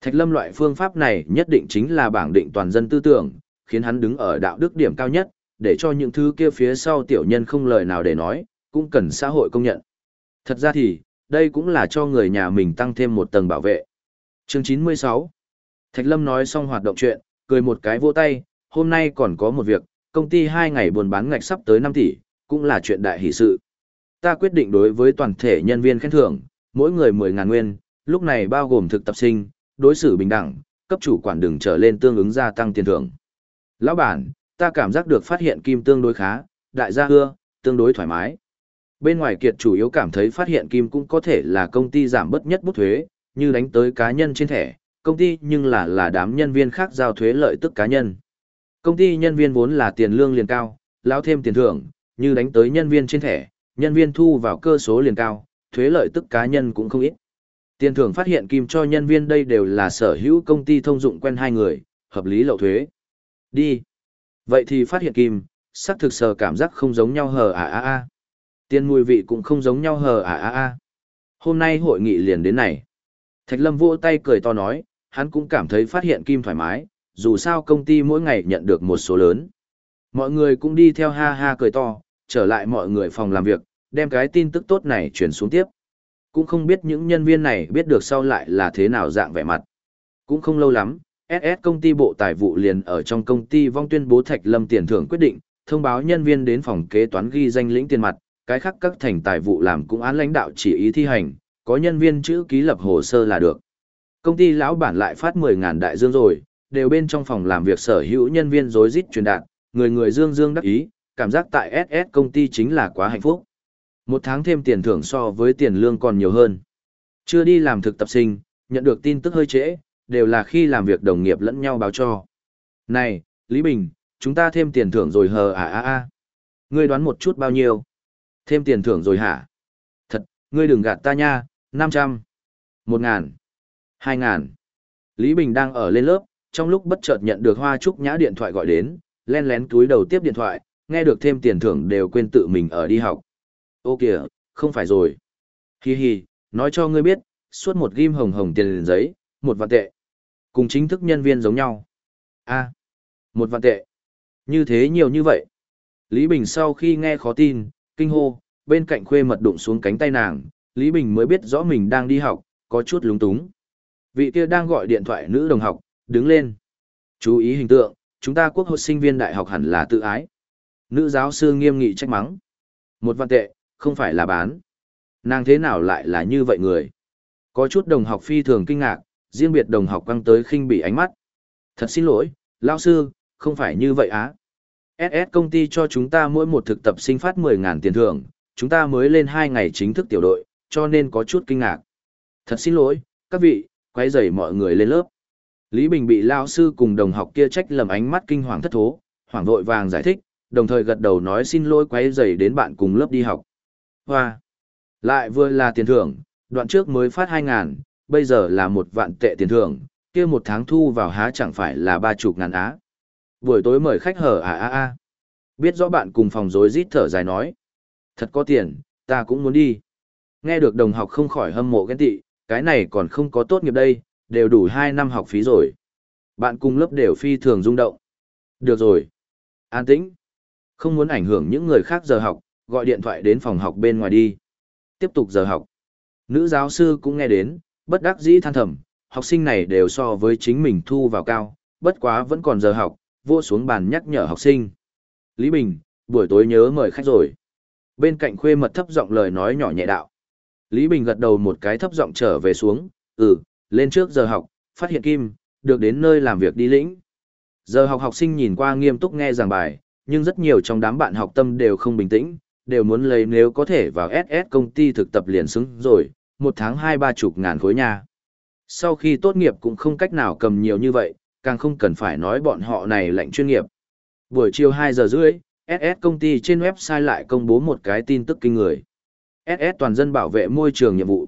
Thạch Lâm loại phương pháp này nhất định chính là bảng định toàn dân tư tưởng, khiến hắn đứng ở đạo đức điểm cao nhất, để cho những thứ kia phía sau tiểu nhân không lời nào để nói, cũng cần xã hội công nhận. Thật ra thì, đây cũng là cho người nhà mình tăng thêm một tầng bảo vệ. Chương 96 Thạch Lâm nói xong hoạt động chuyện, cười một cái vỗ tay, hôm nay còn có một việc, công ty hai ngày buôn bán ngạch sắp tới 5 tỷ, cũng là chuyện đại hỷ sự. Ta quyết định đối với toàn thể nhân viên khen thưởng, mỗi người 10.000 nguyên, lúc này bao gồm thực tập sinh, đối xử bình đẳng, cấp chủ quản đừng trở lên tương ứng gia tăng tiền thưởng. Lão bản, ta cảm giác được phát hiện kim tương đối khá, đại gia hưa, tương đối thoải mái. Bên ngoài kiệt chủ yếu cảm thấy phát hiện kim cũng có thể là công ty giảm bớt nhất bút thuế, như đánh tới cá nhân trên thẻ, công ty nhưng là là đám nhân viên khác giao thuế lợi tức cá nhân. Công ty nhân viên vốn là tiền lương liền cao, lão thêm tiền thưởng, như đánh tới nhân viên trên thẻ, nhân viên thu vào cơ số liền cao, thuế lợi tức cá nhân cũng không ít. Tiền thưởng phát hiện kim cho nhân viên đây đều là sở hữu công ty thông dụng quen hai người, hợp lý lậu thuế. Đi. Vậy thì phát hiện kim, sắc thực sở cảm giác không giống nhau hờ à à à. Tiền mùi vị cũng không giống nhau hờ à à à. Hôm nay hội nghị liền đến này. Thạch Lâm vỗ tay cười to nói, hắn cũng cảm thấy phát hiện kim thoải mái, dù sao công ty mỗi ngày nhận được một số lớn. Mọi người cũng đi theo ha ha cười to, trở lại mọi người phòng làm việc, đem cái tin tức tốt này truyền xuống tiếp. Cũng không biết những nhân viên này biết được sau lại là thế nào dạng vẻ mặt. Cũng không lâu lắm, SS công ty bộ tài vụ liền ở trong công ty vong tuyên bố Thạch Lâm tiền thưởng quyết định, thông báo nhân viên đến phòng kế toán ghi danh lĩnh tiền mặt, cái khác các thành tài vụ làm cũng án lãnh đạo chỉ ý thi hành, có nhân viên chữ ký lập hồ sơ là được. Công ty lão bản lại phát 10.000 đại dương rồi, đều bên trong phòng làm việc sở hữu nhân viên rối rít truyền đạt, người người dương dương đắc ý, cảm giác tại SS công ty chính là quá hạnh phúc. Một tháng thêm tiền thưởng so với tiền lương còn nhiều hơn. Chưa đi làm thực tập sinh, nhận được tin tức hơi trễ, đều là khi làm việc đồng nghiệp lẫn nhau báo cho. Này, Lý Bình, chúng ta thêm tiền thưởng rồi hờ à à à. Ngươi đoán một chút bao nhiêu? Thêm tiền thưởng rồi hả? Thật, ngươi đừng gạt ta nha, 500, 1000, 2000. Lý Bình đang ở lên lớp, trong lúc bất chợt nhận được Hoa Trúc Nhã điện thoại gọi đến, len lén túi đầu tiếp điện thoại, nghe được thêm tiền thưởng đều quên tự mình ở đi học. Ô kìa, không phải rồi. Hi hi, nói cho ngươi biết, suốt một ghim hồng hồng tiền liền giấy, một vạn tệ. Cùng chính thức nhân viên giống nhau. a một vạn tệ. Như thế nhiều như vậy. Lý Bình sau khi nghe khó tin, kinh hô, bên cạnh khuê mật đụng xuống cánh tay nàng, Lý Bình mới biết rõ mình đang đi học, có chút lúng túng. Vị kia đang gọi điện thoại nữ đồng học, đứng lên. Chú ý hình tượng, chúng ta quốc hội sinh viên đại học hẳn là tự ái. Nữ giáo sư nghiêm nghị trách mắng. Một vạn tệ, không phải là bán. Nàng thế nào lại là như vậy người? Có chút đồng học phi thường kinh ngạc, riêng biệt đồng học quăng tới khinh bị ánh mắt. Thật xin lỗi, lao sư, không phải như vậy á. SS công ty cho chúng ta mỗi một thực tập sinh phát 10.000 tiền thưởng, chúng ta mới lên 2 ngày chính thức tiểu đội, cho nên có chút kinh ngạc. Thật xin lỗi, các vị, quay rầy mọi người lên lớp. Lý Bình bị lao sư cùng đồng học kia trách lầm ánh mắt kinh hoàng thất thố, hoảng vội vàng giải thích, đồng thời gật đầu nói xin lỗi quấy rầy đến bạn cùng lớp đi học. Hoa! Lại vừa là tiền thưởng, đoạn trước mới phát 2.000, bây giờ là một vạn tệ tiền thưởng, kia một tháng thu vào há chẳng phải là ba chục ngàn á. Buổi tối mời khách hở à à à. Biết rõ bạn cùng phòng rối rít thở dài nói. Thật có tiền, ta cũng muốn đi. Nghe được đồng học không khỏi hâm mộ ghen tị, cái này còn không có tốt nghiệp đây, đều đủ 2 năm học phí rồi. Bạn cùng lớp đều phi thường rung động. Được rồi. An tĩnh. Không muốn ảnh hưởng những người khác giờ học, gọi điện thoại đến phòng học bên ngoài đi. Tiếp tục giờ học. Nữ giáo sư cũng nghe đến, bất đắc dĩ than thầm, học sinh này đều so với chính mình thu vào cao, bất quá vẫn còn giờ học, vô xuống bàn nhắc nhở học sinh. Lý Bình, buổi tối nhớ mời khách rồi. Bên cạnh khuê mật thấp giọng lời nói nhỏ nhẹ đạo. Lý Bình gật đầu một cái thấp giọng trở về xuống, ừ, lên trước giờ học, phát hiện kim, được đến nơi làm việc đi lĩnh. Giờ học học sinh nhìn qua nghiêm túc nghe giảng bài, nhưng rất nhiều trong đám bạn học tâm đều không bình tĩnh, đều muốn lấy nếu có thể vào SS công ty thực tập liền xứng rồi, một tháng hai ba chục ngàn khối nha. Sau khi tốt nghiệp cũng không cách nào cầm nhiều như vậy, càng không cần phải nói bọn họ này lệnh chuyên nghiệp. Buổi chiều 2 giờ rưỡi, SS công ty trên website lại công bố một cái tin tức kinh người. SS toàn dân bảo vệ môi trường nhiệm vụ.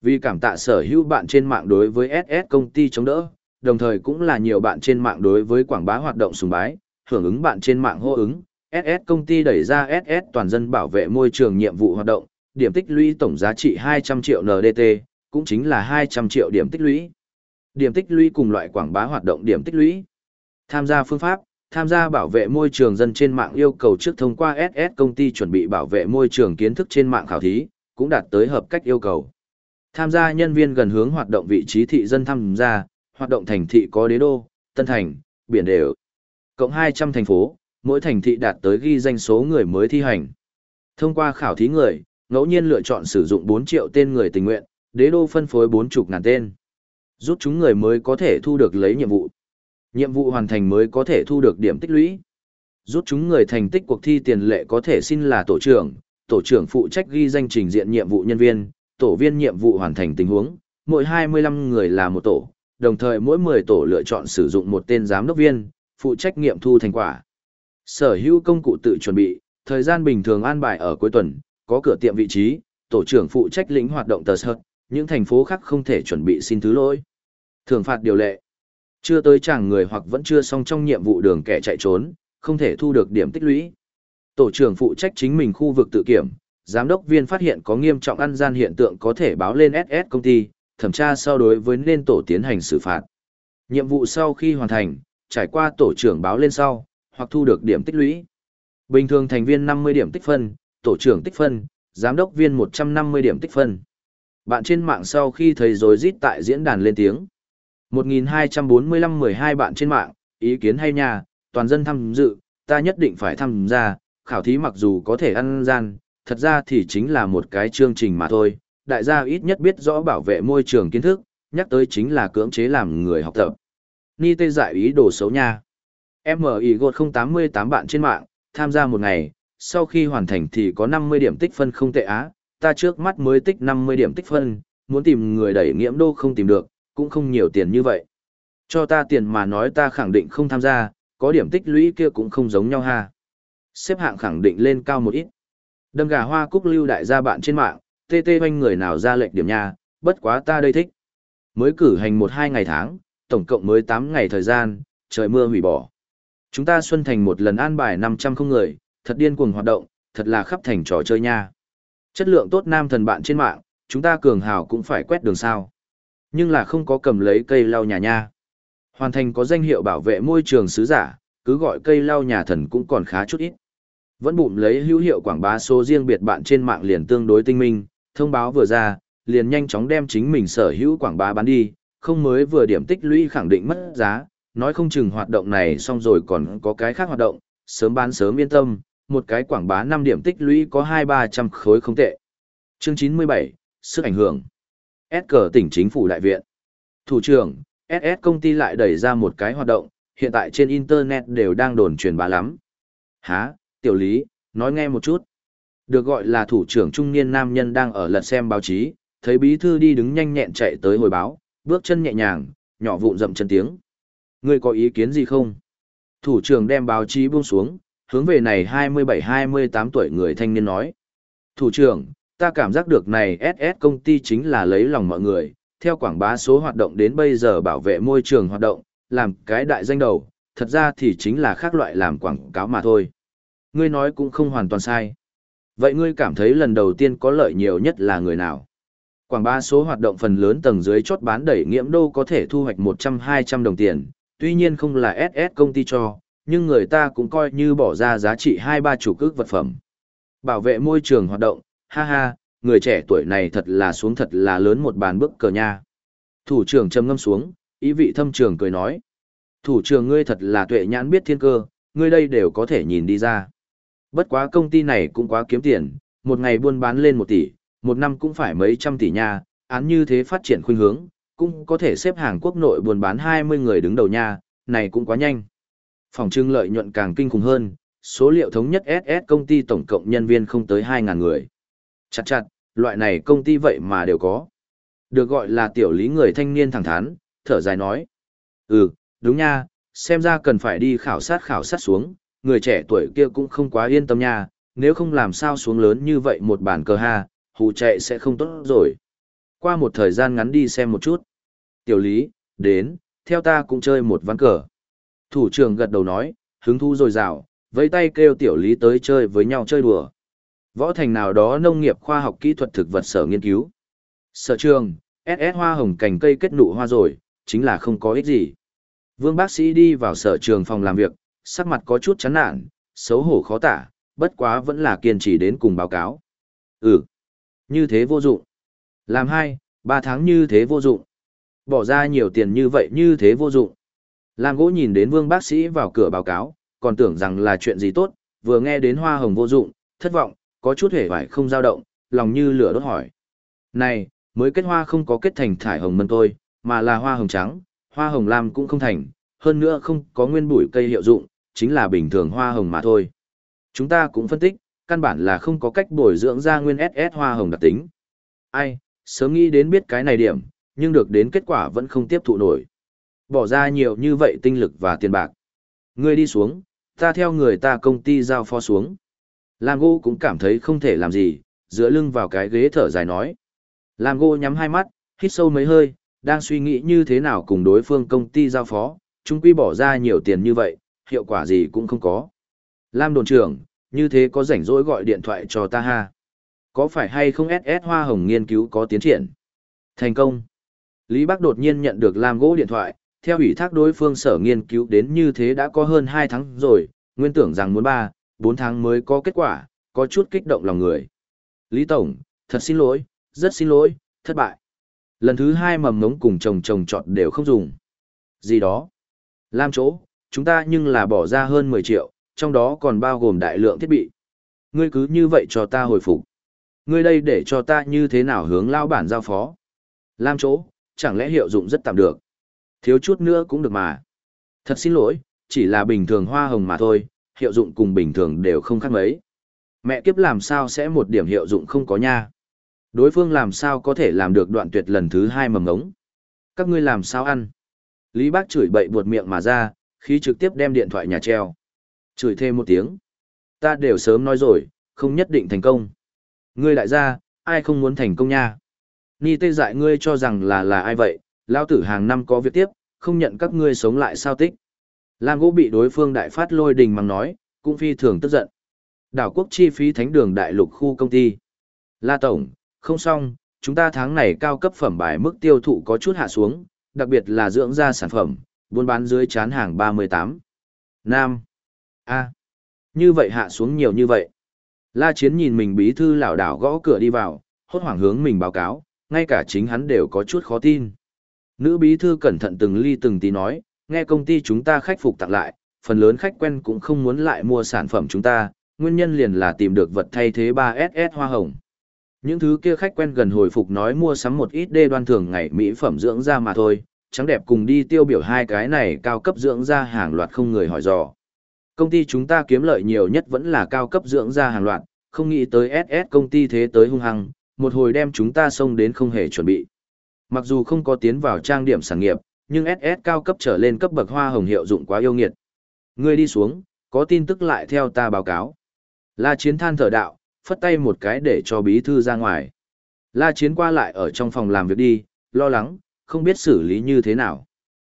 Vì cảm tạ sở hữu bạn trên mạng đối với SS công ty chống đỡ, đồng thời cũng là nhiều bạn trên mạng đối với quảng bá hoạt động sùng bái, hưởng ứng bạn trên mạng hô ứng. SS công ty đẩy ra SS toàn dân bảo vệ môi trường nhiệm vụ hoạt động, điểm tích lũy tổng giá trị 200 triệu NDT, cũng chính là 200 triệu điểm tích lũy. Điểm tích lũy cùng loại quảng bá hoạt động điểm tích lũy. Tham gia phương pháp, tham gia bảo vệ môi trường dân trên mạng yêu cầu trước thông qua SS công ty chuẩn bị bảo vệ môi trường kiến thức trên mạng khảo thí, cũng đạt tới hợp cách yêu cầu. Tham gia nhân viên gần hướng hoạt động vị trí thị dân tham gia, hoạt động thành thị có đế đô, tân thành, biển đều. Cộng 200 thành phố, mỗi thành thị đạt tới ghi danh số người mới thi hành. Thông qua khảo thí người, ngẫu nhiên lựa chọn sử dụng 4 triệu tên người tình nguyện, đế đô phân phối 40 ngàn tên. Rút chúng người mới có thể thu được lấy nhiệm vụ. Nhiệm vụ hoàn thành mới có thể thu được điểm tích lũy. Rút chúng người thành tích cuộc thi tiền lệ có thể xin là tổ trưởng, tổ trưởng phụ trách ghi danh trình diện nhiệm vụ nhân viên, tổ viên nhiệm vụ hoàn thành tình huống, mỗi 25 người là một tổ, đồng thời mỗi 10 tổ lựa chọn sử dụng một tên giám đốc viên, phụ trách nghiệm thu thành quả. Sở hữu công cụ tự chuẩn bị, thời gian bình thường an bài ở cuối tuần, có cửa tiệm vị trí, tổ trưởng phụ trách lĩnh hoạt động tờ sợt, những thành phố khác không thể chuẩn bị xin thứ lỗi. Thường phạt điều lệ. Chưa tới chàng người hoặc vẫn chưa xong trong nhiệm vụ đường kẻ chạy trốn, không thể thu được điểm tích lũy. Tổ trưởng phụ trách chính mình khu vực tự kiểm, giám đốc viên phát hiện có nghiêm trọng ăn gian hiện tượng có thể báo lên SS công ty, thẩm tra sau đối với nên tổ tiến hành xử phạt. Nhiệm vụ sau khi hoàn thành, trải qua tổ trưởng báo lên sau, hoặc thu được điểm tích lũy. Bình thường thành viên 50 điểm tích phân, tổ trưởng tích phân, giám đốc viên 150 điểm tích phân. Bạn trên mạng sau khi thấy rồi rít tại diễn đàn lên tiếng. 1245-12 bạn trên mạng, ý kiến hay nha, toàn dân tham dự, ta nhất định phải tham gia, khảo thí mặc dù có thể ăn gian, thật ra thì chính là một cái chương trình mà thôi, đại gia ít nhất biết rõ bảo vệ môi trường kiến thức, nhắc tới chính là cưỡng chế làm người học tập. Ni tê giải ý đồ xấu nha. MI gột 088 bạn trên mạng, tham gia một ngày, sau khi hoàn thành thì có 50 điểm tích phân không tệ á, ta trước mắt mới tích 50 điểm tích phân, muốn tìm người đẩy nghiễm đô không tìm được, cũng không nhiều tiền như vậy. Cho ta tiền mà nói ta khẳng định không tham gia, có điểm tích lũy kia cũng không giống nhau ha. Xếp hạng khẳng định lên cao một ít. Đâm gà hoa cúc lưu đại gia bạn trên mạng, tê tê hoanh người nào ra lệnh điểm nha, bất quá ta đây thích. Mới cử hành một hai ngày tháng, tổng cộng mới 8 ngày thời gian, trời mưa hủy bỏ. Chúng ta xuân thành một lần an bài 500 không người, thật điên cuồng hoạt động, thật là khắp thành trò chơi nha. Chất lượng tốt nam thần bạn trên mạng, chúng ta cường hào cũng phải quét đường sao. Nhưng là không có cầm lấy cây lau nhà nha. Hoàn thành có danh hiệu bảo vệ môi trường sứ giả, cứ gọi cây lau nhà thần cũng còn khá chút ít. Vẫn bụng lấy hữu hiệu quảng bá số riêng biệt bạn trên mạng liền tương đối tinh minh, thông báo vừa ra, liền nhanh chóng đem chính mình sở hữu quảng bá bán đi, không mới vừa điểm tích lũy khẳng định mất giá, nói không chừng hoạt động này xong rồi còn có cái khác hoạt động, sớm bán sớm yên tâm, một cái quảng bá 5 điểm tích lũy có 2-300 khối không tệ. Chương 97, Sức ảnh hưởng S cờ tỉnh chính phủ đại viện. Thủ trưởng, SS công ty lại đẩy ra một cái hoạt động, hiện tại trên Internet đều đang đồn truyền bá lắm. Hả, tiểu lý, nói nghe một chút. Được gọi là thủ trưởng trung niên nam nhân đang ở lật xem báo chí, thấy bí thư đi đứng nhanh nhẹn chạy tới hồi báo, bước chân nhẹ nhàng, nhỏ vụn dậm chân tiếng. Ngươi có ý kiến gì không? Thủ trưởng đem báo chí buông xuống, hướng về này 27-28 tuổi người thanh niên nói. Thủ trưởng, ta cảm giác được này SS công ty chính là lấy lòng mọi người, theo quảng bá số hoạt động đến bây giờ bảo vệ môi trường hoạt động, làm cái đại danh đầu, thật ra thì chính là khác loại làm quảng cáo mà thôi. Ngươi nói cũng không hoàn toàn sai. Vậy ngươi cảm thấy lần đầu tiên có lợi nhiều nhất là người nào? Quảng bá số hoạt động phần lớn tầng dưới chốt bán đẩy nghiễm đô có thể thu hoạch 100-200 đồng tiền, tuy nhiên không là SS công ty cho, nhưng người ta cũng coi như bỏ ra giá trị 2-3 chủ cước vật phẩm. Bảo vệ môi trường hoạt động, ha ha, người trẻ tuổi này thật là xuống thật là lớn một bàn bước cờ nha. Thủ trưởng trầm ngâm xuống, ý vị thâm trường cười nói. Thủ trưởng ngươi thật là tuệ nhãn biết thiên cơ, ngươi đây đều có thể nhìn đi ra. Bất quá công ty này cũng quá kiếm tiền, một ngày buôn bán lên một tỷ, một năm cũng phải mấy trăm tỷ nha, án như thế phát triển khuynh hướng, cũng có thể xếp hàng quốc nội buôn bán 20 người đứng đầu nha, này cũng quá nhanh. Phòng trưng lợi nhuận càng kinh khủng hơn, số liệu thống nhất SS công ty tổng cộng nhân viên không tới 2.000 người. Chặt chặt, loại này công ty vậy mà đều có. Được gọi là tiểu lý người thanh niên thẳng thắn, thở dài nói. Ừ, đúng nha, xem ra cần phải đi khảo sát khảo sát xuống, người trẻ tuổi kia cũng không quá yên tâm nha, nếu không làm sao xuống lớn như vậy một bản cờ ha, hù chạy sẽ không tốt rồi. Qua một thời gian ngắn đi xem một chút. Tiểu lý, đến, theo ta cũng chơi một ván cờ. Thủ trưởng gật đầu nói, hứng thú rồi rào, vẫy tay kêu tiểu lý tới chơi với nhau chơi đùa. Võ thành nào đó nông nghiệp khoa học kỹ thuật thực vật sở nghiên cứu. Sở trường, SS hoa hồng cành cây kết nụ hoa rồi, chính là không có ích gì. Vương bác sĩ đi vào sở trường phòng làm việc, sắc mặt có chút chán nản, xấu hổ khó tả, bất quá vẫn là kiên trì đến cùng báo cáo. Ừ, như thế vô dụng. Làm hai, ba tháng như thế vô dụng. Bỏ ra nhiều tiền như vậy như thế vô dụng. Làm gỗ nhìn đến vương bác sĩ vào cửa báo cáo, còn tưởng rằng là chuyện gì tốt, vừa nghe đến hoa hồng vô dụng, thất vọng, có chút hề vải không dao động, lòng như lửa đốt hỏi. Này, mới kết hoa không có kết thành thải hồng mân tôi, mà là hoa hồng trắng, hoa hồng lam cũng không thành, hơn nữa không có nguyên bụi cây hiệu dụng, chính là bình thường hoa hồng mà thôi. Chúng ta cũng phân tích, căn bản là không có cách bồi dưỡng ra nguyên SS hoa hồng đặc tính. Ai, sớm nghĩ đến biết cái này điểm, nhưng được đến kết quả vẫn không tiếp thụ nổi. Bỏ ra nhiều như vậy tinh lực và tiền bạc. Ngươi đi xuống, ta theo người ta công ty giao phó xuống. Lam Gô cũng cảm thấy không thể làm gì, dựa lưng vào cái ghế thở dài nói. Lam Gô nhắm hai mắt, hít sâu mấy hơi, đang suy nghĩ như thế nào cùng đối phương công ty giao phó, chúng quy bỏ ra nhiều tiền như vậy, hiệu quả gì cũng không có. Lam đồn trưởng, như thế có rảnh rỗi gọi điện thoại cho ta ha. Có phải hay không SS Hoa Hồng nghiên cứu có tiến triển? Thành công. Lý Bắc đột nhiên nhận được Lam gỗ điện thoại, theo ủy thác đối phương sở nghiên cứu đến như thế đã có hơn 2 tháng rồi, nguyên tưởng rằng muốn 3, 4 tháng mới có kết quả, có chút kích động lòng người. Lý Tổng, thật xin lỗi, rất xin lỗi, thất bại. Lần thứ hai mầm ngống cùng chồng chồng chọn đều không dùng. Gì đó? Lam chỗ, chúng ta nhưng là bỏ ra hơn 10 triệu, trong đó còn bao gồm đại lượng thiết bị. Ngươi cứ như vậy cho ta hồi phục. Ngươi đây để cho ta như thế nào hướng lao bản giao phó. Lam chỗ, chẳng lẽ hiệu dụng rất tạm được. Thiếu chút nữa cũng được mà. Thật xin lỗi, chỉ là bình thường hoa hồng mà thôi, hiệu dụng cùng bình thường đều không khác mấy. Mẹ kiếp làm sao sẽ một điểm hiệu dụng không có nha. Đối phương làm sao có thể làm được đoạn tuyệt lần thứ hai mầm ngống. Các ngươi làm sao ăn. Lý bác chửi bậy buột miệng mà ra, khi trực tiếp đem điện thoại nhà treo. Chửi thêm một tiếng. Ta đều sớm nói rồi, không nhất định thành công. Ngươi đại gia, ai không muốn thành công nha. Ni tê dại ngươi cho rằng là là ai vậy, lao tử hàng năm có việc tiếp, không nhận các ngươi sống lại sao tích. Lam gỗ bị đối phương đại phát lôi đình mắng nói, cũng phi thường tức giận. Đảo quốc chi phí thánh đường đại lục khu công ty. La Tổng, không xong, chúng ta tháng này cao cấp phẩm bài mức tiêu thụ có chút hạ xuống, đặc biệt là dưỡng da sản phẩm, buôn bán dưới chán hàng 38. Nam. A. Như vậy hạ xuống nhiều như vậy. La Chiến nhìn mình bí thư lảo đảo gõ cửa đi vào, hốt hoảng hướng mình báo cáo, ngay cả chính hắn đều có chút khó tin. Nữ bí thư cẩn thận từng ly từng tí nói, nghe công ty chúng ta khách phục tặng lại, phần lớn khách quen cũng không muốn lại mua sản phẩm chúng ta, nguyên nhân liền là tìm được vật thay thế 3SS hoa hồng. Những thứ kia khách quen gần hồi phục nói mua sắm một ít đê đoan thường ngày mỹ phẩm dưỡng da mà thôi, trắng đẹp cùng đi tiêu biểu hai cái này cao cấp dưỡng da hàng loạt không người hỏi dò. Công ty chúng ta kiếm lợi nhiều nhất vẫn là cao cấp dưỡng da hàng loạt, không nghĩ tới SS công ty thế tới hung hăng, một hồi đem chúng ta xông đến không hề chuẩn bị. Mặc dù không có tiến vào trang điểm sản nghiệp, nhưng SS cao cấp trở lên cấp bậc hoa hồng hiệu dụng quá yêu nghiệt. Ngươi đi xuống, có tin tức lại theo ta báo cáo. La Chiến than thở đạo, phất tay một cái để cho bí thư ra ngoài. La Chiến qua lại ở trong phòng làm việc đi, lo lắng, không biết xử lý như thế nào.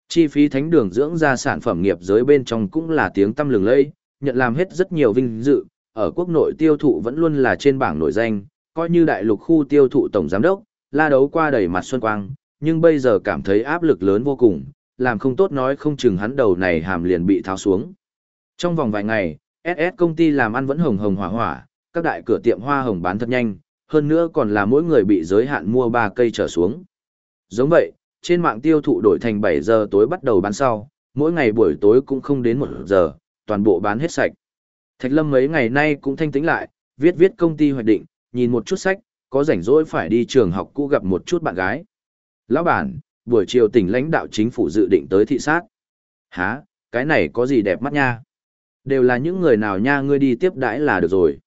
Chi phí thánh đường dưỡng ra sản phẩm nghiệp giới bên trong cũng là tiếng tăm lừng lẫy, nhận làm hết rất nhiều vinh dự, ở quốc nội tiêu thụ vẫn luôn là trên bảng nổi danh, coi như đại lục khu tiêu thụ tổng giám đốc, la đấu qua đầy mặt xuân quang, nhưng bây giờ cảm thấy áp lực lớn vô cùng, làm không tốt nói không chừng hắn đầu này hàm liền bị tháo xuống. Trong vòng vài ngày, SS công ty làm ăn vẫn hồng hồng hỏa hỏa, các đại cửa tiệm hoa hồng bán thật nhanh, hơn nữa còn là mỗi người bị giới hạn mua 3 cây trở xuống. Giống vậy, trên mạng tiêu thụ đổi thành 7 giờ tối bắt đầu bán sau, mỗi ngày buổi tối cũng không đến 1 giờ, toàn bộ bán hết sạch. Thạch Lâm mấy ngày nay cũng thanh tĩnh lại, viết viết công ty hoạch định, nhìn một chút sách, có rảnh rỗi phải đi trường học cũ gặp một chút bạn gái. Lão bản, buổi chiều tỉnh lãnh đạo chính phủ dự định tới thị sát. Hả, cái này có gì đẹp mắt nha? Đều là những người nào nha ngươi đi tiếp đãi là được rồi.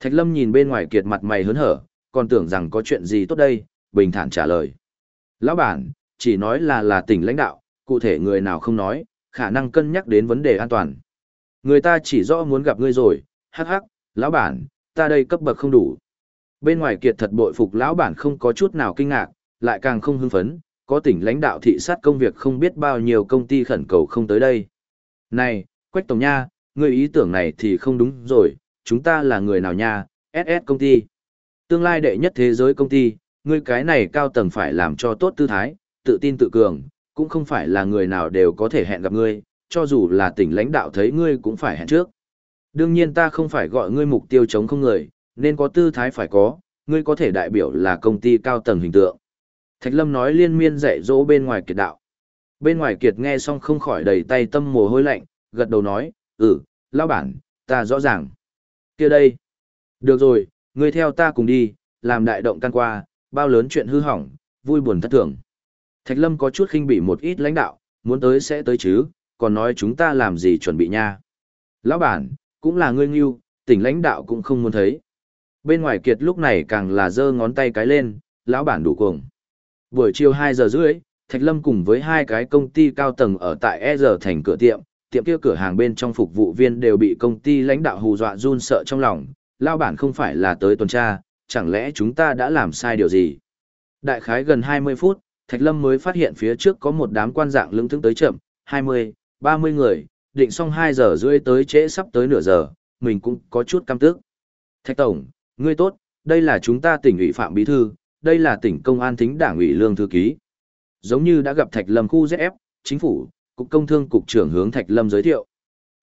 Thạch Lâm nhìn bên ngoài kiệt mặt mày hớn hở, còn tưởng rằng có chuyện gì tốt đây, bình thản trả lời. Lão bản, chỉ nói là là tỉnh lãnh đạo, cụ thể người nào không nói, khả năng cân nhắc đến vấn đề an toàn. Người ta chỉ rõ muốn gặp ngươi rồi, hắc hắc, lão bản, ta đây cấp bậc không đủ. Bên ngoài kiệt thật bội phục lão bản không có chút nào kinh ngạc, lại càng không hưng phấn, có tỉnh lãnh đạo thị sát công việc không biết bao nhiêu công ty khẩn cầu không tới đây. Này, Quách Tổng Nha, người ý tưởng này thì không đúng rồi, chúng ta là người nào nha, SS công ty. Tương lai đệ nhất thế giới công ty, ngươi cái này cao tầng phải làm cho tốt tư thái, tự tin tự cường, Cũng không phải là người nào đều có thể hẹn gặp ngươi, cho dù là tỉnh lãnh đạo thấy ngươi cũng phải hẹn trước. Đương nhiên ta không phải gọi ngươi mục tiêu chống không người, nên có tư thái phải có, ngươi có thể đại biểu là công ty cao tầng hình tượng. Thạch Lâm nói liên miên dạy dỗ bên ngoài kiệt đạo. Bên ngoài kiệt nghe xong không khỏi đầy tay tâm mồ hôi lạnh, gật đầu nói, ừ, lão bản, ta rõ ràng. kia đây. Được rồi, ngươi theo ta cùng đi, làm đại động can qua, bao lớn chuyện hư hỏng, vui buồn thất thường. Thạch Lâm có chút khinh bỉ một ít lãnh đạo, muốn tới sẽ tới chứ, còn nói chúng ta làm gì chuẩn bị nha. Lão bản, cũng là ngươi nghiêu, tỉnh lãnh đạo cũng không muốn thấy. Bên ngoài kiệt lúc này càng là giơ ngón tay cái lên, lão bản đủ cuồng. Buổi chiều 2 giờ rưỡi, Thạch Lâm cùng với hai cái công ty cao tầng ở tại E giờ thành cửa tiệm, tiệm kia cửa hàng bên trong phục vụ viên đều bị công ty lãnh đạo hù dọa run sợ trong lòng, lão bản không phải là tới tuần tra, chẳng lẽ chúng ta đã làm sai điều gì? Đại khái gần 20 phút, Thạch Lâm mới phát hiện phía trước có một đám quan dạng lưỡng thương tới chậm, 20, 30 người, định xong 2 giờ rưỡi tới trễ sắp tới nửa giờ, mình cũng có chút căm tức. Thạch Tổng, ngươi tốt, đây là chúng ta tỉnh ủy Phạm Bí Thư, đây là tỉnh công an thính đảng ủy lương thư ký. Giống như đã gặp Thạch Lâm khu ZF, chính phủ, cục công thương cục trưởng hướng Thạch Lâm giới thiệu.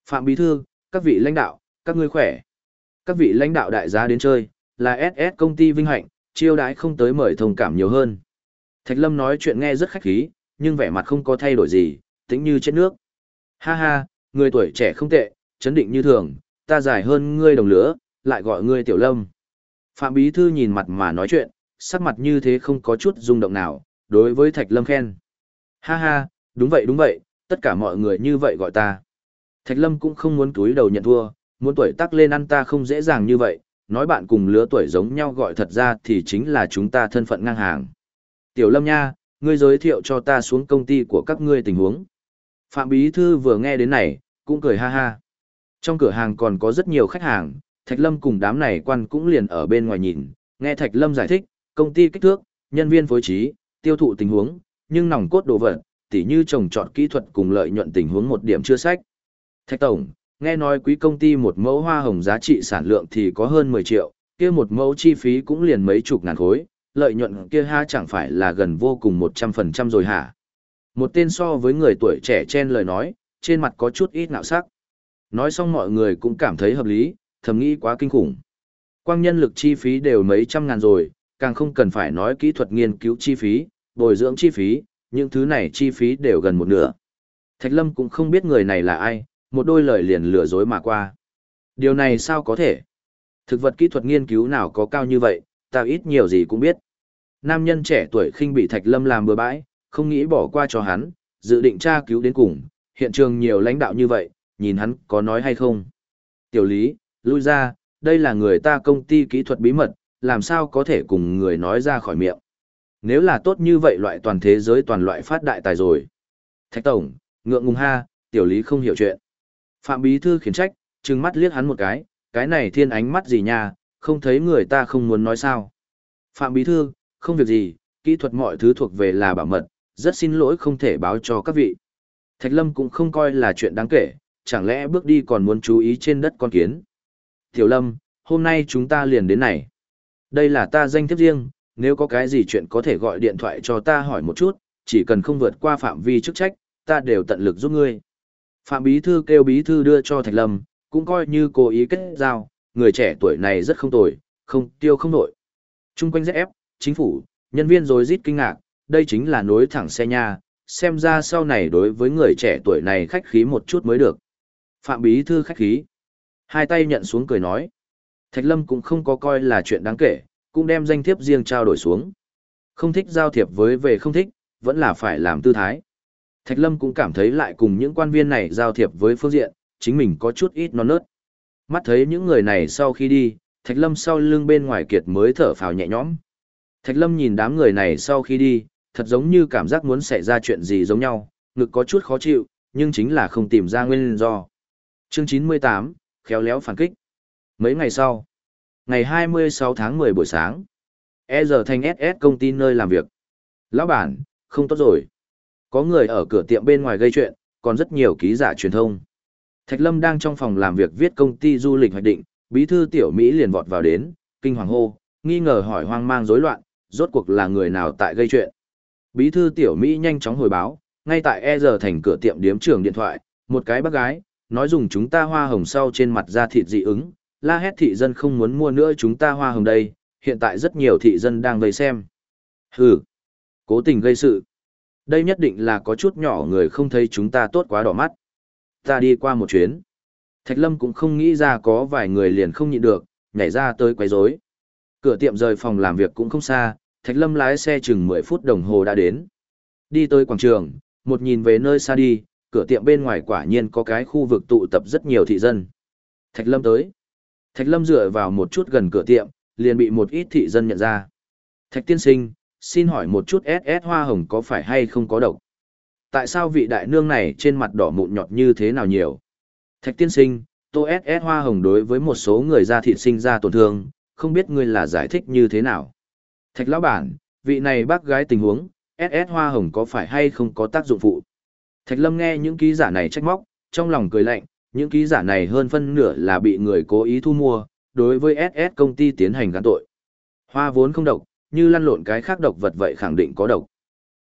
Phạm Bí Thư, các vị lãnh đạo, các ngươi khỏe. Các vị lãnh đạo đại gia đến chơi, là SS công ty vinh hạnh, chiêu đãi không tới mời thông cảm nhiều hơn. Thạch Lâm nói chuyện nghe rất khách khí, nhưng vẻ mặt không có thay đổi gì, tĩnh như chết nước. Ha ha, người tuổi trẻ không tệ, chấn định như thường, ta dài hơn ngươi đồng lứa, lại gọi ngươi tiểu lâm. Phạm Bí Thư nhìn mặt mà nói chuyện, sắc mặt như thế không có chút rung động nào, đối với Thạch Lâm khen. Ha ha, đúng vậy đúng vậy, tất cả mọi người như vậy gọi ta. Thạch Lâm cũng không muốn túi đầu nhận thua, muốn tuổi tác lên ăn ta không dễ dàng như vậy, nói bạn cùng lứa tuổi giống nhau gọi thật ra thì chính là chúng ta thân phận ngang hàng. Tiểu Lâm nha, ngươi giới thiệu cho ta xuống công ty của các ngươi tình huống. Phạm Bí Thư vừa nghe đến này, cũng cười ha ha. Trong cửa hàng còn có rất nhiều khách hàng, Thạch Lâm cùng đám này quan cũng liền ở bên ngoài nhìn, nghe Thạch Lâm giải thích, công ty kích thước, nhân viên phối trí, tiêu thụ tình huống, nhưng nòng cốt đồ vật, tỉ như trồng trọt kỹ thuật cùng lợi nhuận tình huống một điểm chưa sách. Thạch Tổng, nghe nói quý công ty một mẫu hoa hồng giá trị sản lượng thì có hơn 10 triệu, kia một mẫu chi phí cũng liền mấy chục ngàn khối, lợi nhuận kia ha chẳng phải là gần vô cùng 100% rồi hả? Một tên so với người tuổi trẻ chen lời nói, trên mặt có chút ít nạo sắc. Nói xong mọi người cũng cảm thấy hợp lý, thầm nghĩ quá kinh khủng. Quang nhân lực chi phí đều mấy trăm ngàn rồi, càng không cần phải nói kỹ thuật nghiên cứu chi phí, bồi dưỡng chi phí, những thứ này chi phí đều gần một nửa. Thạch Lâm cũng không biết người này là ai, một đôi lời liền lừa dối mà qua. Điều này sao có thể? Thực vật kỹ thuật nghiên cứu nào có cao như vậy, ta ít nhiều gì cũng biết. Nam nhân trẻ tuổi khinh bị Thạch Lâm làm bừa bãi, không nghĩ bỏ qua cho hắn, dự định tra cứu đến cùng, hiện trường nhiều lãnh đạo như vậy, nhìn hắn có nói hay không. Tiểu lý, lui ra, đây là người ta công ty kỹ thuật bí mật, làm sao có thể cùng người nói ra khỏi miệng. Nếu là tốt như vậy loại toàn thế giới toàn loại phát đại tài rồi. Thạch Tổng, ngượng ngùng ha, tiểu lý không hiểu chuyện. Phạm Bí Thư khiển trách, trừng mắt liếc hắn một cái, cái này thiên ánh mắt gì nha, không thấy người ta không muốn nói sao. Phạm Bí Thư, không việc gì, kỹ thuật mọi thứ thuộc về là bảo mật, rất xin lỗi không thể báo cho các vị. Thạch Lâm cũng không coi là chuyện đáng kể, chẳng lẽ bước đi còn muốn chú ý trên đất con kiến. Tiểu Lâm, hôm nay chúng ta liền đến này. Đây là ta danh thiếp riêng, nếu có cái gì chuyện có thể gọi điện thoại cho ta hỏi một chút, chỉ cần không vượt qua phạm vi chức trách, ta đều tận lực giúp ngươi. Phạm Bí Thư kêu Bí Thư đưa cho Thạch Lâm, cũng coi như cố ý kết giao, người trẻ tuổi này rất không tồi, không tiêu không nổi. Trung quanh ZF, chính phủ, nhân viên rồi rít kinh ngạc, đây chính là nối thẳng xe nha, xem ra sau này đối với người trẻ tuổi này khách khí một chút mới được. Phạm Bí Thư khách khí. Hai tay nhận xuống cười nói. Thạch Lâm cũng không có coi là chuyện đáng kể, cũng đem danh thiếp riêng trao đổi xuống. Không thích giao thiệp với về không thích, vẫn là phải làm tư thái. Thạch Lâm cũng cảm thấy lại cùng những quan viên này giao thiệp với phương diện, chính mình có chút ít non nớt. Mắt thấy những người này sau khi đi, Thạch Lâm sau lưng bên ngoài kiệt mới thở phào nhẹ nhõm. Thạch Lâm nhìn đám người này sau khi đi, thật giống như cảm giác muốn xảy ra chuyện gì giống nhau, ngực có chút khó chịu, nhưng chính là không tìm ra nguyên do. Chương 98, khéo léo phản kích. Mấy ngày sau, ngày 26 tháng 10 buổi sáng, E giờ thành SS công ty nơi làm việc. Lão bản, không tốt rồi. Có người ở cửa tiệm bên ngoài gây chuyện, còn rất nhiều ký giả truyền thông. Thạch Lâm đang trong phòng làm việc viết công ty du lịch hoạch định, bí thư tiểu Mỹ liền vọt vào đến, kinh hoàng hô, nghi ngờ hỏi hoang mang rối loạn, rốt cuộc là người nào tại gây chuyện. Bí thư tiểu Mỹ nhanh chóng hồi báo, ngay tại E giờ thành cửa tiệm điếm trường điện thoại, một cái bác gái, nói dùng chúng ta hoa hồng sau trên mặt da thịt dị ứng, la hét thị dân không muốn mua nữa chúng ta hoa hồng đây, hiện tại rất nhiều thị dân đang vây xem. Hừ, cố tình gây sự. Đây nhất định là có chút nhỏ người không thấy chúng ta tốt quá đỏ mắt. Ta đi qua một chuyến. Thạch Lâm cũng không nghĩ ra có vài người liền không nhịn được, nhảy ra tới quấy rối. Cửa tiệm rời phòng làm việc cũng không xa, Thạch Lâm lái xe chừng 10 phút đồng hồ đã đến. Đi tới quảng trường, một nhìn về nơi xa đi, cửa tiệm bên ngoài quả nhiên có cái khu vực tụ tập rất nhiều thị dân. Thạch Lâm tới. Thạch Lâm dựa vào một chút gần cửa tiệm, liền bị một ít thị dân nhận ra. Thạch tiên sinh, xin hỏi một chút SS hoa hồng có phải hay không có độc? Tại sao vị đại nương này trên mặt đỏ mụn nhọt như thế nào nhiều? Thạch tiên sinh, tô SS hoa hồng đối với một số người da thịt sinh ra tổn thương, không biết ngươi là giải thích như thế nào? Thạch lão bản, vị này bác gái tình huống, SS hoa hồng có phải hay không có tác dụng phụ? Thạch lâm nghe những ký giả này trách móc, trong lòng cười lạnh, những ký giả này hơn phân nửa là bị người cố ý thu mua, đối với SS công ty tiến hành gán tội. Hoa vốn không độc, như lăn lộn cái khác độc vật vậy khẳng định có độc.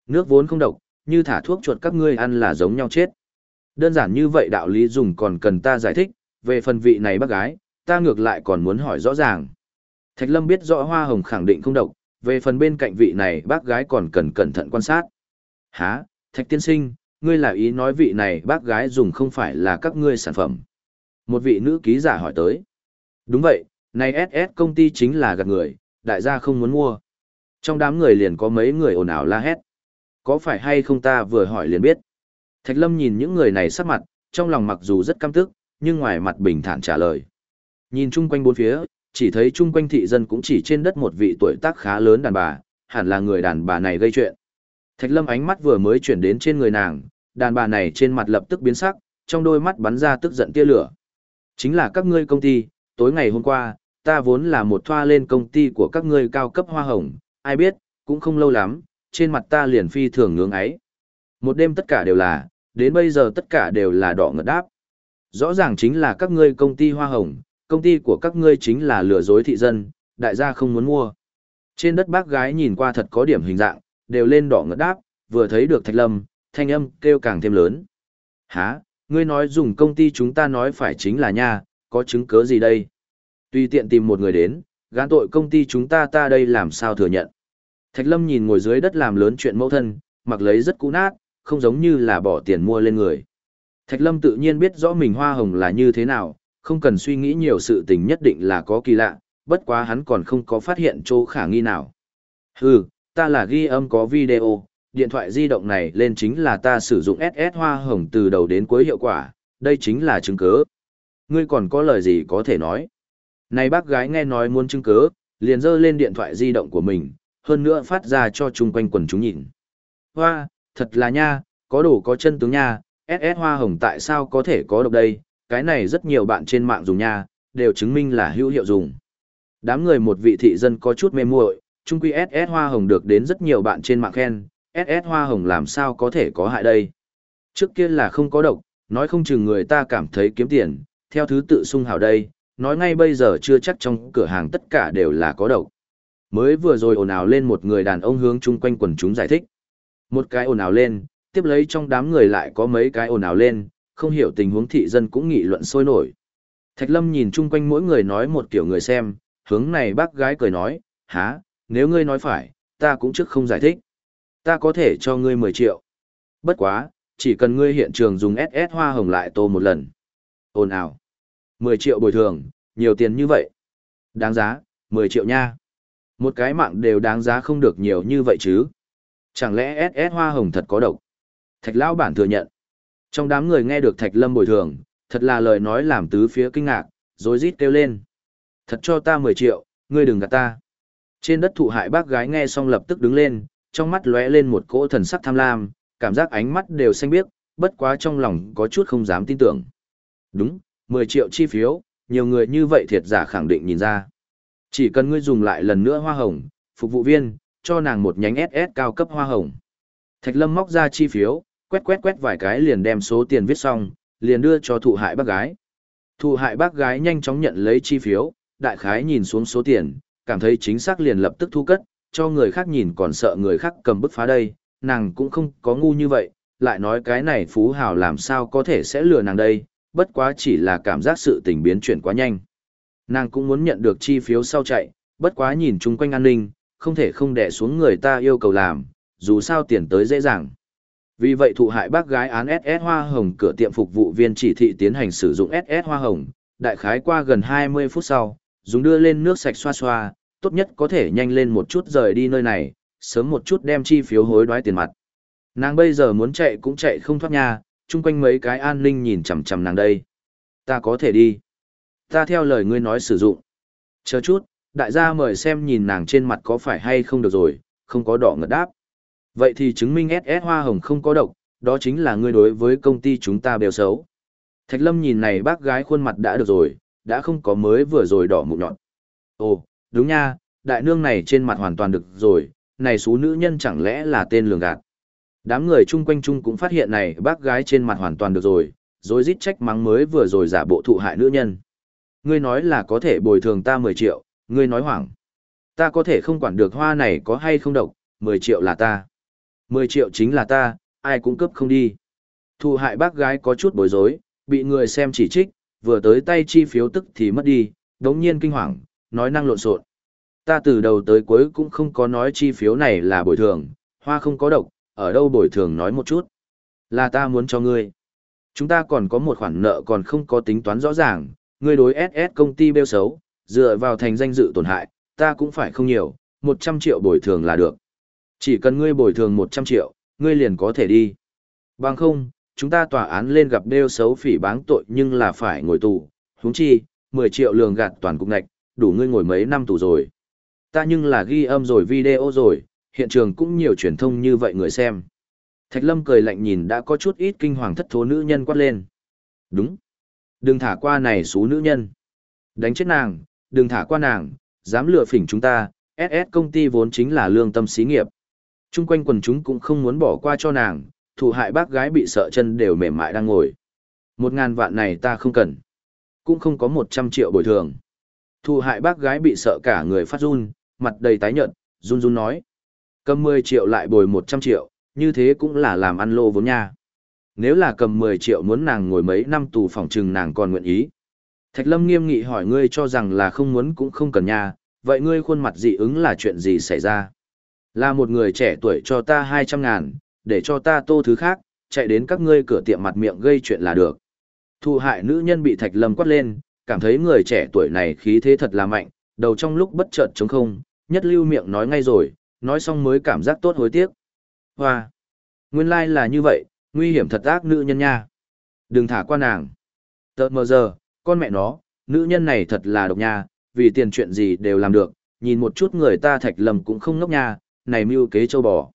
Nước vốn không độc, như thả thuốc chuột các ngươi ăn là giống nhau chết. Đơn giản như vậy đạo lý dùng còn cần ta giải thích, về phần vị này bác gái, ta ngược lại còn muốn hỏi rõ ràng. Thạch Lâm biết rõ hoa hồng khẳng định không độc, về phần bên cạnh vị này bác gái còn cần cẩn thận quan sát. Hả, Thạch tiên sinh, ngươi là ý nói vị này bác gái dùng không phải là các ngươi sản phẩm. Một vị nữ ký giả hỏi tới. Đúng vậy, này SS công ty chính là gạt người, đại gia không muốn mua. Trong đám người liền có mấy người ồn ào la hét. Có phải hay không ta vừa hỏi liền biết. Thạch Lâm nhìn những người này sắc mặt, trong lòng mặc dù rất căm tức, nhưng ngoài mặt bình thản trả lời. Nhìn chung quanh bốn phía, chỉ thấy chung quanh thị dân cũng chỉ trên đất một vị tuổi tác khá lớn đàn bà, hẳn là người đàn bà này gây chuyện. Thạch Lâm ánh mắt vừa mới chuyển đến trên người nàng, đàn bà này trên mặt lập tức biến sắc, trong đôi mắt bắn ra tức giận tia lửa. Chính là các ngươi công ty, tối ngày hôm qua, ta vốn là một thoa lên công ty của các ngươi cao cấp hoa hồng, ai biết, cũng không lâu lắm, trên mặt ta liền phi thường ngưỡng ấy. Một đêm tất cả đều là, đến bây giờ tất cả đều là đỏ ngật đáp. Rõ ràng chính là các ngươi công ty hoa hồng, công ty của các ngươi chính là lừa dối thị dân, đại gia không muốn mua. Trên đất bác gái nhìn qua thật có điểm hình dạng, đều lên đỏ ngất đáp, vừa thấy được thạch lâm, thanh âm kêu càng thêm lớn. Hả, ngươi nói dùng công ty chúng ta nói phải chính là nha, có chứng cứ gì đây? Tùy tiện tìm một người đến, gán tội công ty chúng ta ta đây làm sao thừa nhận. Thạch Lâm nhìn ngồi dưới đất làm lớn chuyện mẫu thân, mặc lấy rất cũ nát, không giống như là bỏ tiền mua lên người. Thạch Lâm tự nhiên biết rõ mình hoa hồng là như thế nào, không cần suy nghĩ nhiều sự tình nhất định là có kỳ lạ, bất quá hắn còn không có phát hiện chỗ khả nghi nào. Hừ, ta là ghi âm có video, điện thoại di động này lên chính là ta sử dụng SS hoa hồng từ đầu đến cuối hiệu quả, đây chính là chứng cứ. Ngươi còn có lời gì có thể nói? Này bác gái nghe nói muốn chứng cứ, liền dơ lên điện thoại di động của mình, hơn nữa phát ra cho chung quanh quần chúng nhìn. Hoa, thật là nha, có đủ có chân tướng nha, SS hoa hồng tại sao có thể có độc đây, cái này rất nhiều bạn trên mạng dùng nha, đều chứng minh là hữu hiệu dùng. Đám người một vị thị dân có chút mê muội, chung quy SS hoa hồng được đến rất nhiều bạn trên mạng khen, SS hoa hồng làm sao có thể có hại đây. Trước kia là không có độc, nói không chừng người ta cảm thấy kiếm tiền, theo thứ tự sung hào đây, nói ngay bây giờ chưa chắc trong cửa hàng tất cả đều là có độc. Mới vừa rồi ồn ào lên một người đàn ông hướng chung quanh quần chúng giải thích. Một cái ồn ào lên, tiếp lấy trong đám người lại có mấy cái ồn ào lên, không hiểu tình huống thị dân cũng nghị luận sôi nổi. Thạch Lâm nhìn chung quanh mỗi người nói một kiểu người xem, hướng này bác gái cười nói, há, nếu ngươi nói phải, ta cũng trước không giải thích. Ta có thể cho ngươi 10 triệu. Bất quá, chỉ cần ngươi hiện trường dùng SS hoa hồng lại tô một lần. Ồn ào. 10 triệu bồi thường, nhiều tiền như vậy. Đáng giá, 10 triệu nha. Một cái mạng đều đáng giá không được nhiều như vậy chứ. Chẳng lẽ SS hoa hồng thật có độc? Thạch lão bản thừa nhận. Trong đám người nghe được Thạch Lâm bồi thường, thật là lời nói làm tứ phía kinh ngạc, rồi rít kêu lên. Thật cho ta 10 triệu, ngươi đừng gạt ta. Trên đất thụ hại bác gái nghe xong lập tức đứng lên, trong mắt lóe lên một cỗ thần sắc tham lam, cảm giác ánh mắt đều xanh biếc, bất quá trong lòng có chút không dám tin tưởng. Đúng, 10 triệu chi phiếu, nhiều người như vậy thiệt giả khẳng định nhìn ra. Chỉ cần ngươi dùng lại lần nữa hoa hồng, phục vụ viên, cho nàng một nhánh SS cao cấp hoa hồng. Thạch Lâm móc ra chi phiếu, quét quét quét vài cái liền đem số tiền viết xong, liền đưa cho thụ hại bác gái. Thụ hại bác gái nhanh chóng nhận lấy chi phiếu, đại khái nhìn xuống số tiền, cảm thấy chính xác liền lập tức thu cất, cho người khác nhìn còn sợ người khác cầm bức phá đây, nàng cũng không có ngu như vậy, lại nói cái này phú hào làm sao có thể sẽ lừa nàng đây, bất quá chỉ là cảm giác sự tình biến chuyển quá nhanh. Nàng cũng muốn nhận được chi phiếu sau chạy, bất quá nhìn chung quanh an ninh, không thể không đè xuống người ta yêu cầu làm, dù sao tiền tới dễ dàng. Vì vậy thụ hại bác gái án SS Hoa Hồng cửa tiệm phục vụ viên chỉ thị tiến hành sử dụng SS Hoa Hồng, đại khái qua gần 20 phút sau, dùng đưa lên nước sạch xoa xoa, tốt nhất có thể nhanh lên một chút rời đi nơi này, sớm một chút đem chi phiếu hối đoái tiền mặt. Nàng bây giờ muốn chạy cũng chạy không thoát nhà chung quanh mấy cái an ninh nhìn chằm chằm nàng đây. Ta có thể đi. Ta theo lời ngươi nói sử dụng. Chờ chút, đại gia mời xem nhìn nàng trên mặt có phải hay không được rồi, không có đỏ ngật đáp. Vậy thì chứng minh SS hoa hồng không có độc, đó chính là ngươi đối với công ty chúng ta bèo xấu. Thạch Lâm nhìn này bác gái khuôn mặt đã được rồi, đã không có mới vừa rồi đỏ mụn nhọn. Ồ, đúng nha, đại nương này trên mặt hoàn toàn được rồi, này số nữ nhân chẳng lẽ là tên lường gạt. Đám người chung quanh chung cũng phát hiện này bác gái trên mặt hoàn toàn được rồi, rồi rít trách mắng mới vừa rồi giả bộ thụ hại nữ nhân. Ngươi nói là có thể bồi thường ta 10 triệu, ngươi nói hoảng. Ta có thể không quản được hoa này có hay không độc, 10 triệu là ta. 10 triệu chính là ta, ai cũng cấp không đi. Thụ hại bác gái có chút bối rối, bị người xem chỉ trích, vừa tới tay chi phiếu tức thì mất đi, đống nhiên kinh hoàng, nói năng lộn xộn. Ta từ đầu tới cuối cũng không có nói chi phiếu này là bồi thường, hoa không có độc, ở đâu bồi thường nói một chút. Là ta muốn cho ngươi. Chúng ta còn có một khoản nợ còn không có tính toán rõ ràng, ngươi đối SS công ty bêu xấu, dựa vào thành danh dự tổn hại, ta cũng phải không nhiều, 100 triệu bồi thường là được. Chỉ cần ngươi bồi thường 100 triệu, ngươi liền có thể đi. Bằng không, chúng ta tòa án lên gặp đeo xấu phỉ báng tội nhưng là phải ngồi tù, huống chi, 10 triệu lường gạt toàn cục ngạch, đủ ngươi ngồi mấy năm tù rồi. Ta nhưng là ghi âm rồi video rồi, hiện trường cũng nhiều truyền thông như vậy người xem. Thạch Lâm cười lạnh nhìn đã có chút ít kinh hoàng thất thố nữ nhân quát lên. Đúng. Đừng thả qua này số nữ nhân. Đánh chết nàng, đừng thả qua nàng, dám lừa phỉnh chúng ta, SS công ty vốn chính là lương tâm xí nghiệp. Trung quanh quần chúng cũng không muốn bỏ qua cho nàng, thủ hại bác gái bị sợ chân đều mềm mại đang ngồi. Một ngàn vạn này ta không cần. Cũng không có một trăm triệu bồi thường. Thủ hại bác gái bị sợ cả người phát run, mặt đầy tái nhợt, run run nói. Cầm mười triệu lại bồi một trăm triệu, như thế cũng là làm ăn lô vốn nha. Nếu là cầm mười triệu muốn nàng ngồi mấy năm tù phòng trừng nàng còn nguyện ý. Thạch Lâm nghiêm nghị hỏi ngươi cho rằng là không muốn cũng không cần nha, vậy ngươi khuôn mặt dị ứng là chuyện gì xảy ra? Là một người trẻ tuổi cho ta hai trăm ngàn, để cho ta tô thứ khác, chạy đến các ngươi cửa tiệm mặt miệng gây chuyện là được. Thụ hại nữ nhân bị Thạch Lâm quát lên, cảm thấy người trẻ tuổi này khí thế thật là mạnh, đầu trong lúc bất chợt trống không, nhất lưu miệng nói ngay rồi, nói xong mới cảm giác tốt hối tiếc. Hoa! Nguyên lai like là như vậy, nguy hiểm thật ác nữ nhân nha. Đừng thả qua nàng. Tợt mờ giờ, con mẹ nó, nữ nhân này thật là độc nha, vì tiền chuyện gì đều làm được, nhìn một chút người ta thạch lầm cũng không ngốc nha, này mưu kế châu bò.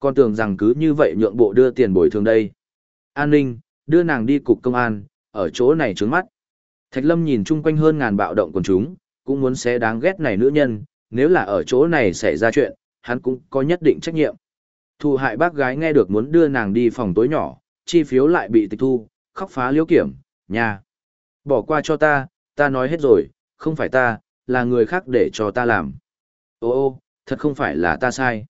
Con tưởng rằng cứ như vậy nhượng bộ đưa tiền bồi thường đây. An ninh, đưa nàng đi cục công an, ở chỗ này trướng mắt. Thạch lâm nhìn chung quanh hơn ngàn bạo động quần chúng, cũng muốn xé đáng ghét này nữ nhân, nếu là ở chỗ này xảy ra chuyện, hắn cũng có nhất định trách nhiệm. Thu hại bác gái nghe được muốn đưa nàng đi phòng tối nhỏ, chi phiếu lại bị tịch thu, khóc phá liễu kiểm, nhà. Bỏ qua cho ta, ta nói hết rồi, không phải ta, là người khác để cho ta làm. Ô ô, thật không phải là ta sai.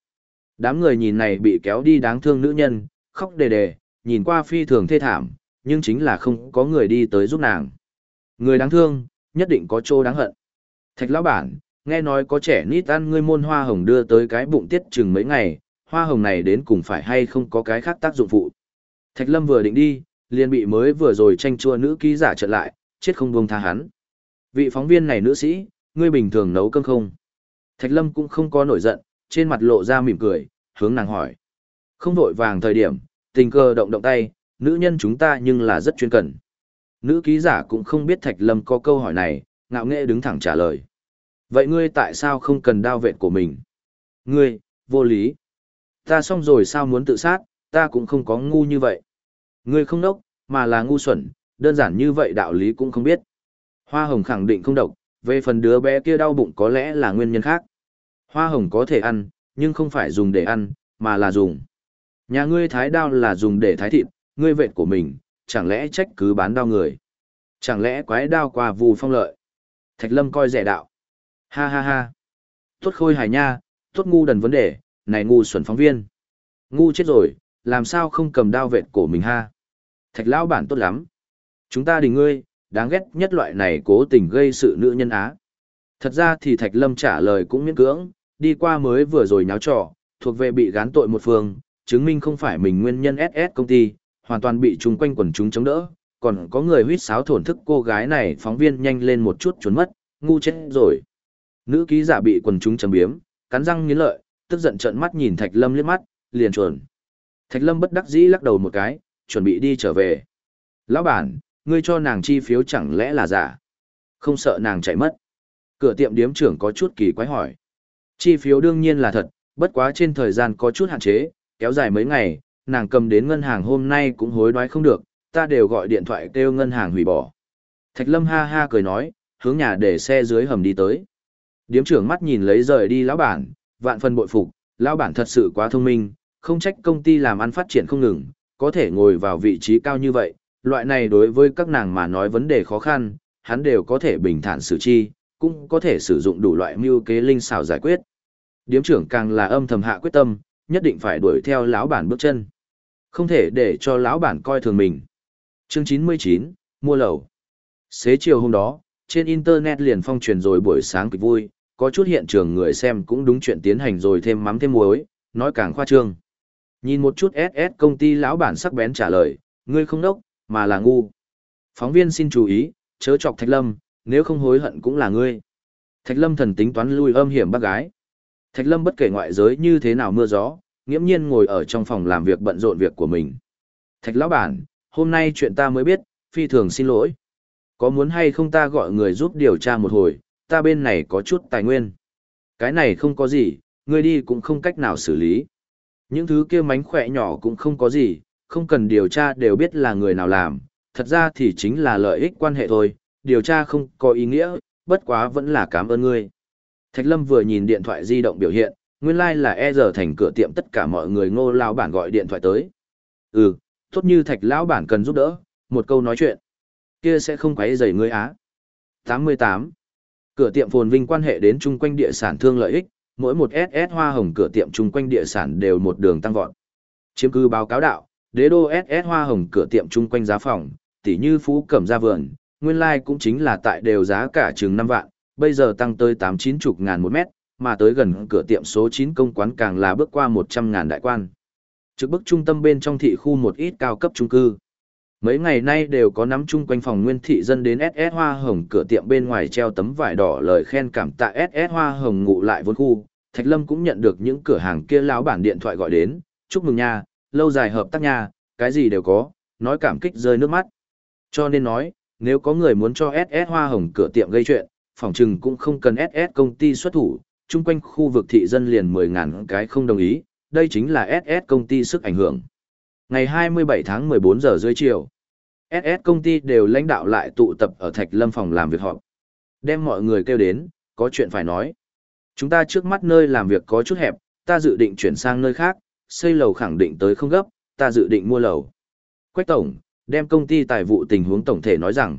Đám người nhìn này bị kéo đi đáng thương nữ nhân, khóc đề đề, nhìn qua phi thường thê thảm, nhưng chính là không có người đi tới giúp nàng. Người đáng thương, nhất định có chỗ đáng hận. Thạch lão bản, nghe nói có trẻ nít ăn ngươi môn hoa hồng đưa tới cái bụng tiết chừng mấy ngày, hoa hồng này đến cùng phải hay không có cái khác tác dụng phụ. Thạch lâm vừa định đi, liền bị mới vừa rồi tranh chua nữ ký giả trận lại, chết không buông tha hắn. Vị phóng viên này nữ sĩ, ngươi bình thường nấu cơm không? Thạch lâm cũng không có nổi giận, trên mặt lộ ra mỉm cười, hướng nàng hỏi. Không vội vàng thời điểm, tình cờ động động tay, nữ nhân chúng ta nhưng là rất chuyên cần. Nữ ký giả cũng không biết Thạch Lâm có câu hỏi này, ngạo nghệ đứng thẳng trả lời. Vậy ngươi tại sao không cần đao vẹn của mình? Ngươi, vô lý. Ta xong rồi sao muốn tự sát, ta cũng không có ngu như vậy. Ngươi không nốc, mà là ngu xuẩn, đơn giản như vậy đạo lý cũng không biết. Hoa hồng khẳng định không độc, về phần đứa bé kia đau bụng có lẽ là nguyên nhân khác. Hoa hồng có thể ăn, nhưng không phải dùng để ăn, mà là dùng. Nhà ngươi thái đao là dùng để thái thịt, ngươi vệt của mình, chẳng lẽ trách cứ bán đao người. Chẳng lẽ quái đao qua vù phong lợi. Thạch lâm coi rẻ đạo. Ha ha ha. Tốt khôi hài nha, tốt ngu đần vấn đề, này ngu xuẩn phóng viên. Ngu chết rồi, làm sao không cầm đao vệt cổ mình ha? Thạch lão bản tốt lắm. Chúng ta đình ngươi, đáng ghét nhất loại này cố tình gây sự nữ nhân á. Thật ra thì Thạch Lâm trả lời cũng miễn cưỡng, đi qua mới vừa rồi nháo trò, thuộc về bị gán tội một phương, chứng minh không phải mình nguyên nhân SS công ty, hoàn toàn bị chúng quanh quần chúng chống đỡ, còn có người huýt sáo thổn thức cô gái này phóng viên nhanh lên một chút trốn mất, ngu chết rồi. Nữ ký giả bị quần chúng chấm biếm, cắn răng nghiến lợi, tức giận trợn mắt nhìn Thạch Lâm liếc mắt, liền chuồn. Thạch Lâm bất đắc dĩ lắc đầu một cái, chuẩn bị đi trở về. Lão bản, ngươi cho nàng chi phiếu chẳng lẽ là giả? Không sợ nàng chạy mất. Cửa tiệm điếm trưởng có chút kỳ quái hỏi. Chi phiếu đương nhiên là thật, bất quá trên thời gian có chút hạn chế, kéo dài mấy ngày, nàng cầm đến ngân hàng hôm nay cũng hối đoái không được, ta đều gọi điện thoại kêu ngân hàng hủy bỏ. Thạch Lâm ha ha cười nói, hướng nhà để xe dưới hầm đi tới. Điếm trưởng mắt nhìn lấy rời đi lão bản, vạn phần bội phục, lão bản thật sự quá thông minh, không trách công ty làm ăn phát triển không ngừng, có thể ngồi vào vị trí cao như vậy, loại này đối với các nàng mà nói vấn đề khó khăn, hắn đều có thể bình thản xử chi, cũng có thể sử dụng đủ loại mưu kế linh xảo giải quyết. Điếm trưởng càng là âm thầm hạ quyết tâm, nhất định phải đuổi theo lão bản bước chân. Không thể để cho lão bản coi thường mình. Chương 99, mua lầu. Xế chiều hôm đó, trên internet liền phong truyền rồi buổi sáng kịch vui, có chút hiện trường người xem cũng đúng chuyện tiến hành rồi thêm mắm thêm muối, nói càng khoa trương. Nhìn một chút SS công ty lão bản sắc bén trả lời, ngươi không đốc, mà là ngu. Phóng viên xin chú ý, chớ chọc Thạch Lâm, nếu không hối hận cũng là ngươi. Thạch Lâm thần tính toán lui âm hiểm bác gái. Thạch Lâm bất kể ngoại giới như thế nào mưa gió, nghiễm nhiên ngồi ở trong phòng làm việc bận rộn việc của mình. Thạch lão bản, hôm nay chuyện ta mới biết, phi thường xin lỗi. Có muốn hay không ta gọi người giúp điều tra một hồi, ta bên này có chút tài nguyên. Cái này không có gì, ngươi đi cũng không cách nào xử lý. Những thứ kia mánh khỏe nhỏ cũng không có gì, không cần điều tra đều biết là người nào làm, thật ra thì chính là lợi ích quan hệ thôi, điều tra không có ý nghĩa, bất quá vẫn là cảm ơn ngươi. Thạch Lâm vừa nhìn điện thoại di động biểu hiện, nguyên lai like là e giờ thành cửa tiệm tất cả mọi người ngô lao bản gọi điện thoại tới. Ừ, tốt như thạch lão bản cần giúp đỡ, một câu nói chuyện. Kia sẽ không quấy rầy ngươi á. 88. Cửa tiệm phồn vinh quan hệ đến chung quanh địa sản thương lợi ích, mỗi một SS hoa hồng cửa tiệm chung quanh địa sản đều một đường tăng vọt. Chiếm cư báo cáo đạo, đế đô SS hoa hồng cửa tiệm chung quanh giá phòng, tỷ như phú cẩm ra vườn, nguyên lai like cũng chính là tại đều giá cả chừng 5 vạn, bây giờ tăng tới 8-9 chục ngàn một mét, mà tới gần cửa tiệm số 9 công quán càng là bước qua 100 ngàn đại quan. Trực bức trung tâm bên trong thị khu một ít cao cấp trung cư. Mấy ngày nay đều có nắm chung quanh phòng nguyên thị dân đến SS Hoa Hồng cửa tiệm bên ngoài treo tấm vải đỏ lời khen cảm tạ SS Hoa Hồng ngụ lại vốn khu. Thạch Lâm cũng nhận được những cửa hàng kia lão bản điện thoại gọi đến, chúc mừng nha, lâu dài hợp tác nhà, cái gì đều có, nói cảm kích rơi nước mắt. Cho nên nói, nếu có người muốn cho SS Hoa Hồng cửa tiệm gây chuyện, phòng trừng cũng không cần SS công ty xuất thủ, chung quanh khu vực thị dân liền 10.000 cái không đồng ý, đây chính là SS công ty sức ảnh hưởng. Ngày 27 tháng 14 giờ dưới chiều, SS công ty đều lãnh đạo lại tụ tập ở Thạch Lâm phòng làm việc họp. Đem mọi người kêu đến, có chuyện phải nói. Chúng ta trước mắt nơi làm việc có chút hẹp, ta dự định chuyển sang nơi khác, xây lầu khẳng định tới không gấp, ta dự định mua lầu. Quách Tổng, đem công ty tài vụ tình huống tổng thể nói rằng.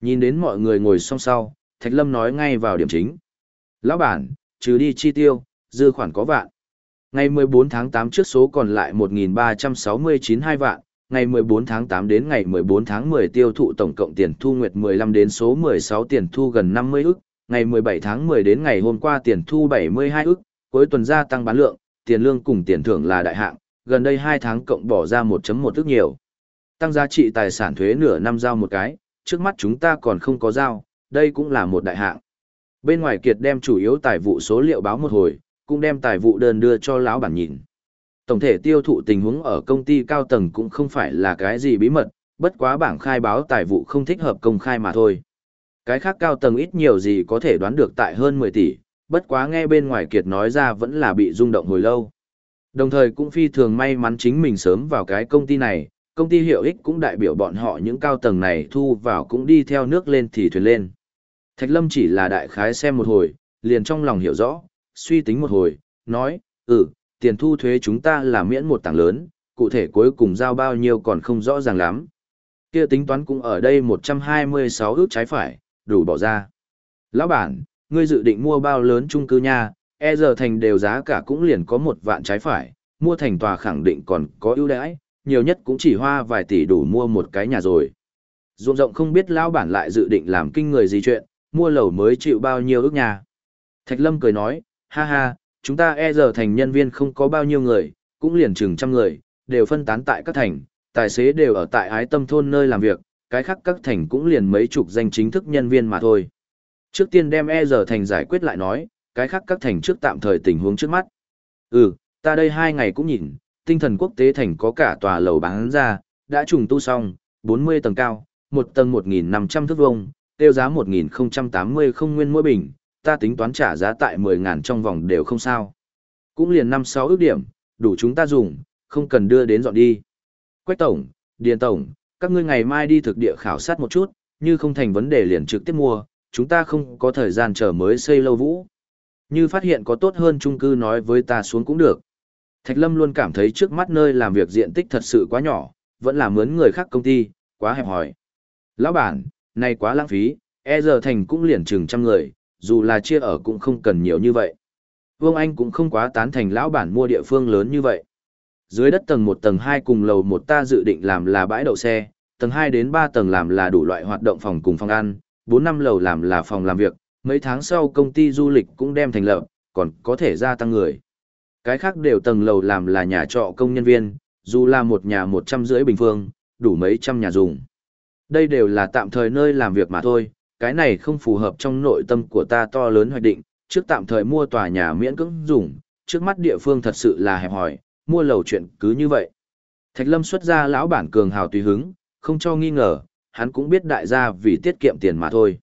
Nhìn đến mọi người ngồi song sau, Thạch Lâm nói ngay vào điểm chính. Lão bản, trừ đi chi tiêu, dư khoản có vạn. Ngày 14 tháng 8 trước số còn lại 1.369 hai vạn, ngày 14 tháng 8 đến ngày 14 tháng 10 tiêu thụ tổng cộng tiền thu nguyệt 15 đến số 16 tiền thu gần 50 ức, ngày 17 tháng 10 đến ngày hôm qua tiền thu 72 ức, cuối tuần gia tăng bán lượng, tiền lương cùng tiền thưởng là đại hạng, gần đây 2 tháng cộng bỏ ra 1.1 ức nhiều. Tăng giá trị tài sản thuế nửa năm giao một cái, trước mắt chúng ta còn không có giao, đây cũng là một đại hạng. Bên ngoài kiệt đem chủ yếu tài vụ số liệu báo một hồi, cũng đem tài vụ đơn đưa cho lão bản nhìn. Tổng thể tiêu thụ tình huống ở công ty cao tầng cũng không phải là cái gì bí mật, bất quá bảng khai báo tài vụ không thích hợp công khai mà thôi. Cái khác cao tầng ít nhiều gì có thể đoán được tại hơn 10 tỷ, bất quá nghe bên ngoài kiệt nói ra vẫn là bị rung động hồi lâu. Đồng thời cũng phi thường may mắn chính mình sớm vào cái công ty này, công ty hiệu ích cũng đại biểu bọn họ những cao tầng này thu vào cũng đi theo nước lên thì thuyền lên. Thạch Lâm chỉ là đại khái xem một hồi, liền trong lòng hiểu rõ, suy tính một hồi, nói, ừ, tiền thu thuế chúng ta là miễn một tảng lớn, cụ thể cuối cùng giao bao nhiêu còn không rõ ràng lắm. Kia tính toán cũng ở đây 126 ước trái phải, đủ bỏ ra. Lão bản, ngươi dự định mua bao lớn chung cư nha, e giờ thành đều giá cả cũng liền có một vạn trái phải, mua thành tòa khẳng định còn có ưu đãi, nhiều nhất cũng chỉ hoa vài tỷ đủ mua một cái nhà rồi. Ruộng rộng không biết lão bản lại dự định làm kinh người gì chuyện, mua lầu mới chịu bao nhiêu ước nhà. Thạch Lâm cười nói, ha ha, chúng ta e giờ thành nhân viên không có bao nhiêu người, cũng liền chừng trăm người, đều phân tán tại các thành, tài xế đều ở tại ái tâm thôn nơi làm việc, cái khác các thành cũng liền mấy chục danh chính thức nhân viên mà thôi. Trước tiên đem e giờ thành giải quyết lại nói, cái khác các thành trước tạm thời tình huống trước mắt. Ừ, ta đây hai ngày cũng nhìn, tinh thần quốc tế thành có cả tòa lầu bán ra, đã trùng tu xong, 40 tầng cao, một tầng 1.500 thước vuông, tiêu giá 1.080 không nguyên mỗi bình, ta tính toán trả giá tại 10.000 trong vòng đều không sao. Cũng liền 5-6 ước điểm, đủ chúng ta dùng, không cần đưa đến dọn đi. Quách Tổng, Điền Tổng, các ngươi ngày mai đi thực địa khảo sát một chút, như không thành vấn đề liền trực tiếp mua, chúng ta không có thời gian chờ mới xây lâu vũ. Như phát hiện có tốt hơn chung cư nói với ta xuống cũng được. Thạch Lâm luôn cảm thấy trước mắt nơi làm việc diện tích thật sự quá nhỏ, vẫn là mướn người khác công ty, quá hẹp hòi. Lão bản, này quá lãng phí, e giờ thành cũng liền chừng trăm người, dù là chia ở cũng không cần nhiều như vậy. Vương Anh cũng không quá tán thành lão bản mua địa phương lớn như vậy. Dưới đất tầng 1 tầng 2 cùng lầu 1 ta dự định làm là bãi đậu xe, tầng 2 đến 3 tầng làm là đủ loại hoạt động phòng cùng phòng ăn, 4 năm lầu làm là phòng làm việc, mấy tháng sau công ty du lịch cũng đem thành lập, còn có thể gia tăng người. Cái khác đều tầng lầu làm là nhà trọ công nhân viên, dù là một nhà 100 rưỡi bình phương, đủ mấy trăm nhà dùng. Đây đều là tạm thời nơi làm việc mà thôi, cái này không phù hợp trong nội tâm của ta to lớn hoạch định, trước tạm thời mua tòa nhà miễn cưỡng dùng, trước mắt địa phương thật sự là hẹp hòi, mua lầu chuyện cứ như vậy. Thạch Lâm xuất ra lão bản cường hào tùy hứng, không cho nghi ngờ, hắn cũng biết đại gia vì tiết kiệm tiền mà thôi.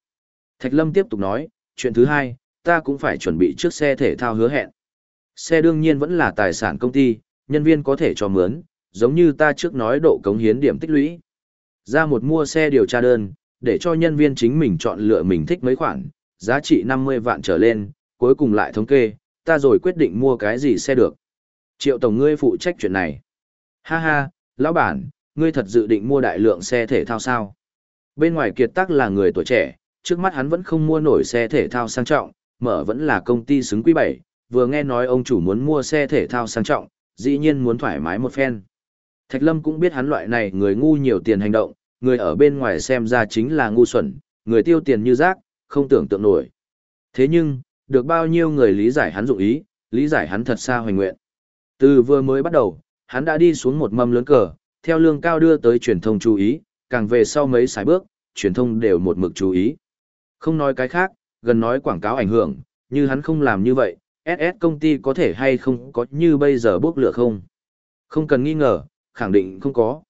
Thạch Lâm tiếp tục nói, chuyện thứ hai, ta cũng phải chuẩn bị trước xe thể thao hứa hẹn. Xe đương nhiên vẫn là tài sản công ty, nhân viên có thể cho mướn, giống như ta trước nói độ cống hiến điểm tích lũy. Ra một mua xe điều tra đơn, để cho nhân viên chính mình chọn lựa mình thích mấy khoản, giá trị 50 vạn trở lên, cuối cùng lại thống kê, ta rồi quyết định mua cái gì xe được. Triệu tổng ngươi phụ trách chuyện này. Ha ha, lão bản, ngươi thật dự định mua đại lượng xe thể thao sao? Bên ngoài kiệt tác là người tuổi trẻ, trước mắt hắn vẫn không mua nổi xe thể thao sang trọng, mở vẫn là công ty xứng quý bảy, vừa nghe nói ông chủ muốn mua xe thể thao sang trọng, dĩ nhiên muốn thoải mái một phen. Thạch Lâm cũng biết hắn loại này người ngu nhiều tiền hành động, người ở bên ngoài xem ra chính là ngu xuẩn, người tiêu tiền như rác, không tưởng tượng nổi. Thế nhưng, được bao nhiêu người lý giải hắn dụng ý, lý giải hắn thật xa hoành nguyện. Từ vừa mới bắt đầu, hắn đã đi xuống một mâm lớn cờ, theo lương cao đưa tới truyền thông chú ý, càng về sau mấy sải bước, truyền thông đều một mực chú ý. Không nói cái khác, gần nói quảng cáo ảnh hưởng, như hắn không làm như vậy, SS công ty có thể hay không có như bây giờ bước lửa không? Không cần nghi ngờ, khẳng định không có.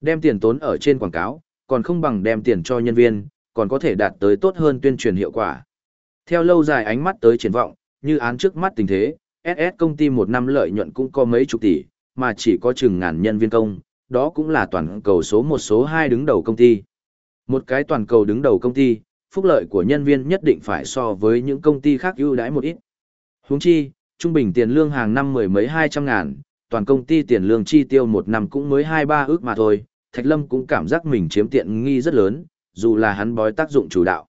Đem tiền tốn ở trên quảng cáo, còn không bằng đem tiền cho nhân viên, còn có thể đạt tới tốt hơn tuyên truyền hiệu quả. Theo lâu dài ánh mắt tới triển vọng, như án trước mắt tình thế, SS công ty một năm lợi nhuận cũng có mấy chục tỷ, mà chỉ có chừng ngàn nhân viên công, đó cũng là toàn cầu số một số hai đứng đầu công ty. Một cái toàn cầu đứng đầu công ty, phúc lợi của nhân viên nhất định phải so với những công ty khác ưu đãi một ít. Huống chi, trung bình tiền lương hàng năm mười mấy hai trăm ngàn, toàn công ty tiền lương chi tiêu một năm cũng mới hai ba ước mà thôi, Thạch Lâm cũng cảm giác mình chiếm tiện nghi rất lớn, dù là hắn bói tác dụng chủ đạo.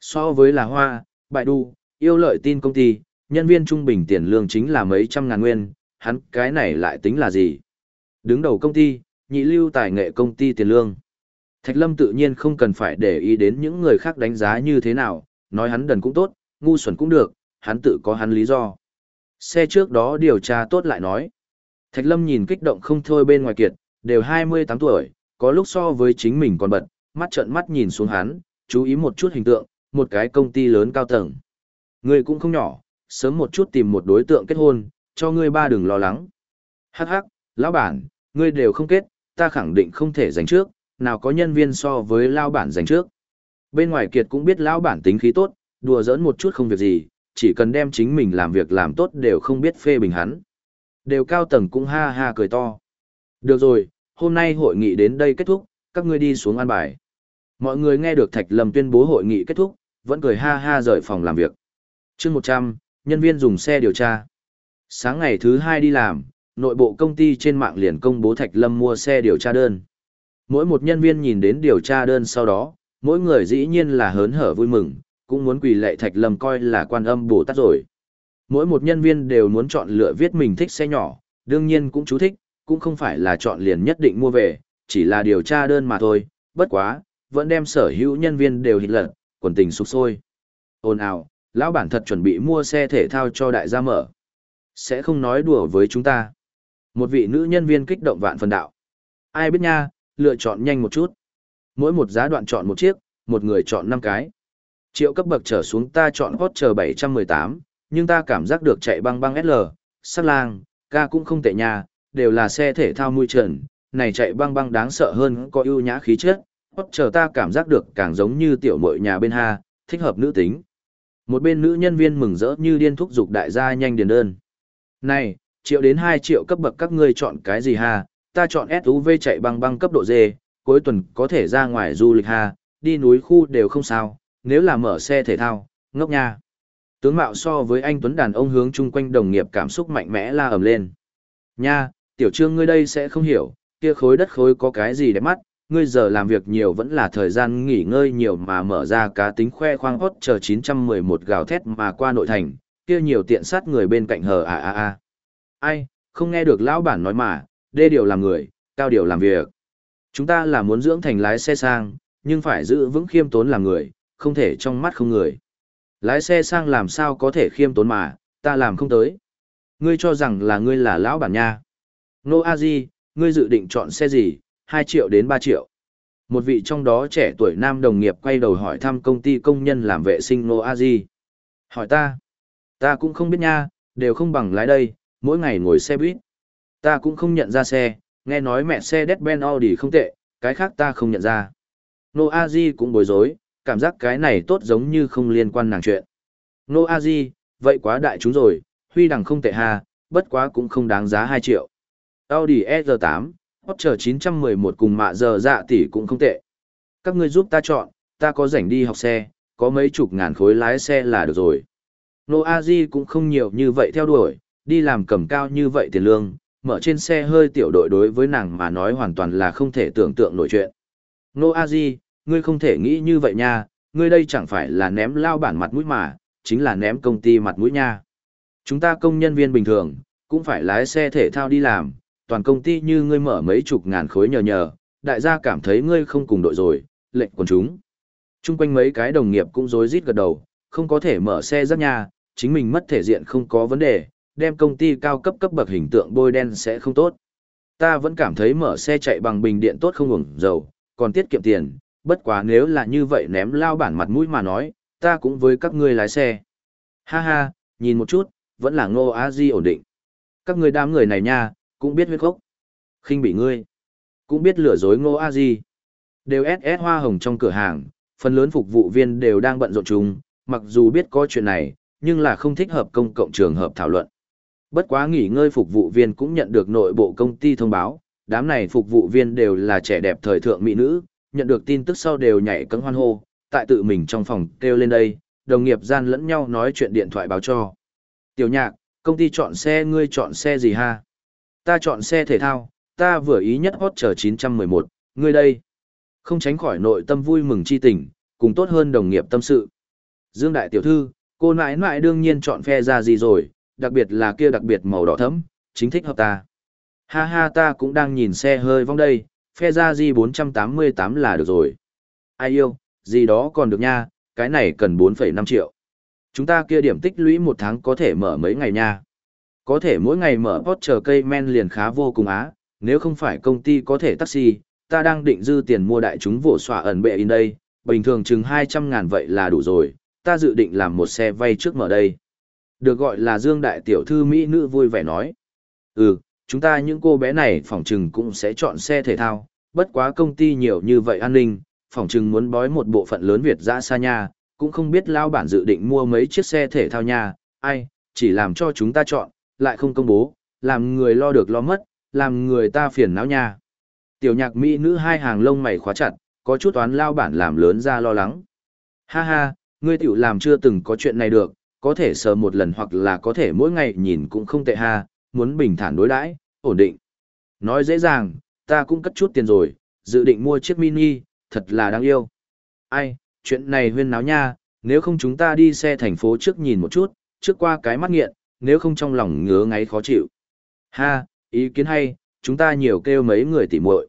So với là hoa, bại đu, yêu lợi tin công ty, nhân viên trung bình tiền lương chính là mấy trăm ngàn nguyên, hắn cái này lại tính là gì? Đứng đầu công ty, nhị lưu tài nghệ công ty tiền lương. Thạch Lâm tự nhiên không cần phải để ý đến những người khác đánh giá như thế nào, nói hắn đần cũng tốt, ngu xuẩn cũng được, hắn tự có hắn lý do. Xe trước đó điều tra tốt lại nói. Thạch Lâm nhìn kích động không thôi bên ngoài kiệt, đều 28 tuổi, có lúc so với chính mình còn bật, mắt trợn mắt nhìn xuống hắn, chú ý một chút hình tượng, một cái công ty lớn cao tầng. Người cũng không nhỏ, sớm một chút tìm một đối tượng kết hôn, cho ngươi ba đừng lo lắng. Hắc hắc, lão bản, ngươi đều không kết, ta khẳng định không thể giành trước, nào có nhân viên so với lao bản giành trước. Bên ngoài kiệt cũng biết lao bản tính khí tốt, đùa giỡn một chút không việc gì, chỉ cần đem chính mình làm việc làm tốt đều không biết phê bình hắn. Đều cao tầng cũng ha ha cười to. Được rồi, hôm nay hội nghị đến đây kết thúc, các ngươi đi xuống an bài. Mọi người nghe được Thạch Lâm tuyên bố hội nghị kết thúc, vẫn cười ha ha rời phòng làm việc. chương 100, nhân viên dùng xe điều tra. Sáng ngày thứ hai đi làm, nội bộ công ty trên mạng liền công bố Thạch Lâm mua xe điều tra đơn. Mỗi một nhân viên nhìn đến điều tra đơn sau đó, mỗi người dĩ nhiên là hớn hở vui mừng, cũng muốn quỳ lệ Thạch Lâm coi là quan âm Bồ Tát rồi. Mỗi một nhân viên đều muốn chọn lựa viết mình thích xe nhỏ, đương nhiên cũng chú thích, cũng không phải là chọn liền nhất định mua về, chỉ là điều tra đơn mà thôi, bất quá, vẫn đem sở hữu nhân viên đều hít lật, quần tình sục sôi. Ồn ào, lão bản thật chuẩn bị mua xe thể thao cho đại gia mở. Sẽ không nói đùa với chúng ta. Một vị nữ nhân viên kích động vạn phần đạo. Ai biết nha, lựa chọn nhanh một chút. Mỗi một giá đoạn chọn một chiếc, một người chọn năm cái. Triệu cấp bậc trở xuống ta chọn hot chờ 718, nhưng ta cảm giác được chạy băng băng SL, sắc lang, ca cũng không tệ nha, đều là xe thể thao mui trần, này chạy băng băng đáng sợ hơn có ưu nhã khí chất, hot chờ ta cảm giác được càng giống như tiểu muội nhà bên ha, thích hợp nữ tính. Một bên nữ nhân viên mừng rỡ như điên thúc giục đại gia nhanh điền đơn. Này, triệu đến 2 triệu cấp bậc các ngươi chọn cái gì ha, ta chọn SUV chạy băng băng cấp độ D, cuối tuần có thể ra ngoài du lịch ha, đi núi khu đều không sao, nếu là mở xe thể thao, ngốc nha. Tướng mạo so với anh Tuấn đàn ông hướng chung quanh đồng nghiệp cảm xúc mạnh mẽ la ầm lên. Nha, tiểu trương ngươi đây sẽ không hiểu, kia khối đất khối có cái gì để mắt, ngươi giờ làm việc nhiều vẫn là thời gian nghỉ ngơi nhiều mà mở ra cá tính khoe khoang hốt chờ 911 gào thét mà qua nội thành, kia nhiều tiện sát người bên cạnh hờ à à à. Ai, không nghe được lão bản nói mà, đê điều làm người, cao điều làm việc. Chúng ta là muốn dưỡng thành lái xe sang, nhưng phải giữ vững khiêm tốn làm người, không thể trong mắt không người. Lái xe sang làm sao có thể khiêm tốn mà, ta làm không tới. Ngươi cho rằng là ngươi là lão bản nha. Nô A Di, ngươi dự định chọn xe gì, 2 triệu đến 3 triệu. Một vị trong đó trẻ tuổi nam đồng nghiệp quay đầu hỏi thăm công ty công nhân làm vệ sinh Nô A Di. Hỏi ta. Ta cũng không biết nha, đều không bằng lái đây, mỗi ngày ngồi xe buýt. Ta cũng không nhận ra xe, nghe nói mẹ xe Deadben Audi không tệ, cái khác ta không nhận ra. Nô A Di cũng bối rối, cảm giác cái này tốt giống như không liên quan nàng chuyện. Nô A Di, vậy quá đại chúng rồi, huy đằng không tệ ha, bất quá cũng không đáng giá 2 triệu. Audi E8, Porsche 911 cùng mạ giờ dạ tỷ cũng không tệ. Các ngươi giúp ta chọn, ta có rảnh đi học xe, có mấy chục ngàn khối lái xe là được rồi. Nô A Di cũng không nhiều như vậy theo đuổi, đi làm cầm cao như vậy tiền lương, mở trên xe hơi tiểu đội đối với nàng mà nói hoàn toàn là không thể tưởng tượng nổi chuyện. Nô A Di, ngươi không thể nghĩ như vậy nha, ngươi đây chẳng phải là ném lao bản mặt mũi mà, chính là ném công ty mặt mũi nha. Chúng ta công nhân viên bình thường, cũng phải lái xe thể thao đi làm, toàn công ty như ngươi mở mấy chục ngàn khối nhờ nhờ, đại gia cảm thấy ngươi không cùng đội rồi, lệnh quần chúng. Trung quanh mấy cái đồng nghiệp cũng rối rít gật đầu, không có thể mở xe rất nha, chính mình mất thể diện không có vấn đề, đem công ty cao cấp cấp bậc hình tượng bôi đen sẽ không tốt. Ta vẫn cảm thấy mở xe chạy bằng bình điện tốt không ngừng dầu, còn tiết kiệm tiền, bất quá nếu là như vậy ném lao bản mặt mũi mà nói, ta cũng với các ngươi lái xe. Ha ha, nhìn một chút, vẫn là ngô á di ổn định. Các ngươi đám người này nha, cũng biết huyết khốc. khinh bị ngươi, cũng biết lừa dối ngô á di. Đều SS hoa hồng trong cửa hàng, phần lớn phục vụ viên đều đang bận rộn chung, mặc dù biết có chuyện này, nhưng là không thích hợp công cộng trường hợp thảo luận. Bất quá nghỉ ngơi phục vụ viên cũng nhận được nội bộ công ty thông báo, đám này phục vụ viên đều là trẻ đẹp thời thượng mỹ nữ, nhận được tin tức sau đều nhảy cẫng hoan hô, tại tự mình trong phòng kêu lên đây, đồng nghiệp gian lẫn nhau nói chuyện điện thoại báo cho. Tiểu nhạc, công ty chọn xe ngươi chọn xe gì ha? Ta chọn xe thể thao, ta vừa ý nhất hot chờ 911, ngươi đây. Không tránh khỏi nội tâm vui mừng chi tình, cùng tốt hơn đồng nghiệp tâm sự. Dương Đại Tiểu Thư, cô nãi nãi đương nhiên chọn phe ra gì rồi, đặc biệt là kia đặc biệt màu đỏ thẫm, chính thích hợp ta. Ha ha ta cũng đang nhìn xe hơi vong đây, phe ra di 488 là được rồi. Ai yêu, gì đó còn được nha, cái này cần 4,5 triệu. Chúng ta kia điểm tích lũy một tháng có thể mở mấy ngày nha. Có thể mỗi ngày mở pot chờ cây men liền khá vô cùng á, nếu không phải công ty có thể taxi, ta đang định dư tiền mua đại chúng vỗ xòa ẩn bệ in đây, bình thường chừng 200 ngàn vậy là đủ rồi, ta dự định làm một xe vay trước mở đây. Được gọi là Dương Đại Tiểu Thư Mỹ Nữ vui vẻ nói. Ừ, chúng ta những cô bé này phỏng chừng cũng sẽ chọn xe thể thao, bất quá công ty nhiều như vậy an ninh, phỏng chừng muốn bói một bộ phận lớn Việt ra xa nhà, cũng không biết lao bản dự định mua mấy chiếc xe thể thao nha, ai, chỉ làm cho chúng ta chọn, lại không công bố, làm người lo được lo mất, làm người ta phiền não nha. Tiểu nhạc mỹ nữ hai hàng lông mày khóa chặt, có chút toán lao bản làm lớn ra lo lắng. Ha ha, ngươi tiểu làm chưa từng có chuyện này được, có thể sờ một lần hoặc là có thể mỗi ngày nhìn cũng không tệ ha, muốn bình thản đối đãi, ổn định. Nói dễ dàng, ta cũng cất chút tiền rồi, dự định mua chiếc mini, thật là đáng yêu. Ai, chuyện này huyên náo nha, nếu không chúng ta đi xe thành phố trước nhìn một chút, trước qua cái mắt nghiện, nếu không trong lòng ngứa ngáy khó chịu. Ha, Ý kiến hay, chúng ta nhiều kêu mấy người tỉ muội.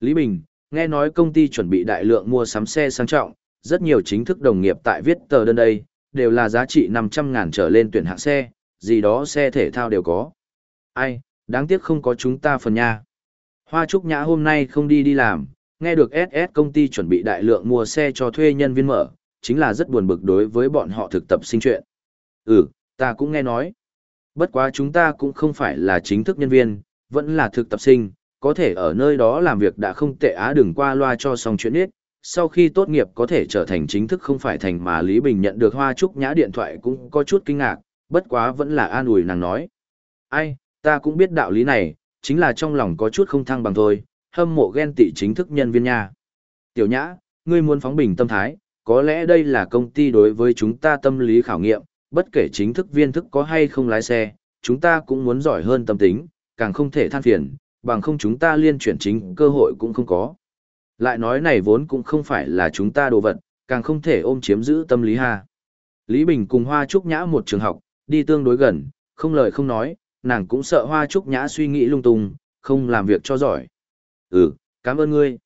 Lý Bình, nghe nói công ty chuẩn bị đại lượng mua sắm xe sang trọng, rất nhiều chính thức đồng nghiệp tại viết tờ đơn đây, đều là giá trị 500 ngàn trở lên tuyển hạng xe, gì đó xe thể thao đều có. Ai, đáng tiếc không có chúng ta phần nha. Hoa Trúc Nhã hôm nay không đi đi làm, nghe được SS công ty chuẩn bị đại lượng mua xe cho thuê nhân viên mở, chính là rất buồn bực đối với bọn họ thực tập sinh chuyện. Ừ, ta cũng nghe nói. Bất quá chúng ta cũng không phải là chính thức nhân viên, vẫn là thực tập sinh, có thể ở nơi đó làm việc đã không tệ á đừng qua loa cho xong chuyện ít. Sau khi tốt nghiệp có thể trở thành chính thức không phải thành mà Lý Bình nhận được Hoa Trúc Nhã điện thoại cũng có chút kinh ngạc, bất quá vẫn là an ủi nàng nói. Ai, ta cũng biết đạo lý này, chính là trong lòng có chút không thăng bằng thôi, hâm mộ ghen tị chính thức nhân viên nha. Tiểu Nhã, ngươi muốn phóng bình tâm thái, có lẽ đây là công ty đối với chúng ta tâm lý khảo nghiệm, bất kể chính thức viên thức có hay không lái xe, chúng ta cũng muốn giỏi hơn tâm tính, càng không thể than phiền, bằng không chúng ta liên chuyển chính cơ hội cũng không có. Lại nói này vốn cũng không phải là chúng ta đồ vật, càng không thể ôm chiếm giữ tâm lý ha. Lý Bình cùng Hoa Trúc Nhã một trường học, đi tương đối gần, không lời không nói, nàng cũng sợ Hoa Trúc Nhã suy nghĩ lung tung, không làm việc cho giỏi. Ừ, cảm ơn ngươi.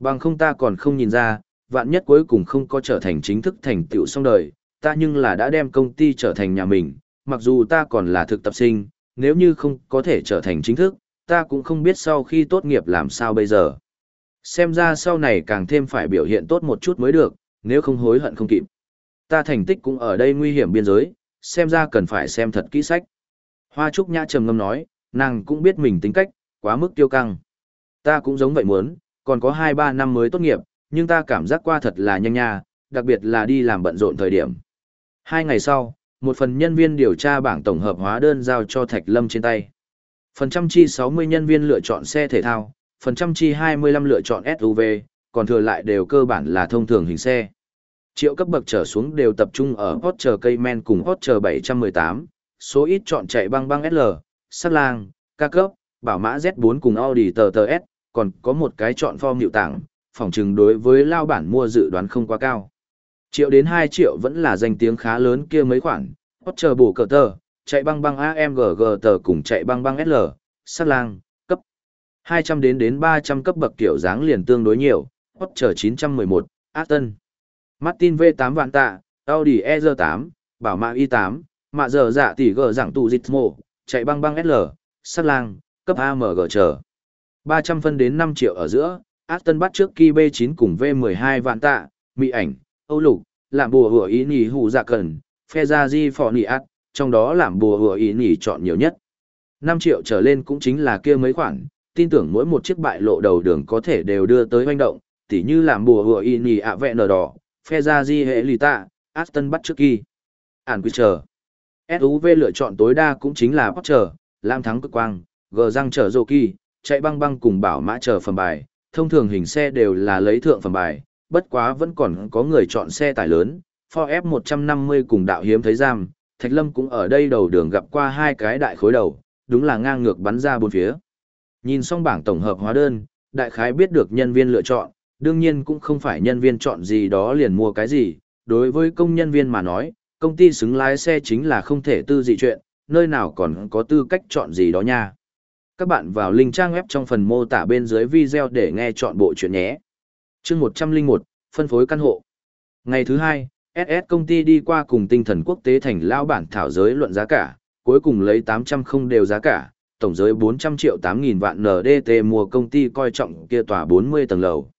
Bằng không ta còn không nhìn ra, vạn nhất cuối cùng không có trở thành chính thức thành tựu xong đời, ta nhưng là đã đem công ty trở thành nhà mình, mặc dù ta còn là thực tập sinh, nếu như không có thể trở thành chính thức, ta cũng không biết sau khi tốt nghiệp làm sao bây giờ. Xem ra sau này càng thêm phải biểu hiện tốt một chút mới được, nếu không hối hận không kịp. Ta thành tích cũng ở đây nguy hiểm biên giới, xem ra cần phải xem thật kỹ sách. Hoa Trúc Nhã trầm ngâm nói, nàng cũng biết mình tính cách, quá mức tiêu căng. Ta cũng giống vậy muốn, còn có 2-3 năm mới tốt nghiệp, nhưng ta cảm giác qua thật là nhanh nha, đặc biệt là đi làm bận rộn thời điểm. Hai ngày sau, một phần nhân viên điều tra bảng tổng hợp hóa đơn giao cho Thạch Lâm trên tay. Phần trăm chi 60 nhân viên lựa chọn xe thể thao, phần trăm chi 25 lựa chọn SUV, còn thừa lại đều cơ bản là thông thường hình xe. Triệu cấp bậc trở xuống đều tập trung ở Porsche Cayman cùng Porsche 718, số ít chọn chạy băng băng SL, sát lang, ca cấp, bảo mã Z4 cùng Audi TTS, còn có một cái chọn form hiệu tảng, phòng trừng đối với lao bản mua dự đoán không quá cao. Triệu đến 2 triệu vẫn là danh tiếng khá lớn kia mấy khoản, Porsche bổ cờ tờ, chạy băng băng AMG GT cùng chạy băng băng SL, sát lang. 200 đến đến 300 cấp bậc kiểu dáng liền tương đối nhiều, Porsche 911, Aston. Martin V8 vạn tạ, Audi E8, bảo mã i8, mạ giờ dạ tỷ gờ dạng tù dịch mộ, chạy băng băng SL, sắc lang, cấp AMG chờ. 300 phân đến 5 triệu ở giữa, Aston bắt trước Ki B9 cùng V12 vạn tạ, mỹ ảnh, Âu lục, làm bùa hủa ý nhì hù dạ cần, phe ra di phỏ nỉ át, trong đó làm bùa hủa ý nhì chọn nhiều nhất. 5 triệu trở lên cũng chính là kia mấy khoản, tin tưởng mỗi một chiếc bại lộ đầu đường có thể đều đưa tới hoành động, tỉ như làm bùa hựa y nì ạ vẹn nở đỏ, phe ra di hệ lì tạ, Aston bắt trước kỳ. Ản quy chờ. SUV lựa chọn tối đa cũng chính là Porsche, Lam Thắng Cực Quang, gờ răng chở Dô Kỳ, chạy băng băng cùng bảo mã trở phẩm bài, thông thường hình xe đều là lấy thượng phẩm bài, bất quá vẫn còn có người chọn xe tải lớn, Ford F150 cùng đạo hiếm thấy giam, Thạch Lâm cũng ở đây đầu đường gặp qua hai cái đại khối đầu, đúng là ngang ngược bắn ra bốn phía. Nhìn xong bảng tổng hợp hóa đơn, đại khái biết được nhân viên lựa chọn, đương nhiên cũng không phải nhân viên chọn gì đó liền mua cái gì, đối với công nhân viên mà nói, công ty xứng lái xe chính là không thể tư dị chuyện, nơi nào còn có tư cách chọn gì đó nha. Các bạn vào link trang web trong phần mô tả bên dưới video để nghe chọn bộ chuyện nhé. chương 101, phân phối căn hộ. Ngày thứ hai, SS công ty đi qua cùng tinh thần quốc tế thành lao bản thảo giới luận giá cả, cuối cùng lấy 800 không đều giá cả, tổng giới 400 triệu 8.000 vạn NDT mua công ty coi trọng kia tòa 40 tầng lầu.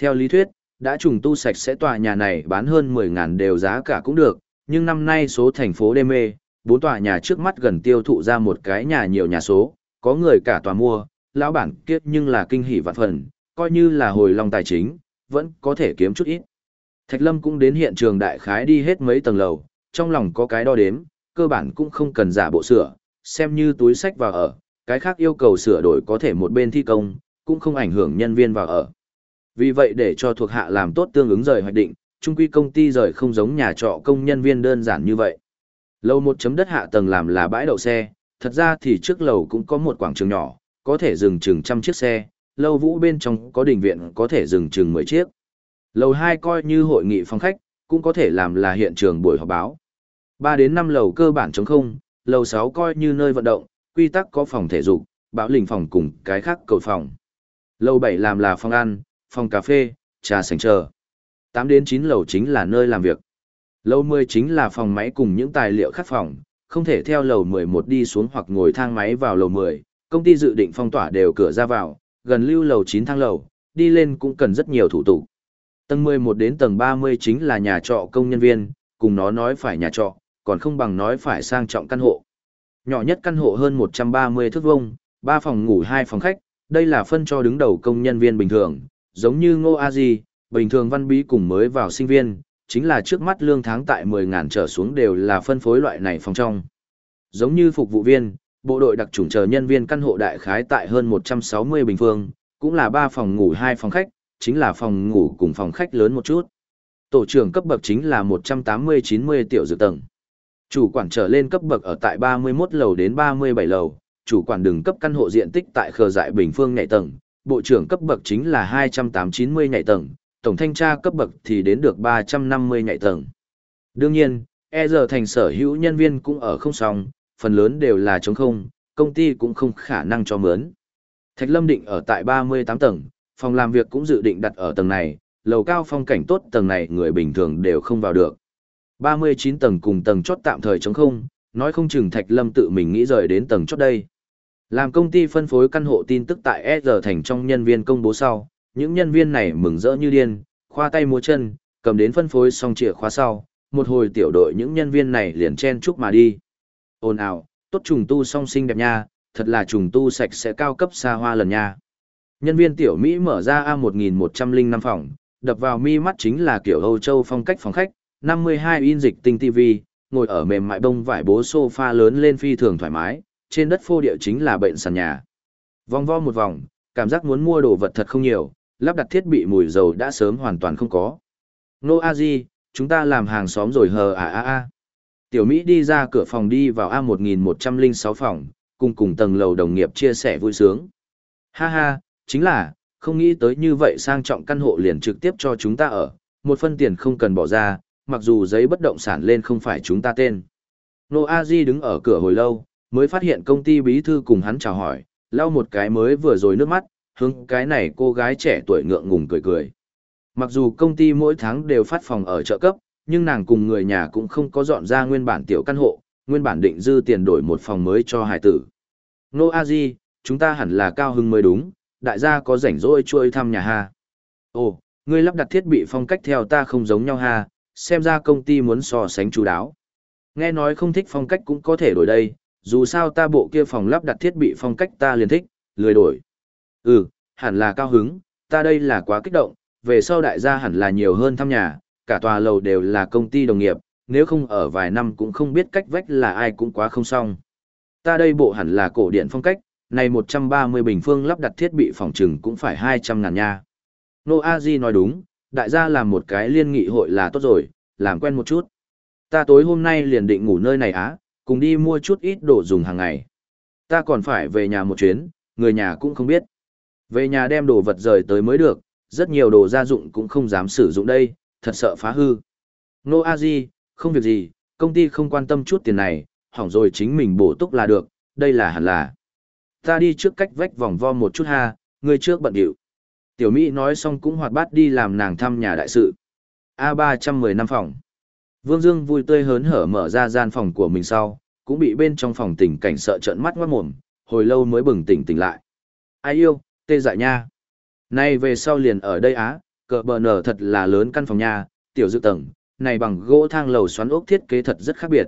Theo lý thuyết, đã trùng tu sạch sẽ tòa nhà này bán hơn 10.000 đều giá cả cũng được, nhưng năm nay số thành phố đê mê, bốn tòa nhà trước mắt gần tiêu thụ ra một cái nhà nhiều nhà số, có người cả tòa mua, lão bản kiếp nhưng là kinh hỉ vạn phần, coi như là hồi lòng tài chính, vẫn có thể kiếm chút ít. Thạch Lâm cũng đến hiện trường đại khái đi hết mấy tầng lầu, trong lòng có cái đo đếm, cơ bản cũng không cần giả bộ sửa, xem như túi sách vào ở, cái khác yêu cầu sửa đổi có thể một bên thi công, cũng không ảnh hưởng nhân viên vào ở. Vì vậy để cho thuộc hạ làm tốt tương ứng rời hoạch định, trung quy công ty rời không giống nhà trọ công nhân viên đơn giản như vậy. Lầu một chấm đất hạ tầng làm là bãi đậu xe, thật ra thì trước lầu cũng có một quảng trường nhỏ, có thể dừng chừng trăm chiếc xe, lâu vũ bên trong có đình viện có thể dừng chừng 10 chiếc. Lầu 2 coi như hội nghị phòng khách, cũng có thể làm là hiện trường buổi họp báo. 3 đến 5 lầu cơ bản trống không, lầu 6 coi như nơi vận động, quy tắc có phòng thể dục, bão lình phòng cùng cái khác cầu phòng. Lầu 7 làm là phòng ăn, phòng cà phê, trà sành chờ. 8 đến 9 lầu chính là nơi làm việc. Lầu 10 chính là phòng máy cùng những tài liệu khác phòng, không thể theo lầu 11 đi xuống hoặc ngồi thang máy vào lầu 10, công ty dự định phong tỏa đều cửa ra vào, gần lưu lầu 9 thang lầu, đi lên cũng cần rất nhiều thủ tục. Tầng 11 đến tầng 30 chính là nhà trọ công nhân viên, cùng nó nói phải nhà trọ, còn không bằng nói phải sang trọng căn hộ. Nhỏ nhất căn hộ hơn 130 thước vuông, 3 phòng ngủ 2 phòng khách, đây là phân cho đứng đầu công nhân viên bình thường, giống như Ngô A Di, bình thường văn bí cùng mới vào sinh viên, chính là trước mắt lương tháng tại 10.000 trở xuống đều là phân phối loại này phòng trong. Giống như phục vụ viên, bộ đội đặc chủng chờ nhân viên căn hộ đại khái tại hơn 160 bình phương, cũng là 3 phòng ngủ 2 phòng khách, chính là phòng ngủ cùng phòng khách lớn một chút. Tổ trưởng cấp bậc chính là 180-90 tiểu dự tầng. Chủ quản trở lên cấp bậc ở tại 31 lầu đến 37 lầu, chủ quản đường cấp căn hộ diện tích tại khờ dại bình phương nhảy tầng, bộ trưởng cấp bậc chính là 280-90 nhảy tầng, tổng thanh tra cấp bậc thì đến được 350 nhảy tầng. Đương nhiên, e giờ thành sở hữu nhân viên cũng ở không song, phần lớn đều là trống không, công ty cũng không khả năng cho mướn. Thạch Lâm định ở tại 38 tầng, phòng làm việc cũng dự định đặt ở tầng này, lầu cao phong cảnh tốt tầng này người bình thường đều không vào được. 39 tầng cùng tầng chốt tạm thời chống không, nói không chừng Thạch Lâm tự mình nghĩ rời đến tầng chốt đây. Làm công ty phân phối căn hộ tin tức tại E giờ thành trong nhân viên công bố sau, những nhân viên này mừng rỡ như điên, khoa tay múa chân, cầm đến phân phối xong chìa khóa sau, một hồi tiểu đội những nhân viên này liền chen chúc mà đi. Ồn ào, tốt trùng tu song sinh đẹp nha, thật là trùng tu sạch sẽ cao cấp xa hoa lần nha. Nhân viên tiểu Mỹ mở ra A1105 phòng, đập vào mi mắt chính là kiểu Âu Châu phong cách phòng khách, 52 in dịch tinh TV, ngồi ở mềm mại bông vải bố sofa lớn lên phi thường thoải mái, trên đất phô địa chính là bệnh sàn nhà. Vòng vo một vòng, cảm giác muốn mua đồ vật thật không nhiều, lắp đặt thiết bị mùi dầu đã sớm hoàn toàn không có. Nô A Di, chúng ta làm hàng xóm rồi hờ à à à. Tiểu Mỹ đi ra cửa phòng đi vào A1106 phòng, cùng cùng tầng lầu đồng nghiệp chia sẻ vui sướng. Ha ha, chính là, không nghĩ tới như vậy sang trọng căn hộ liền trực tiếp cho chúng ta ở, một phân tiền không cần bỏ ra, mặc dù giấy bất động sản lên không phải chúng ta tên. Nô A Di đứng ở cửa hồi lâu, mới phát hiện công ty bí thư cùng hắn chào hỏi, lau một cái mới vừa rồi nước mắt, hướng cái này cô gái trẻ tuổi ngượng ngùng cười cười. Mặc dù công ty mỗi tháng đều phát phòng ở trợ cấp, nhưng nàng cùng người nhà cũng không có dọn ra nguyên bản tiểu căn hộ, nguyên bản định dư tiền đổi một phòng mới cho hải tử. Nô A Di, chúng ta hẳn là cao hưng mới đúng, đại gia có rảnh rỗi chui thăm nhà ha. Ồ, ngươi lắp đặt thiết bị phong cách theo ta không giống nhau ha, xem ra công ty muốn so sánh chú đáo. Nghe nói không thích phong cách cũng có thể đổi đây, dù sao ta bộ kia phòng lắp đặt thiết bị phong cách ta liền thích, lười đổi. Ừ, hẳn là cao hứng, ta đây là quá kích động, về sau đại gia hẳn là nhiều hơn thăm nhà, cả tòa lầu đều là công ty đồng nghiệp, nếu không ở vài năm cũng không biết cách vách là ai cũng quá không xong. Ta đây bộ hẳn là cổ điện phong cách, này 130 bình phương lắp đặt thiết bị phòng trừng cũng phải 200 ngàn nha. Nô A Di nói đúng, đại gia làm một cái liên nghị hội là tốt rồi, làm quen một chút. Ta tối hôm nay liền định ngủ nơi này á, cùng đi mua chút ít đồ dùng hàng ngày. Ta còn phải về nhà một chuyến, người nhà cũng không biết. Về nhà đem đồ vật rời tới mới được, rất nhiều đồ gia dụng cũng không dám sử dụng đây, thật sợ phá hư. Nô A Di, không việc gì, công ty không quan tâm chút tiền này, hỏng rồi chính mình bổ túc là được, đây là hẳn là. Ta đi trước cách vách vòng vo một chút ha, người trước bận điệu. Tiểu Mỹ nói xong cũng hoạt bát đi làm nàng thăm nhà đại sự. A310 năm phòng. Vương Dương vui tươi hớn hở mở ra gian phòng của mình sau, cũng bị bên trong phòng tình cảnh sợ trợn mắt ngoát mồm, hồi lâu mới bừng tỉnh tỉnh lại. Ai yêu, tê dại nha. Nay về sau liền ở đây á, cờ bờ nở thật là lớn căn phòng nha, tiểu dự tầng, này bằng gỗ thang lầu xoắn ốc thiết kế thật rất khác biệt.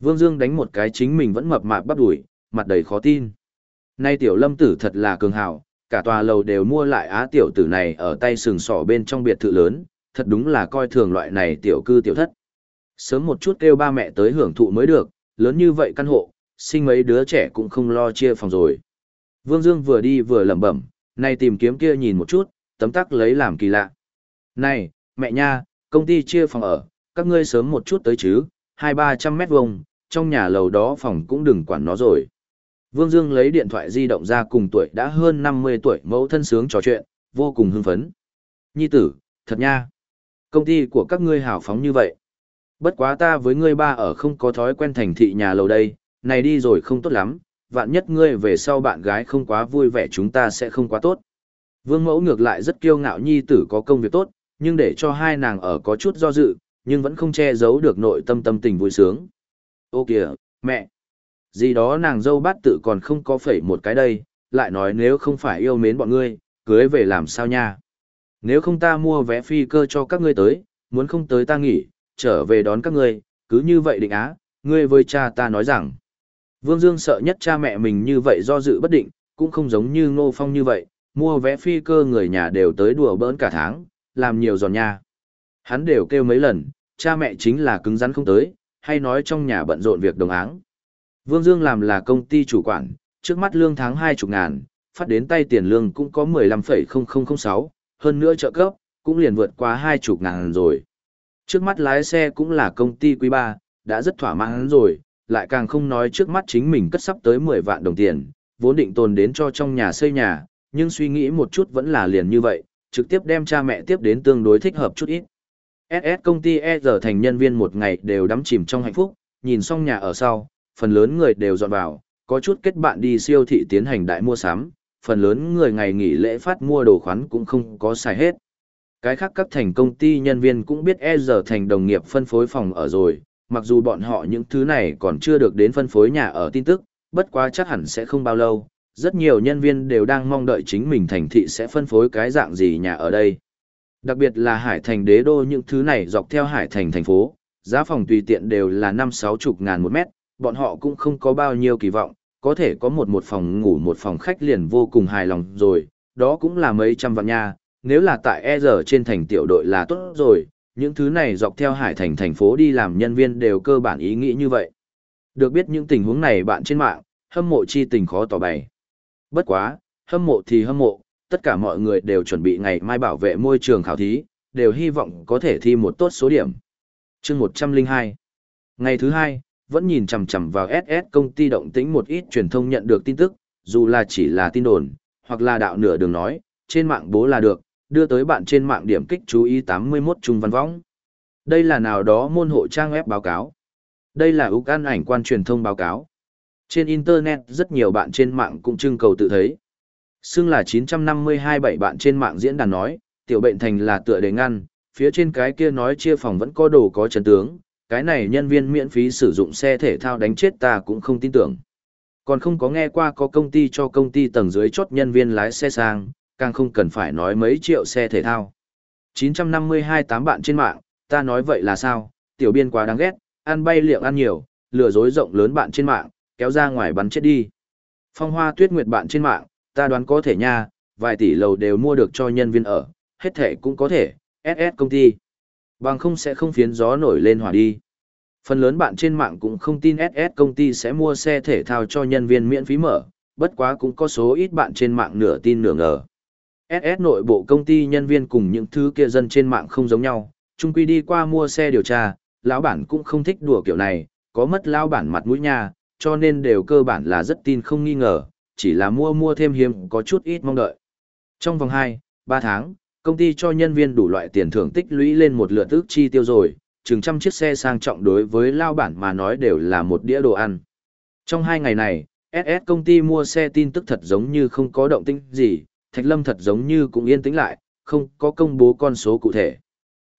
Vương Dương đánh một cái chính mình vẫn mập mạp bắp đuổi, mặt đầy khó tin. Nay tiểu lâm tử thật là cường hảo cả tòa lầu đều mua lại á tiểu tử này ở tay sừng sỏ bên trong biệt thự lớn, thật đúng là coi thường loại này tiểu cư tiểu thất. Sớm một chút kêu ba mẹ tới hưởng thụ mới được, lớn như vậy căn hộ, sinh mấy đứa trẻ cũng không lo chia phòng rồi. Vương Dương vừa đi vừa lẩm bẩm, nay tìm kiếm kia nhìn một chút, tấm tắc lấy làm kỳ lạ. Này, mẹ nha, công ty chia phòng ở, các ngươi sớm một chút tới chứ, hai ba trăm mét vuông, trong nhà lầu đó phòng cũng đừng quản nó rồi. Vương Dương lấy điện thoại di động ra cùng tuổi đã hơn 50 tuổi mẫu thân sướng trò chuyện, vô cùng hưng phấn. Nhi tử, thật nha. Công ty của các ngươi hào phóng như vậy. Bất quá ta với ngươi ba ở không có thói quen thành thị nhà lầu đây, này đi rồi không tốt lắm, vạn nhất ngươi về sau bạn gái không quá vui vẻ chúng ta sẽ không quá tốt. Vương mẫu ngược lại rất kiêu ngạo nhi tử có công việc tốt, nhưng để cho hai nàng ở có chút do dự, nhưng vẫn không che giấu được nội tâm tâm tình vui sướng. Ô kìa, mẹ! Gì đó nàng dâu bát tự còn không có phẩy một cái đây, lại nói nếu không phải yêu mến bọn ngươi, cưới về làm sao nha. Nếu không ta mua vé phi cơ cho các ngươi tới, muốn không tới ta nghỉ, trở về đón các ngươi, cứ như vậy định á, ngươi với cha ta nói rằng. Vương Dương sợ nhất cha mẹ mình như vậy do dự bất định, cũng không giống như Ngô Phong như vậy, mua vé phi cơ người nhà đều tới đùa bỡn cả tháng, làm nhiều giòn nha. Hắn đều kêu mấy lần, cha mẹ chính là cứng rắn không tới, hay nói trong nhà bận rộn việc đồng áng. Vương Dương làm là công ty chủ quản, trước mắt lương tháng hai chục ngàn, phát đến tay tiền lương cũng có 15,0006, hơn nữa trợ cấp, cũng liền vượt qua hai chục ngàn rồi. Trước mắt lái xe cũng là công ty quý ba, đã rất thỏa mãn rồi, lại càng không nói trước mắt chính mình cất sắp tới 10 vạn đồng tiền, vốn định tồn đến cho trong nhà xây nhà, nhưng suy nghĩ một chút vẫn là liền như vậy, trực tiếp đem cha mẹ tiếp đến tương đối thích hợp chút ít. SS công ty E giờ thành nhân viên một ngày đều đắm chìm trong hạnh phúc, nhìn xong nhà ở sau, phần lớn người đều dọn vào, có chút kết bạn đi siêu thị tiến hành đại mua sắm, phần lớn người ngày nghỉ lễ phát mua đồ khoán cũng không có xài hết. Cái khác các thành công ty nhân viên cũng biết E giờ thành đồng nghiệp phân phối phòng ở rồi, mặc dù bọn họ những thứ này còn chưa được đến phân phối nhà ở tin tức, bất quá chắc hẳn sẽ không bao lâu, rất nhiều nhân viên đều đang mong đợi chính mình thành thị sẽ phân phối cái dạng gì nhà ở đây. Đặc biệt là hải thành đế đô những thứ này dọc theo hải thành thành phố, giá phòng tùy tiện đều là năm sáu chục ngàn một mét, bọn họ cũng không có bao nhiêu kỳ vọng, có thể có một một phòng ngủ một phòng khách liền vô cùng hài lòng rồi, đó cũng là mấy trăm vạn nha, nếu là tại E giờ trên thành tiểu đội là tốt rồi, những thứ này dọc theo hải thành thành phố đi làm nhân viên đều cơ bản ý nghĩ như vậy. Được biết những tình huống này bạn trên mạng, hâm mộ chi tình khó tỏ bày. Bất quá, hâm mộ thì hâm mộ, tất cả mọi người đều chuẩn bị ngày mai bảo vệ môi trường khảo thí, đều hy vọng có thể thi một tốt số điểm. chương 102 Ngày thứ hai, vẫn nhìn chằm chằm vào SS công ty động tĩnh một ít truyền thông nhận được tin tức, dù là chỉ là tin đồn, hoặc là đạo nửa đường nói, trên mạng bố là được, đưa tới bạn trên mạng điểm kích chú ý 81 trung văn võng. Đây là nào đó môn hộ trang web báo cáo. Đây là úc an ảnh quan truyền thông báo cáo. Trên Internet rất nhiều bạn trên mạng cũng trưng cầu tự thấy. Xưng là 9527 bạn trên mạng diễn đàn nói, tiểu bệnh thành là tựa đề ngăn, phía trên cái kia nói chia phòng vẫn có đồ có chấn tướng, cái này nhân viên miễn phí sử dụng xe thể thao đánh chết ta cũng không tin tưởng. Còn không có nghe qua có công ty cho công ty tầng dưới chốt nhân viên lái xe sang, càng không cần phải nói mấy triệu xe thể thao. 952 tám bạn trên mạng, ta nói vậy là sao, tiểu biên quá đáng ghét, ăn bay liệng ăn nhiều, lừa dối rộng lớn bạn trên mạng, kéo ra ngoài bắn chết đi. Phong hoa tuyết nguyệt bạn trên mạng, ta đoán có thể nha, vài tỷ lầu đều mua được cho nhân viên ở, hết thể cũng có thể, SS công ty. Bằng không sẽ không phiến gió nổi lên hỏa đi. Phần lớn bạn trên mạng cũng không tin SS công ty sẽ mua xe thể thao cho nhân viên miễn phí mở, bất quá cũng có số ít bạn trên mạng nửa tin nửa ngờ. SS nội bộ công ty nhân viên cùng những thứ kia dân trên mạng không giống nhau, chung quy đi qua mua xe điều tra, lão bản cũng không thích đùa kiểu này, có mất lão bản mặt mũi nha, cho nên đều cơ bản là rất tin không nghi ngờ, chỉ là mua mua thêm hiếm có chút ít mong đợi. Trong vòng 2, 3 tháng, công ty cho nhân viên đủ loại tiền thưởng tích lũy lên một lượt ước chi tiêu rồi, chừng trăm chiếc xe sang trọng đối với lao bản mà nói đều là một đĩa đồ ăn. Trong hai ngày này, SS công ty mua xe tin tức thật giống như không có động tĩnh gì, Thạch Lâm thật giống như cũng yên tĩnh lại, không có công bố con số cụ thể.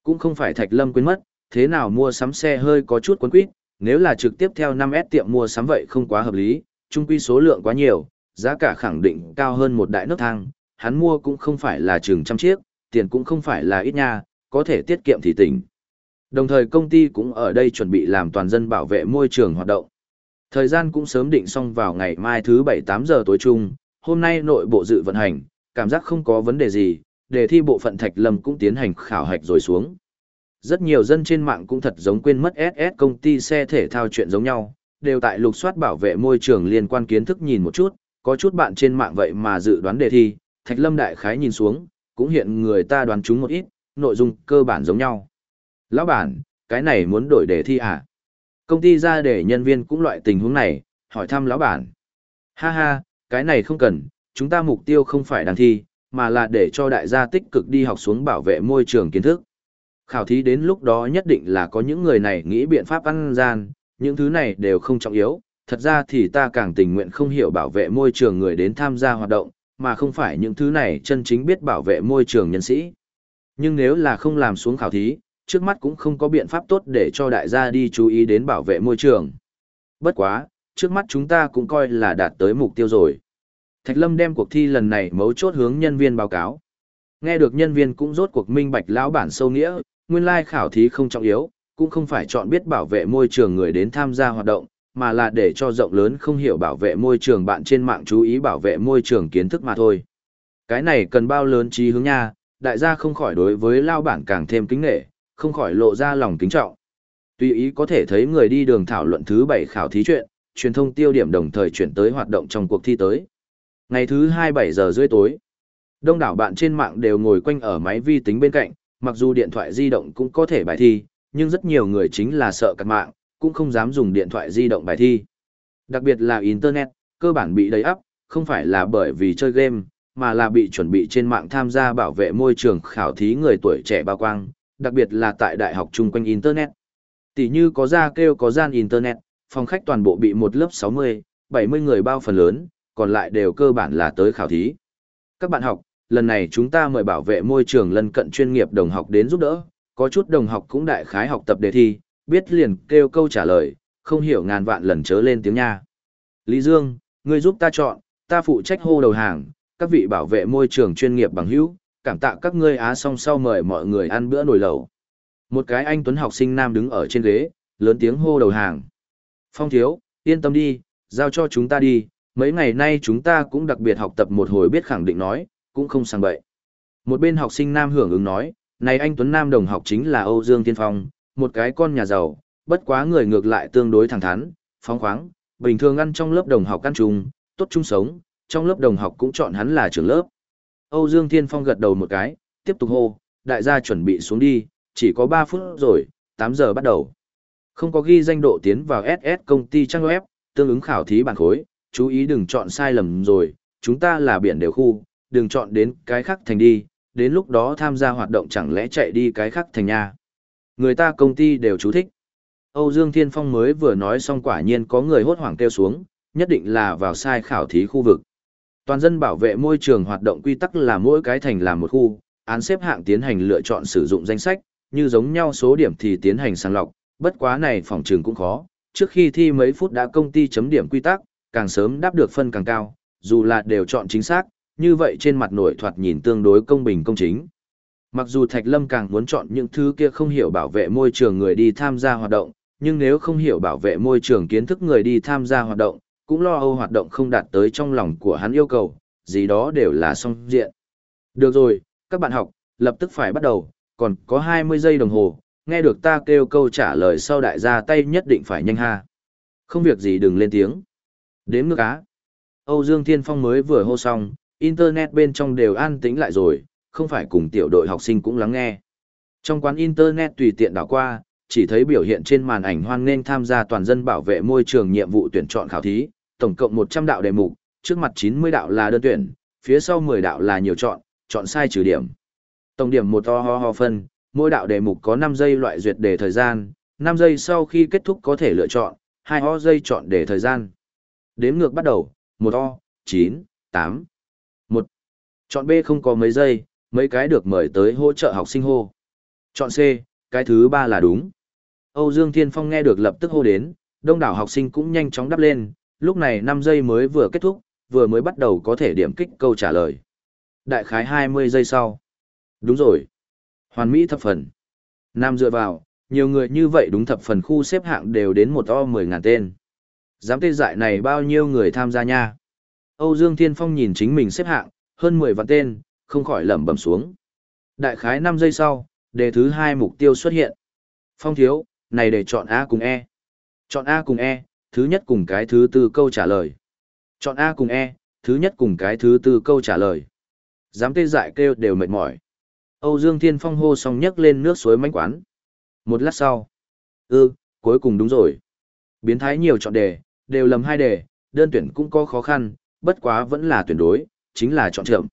Cũng không phải Thạch Lâm quên mất, thế nào mua sắm xe hơi có chút quấn quýt, nếu là trực tiếp theo 5S tiệm mua sắm vậy không quá hợp lý, chung quy số lượng quá nhiều, giá cả khẳng định cao hơn một đại nước thang, hắn mua cũng không phải là chừng trăm chiếc, tiền cũng không phải là ít nha, có thể tiết kiệm thì tỉnh. Đồng thời công ty cũng ở đây chuẩn bị làm toàn dân bảo vệ môi trường hoạt động. Thời gian cũng sớm định xong vào ngày mai thứ 7-8 giờ tối chung, hôm nay nội bộ dự vận hành, cảm giác không có vấn đề gì, đề thi bộ phận Thạch Lâm cũng tiến hành khảo hạch rồi xuống. Rất nhiều dân trên mạng cũng thật giống quên mất SS công ty xe thể thao chuyện giống nhau, đều tại lục soát bảo vệ môi trường liên quan kiến thức nhìn một chút, có chút bạn trên mạng vậy mà dự đoán đề thi, Thạch Lâm đại khái nhìn xuống, cũng hiện người ta đoán chúng một ít, nội dung cơ bản giống nhau. Lão bản, cái này muốn đổi đề thi à? Công ty ra để nhân viên cũng loại tình huống này, hỏi thăm lão bản. Ha ha, cái này không cần, chúng ta mục tiêu không phải đăng thi, mà là để cho đại gia tích cực đi học xuống bảo vệ môi trường kiến thức. Khảo thí đến lúc đó nhất định là có những người này nghĩ biện pháp ăn gian, những thứ này đều không trọng yếu, thật ra thì ta càng tình nguyện không hiểu bảo vệ môi trường người đến tham gia hoạt động, mà không phải những thứ này chân chính biết bảo vệ môi trường nhân sĩ. Nhưng nếu là không làm xuống khảo thí, trước mắt cũng không có biện pháp tốt để cho đại gia đi chú ý đến bảo vệ môi trường. Bất quá, trước mắt chúng ta cũng coi là đạt tới mục tiêu rồi. Thạch Lâm đem cuộc thi lần này mấu chốt hướng nhân viên báo cáo. Nghe được nhân viên cũng rốt cuộc minh bạch lão bản sâu nghĩa, nguyên lai khảo thí không trọng yếu, cũng không phải chọn biết bảo vệ môi trường người đến tham gia hoạt động, mà là để cho rộng lớn không hiểu bảo vệ môi trường bạn trên mạng chú ý bảo vệ môi trường kiến thức mà thôi. Cái này cần bao lớn trí hướng nha, đại gia không khỏi đối với lao bản càng thêm kính nghệ, không khỏi lộ ra lòng kính trọng. Tuy ý có thể thấy người đi đường thảo luận thứ bảy khảo thí chuyện, truyền thông tiêu điểm đồng thời chuyển tới hoạt động trong cuộc thi tới. Ngày thứ hai bảy giờ rưỡi tối, đông đảo bạn trên mạng đều ngồi quanh ở máy vi tính bên cạnh, mặc dù điện thoại di động cũng có thể bài thi, nhưng rất nhiều người chính là sợ cắt mạng, cũng không dám dùng điện thoại di động bài thi. Đặc biệt là Internet, cơ bản bị đầy ắp, không phải là bởi vì chơi game, mà là bị chuẩn bị trên mạng tham gia bảo vệ môi trường khảo thí người tuổi trẻ bao quang, đặc biệt là tại đại học chung quanh Internet. Tỷ như có ra kêu có gian Internet, phòng khách toàn bộ bị một lớp 60, 70 người bao phần lớn, còn lại đều cơ bản là tới khảo thí. Các bạn học, lần này chúng ta mời bảo vệ môi trường lân cận chuyên nghiệp đồng học đến giúp đỡ, có chút đồng học cũng đại khái học tập đề thi, biết liền kêu câu trả lời, không hiểu ngàn vạn lần chớ lên tiếng nha. Lý Dương, ngươi giúp ta chọn, ta phụ trách hô đầu hàng, các vị bảo vệ môi trường chuyên nghiệp bằng hữu, cảm tạ các ngươi á song sau mời mọi người ăn bữa nồi lẩu. Một cái anh tuấn học sinh nam đứng ở trên ghế, lớn tiếng hô đầu hàng. Phong thiếu, yên tâm đi, giao cho chúng ta đi, mấy ngày nay chúng ta cũng đặc biệt học tập một hồi biết khẳng định nói, cũng không sang bậy. Một bên học sinh nam hưởng ứng nói, này anh Tuấn Nam đồng học chính là Âu Dương Tiên Phong, một cái con nhà giàu, bất quá người ngược lại tương đối thẳng thắn, phóng khoáng, bình thường ăn trong lớp đồng học ăn chung, tốt chung sống, trong lớp đồng học cũng chọn hắn là trưởng lớp. Âu Dương Thiên Phong gật đầu một cái, tiếp tục hô, đại gia chuẩn bị xuống đi, chỉ có 3 phút rồi, 8 giờ bắt đầu. Không có ghi danh độ tiến vào SS công ty trang web, tương ứng khảo thí bản khối, chú ý đừng chọn sai lầm rồi, chúng ta là biển đều khu, đừng chọn đến cái khác thành đi, đến lúc đó tham gia hoạt động chẳng lẽ chạy đi cái khác thành nha. Người ta công ty đều chú thích. Âu Dương Thiên Phong mới vừa nói xong quả nhiên có người hốt hoảng kêu xuống, nhất định là vào sai khảo thí khu vực. Toàn dân bảo vệ môi trường hoạt động quy tắc là mỗi cái thành làm một khu, án xếp hạng tiến hành lựa chọn sử dụng danh sách, như giống nhau số điểm thì tiến hành sàng lọc, bất quá này phòng trường cũng khó, trước khi thi mấy phút đã công ty chấm điểm quy tắc, càng sớm đáp được phân càng cao, dù là đều chọn chính xác, như vậy trên mặt nổi thoạt nhìn tương đối công bình công chính. Mặc dù Thạch Lâm càng muốn chọn những thứ kia không hiểu bảo vệ môi trường người đi tham gia hoạt động, nhưng nếu không hiểu bảo vệ môi trường kiến thức người đi tham gia hoạt động, cũng lo âu hoạt động không đạt tới trong lòng của hắn yêu cầu, gì đó đều là song diện. Được rồi, các bạn học, lập tức phải bắt đầu, còn có 20 giây đồng hồ, nghe được ta kêu câu trả lời sau đại gia tay nhất định phải nhanh ha. Không việc gì đừng lên tiếng. Đếm ngược á. Âu Dương Thiên Phong mới vừa hô xong, Internet bên trong đều an tĩnh lại rồi, không phải cùng tiểu đội học sinh cũng lắng nghe. Trong quán Internet tùy tiện đảo qua, chỉ thấy biểu hiện trên màn ảnh hoan nghênh tham gia toàn dân bảo vệ môi trường nhiệm vụ tuyển chọn khảo thí, tổng cộng 100 đạo đề mục, trước mặt 90 đạo là đơn tuyển, phía sau 10 đạo là nhiều chọn, chọn sai trừ điểm. Tổng điểm một to ho ho phân, mỗi đạo đề mục có 5 giây loại duyệt đề thời gian, 5 giây sau khi kết thúc có thể lựa chọn, 2 ho giây chọn đề thời gian. Đếm ngược bắt đầu, một ho, 9, 8, một Chọn B không có mấy giây, mấy cái được mời tới hỗ trợ học sinh hô. Chọn C, cái thứ ba là đúng. Âu Dương Thiên Phong nghe được lập tức hô đến, đông đảo học sinh cũng nhanh chóng đáp lên, lúc này 5 giây mới vừa kết thúc, vừa mới bắt đầu có thể điểm kích câu trả lời. Đại khái 20 giây sau. Đúng rồi. Hoàn Mỹ thập phần. Nam dựa vào, nhiều người như vậy đúng thập phần khu xếp hạng đều đến một o 10 ngàn tên. Giám tê dại này bao nhiêu người tham gia nha. Âu Dương Thiên Phong nhìn chính mình xếp hạng, hơn 10 vạn tên, không khỏi lẩm bẩm xuống. Đại khái 5 giây sau, đề thứ 2 mục tiêu xuất hiện. Phong thiếu, này để chọn A cùng E. Chọn A cùng E, thứ nhất cùng cái thứ tư câu trả lời. Chọn A cùng E, thứ nhất cùng cái thứ tư câu trả lời. Dám tê dại kêu đều mệt mỏi. Âu Dương Thiên Phong hô xong nhấc lên nước suối mánh quán. Một lát sau. ư, cuối cùng đúng rồi. Biến thái nhiều chọn đề, đều lầm hai đề, đơn tuyển cũng có khó khăn, bất quá vẫn là tuyển đối, chính là chọn trưởng.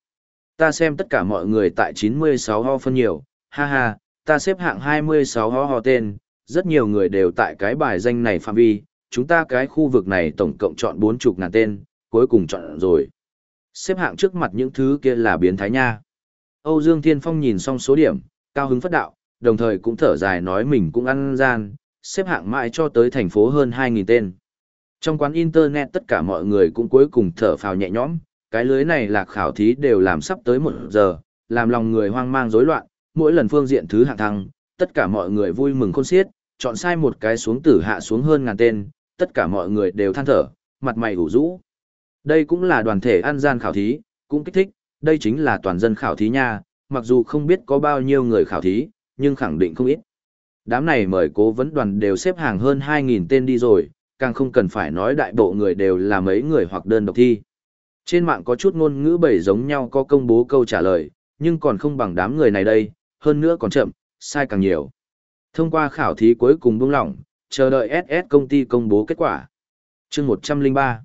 Ta xem tất cả mọi người tại 96 ho phân nhiều, ha ha, ta xếp hạng 26 ho ho tên, rất nhiều người đều tại cái bài danh này phạm vi, chúng ta cái khu vực này tổng cộng chọn bốn chục ngàn tên, cuối cùng chọn rồi. Xếp hạng trước mặt những thứ kia là biến thái nha. Âu Dương Thiên Phong nhìn xong số điểm, cao hứng phất đạo, đồng thời cũng thở dài nói mình cũng ăn gian, xếp hạng mãi cho tới thành phố hơn 2.000 tên. Trong quán Internet tất cả mọi người cũng cuối cùng thở phào nhẹ nhõm, cái lưới này là khảo thí đều làm sắp tới một giờ, làm lòng người hoang mang rối loạn, mỗi lần phương diện thứ hạng thăng, tất cả mọi người vui mừng khôn xiết, chọn sai một cái xuống tử hạ xuống hơn ngàn tên, tất cả mọi người đều than thở, mặt mày ủ rũ. Đây cũng là đoàn thể ăn gian khảo thí, cũng kích thích, đây chính là toàn dân khảo thí nha, mặc dù không biết có bao nhiêu người khảo thí, nhưng khẳng định không ít. Đám này mời cố vấn đoàn đều xếp hàng hơn 2.000 tên đi rồi, càng không cần phải nói đại bộ người đều là mấy người hoặc đơn độc thi. Trên mạng có chút ngôn ngữ bảy giống nhau có công bố câu trả lời, nhưng còn không bằng đám người này đây, hơn nữa còn chậm, sai càng nhiều. Thông qua khảo thí cuối cùng buông lỏng, chờ đợi SS công ty công bố kết quả. chương 103.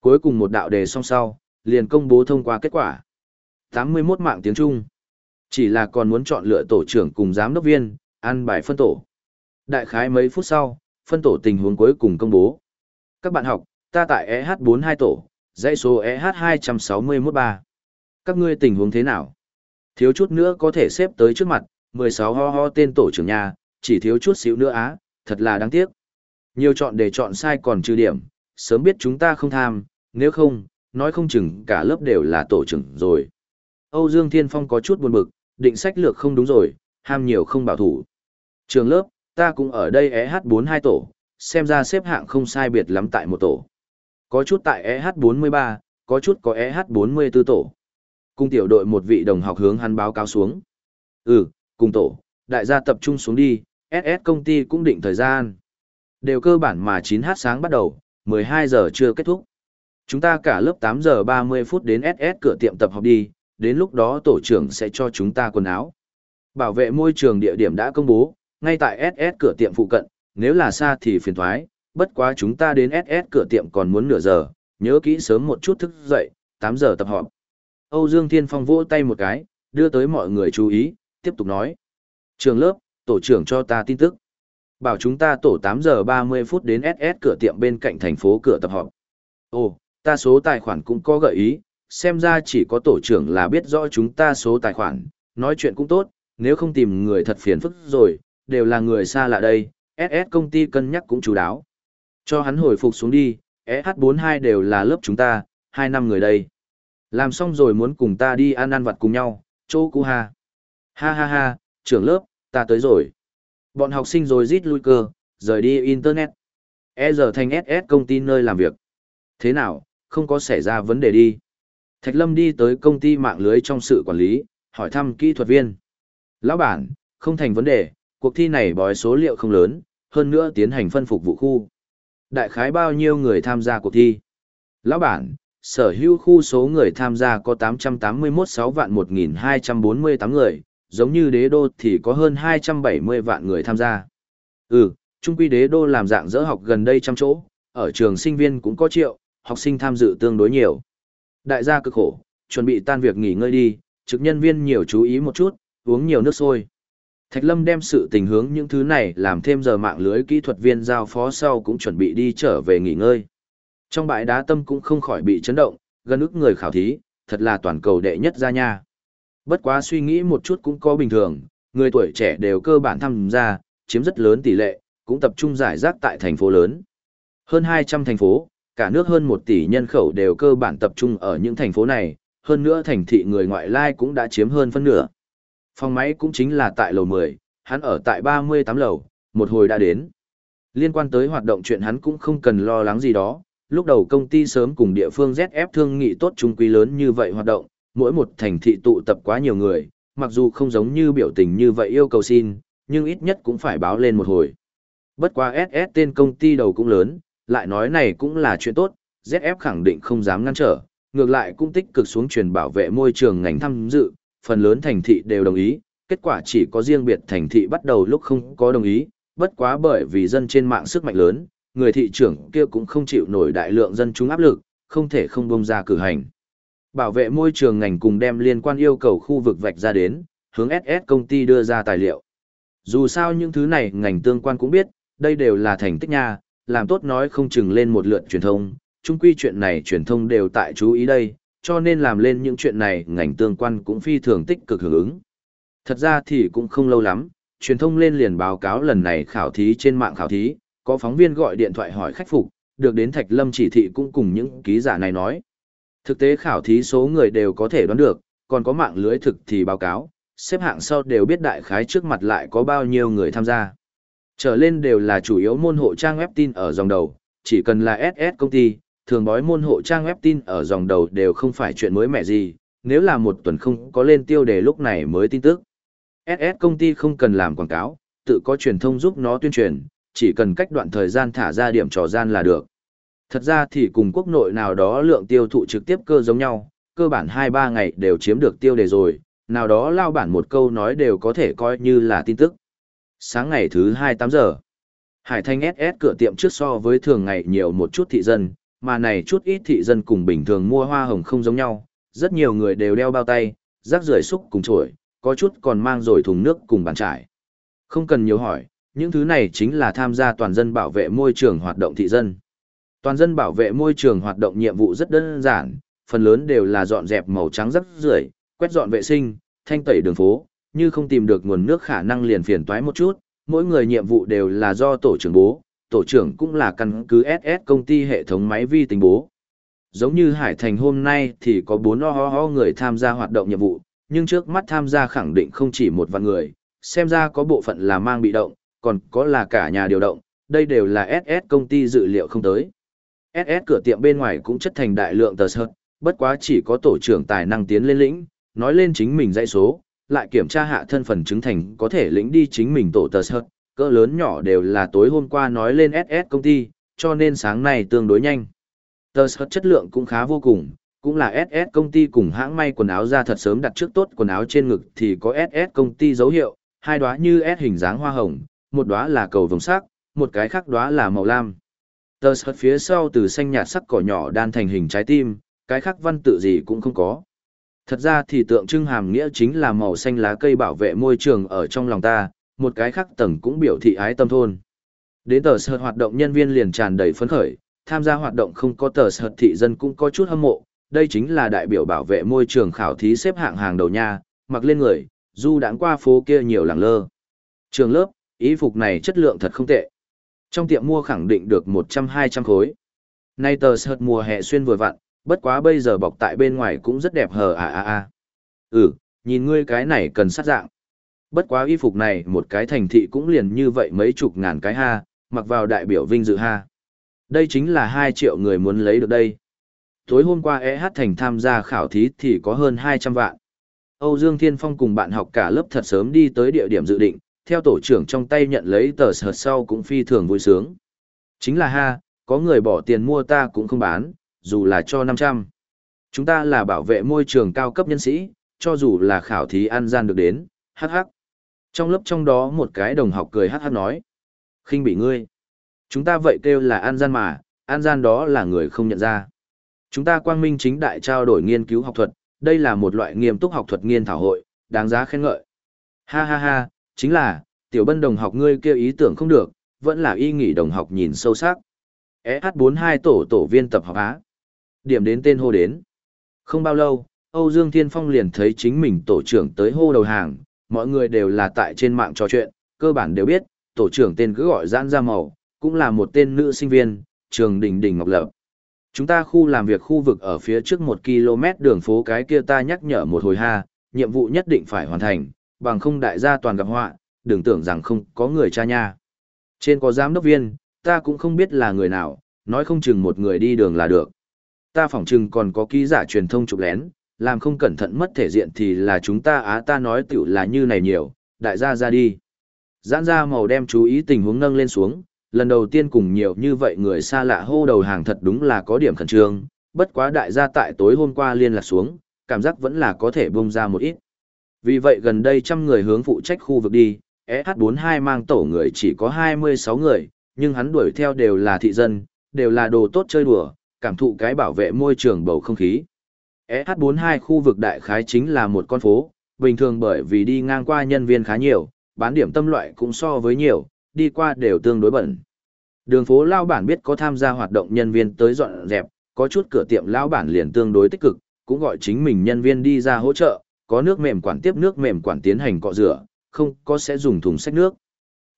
Cuối cùng một đạo đề song sau, liền công bố thông qua kết quả. 81 mạng tiếng Trung. Chỉ là còn muốn chọn lựa tổ trưởng cùng giám đốc viên, ăn bài phân tổ. Đại khái mấy phút sau, phân tổ tình huống cuối cùng công bố. Các bạn học, ta tại EH42 tổ, dãy số EH2613. Các ngươi tình huống thế nào? Thiếu chút nữa có thể xếp tới trước mặt, 16 ho ho tên tổ trưởng nhà, chỉ thiếu chút xíu nữa á, thật là đáng tiếc. Nhiều chọn để chọn sai còn trừ điểm, sớm biết chúng ta không tham, nếu không, nói không chừng cả lớp đều là tổ trưởng rồi. Âu Dương Thiên Phong có chút buồn bực, định sách lược không đúng rồi, ham nhiều không bảo thủ. Trường lớp, ta cũng ở đây EH42 tổ, xem ra xếp hạng không sai biệt lắm tại một tổ. Có chút tại EH43, có chút có EH44 tổ. Cung tiểu đội một vị đồng học hướng hắn báo cáo xuống. Ừ, cùng tổ, đại gia tập trung xuống đi, SS công ty cũng định thời gian. Đều cơ bản mà 9h sáng bắt đầu, 12 giờ chưa kết thúc. Chúng ta cả lớp 8 giờ 30 phút đến SS cửa tiệm tập học đi, đến lúc đó tổ trưởng sẽ cho chúng ta quần áo. Bảo vệ môi trường địa điểm đã công bố, ngay tại SS cửa tiệm phụ cận, nếu là xa thì phiền thoái, bất quá chúng ta đến SS cửa tiệm còn muốn nửa giờ, nhớ kỹ sớm một chút thức dậy, 8 giờ tập họp. Âu Dương Thiên Phong vỗ tay một cái, đưa tới mọi người chú ý, tiếp tục nói. Trường lớp, tổ trưởng cho ta tin tức. Bảo chúng ta tổ 8 giờ 30 phút đến SS cửa tiệm bên cạnh thành phố cửa tập họp. Ồ, ta số tài khoản cũng có gợi ý, xem ra chỉ có tổ trưởng là biết rõ chúng ta số tài khoản, nói chuyện cũng tốt, nếu không tìm người thật phiền phức rồi, đều là người xa lạ đây, SS công ty cân nhắc cũng chú đáo. Cho hắn hồi phục xuống đi, SH42 đều là lớp chúng ta, hai năm người đây. Làm xong rồi muốn cùng ta đi ăn ăn vặt cùng nhau, chỗ Cú ha. Ha ha ha, trưởng lớp, ta tới rồi. Bọn học sinh rồi rít lui cơ, rời đi Internet. E giờ thành SS công ty nơi làm việc. Thế nào, không có xảy ra vấn đề đi. Thạch Lâm đi tới công ty mạng lưới trong sự quản lý, hỏi thăm kỹ thuật viên. Lão bản, không thành vấn đề, cuộc thi này bói số liệu không lớn, hơn nữa tiến hành phân phục vụ khu. Đại khái bao nhiêu người tham gia cuộc thi? Lão bản, sở hữu khu số người tham gia có 881 6 vạn 1248 người, giống như đế đô thì có hơn 270 vạn người tham gia. Ừ, trung quy đế đô làm dạng dỡ học gần đây trăm chỗ, ở trường sinh viên cũng có triệu, học sinh tham dự tương đối nhiều. Đại gia cực khổ, chuẩn bị tan việc nghỉ ngơi đi, trực nhân viên nhiều chú ý một chút, uống nhiều nước sôi. Thạch Lâm đem sự tình hướng những thứ này làm thêm giờ mạng lưới kỹ thuật viên giao phó sau cũng chuẩn bị đi trở về nghỉ ngơi. Trong bãi đá tâm cũng không khỏi bị chấn động, gần ức người khảo thí, thật là toàn cầu đệ nhất ra nha. Bất quá suy nghĩ một chút cũng có bình thường, người tuổi trẻ đều cơ bản tham gia, chiếm rất lớn tỷ lệ, cũng tập trung giải rác tại thành phố lớn. Hơn 200 thành phố, cả nước hơn 1 tỷ nhân khẩu đều cơ bản tập trung ở những thành phố này, hơn nữa thành thị người ngoại lai cũng đã chiếm hơn phân nửa. Phòng máy cũng chính là tại lầu 10, hắn ở tại 38 lầu, một hồi đã đến. Liên quan tới hoạt động chuyện hắn cũng không cần lo lắng gì đó, lúc đầu công ty sớm cùng địa phương ZF thương nghị tốt trung quý lớn như vậy hoạt động, mỗi một thành thị tụ tập quá nhiều người, mặc dù không giống như biểu tình như vậy yêu cầu xin, nhưng ít nhất cũng phải báo lên một hồi. Bất quá SS tên công ty đầu cũng lớn, lại nói này cũng là chuyện tốt, ZF khẳng định không dám ngăn trở, ngược lại cũng tích cực xuống truyền bảo vệ môi trường ngành tham dự, phần lớn thành thị đều đồng ý, kết quả chỉ có riêng biệt thành thị bắt đầu lúc không có đồng ý, bất quá bởi vì dân trên mạng sức mạnh lớn, người thị trưởng kia cũng không chịu nổi đại lượng dân chúng áp lực, không thể không bông ra cử hành. Bảo vệ môi trường ngành cùng đem liên quan yêu cầu khu vực vạch ra đến, hướng SS công ty đưa ra tài liệu. Dù sao những thứ này ngành tương quan cũng biết, đây đều là thành tích nha, làm tốt nói không chừng lên một lượt truyền thông, chung quy chuyện này truyền thông đều tại chú ý đây, cho nên làm lên những chuyện này ngành tương quan cũng phi thường tích cực hưởng ứng. Thật ra thì cũng không lâu lắm, truyền thông lên liền báo cáo lần này khảo thí trên mạng khảo thí, có phóng viên gọi điện thoại hỏi khách phục, được đến Thạch Lâm chỉ thị cũng cùng những ký giả này nói. Thực tế khảo thí số người đều có thể đoán được, còn có mạng lưới thực thì báo cáo, xếp hạng sau đều biết đại khái trước mặt lại có bao nhiêu người tham gia. Trở lên đều là chủ yếu môn hộ trang web tin ở dòng đầu, chỉ cần là SS công ty, thường bói môn hộ trang web tin ở dòng đầu đều không phải chuyện mới mẻ gì, nếu là một tuần không có lên tiêu đề lúc này mới tin tức. SS công ty không cần làm quảng cáo, tự có truyền thông giúp nó tuyên truyền, chỉ cần cách đoạn thời gian thả ra điểm trò gian là được. Thật ra thì cùng quốc nội nào đó lượng tiêu thụ trực tiếp cơ giống nhau, cơ bản 2-3 ngày đều chiếm được tiêu đề rồi, nào đó lao bản một câu nói đều có thể coi như là tin tức. Sáng ngày thứ 28 giờ, Hải Thanh SS cửa tiệm trước so với thường ngày nhiều một chút thị dân, mà này chút ít thị dân cùng bình thường mua hoa hồng không giống nhau, rất nhiều người đều đeo bao tay, rác rưởi xúc cùng chổi, có chút còn mang rồi thùng nước cùng bàn trải. Không cần nhiều hỏi, những thứ này chính là tham gia toàn dân bảo vệ môi trường hoạt động thị dân. Toàn dân bảo vệ môi trường hoạt động nhiệm vụ rất đơn giản, phần lớn đều là dọn dẹp màu trắng rác rưởi, quét dọn vệ sinh, thanh tẩy đường phố, như không tìm được nguồn nước khả năng liền phiền toái một chút, mỗi người nhiệm vụ đều là do tổ trưởng bố, tổ trưởng cũng là căn cứ SS công ty hệ thống máy vi tính bố. Giống như Hải Thành hôm nay thì có 4 ho ho người tham gia hoạt động nhiệm vụ, nhưng trước mắt tham gia khẳng định không chỉ một vạn người, xem ra có bộ phận là mang bị động, còn có là cả nhà điều động, đây đều là SS công ty dự liệu không tới. SS cửa tiệm bên ngoài cũng chất thành đại lượng tờ sợt, bất quá chỉ có tổ trưởng tài năng tiến lên lĩnh, nói lên chính mình dãy số, lại kiểm tra hạ thân phần chứng thành có thể lĩnh đi chính mình tổ tờ sợt, cỡ lớn nhỏ đều là tối hôm qua nói lên SS công ty, cho nên sáng nay tương đối nhanh. Tờ sợt chất lượng cũng khá vô cùng, cũng là SS công ty cùng hãng may quần áo ra thật sớm đặt trước tốt quần áo trên ngực thì có SS công ty dấu hiệu, hai đóa như S hình dáng hoa hồng, một đóa là cầu vồng sắc, một cái khác đóa là màu lam. Tờ sợt phía sau từ xanh nhạt sắc cỏ nhỏ đan thành hình trái tim, cái khác văn tự gì cũng không có. Thật ra thì tượng trưng hàm nghĩa chính là màu xanh lá cây bảo vệ môi trường ở trong lòng ta, một cái khác tầng cũng biểu thị ái tâm thôn. Đến tờ sợt hoạt động nhân viên liền tràn đầy phấn khởi, tham gia hoạt động không có tờ sợt thị dân cũng có chút hâm mộ, đây chính là đại biểu bảo vệ môi trường khảo thí xếp hạng hàng đầu nha, mặc lên người, du đãng qua phố kia nhiều làng lơ. Trường lớp, ý phục này chất lượng thật không tệ. Trong tiệm mua khẳng định được 100-200 khối. Nay tờ sợt mùa hè xuyên vừa vặn, bất quá bây giờ bọc tại bên ngoài cũng rất đẹp hờ à à à. Ừ, nhìn ngươi cái này cần sát dạng. Bất quá y phục này một cái thành thị cũng liền như vậy mấy chục ngàn cái ha, mặc vào đại biểu vinh dự ha. Đây chính là 2 triệu người muốn lấy được đây. Tối hôm qua EH thành tham gia khảo thí thì có hơn 200 vạn. Âu Dương Thiên Phong cùng bạn học cả lớp thật sớm đi tới địa điểm dự định, theo tổ trưởng trong tay nhận lấy tờ sợt sau cũng phi thường vui sướng. Chính là ha, có người bỏ tiền mua ta cũng không bán, dù là cho 500. Chúng ta là bảo vệ môi trường cao cấp nhân sĩ, cho dù là khảo thí ăn gian được đến, hắc hắc. Trong lớp trong đó một cái đồng học cười hát hát nói. khinh bị ngươi. Chúng ta vậy kêu là an gian mà, an gian đó là người không nhận ra. Chúng ta quang minh chính đại trao đổi nghiên cứu học thuật, đây là một loại nghiêm túc học thuật nghiên thảo hội, đáng giá khen ngợi. Ha ha ha, chính là, tiểu bân đồng học ngươi kêu ý tưởng không được, vẫn là y nghỉ đồng học nhìn sâu sắc. SH42 tổ tổ viên tập học Á. Điểm đến tên hô đến. Không bao lâu, Âu Dương Thiên Phong liền thấy chính mình tổ trưởng tới hô đầu hàng, mọi người đều là tại trên mạng trò chuyện, cơ bản đều biết, tổ trưởng tên cứ gọi giãn ra màu, cũng là một tên nữ sinh viên, trường đình đình ngọc lập. Chúng ta khu làm việc khu vực ở phía trước một km đường phố cái kia ta nhắc nhở một hồi ha, nhiệm vụ nhất định phải hoàn thành, bằng không đại gia toàn gặp họa, đừng tưởng rằng không có người cha nha. Trên có giám đốc viên, ta cũng không biết là người nào, nói không chừng một người đi đường là được. Ta phỏng chừng còn có ký giả truyền thông chụp lén, làm không cẩn thận mất thể diện thì là chúng ta á ta nói tiểu là như này nhiều, đại gia ra đi. Giãn ra màu đem chú ý tình huống nâng lên xuống, lần đầu tiên cùng nhiều như vậy người xa lạ hô đầu hàng thật đúng là có điểm khẩn trương, bất quá đại gia tại tối hôm qua liên lạc xuống, cảm giác vẫn là có thể bông ra một ít. Vì vậy gần đây trăm người hướng phụ trách khu vực đi, SH42 mang tổ người chỉ có 26 người, nhưng hắn đuổi theo đều là thị dân, đều là đồ tốt chơi đùa, cảm thụ cái bảo vệ môi trường bầu không khí. SH42 khu vực đại khái chính là một con phố, bình thường bởi vì đi ngang qua nhân viên khá nhiều, bán điểm tâm loại cũng so với nhiều, đi qua đều tương đối bẩn. Đường phố lao bản biết có tham gia hoạt động nhân viên tới dọn dẹp, có chút cửa tiệm lao bản liền tương đối tích cực, cũng gọi chính mình nhân viên đi ra hỗ trợ, có nước mềm quản tiếp nước mềm quản tiến hành cọ rửa, không có sẽ dùng thùng sách nước.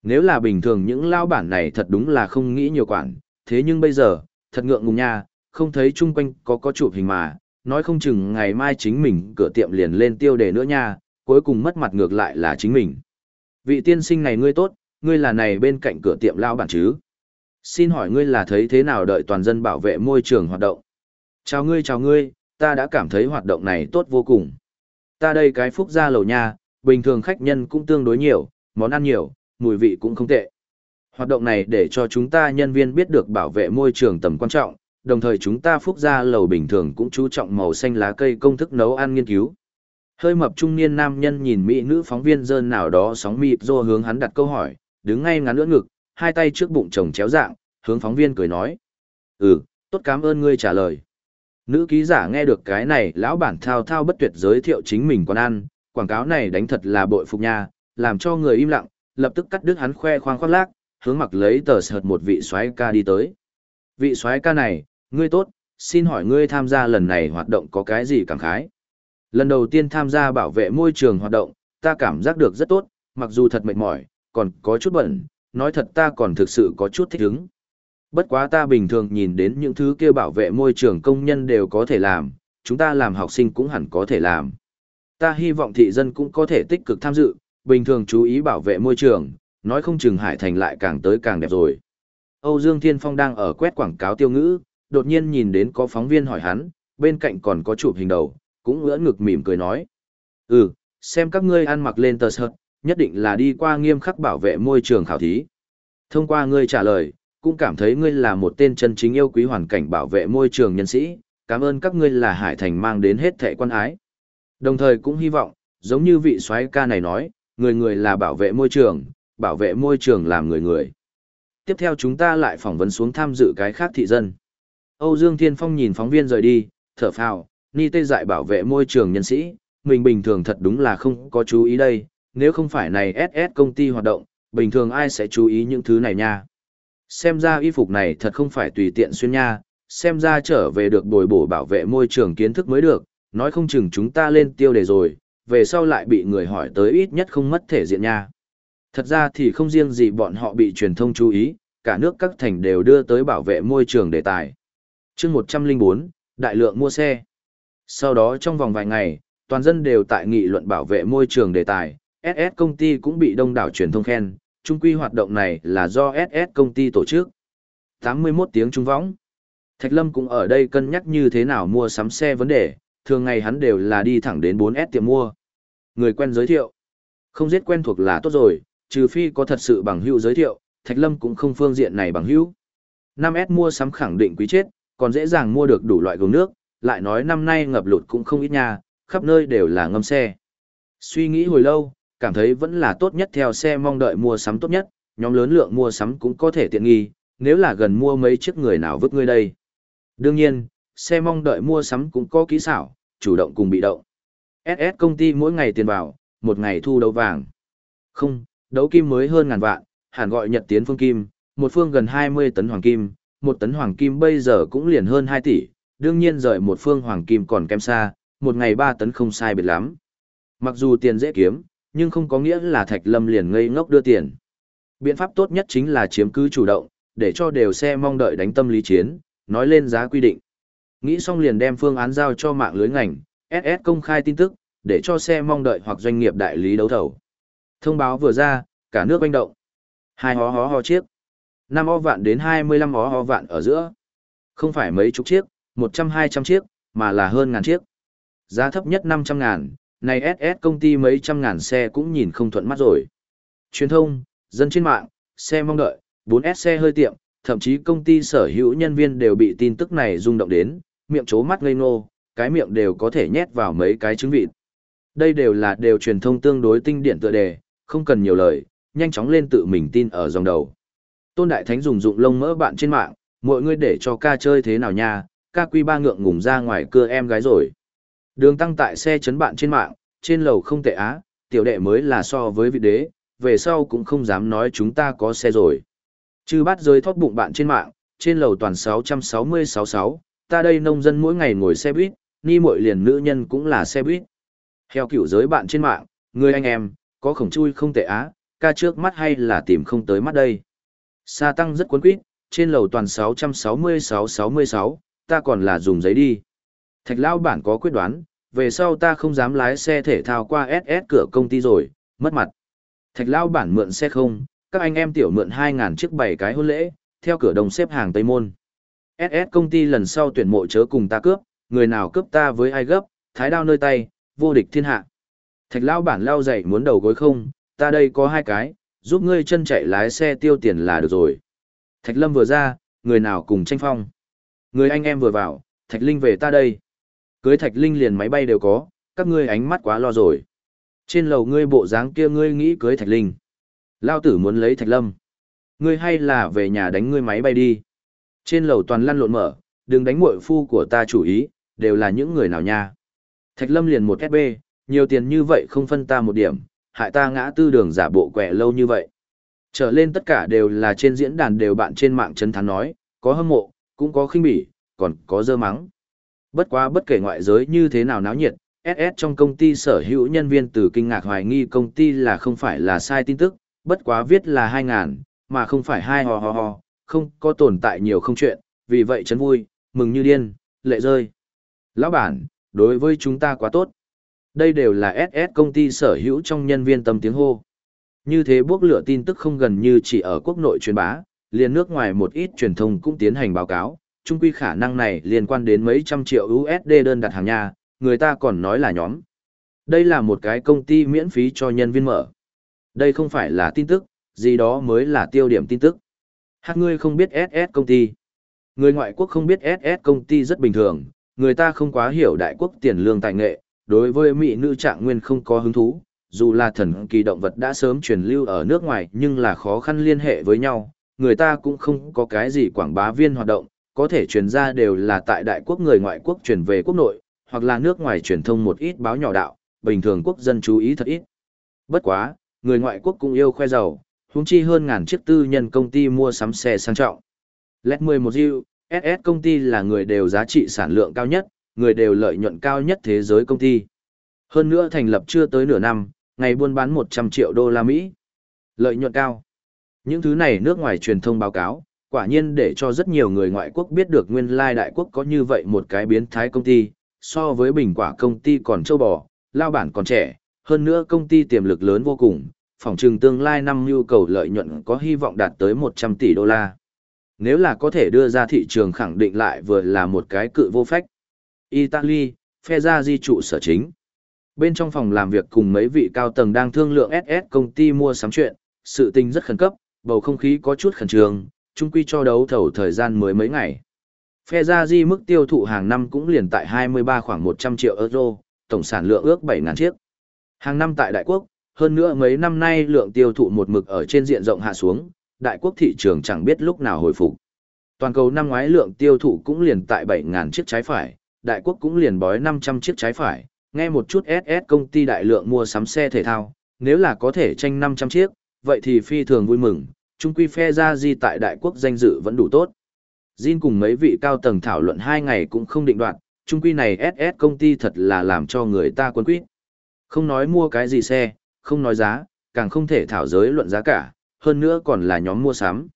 Nếu là bình thường những lao bản này thật đúng là không nghĩ nhiều quản, thế nhưng bây giờ, thật ngượng ngùng nha, không thấy chung quanh có có chụp hình mà, nói không chừng ngày mai chính mình cửa tiệm liền lên tiêu đề nữa nha, cuối cùng mất mặt ngược lại là chính mình. Vị tiên sinh này ngươi tốt, ngươi là này bên cạnh cửa tiệm lao bản chứ? Xin hỏi ngươi là thấy thế nào đợi toàn dân bảo vệ môi trường hoạt động? Chào ngươi chào ngươi, ta đã cảm thấy hoạt động này tốt vô cùng. Ta đây cái phúc gia lầu nha, bình thường khách nhân cũng tương đối nhiều, món ăn nhiều, mùi vị cũng không tệ. Hoạt động này để cho chúng ta nhân viên biết được bảo vệ môi trường tầm quan trọng, đồng thời chúng ta phúc gia lầu bình thường cũng chú trọng màu xanh lá cây công thức nấu ăn nghiên cứu. Hơi mập trung niên nam nhân nhìn mỹ nữ phóng viên dơn nào đó sóng mịp rô hướng hắn đặt câu hỏi, đứng ngay ngắn ưỡn ngực, hai tay trước bụng chồng chéo dạng, hướng phóng viên cười nói. Ừ, tốt cảm ơn ngươi trả lời. Nữ ký giả nghe được cái này lão bản thao thao bất tuyệt giới thiệu chính mình quán ăn, quảng cáo này đánh thật là bội phục nha, làm cho người im lặng, lập tức cắt đứt hắn khoe khoang khoác lác, hướng mặc lấy tờ sợt một vị soái ca đi tới. Vị soái ca này, ngươi tốt, xin hỏi ngươi tham gia lần này hoạt động có cái gì cảm khái? Lần đầu tiên tham gia bảo vệ môi trường hoạt động, ta cảm giác được rất tốt, mặc dù thật mệt mỏi, còn có chút bẩn, nói thật ta còn thực sự có chút thích ứng. Bất quá ta bình thường nhìn đến những thứ kia bảo vệ môi trường công nhân đều có thể làm, chúng ta làm học sinh cũng hẳn có thể làm. Ta hy vọng thị dân cũng có thể tích cực tham dự, bình thường chú ý bảo vệ môi trường, nói không chừng Hải Thành lại càng tới càng đẹp rồi. Âu Dương Thiên Phong đang ở quét quảng cáo tiêu ngữ, đột nhiên nhìn đến có phóng viên hỏi hắn, bên cạnh còn có chụp hình đầu, cũng ngỡ ngực mỉm cười nói. Ừ, xem các ngươi ăn mặc lên tờ sợt, nhất định là đi qua nghiêm khắc bảo vệ môi trường khảo thí. Thông qua ngươi trả lời, cũng cảm thấy ngươi là một tên chân chính yêu quý hoàn cảnh bảo vệ môi trường nhân sĩ, cảm ơn các ngươi là Hải Thành mang đến hết thệ quan ái. Đồng thời cũng hy vọng, giống như vị soái ca này nói, người người là bảo vệ môi trường, bảo vệ môi trường làm người người. Tiếp theo chúng ta lại phỏng vấn xuống tham dự cái khác thị dân. Âu Dương Thiên Phong nhìn phóng viên rời đi, thở phào, ni tê dại bảo vệ môi trường nhân sĩ, mình bình thường thật đúng là không có chú ý đây, nếu không phải này SS công ty hoạt động, bình thường ai sẽ chú ý những thứ này nha. Xem ra y phục này thật không phải tùy tiện xuyên nha, xem ra trở về được bồi bổ bảo vệ môi trường kiến thức mới được, nói không chừng chúng ta lên tiêu đề rồi, về sau lại bị người hỏi tới ít nhất không mất thể diện nha. Thật ra thì không riêng gì bọn họ bị truyền thông chú ý, cả nước các thành đều đưa tới bảo vệ môi trường đề tài chương 104, đại lượng mua xe. Sau đó trong vòng vài ngày, toàn dân đều tại nghị luận bảo vệ môi trường đề tài, SS công ty cũng bị đông đảo truyền thông khen, trung quy hoạt động này là do SS công ty tổ chức. 81 tiếng trung võng. Thạch Lâm cũng ở đây cân nhắc như thế nào mua sắm xe vấn đề, thường ngày hắn đều là đi thẳng đến 4S tiệm mua. Người quen giới thiệu. Không giết quen thuộc là tốt rồi, trừ phi có thật sự bằng hữu giới thiệu, Thạch Lâm cũng không phương diện này bằng hữu. 5S mua sắm khẳng định quý chết, còn dễ dàng mua được đủ loại gồm nước, lại nói năm nay ngập lụt cũng không ít nha, khắp nơi đều là ngâm xe. Suy nghĩ hồi lâu, cảm thấy vẫn là tốt nhất theo xe mong đợi mua sắm tốt nhất, nhóm lớn lượng mua sắm cũng có thể tiện nghi, nếu là gần mua mấy chiếc người nào vứt ngươi đây. Đương nhiên, xe mong đợi mua sắm cũng có kỹ xảo, chủ động cùng bị động. SS công ty mỗi ngày tiền vào, một ngày thu đấu vàng. Không, đấu kim mới hơn ngàn vạn, hẳn gọi nhật tiến phương kim, một phương gần 20 tấn hoàng kim, một tấn hoàng kim bây giờ cũng liền hơn 2 tỷ, đương nhiên rời một phương hoàng kim còn kém xa, một ngày 3 tấn không sai biệt lắm. Mặc dù tiền dễ kiếm, nhưng không có nghĩa là Thạch Lâm liền ngây ngốc đưa tiền. Biện pháp tốt nhất chính là chiếm cứ chủ động, để cho đều xe mong đợi đánh tâm lý chiến, nói lên giá quy định. Nghĩ xong liền đem phương án giao cho mạng lưới ngành, SS công khai tin tức, để cho xe mong đợi hoặc doanh nghiệp đại lý đấu thầu. Thông báo vừa ra, cả nước banh động. Hai hó hó hó chiếc năm o vạn đến 25 o o vạn ở giữa. Không phải mấy chục chiếc, 100-200 chiếc, mà là hơn ngàn chiếc. Giá thấp nhất 500 ngàn, này SS công ty mấy trăm ngàn xe cũng nhìn không thuận mắt rồi. Truyền thông, dân trên mạng, xe mong đợi, 4S xe hơi tiệm, thậm chí công ty sở hữu nhân viên đều bị tin tức này rung động đến, miệng chố mắt ngây ngô, cái miệng đều có thể nhét vào mấy cái trứng vịt. Đây đều là đều truyền thông tương đối tinh điển tựa đề, không cần nhiều lời, nhanh chóng lên tự mình tin ở dòng đầu. Tôn Đại Thánh dùng dụng lông mỡ bạn trên mạng, mọi người để cho ca chơi thế nào nha, ca quy ba ngượng ngùng ra ngoài cưa em gái rồi. Đường tăng tại xe chấn bạn trên mạng, trên lầu không tệ á, tiểu đệ mới là so với vị đế, về sau cũng không dám nói chúng ta có xe rồi. Chư bát rơi thoát bụng bạn trên mạng, trên lầu toàn 66066, ta đây nông dân mỗi ngày ngồi xe buýt, ni muội liền nữ nhân cũng là xe buýt. Heo cửu giới bạn trên mạng, người anh em, có khổng chui không tệ á, ca trước mắt hay là tìm không tới mắt đây. Sa tăng rất cuốn quýt, trên lầu toàn 666-66, ta còn là dùng giấy đi. Thạch lao bản có quyết đoán, về sau ta không dám lái xe thể thao qua SS cửa công ty rồi, mất mặt. Thạch lao bản mượn xe không, các anh em tiểu mượn 2.000 chiếc bảy cái hôn lễ, theo cửa đồng xếp hàng Tây Môn. SS công ty lần sau tuyển mộ chớ cùng ta cướp, người nào cướp ta với ai gấp, thái đao nơi tay, vô địch thiên hạ. Thạch lao bản lao dậy muốn đầu gối không, ta đây có hai cái, giúp ngươi chân chạy lái xe tiêu tiền là được rồi. Thạch lâm vừa ra, người nào cùng tranh phong. Người anh em vừa vào, Thạch Linh về ta đây. Cưới Thạch Linh liền máy bay đều có, các ngươi ánh mắt quá lo rồi. Trên lầu ngươi bộ dáng kia ngươi nghĩ cưới Thạch Linh. Lao tử muốn lấy Thạch Lâm. Ngươi hay là về nhà đánh ngươi máy bay đi. Trên lầu toàn lăn lộn mở, đừng đánh muội phu của ta chủ ý, đều là những người nào nha. Thạch Lâm liền một SB, nhiều tiền như vậy không phân ta một điểm, hại ta ngã tư đường giả bộ quẹ lâu như vậy. Trở lên tất cả đều là trên diễn đàn đều bạn trên mạng chân thắn nói, có hâm mộ, cũng có khinh bỉ, còn có dơ mắng. Bất quá bất kể ngoại giới như thế nào náo nhiệt, SS trong công ty sở hữu nhân viên từ kinh ngạc hoài nghi công ty là không phải là sai tin tức, bất quá viết là 2.000, mà không phải hai ho ho ho, không có tồn tại nhiều không chuyện, vì vậy chấn vui, mừng như điên, lệ rơi. Lão bản, đối với chúng ta quá tốt. Đây đều là SS công ty sở hữu trong nhân viên tâm tiếng hô. Như thế bước lửa tin tức không gần như chỉ ở quốc nội truyền bá, liền nước ngoài một ít truyền thông cũng tiến hành báo cáo, chung quy khả năng này liên quan đến mấy trăm triệu USD đơn đặt hàng nhà, người ta còn nói là nhóm. Đây là một cái công ty miễn phí cho nhân viên mở. Đây không phải là tin tức, gì đó mới là tiêu điểm tin tức. Hát ngươi không biết SS công ty. Người ngoại quốc không biết SS công ty rất bình thường, người ta không quá hiểu đại quốc tiền lương tài nghệ, đối với mỹ nữ trạng nguyên không có hứng thú, dù là thần kỳ động vật đã sớm truyền lưu ở nước ngoài nhưng là khó khăn liên hệ với nhau, người ta cũng không có cái gì quảng bá viên hoạt động, có thể truyền ra đều là tại đại quốc người ngoại quốc truyền về quốc nội, hoặc là nước ngoài truyền thông một ít báo nhỏ đạo, bình thường quốc dân chú ý thật ít. Bất quá, người ngoại quốc cũng yêu khoe giàu, huống chi hơn ngàn chiếc tư nhân công ty mua sắm xe sang trọng. Let 11 U, SS công ty là người đều giá trị sản lượng cao nhất, người đều lợi nhuận cao nhất thế giới công ty. Hơn nữa thành lập chưa tới nửa năm, ngày buôn bán 100 triệu đô la Mỹ. Lợi nhuận cao. Những thứ này nước ngoài truyền thông báo cáo, quả nhiên để cho rất nhiều người ngoại quốc biết được nguyên lai đại quốc có như vậy một cái biến thái công ty, so với bình quả công ty còn châu bò, lao bản còn trẻ, hơn nữa công ty tiềm lực lớn vô cùng, phòng trừng tương lai năm nhu cầu lợi nhuận có hy vọng đạt tới 100 tỷ đô la. Nếu là có thể đưa ra thị trường khẳng định lại vừa là một cái cự vô phách. Italy, phe ra di trụ sở chính. Bên trong phòng làm việc cùng mấy vị cao tầng đang thương lượng SS công ty mua sắm chuyện, sự tình rất khẩn cấp, bầu không khí có chút khẩn trương, chung quy cho đấu thầu thời gian mới mấy ngày. Phe ra di mức tiêu thụ hàng năm cũng liền tại 23 khoảng 100 triệu euro, tổng sản lượng ước 7.000 chiếc. Hàng năm tại Đại Quốc, hơn nữa mấy năm nay lượng tiêu thụ một mực ở trên diện rộng hạ xuống, Đại Quốc thị trường chẳng biết lúc nào hồi phục. Toàn cầu năm ngoái lượng tiêu thụ cũng liền tại 7.000 chiếc trái phải, Đại Quốc cũng liền bói 500 chiếc trái phải, nghe một chút SS công ty đại lượng mua sắm xe thể thao, nếu là có thể tranh 500 chiếc, vậy thì phi thường vui mừng, chung quy phe ra di tại đại quốc danh dự vẫn đủ tốt. Jin cùng mấy vị cao tầng thảo luận hai ngày cũng không định đoạt, chung quy này SS công ty thật là làm cho người ta quân quýt. Không nói mua cái gì xe, không nói giá, càng không thể thảo giới luận giá cả, hơn nữa còn là nhóm mua sắm.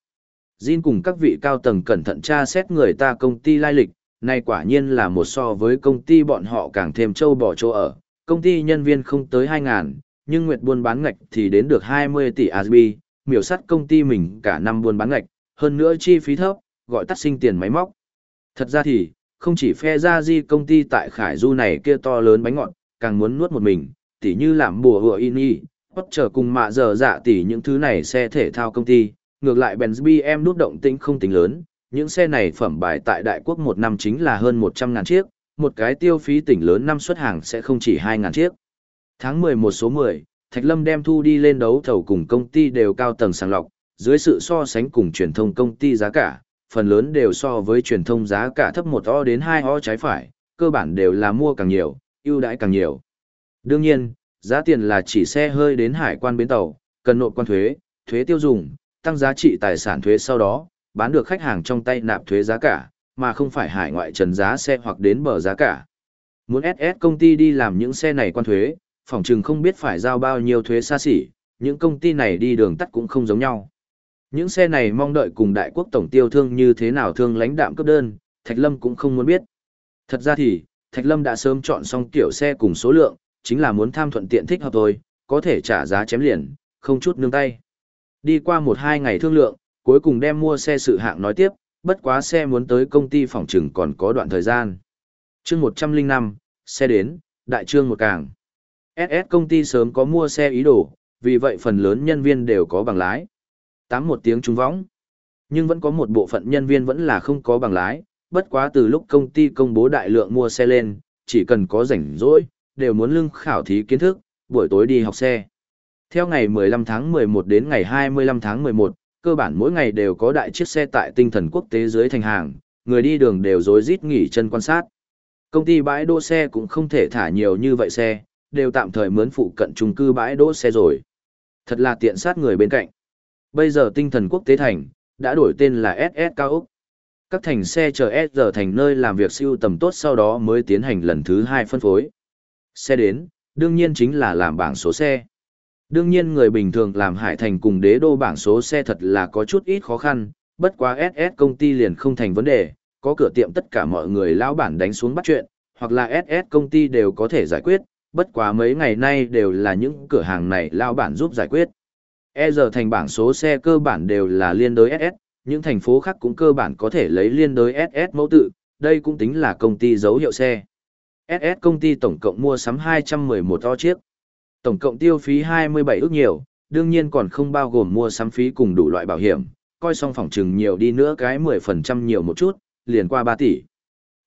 Jin cùng các vị cao tầng cẩn thận tra xét người ta công ty lai lịch, này quả nhiên là một so với công ty bọn họ càng thêm châu bỏ chỗ ở. Công ty nhân viên không tới 2.000, nhưng nguyệt buôn bán ngạch thì đến được 20 tỷ ASB, miểu sắt công ty mình cả năm buôn bán ngạch, hơn nữa chi phí thấp, gọi tắt sinh tiền máy móc. Thật ra thì, không chỉ phe ra di công ty tại Khải Du này kia to lớn bánh ngọt, càng muốn nuốt một mình, tỉ như làm bùa hựa in y, bất trở cùng mạ giờ dạ tỉ những thứ này xe thể thao công ty, ngược lại Benz BM nút động tĩnh không tính lớn, những xe này phẩm bài tại đại quốc một năm chính là hơn 100 ngàn chiếc, một cái tiêu phí tỉnh lớn năm xuất hàng sẽ không chỉ 2 ngàn chiếc. Tháng 11 số 10, Thạch Lâm đem thu đi lên đấu thầu cùng công ty đều cao tầng sàng lọc, dưới sự so sánh cùng truyền thông công ty giá cả, phần lớn đều so với truyền thông giá cả thấp một o đến hai o trái phải, cơ bản đều là mua càng nhiều, ưu đãi càng nhiều. Đương nhiên, giá tiền là chỉ xe hơi đến hải quan bến tàu, cần nộp quan thuế, thuế tiêu dùng, tăng giá trị tài sản thuế sau đó, bán được khách hàng trong tay nạp thuế giá cả, mà không phải hải ngoại trần giá xe hoặc đến bờ giá cả. Muốn SS công ty đi làm những xe này quan thuế, phòng trừng không biết phải giao bao nhiêu thuế xa xỉ, những công ty này đi đường tắt cũng không giống nhau. Những xe này mong đợi cùng đại quốc tổng tiêu thương như thế nào thương lãnh đạm cấp đơn, Thạch Lâm cũng không muốn biết. Thật ra thì, Thạch Lâm đã sớm chọn xong kiểu xe cùng số lượng, chính là muốn tham thuận tiện thích hợp thôi, có thể trả giá chém liền, không chút nương tay. Đi qua một hai ngày thương lượng, cuối cùng đem mua xe sự hạng nói tiếp, bất quá xe muốn tới công ty phòng trừng còn có đoạn thời gian. chương 105, xe đến, đại trương một càng. SS công ty sớm có mua xe ý đồ, vì vậy phần lớn nhân viên đều có bằng lái. Tám một tiếng trúng võng. Nhưng vẫn có một bộ phận nhân viên vẫn là không có bằng lái, bất quá từ lúc công ty công bố đại lượng mua xe lên, chỉ cần có rảnh rỗi, đều muốn lưng khảo thí kiến thức, buổi tối đi học xe. Theo ngày 15 tháng 11 đến ngày 25 tháng 11, cơ bản mỗi ngày đều có đại chiếc xe tại tinh thần quốc tế dưới thành hàng, người đi đường đều rối rít nghỉ chân quan sát. Công ty bãi đỗ xe cũng không thể thả nhiều như vậy xe, đều tạm thời mướn phụ cận chung cư bãi đỗ xe rồi. Thật là tiện sát người bên cạnh. Bây giờ tinh thần quốc tế thành, đã đổi tên là SS Cao Úc. Các thành xe chờ S giờ thành nơi làm việc siêu tầm tốt sau đó mới tiến hành lần thứ hai phân phối. Xe đến, đương nhiên chính là làm bảng số xe. Đương nhiên người bình thường làm hải thành cùng đế đô bảng số xe thật là có chút ít khó khăn, bất quá SS công ty liền không thành vấn đề, có cửa tiệm tất cả mọi người lão bản đánh xuống bắt chuyện, hoặc là SS công ty đều có thể giải quyết, bất quá mấy ngày nay đều là những cửa hàng này lão bản giúp giải quyết. E giờ thành bảng số xe cơ bản đều là liên đối SS, những thành phố khác cũng cơ bản có thể lấy liên đối SS mẫu tự, đây cũng tính là công ty dấu hiệu xe. SS công ty tổng cộng mua sắm 211 to chiếc. Tổng cộng tiêu phí 27 ước nhiều, đương nhiên còn không bao gồm mua sắm phí cùng đủ loại bảo hiểm, coi xong phòng trừng nhiều đi nữa cái 10% nhiều một chút, liền qua 3 tỷ.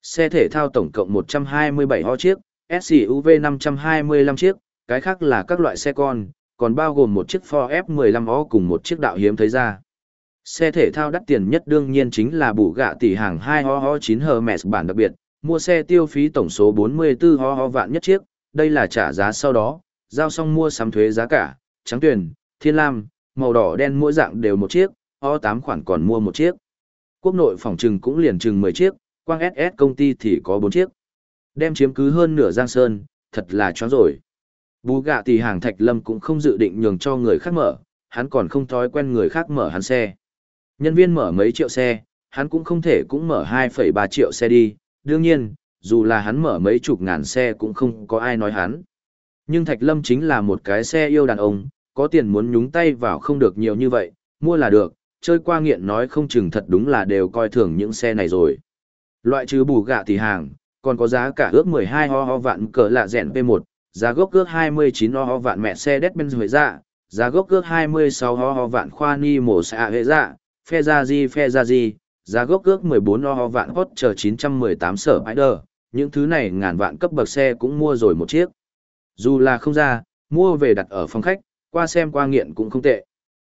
Xe thể thao tổng cộng 127 ho chiếc, SUV 525 chiếc, cái khác là các loại xe con, còn bao gồm một chiếc Ford F15 ho cùng một chiếc đạo hiếm thấy ra. Xe thể thao đắt tiền nhất đương nhiên chính là bù gạ tỷ hàng 2 ho ho 9 Hermes bản đặc biệt, mua xe tiêu phí tổng số 44 ho ho vạn nhất chiếc, đây là trả giá sau đó, giao xong mua sắm thuế giá cả, trắng tuyển, thiên lam, màu đỏ đen mỗi dạng đều một chiếc, O8 khoản còn mua một chiếc. Quốc nội phòng trừng cũng liền chừng 10 chiếc, quang SS công ty thì có 4 chiếc. Đem chiếm cứ hơn nửa giang sơn, thật là chó rồi. Bú gạ thì hàng thạch lâm cũng không dự định nhường cho người khác mở, hắn còn không thói quen người khác mở hắn xe. Nhân viên mở mấy triệu xe, hắn cũng không thể cũng mở 2,3 triệu xe đi, đương nhiên, dù là hắn mở mấy chục ngàn xe cũng không có ai nói hắn. Nhưng Thạch Lâm chính là một cái xe yêu đàn ông, có tiền muốn nhúng tay vào không được nhiều như vậy, mua là được, chơi qua nghiện nói không chừng thật đúng là đều coi thường những xe này rồi. Loại trừ bù gạ tỷ hàng, còn có giá cả ước 12 ho ho vạn cỡ lạ rèn P1, giá gốc ước 29 ho ho vạn mẹ xe đét bên huệ dạ, giá gốc ước 26 ho ho vạn khoa ni mổ xạ hệ dạ, phe ra di phe ra di, giá gốc ước 14 ho ho vạn hot chờ 918 sở Spider, những thứ này ngàn vạn cấp bậc xe cũng mua rồi một chiếc. Dù là không ra, mua về đặt ở phòng khách, qua xem qua nghiện cũng không tệ.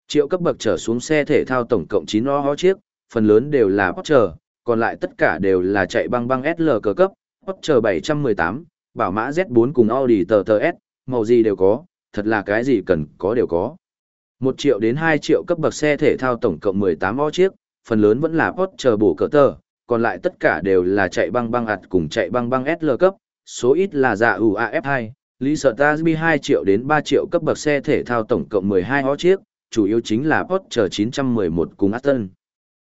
Triệu cấp bậc trở xuống xe thể thao tổng cộng 9 ho ho chiếc, phần lớn đều là Porsche, còn lại tất cả đều là chạy băng băng SL cờ cấp, Porsche 718, bảo mã Z4 cùng Audi tờ tờ S, màu gì đều có, thật là cái gì cần có đều có. 1 triệu đến 2 triệu cấp bậc xe thể thao tổng cộng 18 o chiếc, phần lớn vẫn là Porsche bổ cỡ tờ, còn lại tất cả đều là chạy băng băng ạt cùng chạy băng băng SL cấp, số ít là dạ UAF2, Lý Sở Tasbi 2 triệu đến 3 triệu cấp bậc xe thể thao tổng cộng 12 o chiếc, chủ yếu chính là Porsche 911 cùng Aston.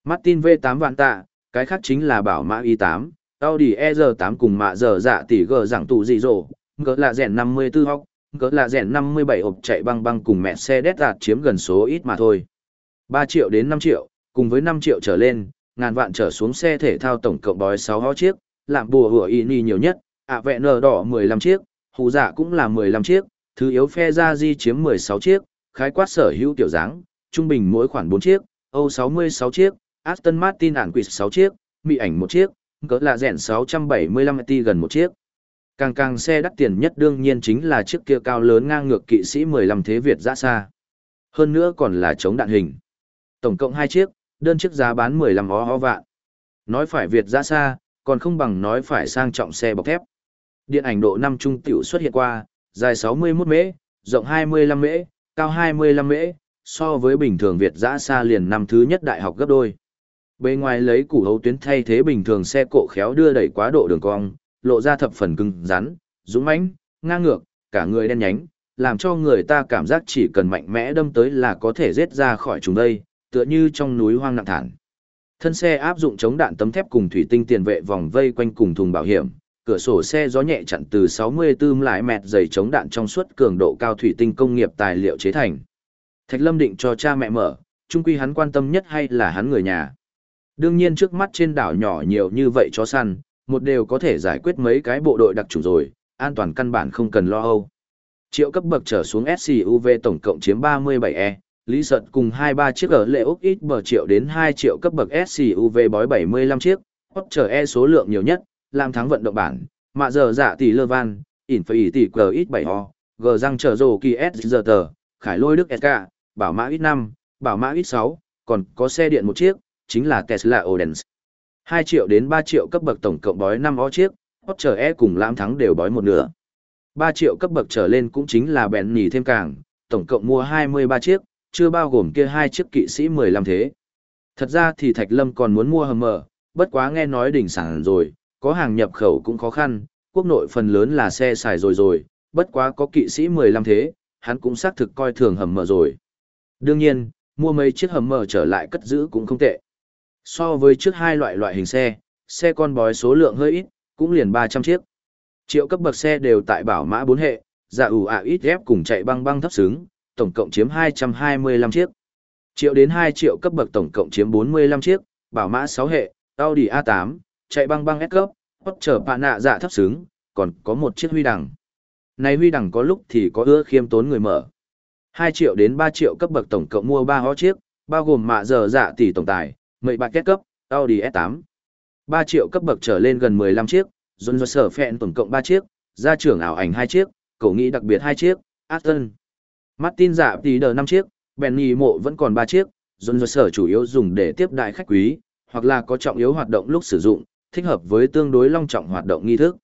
Martin V8 vạn tạ, cái khác chính là bảo mã i8, Audi E8 cùng mạ giờ dạ tỷ gờ giảng tụ dị dỗ, gỡ là rèn 54 hóc, gỡ là rèn 57 ộp chạy băng băng cùng mẹ xe đét đạt chiếm gần số ít mà thôi. 3 triệu đến 5 triệu, cùng với 5 triệu trở lên, ngàn vạn trở xuống xe thể thao tổng cộng bói 6 hó chiếc, làm bùa hủa y ni nhiều nhất, ạ vẹn nở đỏ 15 chiếc, hù dạ cũng là 15 chiếc, thứ yếu phe ra di chiếm 16 chiếc, khái quát sở hữu tiểu dáng, trung bình mỗi khoảng 4 chiếc, Âu 66 chiếc, Aston Martin ản quỷ 6 chiếc, Mỹ ảnh 1 chiếc, cỡ là rẻn 675 t gần 1 chiếc. Càng càng xe đắt tiền nhất đương nhiên chính là chiếc kia cao lớn ngang ngược kỵ sĩ 15 thế Việt ra xa. Hơn nữa còn là chống đạn hình. Tổng cộng 2 chiếc, đơn chiếc giá bán 15 ó ó vạn. Nói phải Việt ra xa, còn không bằng nói phải sang trọng xe bọc thép. Điện ảnh độ 5 trung tiểu xuất hiện qua, dài 61 mễ, rộng 25 mễ, cao 25 mễ, so với bình thường Việt giã xa liền năm thứ nhất đại học gấp đôi. Bề ngoài lấy củ hấu tuyến thay thế bình thường xe cộ khéo đưa đẩy quá độ đường cong, lộ ra thập phần cứng rắn, dũng mãnh, ngang ngược, cả người đen nhánh, làm cho người ta cảm giác chỉ cần mạnh mẽ đâm tới là có thể giết ra khỏi chúng đây, tựa như trong núi hoang nặng thản. Thân xe áp dụng chống đạn tấm thép cùng thủy tinh tiền vệ vòng vây quanh cùng thùng bảo hiểm, cửa sổ xe gió nhẹ chặn từ 64 lại mẹt dày chống đạn trong suốt cường độ cao thủy tinh công nghiệp tài liệu chế thành. Thạch Lâm định cho cha mẹ mở, chung quy hắn quan tâm nhất hay là hắn người nhà. Đương nhiên trước mắt trên đảo nhỏ nhiều như vậy chó săn, một đều có thể giải quyết mấy cái bộ đội đặc chủ rồi, an toàn căn bản không cần lo âu. Triệu cấp bậc trở xuống SCUV tổng cộng chiếm 37E, Lý Sợt cùng 23 chiếc ở lệ Úc ít bờ triệu đến 2 triệu cấp bậc SCUV bói 75 chiếc, hot trở E số lượng nhiều nhất, làm thắng vận động bản, mạ giờ dạ tỷ lơ van, ỉn phải tỷ cờ ít 7 ho, gờ răng trở rồ kỳ S giờ tờ, khải lôi đức SK, bảo mã ít 5, bảo mã ít 6, còn có xe điện một chiếc, chính là Tesla Odens. 2 triệu đến 3 triệu cấp bậc tổng cộng bói 5 o chiếc, Porsche trở E cùng lãm thắng đều bói một nửa. 3 triệu cấp bậc trở lên cũng chính là bèn nhì thêm càng, tổng cộng mua 23 chiếc, chưa bao gồm kia hai chiếc kỵ sĩ 15 thế. Thật ra thì Thạch Lâm còn muốn mua hầm mở, bất quá nghe nói đỉnh sản rồi, có hàng nhập khẩu cũng khó khăn, quốc nội phần lớn là xe xài rồi rồi, bất quá có kỵ sĩ 15 thế, hắn cũng xác thực coi thường hầm mở rồi. Đương nhiên, mua mấy chiếc hầm mở trở lại cất giữ cũng không tệ. So với trước hai loại loại hình xe, xe con bói số lượng hơi ít, cũng liền 300 chiếc. Triệu cấp bậc xe đều tại bảo mã 4 hệ, giả ủ ạ ít ghép cùng chạy băng băng thấp xứng, tổng cộng chiếm 225 chiếc. Triệu đến 2 triệu cấp bậc tổng cộng chiếm 45 chiếc, bảo mã 6 hệ, Audi A8, chạy băng băng ép cấp, hót trở bạ nạ dạ thấp xứng, còn có một chiếc huy đằng. Này huy đằng có lúc thì có ưa khiêm tốn người mở. 2 triệu đến 3 triệu cấp bậc tổng cộng mua 3 hó chiếc, bao gồm mạ giờ dạ tỷ tổng tài, mệnh bạc kết cấp, Audi S8. 3 triệu cấp bậc trở lên gần 15 chiếc, dồn dồn sở phẹn tổng cộng 3 chiếc, gia trưởng ảo ảnh 2 chiếc, cậu nghĩ đặc biệt 2 chiếc, Aston. Martin dạ tỷ đờ 5 chiếc, Benny mộ vẫn còn 3 chiếc, dồn dồn sở chủ yếu dùng để tiếp đại khách quý, hoặc là có trọng yếu hoạt động lúc sử dụng, thích hợp với tương đối long trọng hoạt động nghi thức.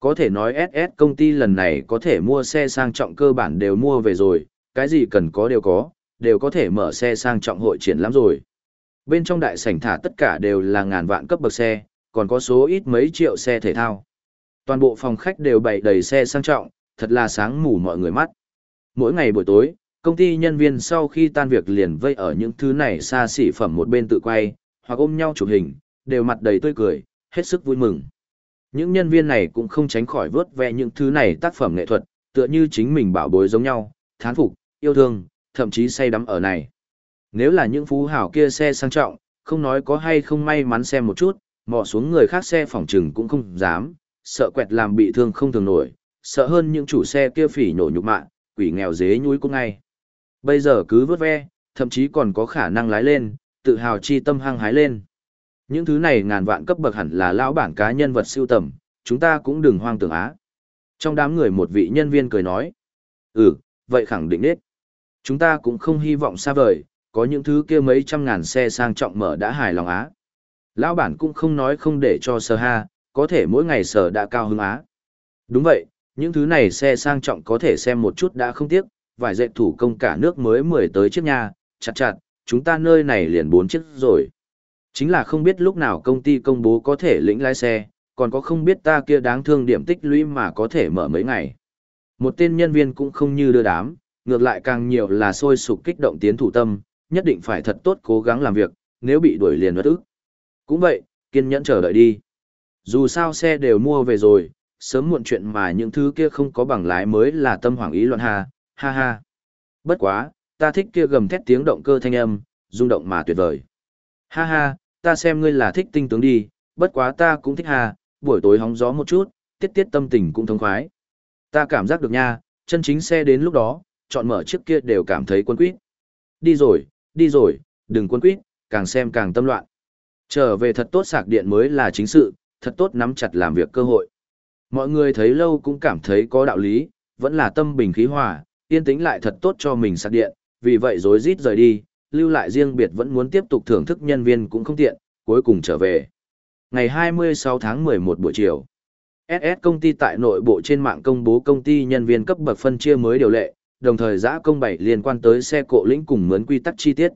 Có thể nói SS công ty lần này có thể mua xe sang trọng cơ bản đều mua về rồi, cái gì cần có đều có, đều có thể mở xe sang trọng hội triển lắm rồi. Bên trong đại sảnh thả tất cả đều là ngàn vạn cấp bậc xe, còn có số ít mấy triệu xe thể thao. Toàn bộ phòng khách đều bày đầy xe sang trọng, thật là sáng mù mọi người mắt. Mỗi ngày buổi tối, công ty nhân viên sau khi tan việc liền vây ở những thứ này xa xỉ phẩm một bên tự quay, hoặc ôm nhau chụp hình, đều mặt đầy tươi cười, hết sức vui mừng. Những nhân viên này cũng không tránh khỏi vớt vẽ những thứ này tác phẩm nghệ thuật, tựa như chính mình bảo bối giống nhau, thán phục, yêu thương, thậm chí say đắm ở này. Nếu là những phú hảo kia xe sang trọng, không nói có hay không may mắn xem một chút, mò xuống người khác xe phòng trừng cũng không dám, sợ quẹt làm bị thương không thường nổi, sợ hơn những chủ xe kia phỉ nổ nhục mạ, quỷ nghèo dế nhúi cũng ngay. Bây giờ cứ vớt ve, thậm chí còn có khả năng lái lên, tự hào chi tâm hăng hái lên. Những thứ này ngàn vạn cấp bậc hẳn là lão bản cá nhân vật siêu tầm, chúng ta cũng đừng hoang tưởng á. Trong đám người một vị nhân viên cười nói. Ừ, vậy khẳng định hết. Chúng ta cũng không hy vọng xa vời, có những thứ kia mấy trăm ngàn xe sang trọng mở đã hài lòng á. Lão bản cũng không nói không để cho sơ ha, có thể mỗi ngày sở đã cao hứng á. Đúng vậy, những thứ này xe sang trọng có thể xem một chút đã không tiếc, vài dạy thủ công cả nước mới mười tới chiếc nhà, chặt chặt, chúng ta nơi này liền bốn chiếc rồi. Chính là không biết lúc nào công ty công bố có thể lĩnh lái xe, còn có không biết ta kia đáng thương điểm tích lũy mà có thể mở mấy ngày. Một tên nhân viên cũng không như đưa đám, ngược lại càng nhiều là sôi sục kích động tiến thủ tâm, nhất định phải thật tốt cố gắng làm việc, nếu bị đuổi liền bất ức. Cũng vậy, kiên nhẫn chờ đợi đi. Dù sao xe đều mua về rồi, sớm muộn chuyện mà những thứ kia không có bằng lái mới là tâm hoảng ý loạn ha, ha ha. Bất quá, ta thích kia gầm thét tiếng động cơ thanh âm, rung động mà tuyệt vời. Ha ha, ta xem ngươi là thích tinh tướng đi, bất quá ta cũng thích hà. buổi tối hóng gió một chút, tiết tiết tâm tình cũng thông khoái. Ta cảm giác được nha, chân chính xe đến lúc đó, chọn mở chiếc kia đều cảm thấy quân quýt. Đi rồi, đi rồi, đừng quân quýt, càng xem càng tâm loạn. Trở về thật tốt sạc điện mới là chính sự, thật tốt nắm chặt làm việc cơ hội. Mọi người thấy lâu cũng cảm thấy có đạo lý, vẫn là tâm bình khí hòa, yên tĩnh lại thật tốt cho mình sạc điện, vì vậy rối rít rời đi, lưu lại riêng biệt vẫn muốn tiếp tục thưởng thức nhân viên cũng không tiện, cuối cùng trở về. Ngày 26 tháng 11 buổi chiều, SS công ty tại nội bộ trên mạng công bố công ty nhân viên cấp bậc phân chia mới điều lệ, đồng thời giã công bảy liên quan tới xe cộ lĩnh cùng mướn quy tắc chi tiết.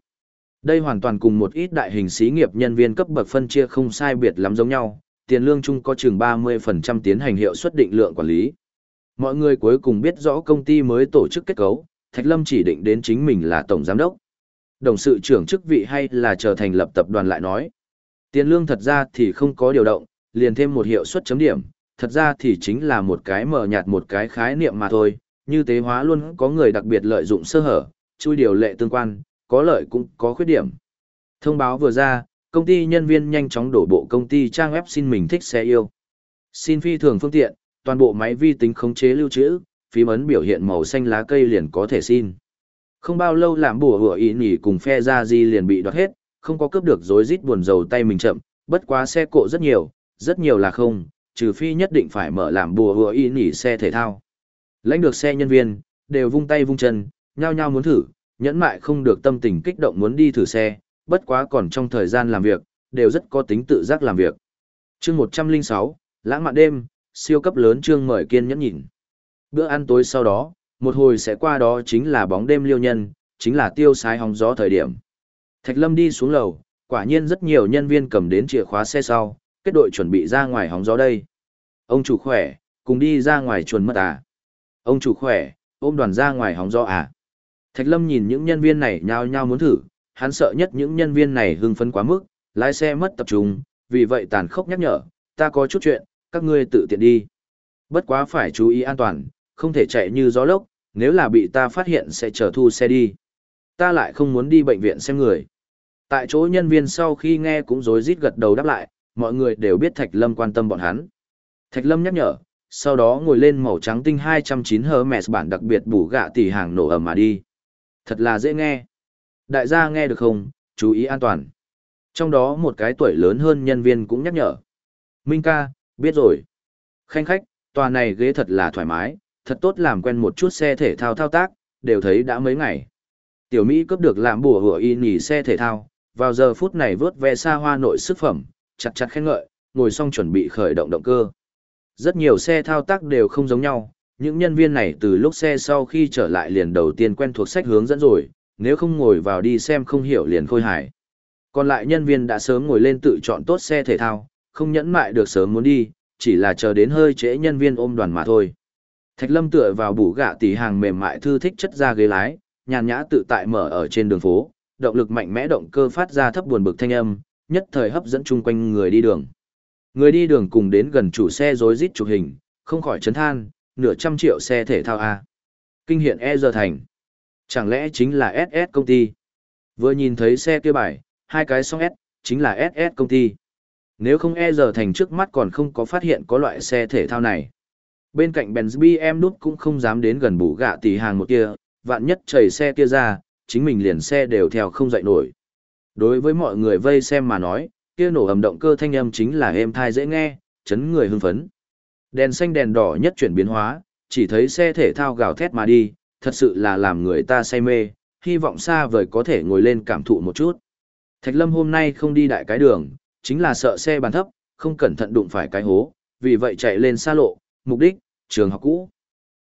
Đây hoàn toàn cùng một ít đại hình xí nghiệp nhân viên cấp bậc phân chia không sai biệt lắm giống nhau, tiền lương chung có chừng 30% tiến hành hiệu suất định lượng quản lý. Mọi người cuối cùng biết rõ công ty mới tổ chức kết cấu, Thạch Lâm chỉ định đến chính mình là tổng giám đốc. Đồng sự trưởng chức vị hay là trở thành lập tập đoàn lại nói. Tiền lương thật ra thì không có điều động, liền thêm một hiệu suất chấm điểm, thật ra thì chính là một cái mờ nhạt một cái khái niệm mà thôi, như tế hóa luôn có người đặc biệt lợi dụng sơ hở, chui điều lệ tương quan, có lợi cũng có khuyết điểm. Thông báo vừa ra, công ty nhân viên nhanh chóng đổ bộ công ty trang web xin mình thích xe yêu. Xin phi thường phương tiện, toàn bộ máy vi tính khống chế lưu trữ, phím ấn biểu hiện màu xanh lá cây liền có thể xin. Không bao lâu làm bùa hủa ý nhỉ cùng phe ra di liền bị đoạt hết, không có cướp được rối rít buồn dầu tay mình chậm, bất quá xe cộ rất nhiều, rất nhiều là không, trừ phi nhất định phải mở làm bùa hủa ý nhỉ xe thể thao. Lãnh được xe nhân viên, đều vung tay vung chân, nhao nhao muốn thử, nhẫn mại không được tâm tình kích động muốn đi thử xe, bất quá còn trong thời gian làm việc, đều rất có tính tự giác làm việc. chương 106, lãng mạn đêm, siêu cấp lớn chương mời kiên nhẫn nhìn. Bữa ăn tối sau đó, một hồi sẽ qua đó chính là bóng đêm liêu nhân, chính là tiêu sái hóng gió thời điểm. Thạch Lâm đi xuống lầu, quả nhiên rất nhiều nhân viên cầm đến chìa khóa xe sau, kết đội chuẩn bị ra ngoài hóng gió đây. Ông chủ khỏe, cùng đi ra ngoài chuồn mất à. Ông chủ khỏe, ôm đoàn ra ngoài hóng gió à. Thạch Lâm nhìn những nhân viên này nhao nhao muốn thử, hắn sợ nhất những nhân viên này hưng phấn quá mức, lái xe mất tập trung, vì vậy tàn khốc nhắc nhở, ta có chút chuyện, các ngươi tự tiện đi. Bất quá phải chú ý an toàn, không thể chạy như gió lốc, nếu là bị ta phát hiện sẽ chờ thu xe đi. Ta lại không muốn đi bệnh viện xem người. Tại chỗ nhân viên sau khi nghe cũng rối rít gật đầu đáp lại, mọi người đều biết Thạch Lâm quan tâm bọn hắn. Thạch Lâm nhắc nhở, sau đó ngồi lên màu trắng tinh 209 Hermes bản đặc biệt bù gạ tỷ hàng nổ ẩm mà đi. Thật là dễ nghe. Đại gia nghe được không, chú ý an toàn. Trong đó một cái tuổi lớn hơn nhân viên cũng nhắc nhở. Minh ca, biết rồi. Khanh khách, tòa này ghế thật là thoải mái, thật tốt làm quen một chút xe thể thao thao tác, đều thấy đã mấy ngày. Tiểu Mỹ cướp được làm bùa hủa y nhì xe thể thao, vào giờ phút này vớt ve xa hoa nội sức phẩm, chặt chặt khen ngợi, ngồi xong chuẩn bị khởi động động cơ. Rất nhiều xe thao tác đều không giống nhau, những nhân viên này từ lúc xe sau khi trở lại liền đầu tiên quen thuộc sách hướng dẫn rồi, nếu không ngồi vào đi xem không hiểu liền khôi hài. Còn lại nhân viên đã sớm ngồi lên tự chọn tốt xe thể thao, không nhẫn mại được sớm muốn đi, chỉ là chờ đến hơi trễ nhân viên ôm đoàn mà thôi. Thạch Lâm tựa vào bủ gạ tỷ hàng mềm mại thư thích chất ra ghế lái, nhàn nhã tự tại mở ở trên đường phố, động lực mạnh mẽ động cơ phát ra thấp buồn bực thanh âm, nhất thời hấp dẫn chung quanh người đi đường. Người đi đường cùng đến gần chủ xe rối rít chụp hình, không khỏi chấn than, nửa trăm triệu xe thể thao A. Kinh hiện E giờ thành. Chẳng lẽ chính là SS công ty? Vừa nhìn thấy xe kia bài, hai cái song S, chính là SS công ty. Nếu không E giờ thành trước mắt còn không có phát hiện có loại xe thể thao này. Bên cạnh Benz BM nút cũng không dám đến gần bù gạ tỷ hàng một kia, vạn nhất chảy xe kia ra, chính mình liền xe đều theo không dậy nổi. Đối với mọi người vây xem mà nói, kia nổ ầm động cơ thanh âm chính là êm thai dễ nghe, chấn người hưng phấn. Đèn xanh đèn đỏ nhất chuyển biến hóa, chỉ thấy xe thể thao gào thét mà đi, thật sự là làm người ta say mê, hy vọng xa vời có thể ngồi lên cảm thụ một chút. Thạch Lâm hôm nay không đi đại cái đường, chính là sợ xe bàn thấp, không cẩn thận đụng phải cái hố, vì vậy chạy lên xa lộ, mục đích, trường học cũ.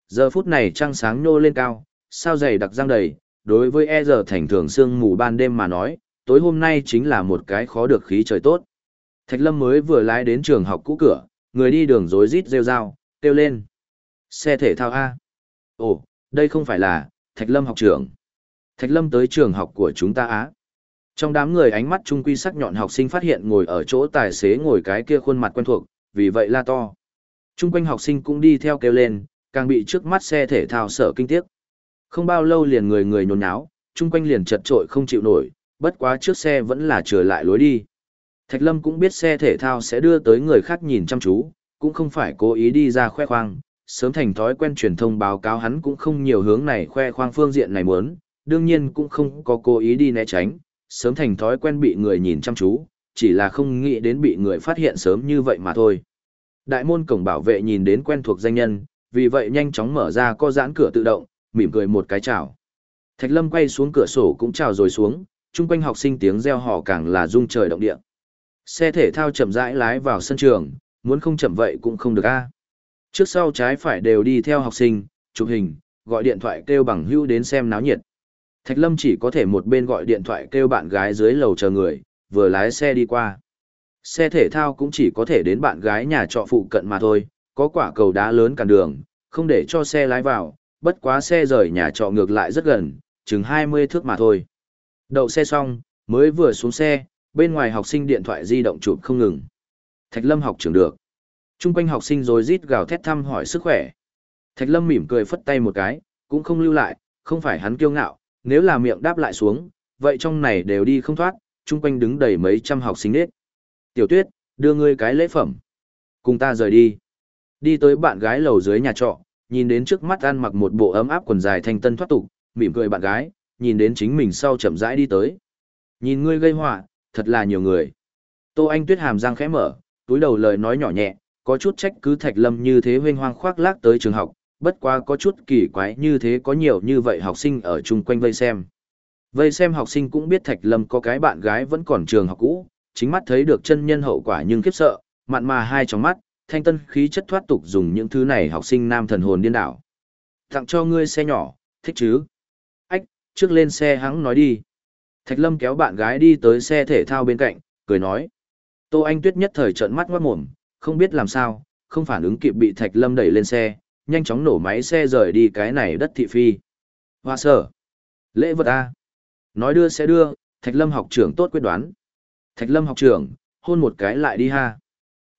Giờ phút này trăng sáng nhô lên cao, sao dày đặc răng đầy, đối với e giờ thành thường sương mù ban đêm mà nói, tối hôm nay chính là một cái khó được khí trời tốt. Thạch Lâm mới vừa lái đến trường học cũ cửa, người đi đường rối rít rêu rao, kêu lên. Xe thể thao A. Ồ, đây không phải là, Thạch Lâm học trưởng. Thạch Lâm tới trường học của chúng ta á. Trong đám người ánh mắt trung quy sắc nhọn học sinh phát hiện ngồi ở chỗ tài xế ngồi cái kia khuôn mặt quen thuộc, vì vậy la to. Trung quanh học sinh cũng đi theo kêu lên, càng bị trước mắt xe thể thao sở kinh tiếc. Không bao lâu liền người người nhốn nháo, trung quanh liền chật trội không chịu nổi, bất quá trước xe vẫn là trở lại lối đi. Thạch Lâm cũng biết xe thể thao sẽ đưa tới người khác nhìn chăm chú, cũng không phải cố ý đi ra khoe khoang, sớm thành thói quen truyền thông báo cáo hắn cũng không nhiều hướng này khoe khoang phương diện này muốn, đương nhiên cũng không có cố ý đi né tránh, sớm thành thói quen bị người nhìn chăm chú, chỉ là không nghĩ đến bị người phát hiện sớm như vậy mà thôi. Đại môn cổng bảo vệ nhìn đến quen thuộc danh nhân, vì vậy nhanh chóng mở ra co giãn cửa tự động, mỉm cười một cái chào. Thạch Lâm quay xuống cửa sổ cũng chào rồi xuống, chung quanh học sinh tiếng reo hò càng là rung trời động địa. Xe thể thao chậm rãi lái vào sân trường, muốn không chậm vậy cũng không được a. Trước sau trái phải đều đi theo học sinh, chụp hình, gọi điện thoại kêu bằng hữu đến xem náo nhiệt. Thạch Lâm chỉ có thể một bên gọi điện thoại kêu bạn gái dưới lầu chờ người, vừa lái xe đi qua. Xe thể thao cũng chỉ có thể đến bạn gái nhà trọ phụ cận mà thôi, có quả cầu đá lớn cản đường, không để cho xe lái vào, bất quá xe rời nhà trọ ngược lại rất gần, chừng 20 thước mà thôi. Đậu xe xong, mới vừa xuống xe, bên ngoài học sinh điện thoại di động chụp không ngừng. Thạch Lâm học trưởng được. Trung quanh học sinh rồi rít gào thét thăm hỏi sức khỏe. Thạch Lâm mỉm cười phất tay một cái, cũng không lưu lại, không phải hắn kiêu ngạo, nếu là miệng đáp lại xuống, vậy trong này đều đi không thoát, trung quanh đứng đầy mấy trăm học sinh nết. Tiểu tuyết, đưa ngươi cái lễ phẩm. Cùng ta rời đi. Đi tới bạn gái lầu dưới nhà trọ, nhìn đến trước mắt ăn mặc một bộ ấm áp quần dài thanh tân thoát tục, mỉm cười bạn gái, nhìn đến chính mình sau chậm rãi đi tới. Nhìn ngươi gây họa, thật là nhiều người. Tô Anh Tuyết hàm răng khẽ mở, túi đầu lời nói nhỏ nhẹ, có chút trách cứ Thạch Lâm như thế huynh hoang khoác lác tới trường học, bất quá có chút kỳ quái như thế có nhiều như vậy học sinh ở chung quanh vây xem. Vây xem học sinh cũng biết Thạch Lâm có cái bạn gái vẫn còn trường học cũ, chính mắt thấy được chân nhân hậu quả nhưng khiếp sợ, mặn mà hai trong mắt, thanh tân khí chất thoát tục dùng những thứ này học sinh nam thần hồn điên đảo. Tặng cho ngươi xe nhỏ, thích chứ? Ách, trước lên xe hắn nói đi. Thạch Lâm kéo bạn gái đi tới xe thể thao bên cạnh, cười nói. Tô Anh Tuyết nhất thời trợn mắt ngoát mồm, không biết làm sao, không phản ứng kịp bị Thạch Lâm đẩy lên xe, nhanh chóng nổ máy xe rời đi cái này đất thị phi. Hoa sở. Lễ vật A. Nói đưa sẽ đưa, Thạch Lâm học trưởng tốt quyết đoán. Thạch Lâm học trưởng, hôn một cái lại đi ha.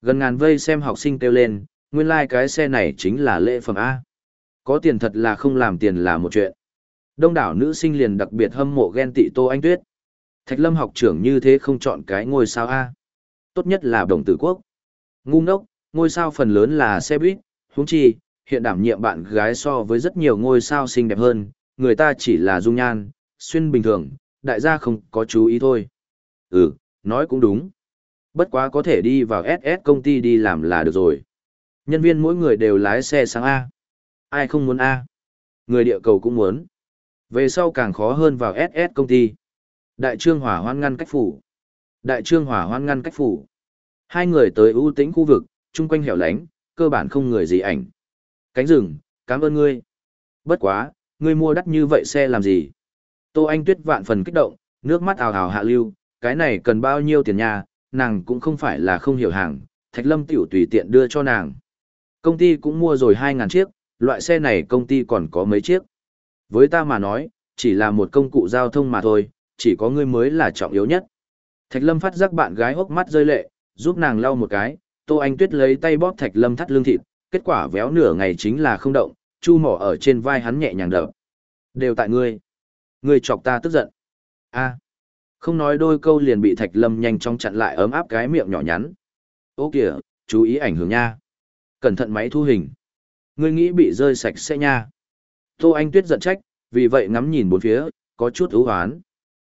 Gần ngàn vây xem học sinh kêu lên, nguyên lai like cái xe này chính là lễ phẩm A. Có tiền thật là không làm tiền là một chuyện. Đông đảo nữ sinh liền đặc biệt hâm mộ ghen tị Tô Anh Tuyết. Thạch Lâm học trưởng như thế không chọn cái ngôi sao A. Tốt nhất là đồng tử quốc. Ngu ngốc, ngôi sao phần lớn là xe buýt, huống chi, hiện đảm nhiệm bạn gái so với rất nhiều ngôi sao xinh đẹp hơn, người ta chỉ là dung nhan, xuyên bình thường, đại gia không có chú ý thôi. Ừ, nói cũng đúng. Bất quá có thể đi vào SS công ty đi làm là được rồi. Nhân viên mỗi người đều lái xe sang A. Ai không muốn A? Người địa cầu cũng muốn. Về sau càng khó hơn vào SS công ty. Đại trương hỏa hoan ngăn cách phủ. Đại trương hỏa hoan ngăn cách phủ. Hai người tới ưu tĩnh khu vực, chung quanh hẻo lánh, cơ bản không người gì ảnh. Cánh rừng, cảm ơn ngươi. Bất quá, ngươi mua đắt như vậy xe làm gì? Tô Anh Tuyết vạn phần kích động, nước mắt ào ào hạ lưu, cái này cần bao nhiêu tiền nhà, nàng cũng không phải là không hiểu hàng, Thạch Lâm tiểu tùy tiện đưa cho nàng. Công ty cũng mua rồi 2.000 chiếc, loại xe này công ty còn có mấy chiếc. Với ta mà nói, chỉ là một công cụ giao thông mà thôi, chỉ có ngươi mới là trọng yếu nhất. Thạch Lâm phát giác bạn gái hốc mắt rơi lệ, giúp nàng lau một cái, Tô Anh Tuyết lấy tay bóp Thạch Lâm thắt lưng thịt, kết quả véo nửa ngày chính là không động, chu mỏ ở trên vai hắn nhẹ nhàng đập. Đều tại ngươi. Ngươi chọc ta tức giận. a không nói đôi câu liền bị Thạch Lâm nhanh chóng chặn lại ấm áp cái miệng nhỏ nhắn. Ô kìa, chú ý ảnh hưởng nha. Cẩn thận máy thu hình. Ngươi nghĩ bị rơi sạch sẽ nha. Tô Anh Tuyết giận trách, vì vậy ngắm nhìn bốn phía, có chút ưu hoán.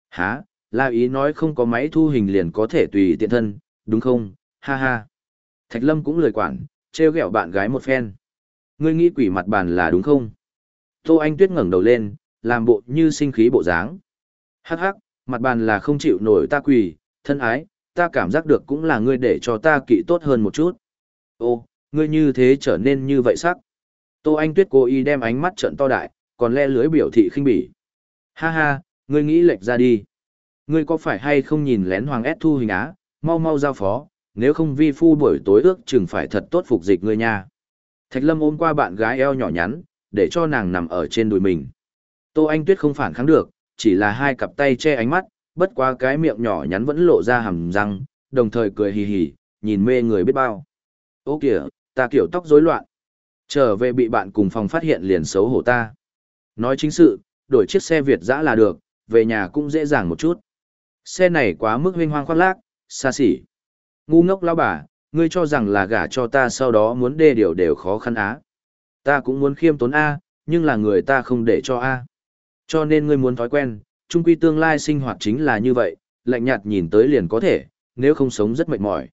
Hả, là ý nói không có máy thu hình liền có thể tùy tiện thân, đúng không, ha ha. Thạch Lâm cũng lời quản, trêu ghẹo bạn gái một phen. Ngươi nghĩ quỷ mặt bàn là đúng không? Tô Anh Tuyết ngẩng đầu lên, làm bộ như sinh khí bộ dáng. Hắc hắc, mặt bàn là không chịu nổi ta quỳ, thân ái, ta cảm giác được cũng là ngươi để cho ta kỵ tốt hơn một chút. Ô, ngươi như thế trở nên như vậy sắc. Tô Anh Tuyết cố ý đem ánh mắt trận to đại, còn le lưới biểu thị khinh bỉ. Ha ha, ngươi nghĩ lệch ra đi. Ngươi có phải hay không nhìn lén Hoàng S thu hình á, mau mau giao phó, nếu không vi phu buổi tối ước chừng phải thật tốt phục dịch ngươi nha. Thạch Lâm ôm qua bạn gái eo nhỏ nhắn, để cho nàng nằm ở trên đùi mình. Tô Anh Tuyết không phản kháng được, chỉ là hai cặp tay che ánh mắt, bất quá cái miệng nhỏ nhắn vẫn lộ ra hàm răng, đồng thời cười hì hì, nhìn mê người biết bao. Ô kìa, ta kiểu tóc rối loạn. Trở về bị bạn cùng phòng phát hiện liền xấu hổ ta. Nói chính sự, đổi chiếc xe Việt dã là được, về nhà cũng dễ dàng một chút. Xe này quá mức huynh hoang khoác lác, xa xỉ. Ngu ngốc lão bà, ngươi cho rằng là gả cho ta sau đó muốn đê điều đều khó khăn á. Ta cũng muốn khiêm tốn A, nhưng là người ta không để cho A. Cho nên ngươi muốn thói quen, chung quy tương lai sinh hoạt chính là như vậy, lạnh nhạt nhìn tới liền có thể, nếu không sống rất mệt mỏi.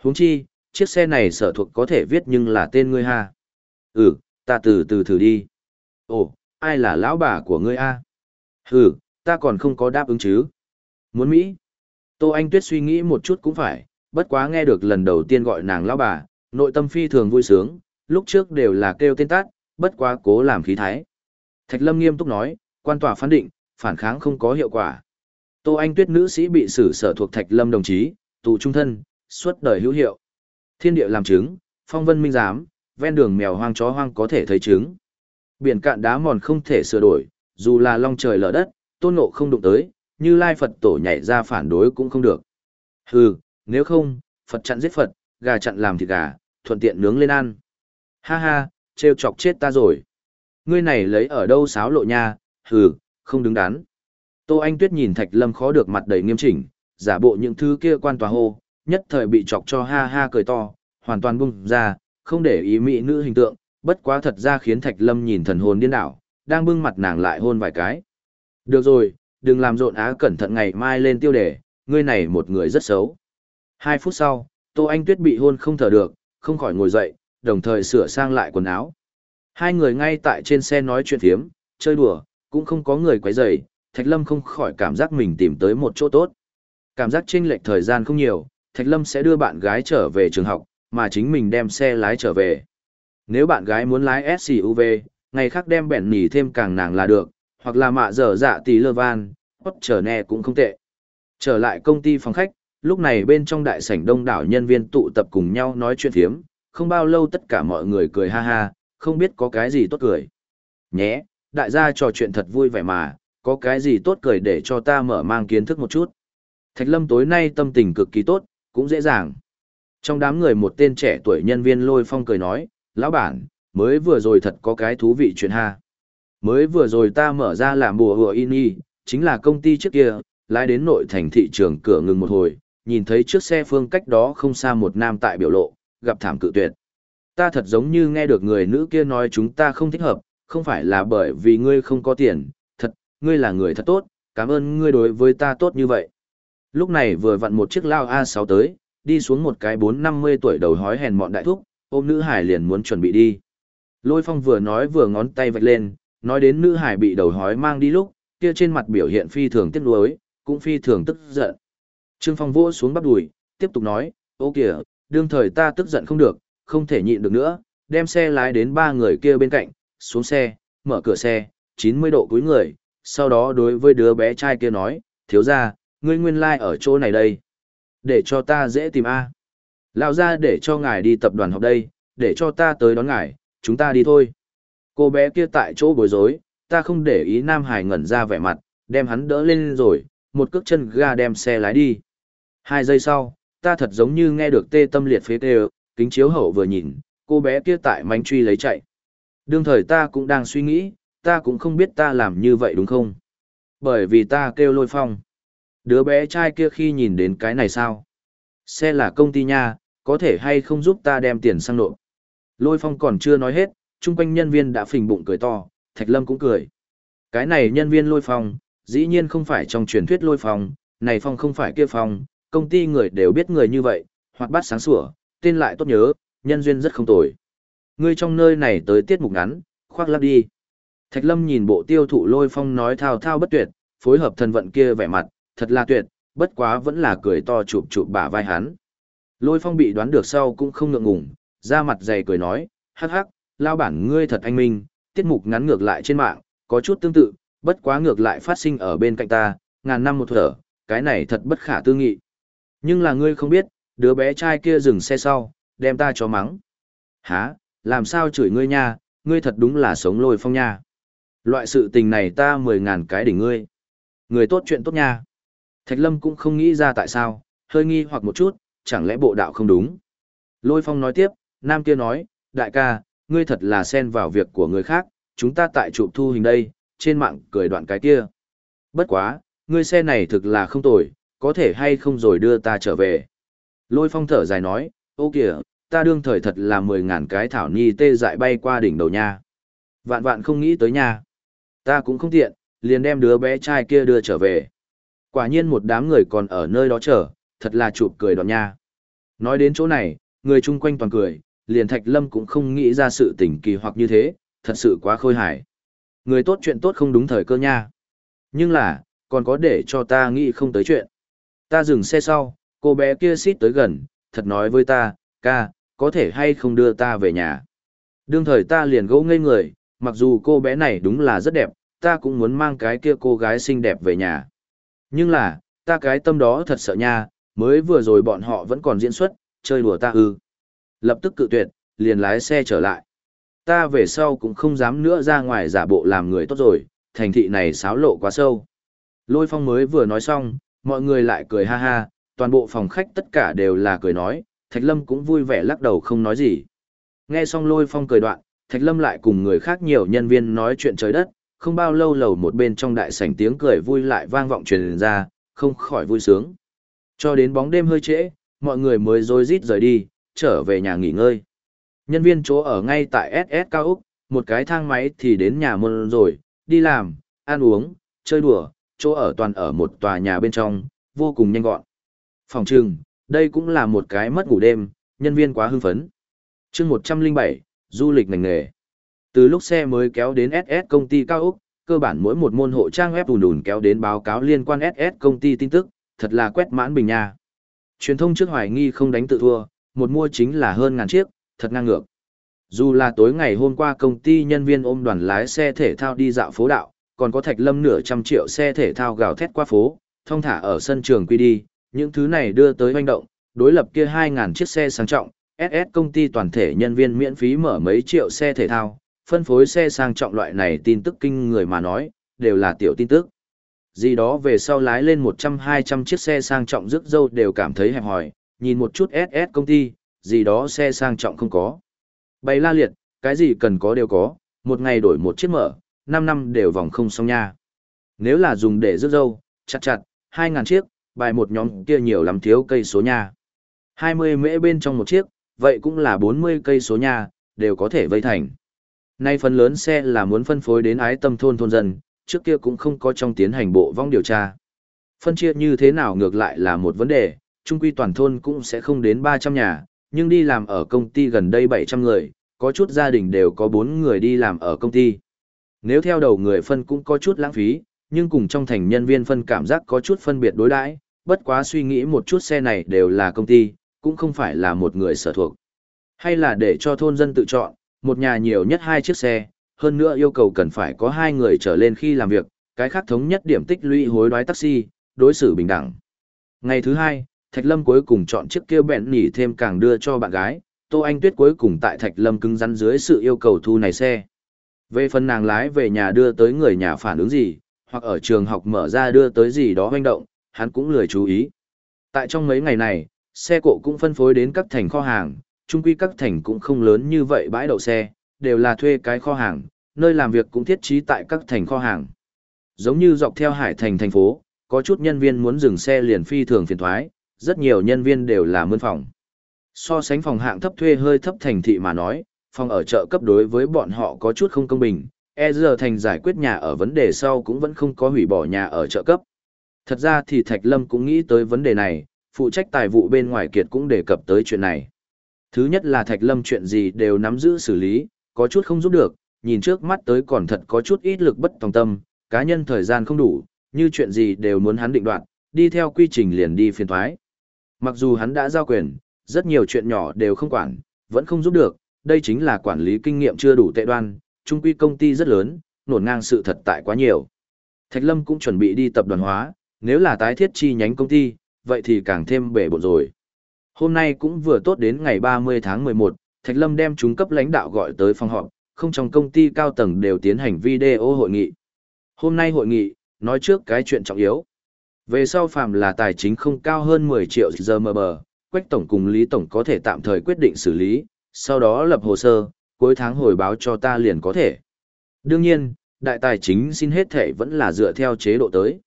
huống chi, chiếc xe này sở thuộc có thể viết nhưng là tên ngươi ha. Ừ, ta từ từ thử đi. Ồ, ai là lão bà của ngươi a? Ừ, ta còn không có đáp ứng chứ. Muốn Mỹ? Tô Anh Tuyết suy nghĩ một chút cũng phải, bất quá nghe được lần đầu tiên gọi nàng lão bà, nội tâm phi thường vui sướng, lúc trước đều là kêu tên tát, bất quá cố làm khí thái. Thạch Lâm nghiêm túc nói, quan tòa phán định, phản kháng không có hiệu quả. Tô Anh Tuyết nữ sĩ bị xử sở thuộc Thạch Lâm đồng chí, tù trung thân, suốt đời hữu hiệu. Thiên địa làm chứng, phong vân minh giám, ven đường mèo hoang chó hoang có thể thấy chứng. Biển cạn đá mòn không thể sửa đổi, dù là long trời lở đất, tôn ngộ không đụng tới, như lai Phật tổ nhảy ra phản đối cũng không được. Hừ, nếu không, Phật chặn giết Phật, gà chặn làm thịt gà, thuận tiện nướng lên ăn. Ha ha, trêu chọc chết ta rồi. Ngươi này lấy ở đâu sáo lộ nha, hừ, không đứng đắn. Tô Anh Tuyết nhìn Thạch Lâm khó được mặt đầy nghiêm chỉnh, giả bộ những thứ kia quan tòa hô, nhất thời bị chọc cho ha ha cười to, hoàn toàn bung ra, không để ý mỹ nữ hình tượng, bất quá thật ra khiến Thạch Lâm nhìn thần hồn điên đảo, đang bưng mặt nàng lại hôn vài cái. Được rồi, đừng làm rộn á cẩn thận ngày mai lên tiêu đề, ngươi này một người rất xấu. Hai phút sau, Tô Anh Tuyết bị hôn không thở được, không khỏi ngồi dậy, đồng thời sửa sang lại quần áo. Hai người ngay tại trên xe nói chuyện thiếm, chơi đùa, cũng không có người quấy rầy, Thạch Lâm không khỏi cảm giác mình tìm tới một chỗ tốt. Cảm giác chênh lệch thời gian không nhiều, Thạch Lâm sẽ đưa bạn gái trở về trường học, mà chính mình đem xe lái trở về. Nếu bạn gái muốn lái SUV, ngày khác đem bẹn nỉ thêm càng nàng là được, hoặc là mạ dở dạ tí lơ van, hốt trở nè cũng không tệ. Trở lại công ty phòng khách, lúc này bên trong đại sảnh đông đảo nhân viên tụ tập cùng nhau nói chuyện thiếm, không bao lâu tất cả mọi người cười ha ha, không biết có cái gì tốt cười. Nhé, đại gia trò chuyện thật vui vẻ mà, có cái gì tốt cười để cho ta mở mang kiến thức một chút. Thạch Lâm tối nay tâm tình cực kỳ tốt, cũng dễ dàng. Trong đám người một tên trẻ tuổi nhân viên lôi phong cười nói, lão bản, mới vừa rồi thật có cái thú vị chuyện ha. Mới vừa rồi ta mở ra làm bùa hùa in y, chính là công ty trước kia, lái đến nội thành thị trường cửa ngừng một hồi, nhìn thấy chiếc xe phương cách đó không xa một nam tại biểu lộ, gặp thảm cự tuyệt. Ta thật giống như nghe được người nữ kia nói chúng ta không thích hợp, không phải là bởi vì ngươi không có tiền, thật, ngươi là người thật tốt, cảm ơn ngươi đối với ta tốt như vậy. Lúc này vừa vặn một chiếc lao A6 tới, đi xuống một cái bốn năm mươi tuổi đầu hói hèn mọn đại thúc, ôm nữ hải liền muốn chuẩn bị đi. Lôi phong vừa nói vừa ngón tay vạch lên, nói đến nữ hải bị đầu hói mang đi lúc, kia trên mặt biểu hiện phi thường tiếc nuối, cũng phi thường tức giận. Trương Phong vỗ xuống bắp đùi, tiếp tục nói, ô kìa, đương thời ta tức giận không được, không thể nhịn được nữa, đem xe lái đến ba người kia bên cạnh, xuống xe, mở cửa xe, 90 độ cúi người, sau đó đối với đứa bé trai kia nói, thiếu ra, ngươi nguyên lai like ở chỗ này đây. Để cho ta dễ tìm A. Lão ra để cho ngài đi tập đoàn học đây, để cho ta tới đón ngài, chúng ta đi thôi. Cô bé kia tại chỗ bối rối, ta không để ý Nam Hải ngẩn ra vẻ mặt, đem hắn đỡ lên rồi, một cước chân ga đem xe lái đi. Hai giây sau, ta thật giống như nghe được tê tâm liệt phế tê kính chiếu hậu vừa nhìn, cô bé kia tại mánh truy lấy chạy. Đương thời ta cũng đang suy nghĩ, ta cũng không biết ta làm như vậy đúng không? Bởi vì ta kêu lôi phong. Đứa bé trai kia khi nhìn đến cái này sao? Xe là công ty nha, có thể hay không giúp ta đem tiền sang nộp? Lôi phong còn chưa nói hết, chung quanh nhân viên đã phình bụng cười to, Thạch Lâm cũng cười. Cái này nhân viên lôi phong, dĩ nhiên không phải trong truyền thuyết lôi phong, này phong không phải kia phong, công ty người đều biết người như vậy, hoặc bắt sáng sủa, tên lại tốt nhớ, nhân duyên rất không tồi. Ngươi trong nơi này tới tiết mục ngắn, khoác lắp đi. Thạch Lâm nhìn bộ tiêu thụ lôi phong nói thao thao bất tuyệt, phối hợp thần vận kia vẻ mặt, thật là tuyệt, bất quá vẫn là cười to chụp chụp bả vai hắn. Lôi phong bị đoán được sau cũng không ngượng ngùng, ra mặt dày cười nói, hắc hắc, lao bản ngươi thật anh minh, tiết mục ngắn ngược lại trên mạng, có chút tương tự, bất quá ngược lại phát sinh ở bên cạnh ta, ngàn năm một thở, cái này thật bất khả tư nghị. Nhưng là ngươi không biết, đứa bé trai kia dừng xe sau, đem ta cho mắng. Hả, làm sao chửi ngươi nha, ngươi thật đúng là sống lôi phong nha. Loại sự tình này ta mười ngàn cái đỉnh ngươi. Người tốt chuyện tốt nha. Thạch Lâm cũng không nghĩ ra tại sao, hơi nghi hoặc một chút, chẳng lẽ bộ đạo không đúng. Lôi phong nói tiếp, nam kia nói, đại ca, ngươi thật là xen vào việc của người khác, chúng ta tại chụp thu hình đây, trên mạng cười đoạn cái kia. Bất quá, ngươi xe này thực là không tồi, có thể hay không rồi đưa ta trở về. Lôi phong thở dài nói, ô kìa, ta đương thời thật là mười ngàn cái thảo ni tê dại bay qua đỉnh đầu nha. Vạn vạn không nghĩ tới nha. Ta cũng không tiện, liền đem đứa bé trai kia đưa trở về. Quả nhiên một đám người còn ở nơi đó chờ, thật là chụp cười đoạn nha. Nói đến chỗ này, người chung quanh toàn cười, liền Thạch Lâm cũng không nghĩ ra sự tình kỳ hoặc như thế, thật sự quá khôi hài. Người tốt chuyện tốt không đúng thời cơ nha. Nhưng là, còn có để cho ta nghĩ không tới chuyện. Ta dừng xe sau, cô bé kia xít tới gần, thật nói với ta, ca, có thể hay không đưa ta về nhà. Đương thời ta liền gỗ ngây người, mặc dù cô bé này đúng là rất đẹp, ta cũng muốn mang cái kia cô gái xinh đẹp về nhà. Nhưng là, ta cái tâm đó thật sợ nha, mới vừa rồi bọn họ vẫn còn diễn xuất, chơi đùa ta ư. Lập tức cự tuyệt, liền lái xe trở lại. Ta về sau cũng không dám nữa ra ngoài giả bộ làm người tốt rồi, thành thị này xáo lộ quá sâu. Lôi phong mới vừa nói xong, mọi người lại cười ha ha, toàn bộ phòng khách tất cả đều là cười nói, Thạch Lâm cũng vui vẻ lắc đầu không nói gì. Nghe xong lôi phong cười đoạn, Thạch Lâm lại cùng người khác nhiều nhân viên nói chuyện trời đất, không bao lâu lầu một bên trong đại sảnh tiếng cười vui lại vang vọng truyền ra, không khỏi vui sướng. Cho đến bóng đêm hơi trễ, mọi người mới rối rít rời đi, trở về nhà nghỉ ngơi. Nhân viên chỗ ở ngay tại SS cao Úc, một cái thang máy thì đến nhà môn rồi, đi làm, ăn uống, chơi đùa, chỗ ở toàn ở một tòa nhà bên trong, vô cùng nhanh gọn. Phòng trừng, đây cũng là một cái mất ngủ đêm, nhân viên quá hưng phấn. chương 107, du lịch ngành nghề. Từ lúc xe mới kéo đến SS công ty cao Úc, cơ bản mỗi một môn hộ trang web đùn đùn kéo đến báo cáo liên quan SS công ty tin tức, thật là quét mãn bình nha. Truyền thông trước hoài nghi không đánh tự thua, một mua chính là hơn ngàn chiếc, thật ngang ngược. Dù là tối ngày hôm qua công ty nhân viên ôm đoàn lái xe thể thao đi dạo phố đạo, còn có thạch lâm nửa trăm triệu xe thể thao gào thét qua phố, thông thả ở sân trường quy đi, những thứ này đưa tới hoành động, đối lập kia 2.000 chiếc xe sang trọng, SS công ty toàn thể nhân viên miễn phí mở mấy triệu xe thể thao, phân phối xe sang trọng loại này tin tức kinh người mà nói, đều là tiểu tin tức. Gì đó về sau lái lên 100-200 chiếc xe sang trọng rước dâu đều cảm thấy hẹp hòi, nhìn một chút SS công ty, gì đó xe sang trọng không có. Bày la liệt, cái gì cần có đều có, một ngày đổi một chiếc mở, 5 năm đều vòng không xong nha. Nếu là dùng để rước dâu, chặt chặt, 2.000 chiếc, bài một nhóm kia nhiều lắm thiếu cây số nha. 20 mễ bên trong một chiếc, vậy cũng là 40 cây số nha, đều có thể vây thành. Nay phần lớn xe là muốn phân phối đến ái tâm thôn thôn dân, trước kia cũng không có trong tiến hành bộ vong điều tra. Phân chia như thế nào ngược lại là một vấn đề, trung quy toàn thôn cũng sẽ không đến 300 nhà, nhưng đi làm ở công ty gần đây 700 người, có chút gia đình đều có 4 người đi làm ở công ty. Nếu theo đầu người phân cũng có chút lãng phí, nhưng cùng trong thành nhân viên phân cảm giác có chút phân biệt đối đãi, bất quá suy nghĩ một chút xe này đều là công ty, cũng không phải là một người sở thuộc. Hay là để cho thôn dân tự chọn, một nhà nhiều nhất hai chiếc xe, hơn nữa yêu cầu cần phải có hai người trở lên khi làm việc, cái khác thống nhất điểm tích lũy hối đoái taxi, đối xử bình đẳng. Ngày thứ hai, Thạch Lâm cuối cùng chọn chiếc kia bẹn nỉ thêm càng đưa cho bạn gái, Tô Anh Tuyết cuối cùng tại Thạch Lâm cứng rắn dưới sự yêu cầu thu này xe. Về phần nàng lái về nhà đưa tới người nhà phản ứng gì, hoặc ở trường học mở ra đưa tới gì đó hoành động, hắn cũng lười chú ý. Tại trong mấy ngày này, xe cộ cũng phân phối đến các thành kho hàng, chung quy các thành cũng không lớn như vậy bãi đậu xe, đều là thuê cái kho hàng, nơi làm việc cũng thiết trí tại các thành kho hàng. Giống như dọc theo hải thành thành phố, có chút nhân viên muốn dừng xe liền phi thường phiền thoái, rất nhiều nhân viên đều là mươn phòng. So sánh phòng hạng thấp thuê hơi thấp thành thị mà nói, phòng ở chợ cấp đối với bọn họ có chút không công bình, e giờ thành giải quyết nhà ở vấn đề sau cũng vẫn không có hủy bỏ nhà ở chợ cấp. Thật ra thì Thạch Lâm cũng nghĩ tới vấn đề này, phụ trách tài vụ bên ngoài kiệt cũng đề cập tới chuyện này. Thứ nhất là Thạch Lâm chuyện gì đều nắm giữ xử lý, có chút không giúp được, nhìn trước mắt tới còn thật có chút ít lực bất tòng tâm, cá nhân thời gian không đủ, như chuyện gì đều muốn hắn định đoạt, đi theo quy trình liền đi phiền thoái. Mặc dù hắn đã giao quyền, rất nhiều chuyện nhỏ đều không quản, vẫn không giúp được, đây chính là quản lý kinh nghiệm chưa đủ tệ đoan, trung quy công ty rất lớn, nổn ngang sự thật tại quá nhiều. Thạch Lâm cũng chuẩn bị đi tập đoàn hóa, nếu là tái thiết chi nhánh công ty, vậy thì càng thêm bể bộn rồi. Hôm nay cũng vừa tốt đến ngày 30 tháng 11, Thạch Lâm đem chúng cấp lãnh đạo gọi tới phòng họp, không trong công ty cao tầng đều tiến hành video hội nghị. Hôm nay hội nghị, nói trước cái chuyện trọng yếu. Về sau phạm là tài chính không cao hơn 10 triệu giờ mờ bờ, Quách Tổng cùng Lý Tổng có thể tạm thời quyết định xử lý, sau đó lập hồ sơ, cuối tháng hồi báo cho ta liền có thể. Đương nhiên, đại tài chính xin hết thể vẫn là dựa theo chế độ tới.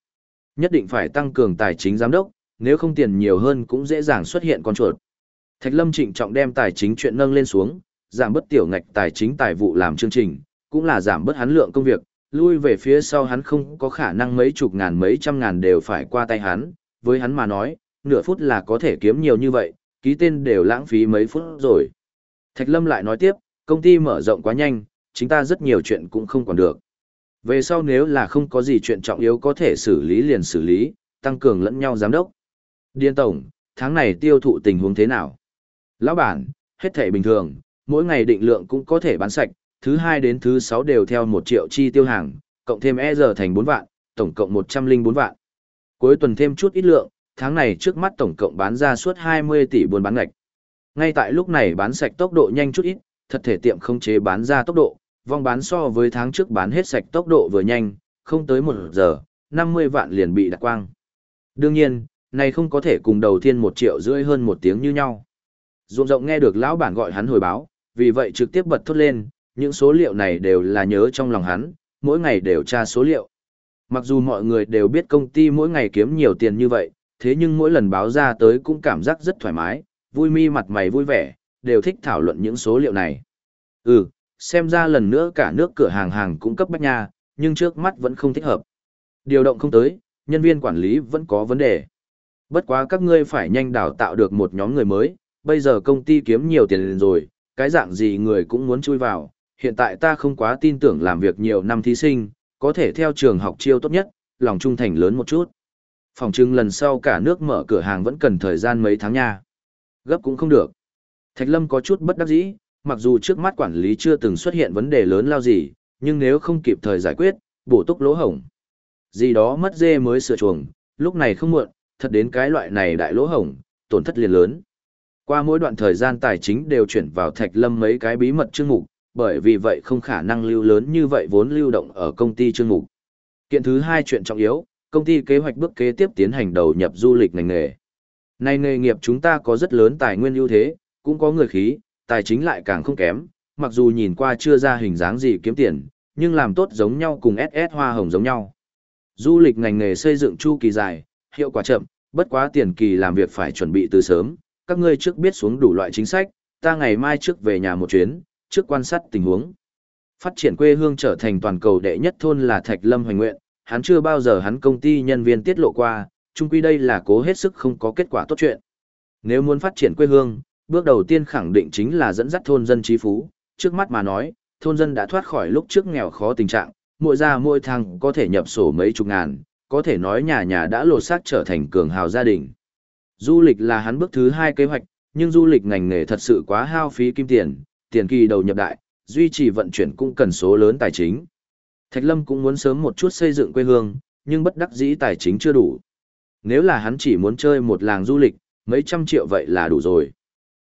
Nhất định phải tăng cường tài chính giám đốc, nếu không tiền nhiều hơn cũng dễ dàng xuất hiện con chuột. Thạch Lâm trịnh trọng đem tài chính chuyện nâng lên xuống, giảm bớt tiểu ngạch tài chính tài vụ làm chương trình, cũng là giảm bớt hắn lượng công việc, lui về phía sau hắn không có khả năng mấy chục ngàn mấy trăm ngàn đều phải qua tay hắn, với hắn mà nói, nửa phút là có thể kiếm nhiều như vậy, ký tên đều lãng phí mấy phút rồi. Thạch Lâm lại nói tiếp, công ty mở rộng quá nhanh, chúng ta rất nhiều chuyện cũng không còn được. Về sau nếu là không có gì chuyện trọng yếu có thể xử lý liền xử lý, tăng cường lẫn nhau giám đốc. Điên tổng, tháng này tiêu thụ tình huống thế nào? Lão bản, hết thể bình thường, mỗi ngày định lượng cũng có thể bán sạch, thứ hai đến thứ sáu đều theo một triệu chi tiêu hàng, cộng thêm e giờ thành bốn vạn, tổng cộng một trăm linh bốn vạn. Cuối tuần thêm chút ít lượng, tháng này trước mắt tổng cộng bán ra suốt hai mươi tỷ buôn bán ngạch. Ngay tại lúc này bán sạch tốc độ nhanh chút ít, thật thể tiệm không chế bán ra tốc độ, vong bán so với tháng trước bán hết sạch tốc độ vừa nhanh, không tới một giờ, 50 vạn liền bị đặt quang. Đương nhiên, này không có thể cùng đầu tiên một triệu rưỡi hơn một tiếng như nhau. Dụng rộng nghe được lão bản gọi hắn hồi báo, vì vậy trực tiếp bật thốt lên, những số liệu này đều là nhớ trong lòng hắn, mỗi ngày đều tra số liệu. Mặc dù mọi người đều biết công ty mỗi ngày kiếm nhiều tiền như vậy, thế nhưng mỗi lần báo ra tới cũng cảm giác rất thoải mái, vui mi mặt mày vui vẻ, đều thích thảo luận những số liệu này. Ừ, xem ra lần nữa cả nước cửa hàng hàng cũng cấp bách nha, nhưng trước mắt vẫn không thích hợp. Điều động không tới, nhân viên quản lý vẫn có vấn đề. Bất quá các ngươi phải nhanh đào tạo được một nhóm người mới, bây giờ công ty kiếm nhiều tiền rồi, cái dạng gì người cũng muốn chui vào. Hiện tại ta không quá tin tưởng làm việc nhiều năm thí sinh, có thể theo trường học chiêu tốt nhất, lòng trung thành lớn một chút. Phòng trưng lần sau cả nước mở cửa hàng vẫn cần thời gian mấy tháng nha. Gấp cũng không được. Thạch Lâm có chút bất đắc dĩ, mặc dù trước mắt quản lý chưa từng xuất hiện vấn đề lớn lao gì, nhưng nếu không kịp thời giải quyết, bổ túc lỗ hổng. Gì đó mất dê mới sửa chuồng, lúc này không muộn, thật đến cái loại này đại lỗ hổng, tổn thất liền lớn. Qua mỗi đoạn thời gian tài chính đều chuyển vào Thạch Lâm mấy cái bí mật chương mục, bởi vì vậy không khả năng lưu lớn như vậy vốn lưu động ở công ty chương mục. Kiện thứ hai chuyện trọng yếu, công ty kế hoạch bước kế tiếp tiến hành đầu nhập du lịch ngành nghề. nay nghề nghiệp chúng ta có rất lớn tài nguyên ưu thế, cũng có người khí, tài chính lại càng không kém, mặc dù nhìn qua chưa ra hình dáng gì kiếm tiền, nhưng làm tốt giống nhau cùng SS hoa hồng giống nhau. Du lịch ngành nghề xây dựng chu kỳ dài, hiệu quả chậm, bất quá tiền kỳ làm việc phải chuẩn bị từ sớm, các ngươi trước biết xuống đủ loại chính sách, ta ngày mai trước về nhà một chuyến, trước quan sát tình huống. Phát triển quê hương trở thành toàn cầu đệ nhất thôn là Thạch Lâm hoành nguyện, hắn chưa bao giờ hắn công ty nhân viên tiết lộ qua, chung quy đây là cố hết sức không có kết quả tốt chuyện. Nếu muốn phát triển quê hương, bước đầu tiên khẳng định chính là dẫn dắt thôn dân trí phú, trước mắt mà nói, thôn dân đã thoát khỏi lúc trước nghèo khó tình trạng, mỗi ra mỗi thằng có thể nhập sổ mấy chục ngàn, có thể nói nhà nhà đã lột xác trở thành cường hào gia đình. Du lịch là hắn bước thứ hai kế hoạch, nhưng du lịch ngành nghề thật sự quá hao phí kim tiền, tiền kỳ đầu nhập đại, duy trì vận chuyển cũng cần số lớn tài chính. Thạch Lâm cũng muốn sớm một chút xây dựng quê hương, nhưng bất đắc dĩ tài chính chưa đủ. Nếu là hắn chỉ muốn chơi một làng du lịch, mấy trăm triệu vậy là đủ rồi.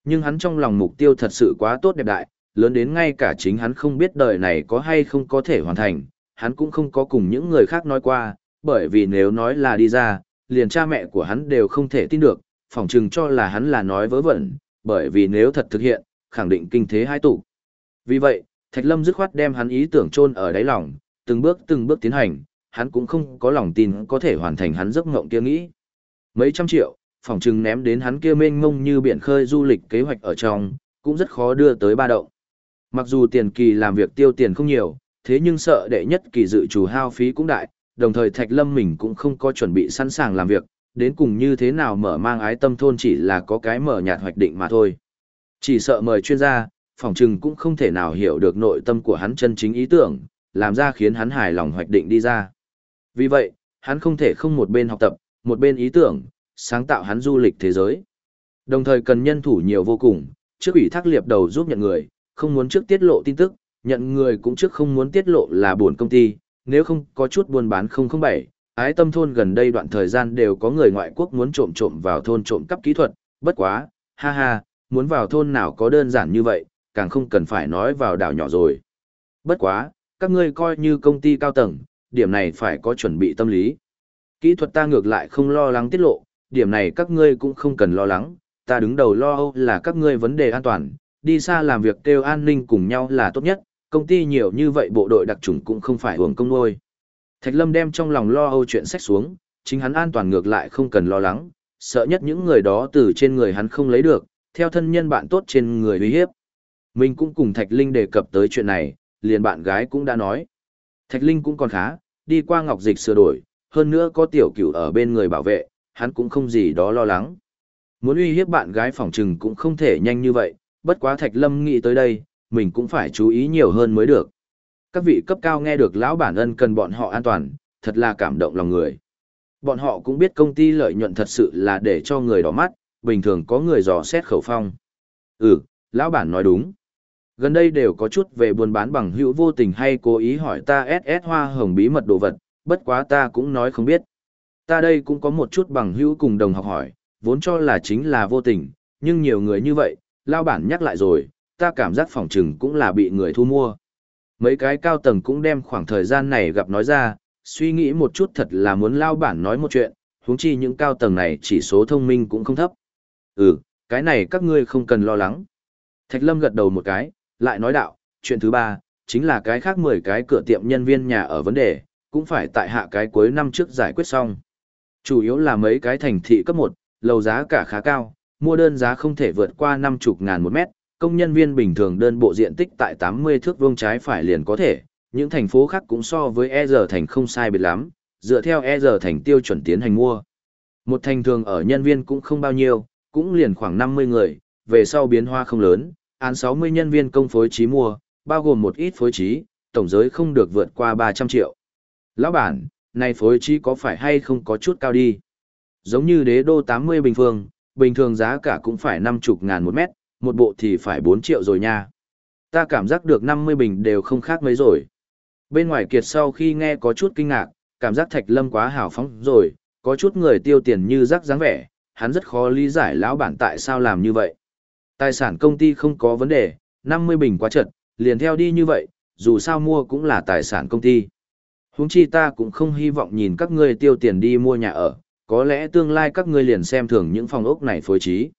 Nhưng hắn trong lòng mục tiêu thật sự quá tốt đẹp đại, lớn đến ngay cả chính hắn không biết đời này có hay không có thể hoàn thành, hắn cũng không có cùng những người khác nói qua, bởi vì nếu nói là đi ra, liền cha mẹ của hắn đều không thể tin được, phỏng chừng cho là hắn là nói vớ vẩn, bởi vì nếu thật thực hiện, khẳng định kinh thế hai tụ. Vì vậy, Thạch Lâm dứt khoát đem hắn ý tưởng chôn ở đáy lòng, từng bước từng bước tiến hành, hắn cũng không có lòng tin có thể hoàn thành hắn giấc mộng kia nghĩ. Mấy trăm triệu, phỏng chừng ném đến hắn kia mênh mông như biển khơi du lịch kế hoạch ở trong, cũng rất khó đưa tới ba động. Mặc dù tiền kỳ làm việc tiêu tiền không nhiều, thế nhưng sợ đệ nhất kỳ dự chủ hao phí cũng đại, đồng thời Thạch Lâm mình cũng không có chuẩn bị sẵn sàng làm việc, đến cùng như thế nào mở mang ái tâm thôn chỉ là có cái mở nhạt hoạch định mà thôi. Chỉ sợ mời chuyên gia, phỏng chừng cũng không thể nào hiểu được nội tâm của hắn chân chính ý tưởng, làm ra khiến hắn hài lòng hoạch định đi ra. Vì vậy, hắn không thể không một bên học tập, một bên ý tưởng, sáng tạo hắn du lịch thế giới. Đồng thời cần nhân thủ nhiều vô cùng, trước ủy thác liệp đầu giúp nhận người, không muốn trước tiết lộ tin tức, nhận người cũng trước không muốn tiết lộ là buồn công ty, nếu không có chút buôn bán 007, ái tâm thôn gần đây đoạn thời gian đều có người ngoại quốc muốn trộm trộm vào thôn trộm cắp kỹ thuật, bất quá, ha ha, muốn vào thôn nào có đơn giản như vậy, càng không cần phải nói vào đảo nhỏ rồi. Bất quá, các ngươi coi như công ty cao tầng, điểm này phải có chuẩn bị tâm lý. Kỹ thuật ta ngược lại không lo lắng tiết lộ, điểm này các ngươi cũng không cần lo lắng, ta đứng đầu lo âu là các ngươi vấn đề an toàn, đi xa làm việc kêu an ninh cùng nhau là tốt nhất, công ty nhiều như vậy bộ đội đặc trùng cũng không phải hưởng công nuôi. Thạch Lâm đem trong lòng lo âu chuyện sách xuống, chính hắn an toàn ngược lại không cần lo lắng, sợ nhất những người đó từ trên người hắn không lấy được, theo thân nhân bạn tốt trên người uy hiếp. Mình cũng cùng Thạch Linh đề cập tới chuyện này, liền bạn gái cũng đã nói. Thạch Linh cũng còn khá, đi qua ngọc dịch sửa đổi, hơn nữa có tiểu cửu ở bên người bảo vệ, hắn cũng không gì đó lo lắng. Muốn uy hiếp bạn gái phòng trừng cũng không thể nhanh như vậy, bất quá Thạch Lâm nghĩ tới đây, mình cũng phải chú ý nhiều hơn mới được. Các vị cấp cao nghe được lão bản ân cần bọn họ an toàn, thật là cảm động lòng người. Bọn họ cũng biết công ty lợi nhuận thật sự là để cho người đỏ mắt, bình thường có người dò xét khẩu phong. Ừ, lão bản nói đúng. Gần đây đều có chút về buôn bán bằng hữu vô tình hay cố ý hỏi ta SS hoa hồng bí mật đồ vật, bất quá ta cũng nói không biết. Ta đây cũng có một chút bằng hữu cùng đồng học hỏi, vốn cho là chính là vô tình, nhưng nhiều người như vậy, lao bản nhắc lại rồi, ta cảm giác phòng trừng cũng là bị người thu mua. Mấy cái cao tầng cũng đem khoảng thời gian này gặp nói ra, suy nghĩ một chút thật là muốn lao bản nói một chuyện, huống chi những cao tầng này chỉ số thông minh cũng không thấp. Ừ, cái này các ngươi không cần lo lắng. Thạch Lâm gật đầu một cái, lại nói đạo, chuyện thứ ba, chính là cái khác 10 cái cửa tiệm nhân viên nhà ở vấn đề, cũng phải tại hạ cái cuối năm trước giải quyết xong. Chủ yếu là mấy cái thành thị cấp 1, lầu giá cả khá cao, mua đơn giá không thể vượt qua 50 ngàn một mét, công nhân viên bình thường đơn bộ diện tích tại 80 thước vuông trái phải liền có thể, những thành phố khác cũng so với E giờ thành không sai biệt lắm, dựa theo E giờ thành tiêu chuẩn tiến hành mua. Một thành thường ở nhân viên cũng không bao nhiêu, cũng liền khoảng 50 người, về sau biến hoa không lớn, án 60 nhân viên công phối trí mua, bao gồm một ít phối trí, tổng giới không được vượt qua 300 triệu. Lão bản, này phối trí có phải hay không có chút cao đi? Giống như đế đô 80 bình phương, bình thường giá cả cũng phải 50 ngàn một mét, một bộ thì phải 4 triệu rồi nha. Ta cảm giác được 50 bình đều không khác mấy rồi. Bên ngoài kiệt sau khi nghe có chút kinh ngạc, cảm giác thạch lâm quá hào phóng rồi, có chút người tiêu tiền như rắc dáng vẻ, hắn rất khó lý giải lão bản tại sao làm như vậy. Tài sản công ty không có vấn đề, 50 bình quá chật, liền theo đi như vậy, dù sao mua cũng là tài sản công ty. Huống chi ta cũng không hy vọng nhìn các ngươi tiêu tiền đi mua nhà ở, có lẽ tương lai các ngươi liền xem thường những phòng ốc này phối trí.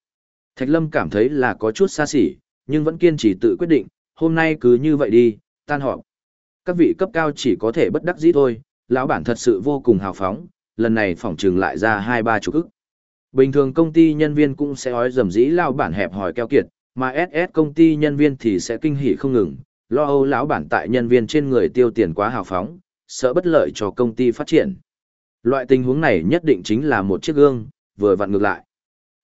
Thạch Lâm cảm thấy là có chút xa xỉ, nhưng vẫn kiên trì tự quyết định, hôm nay cứ như vậy đi, tan họp. Các vị cấp cao chỉ có thể bất đắc dĩ thôi, lão bản thật sự vô cùng hào phóng, lần này phòng trừng lại ra hai ba chục ức. Bình thường công ty nhân viên cũng sẽ ói dầm dĩ lão bản hẹp hỏi keo kiệt, mà SS công ty nhân viên thì sẽ kinh hỉ không ngừng, lo âu lão bản tại nhân viên trên người tiêu tiền quá hào phóng, sợ bất lợi cho công ty phát triển. Loại tình huống này nhất định chính là một chiếc gương, vừa vặn ngược lại.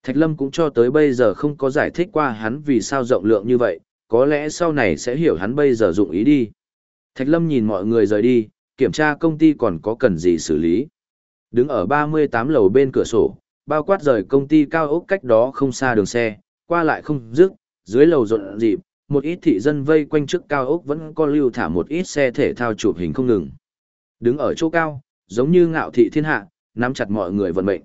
Thạch Lâm cũng cho tới bây giờ không có giải thích qua hắn vì sao rộng lượng như vậy, có lẽ sau này sẽ hiểu hắn bây giờ dụng ý đi. Thạch Lâm nhìn mọi người rời đi, kiểm tra công ty còn có cần gì xử lý. Đứng ở 38 lầu bên cửa sổ, bao quát rời công ty cao ốc cách đó không xa đường xe, qua lại không dứt, dưới lầu rộn rịp, một ít thị dân vây quanh trước cao ốc vẫn có lưu thả một ít xe thể thao chụp hình không ngừng. Đứng ở chỗ cao, giống như ngạo thị thiên hạ, nắm chặt mọi người vận mệnh.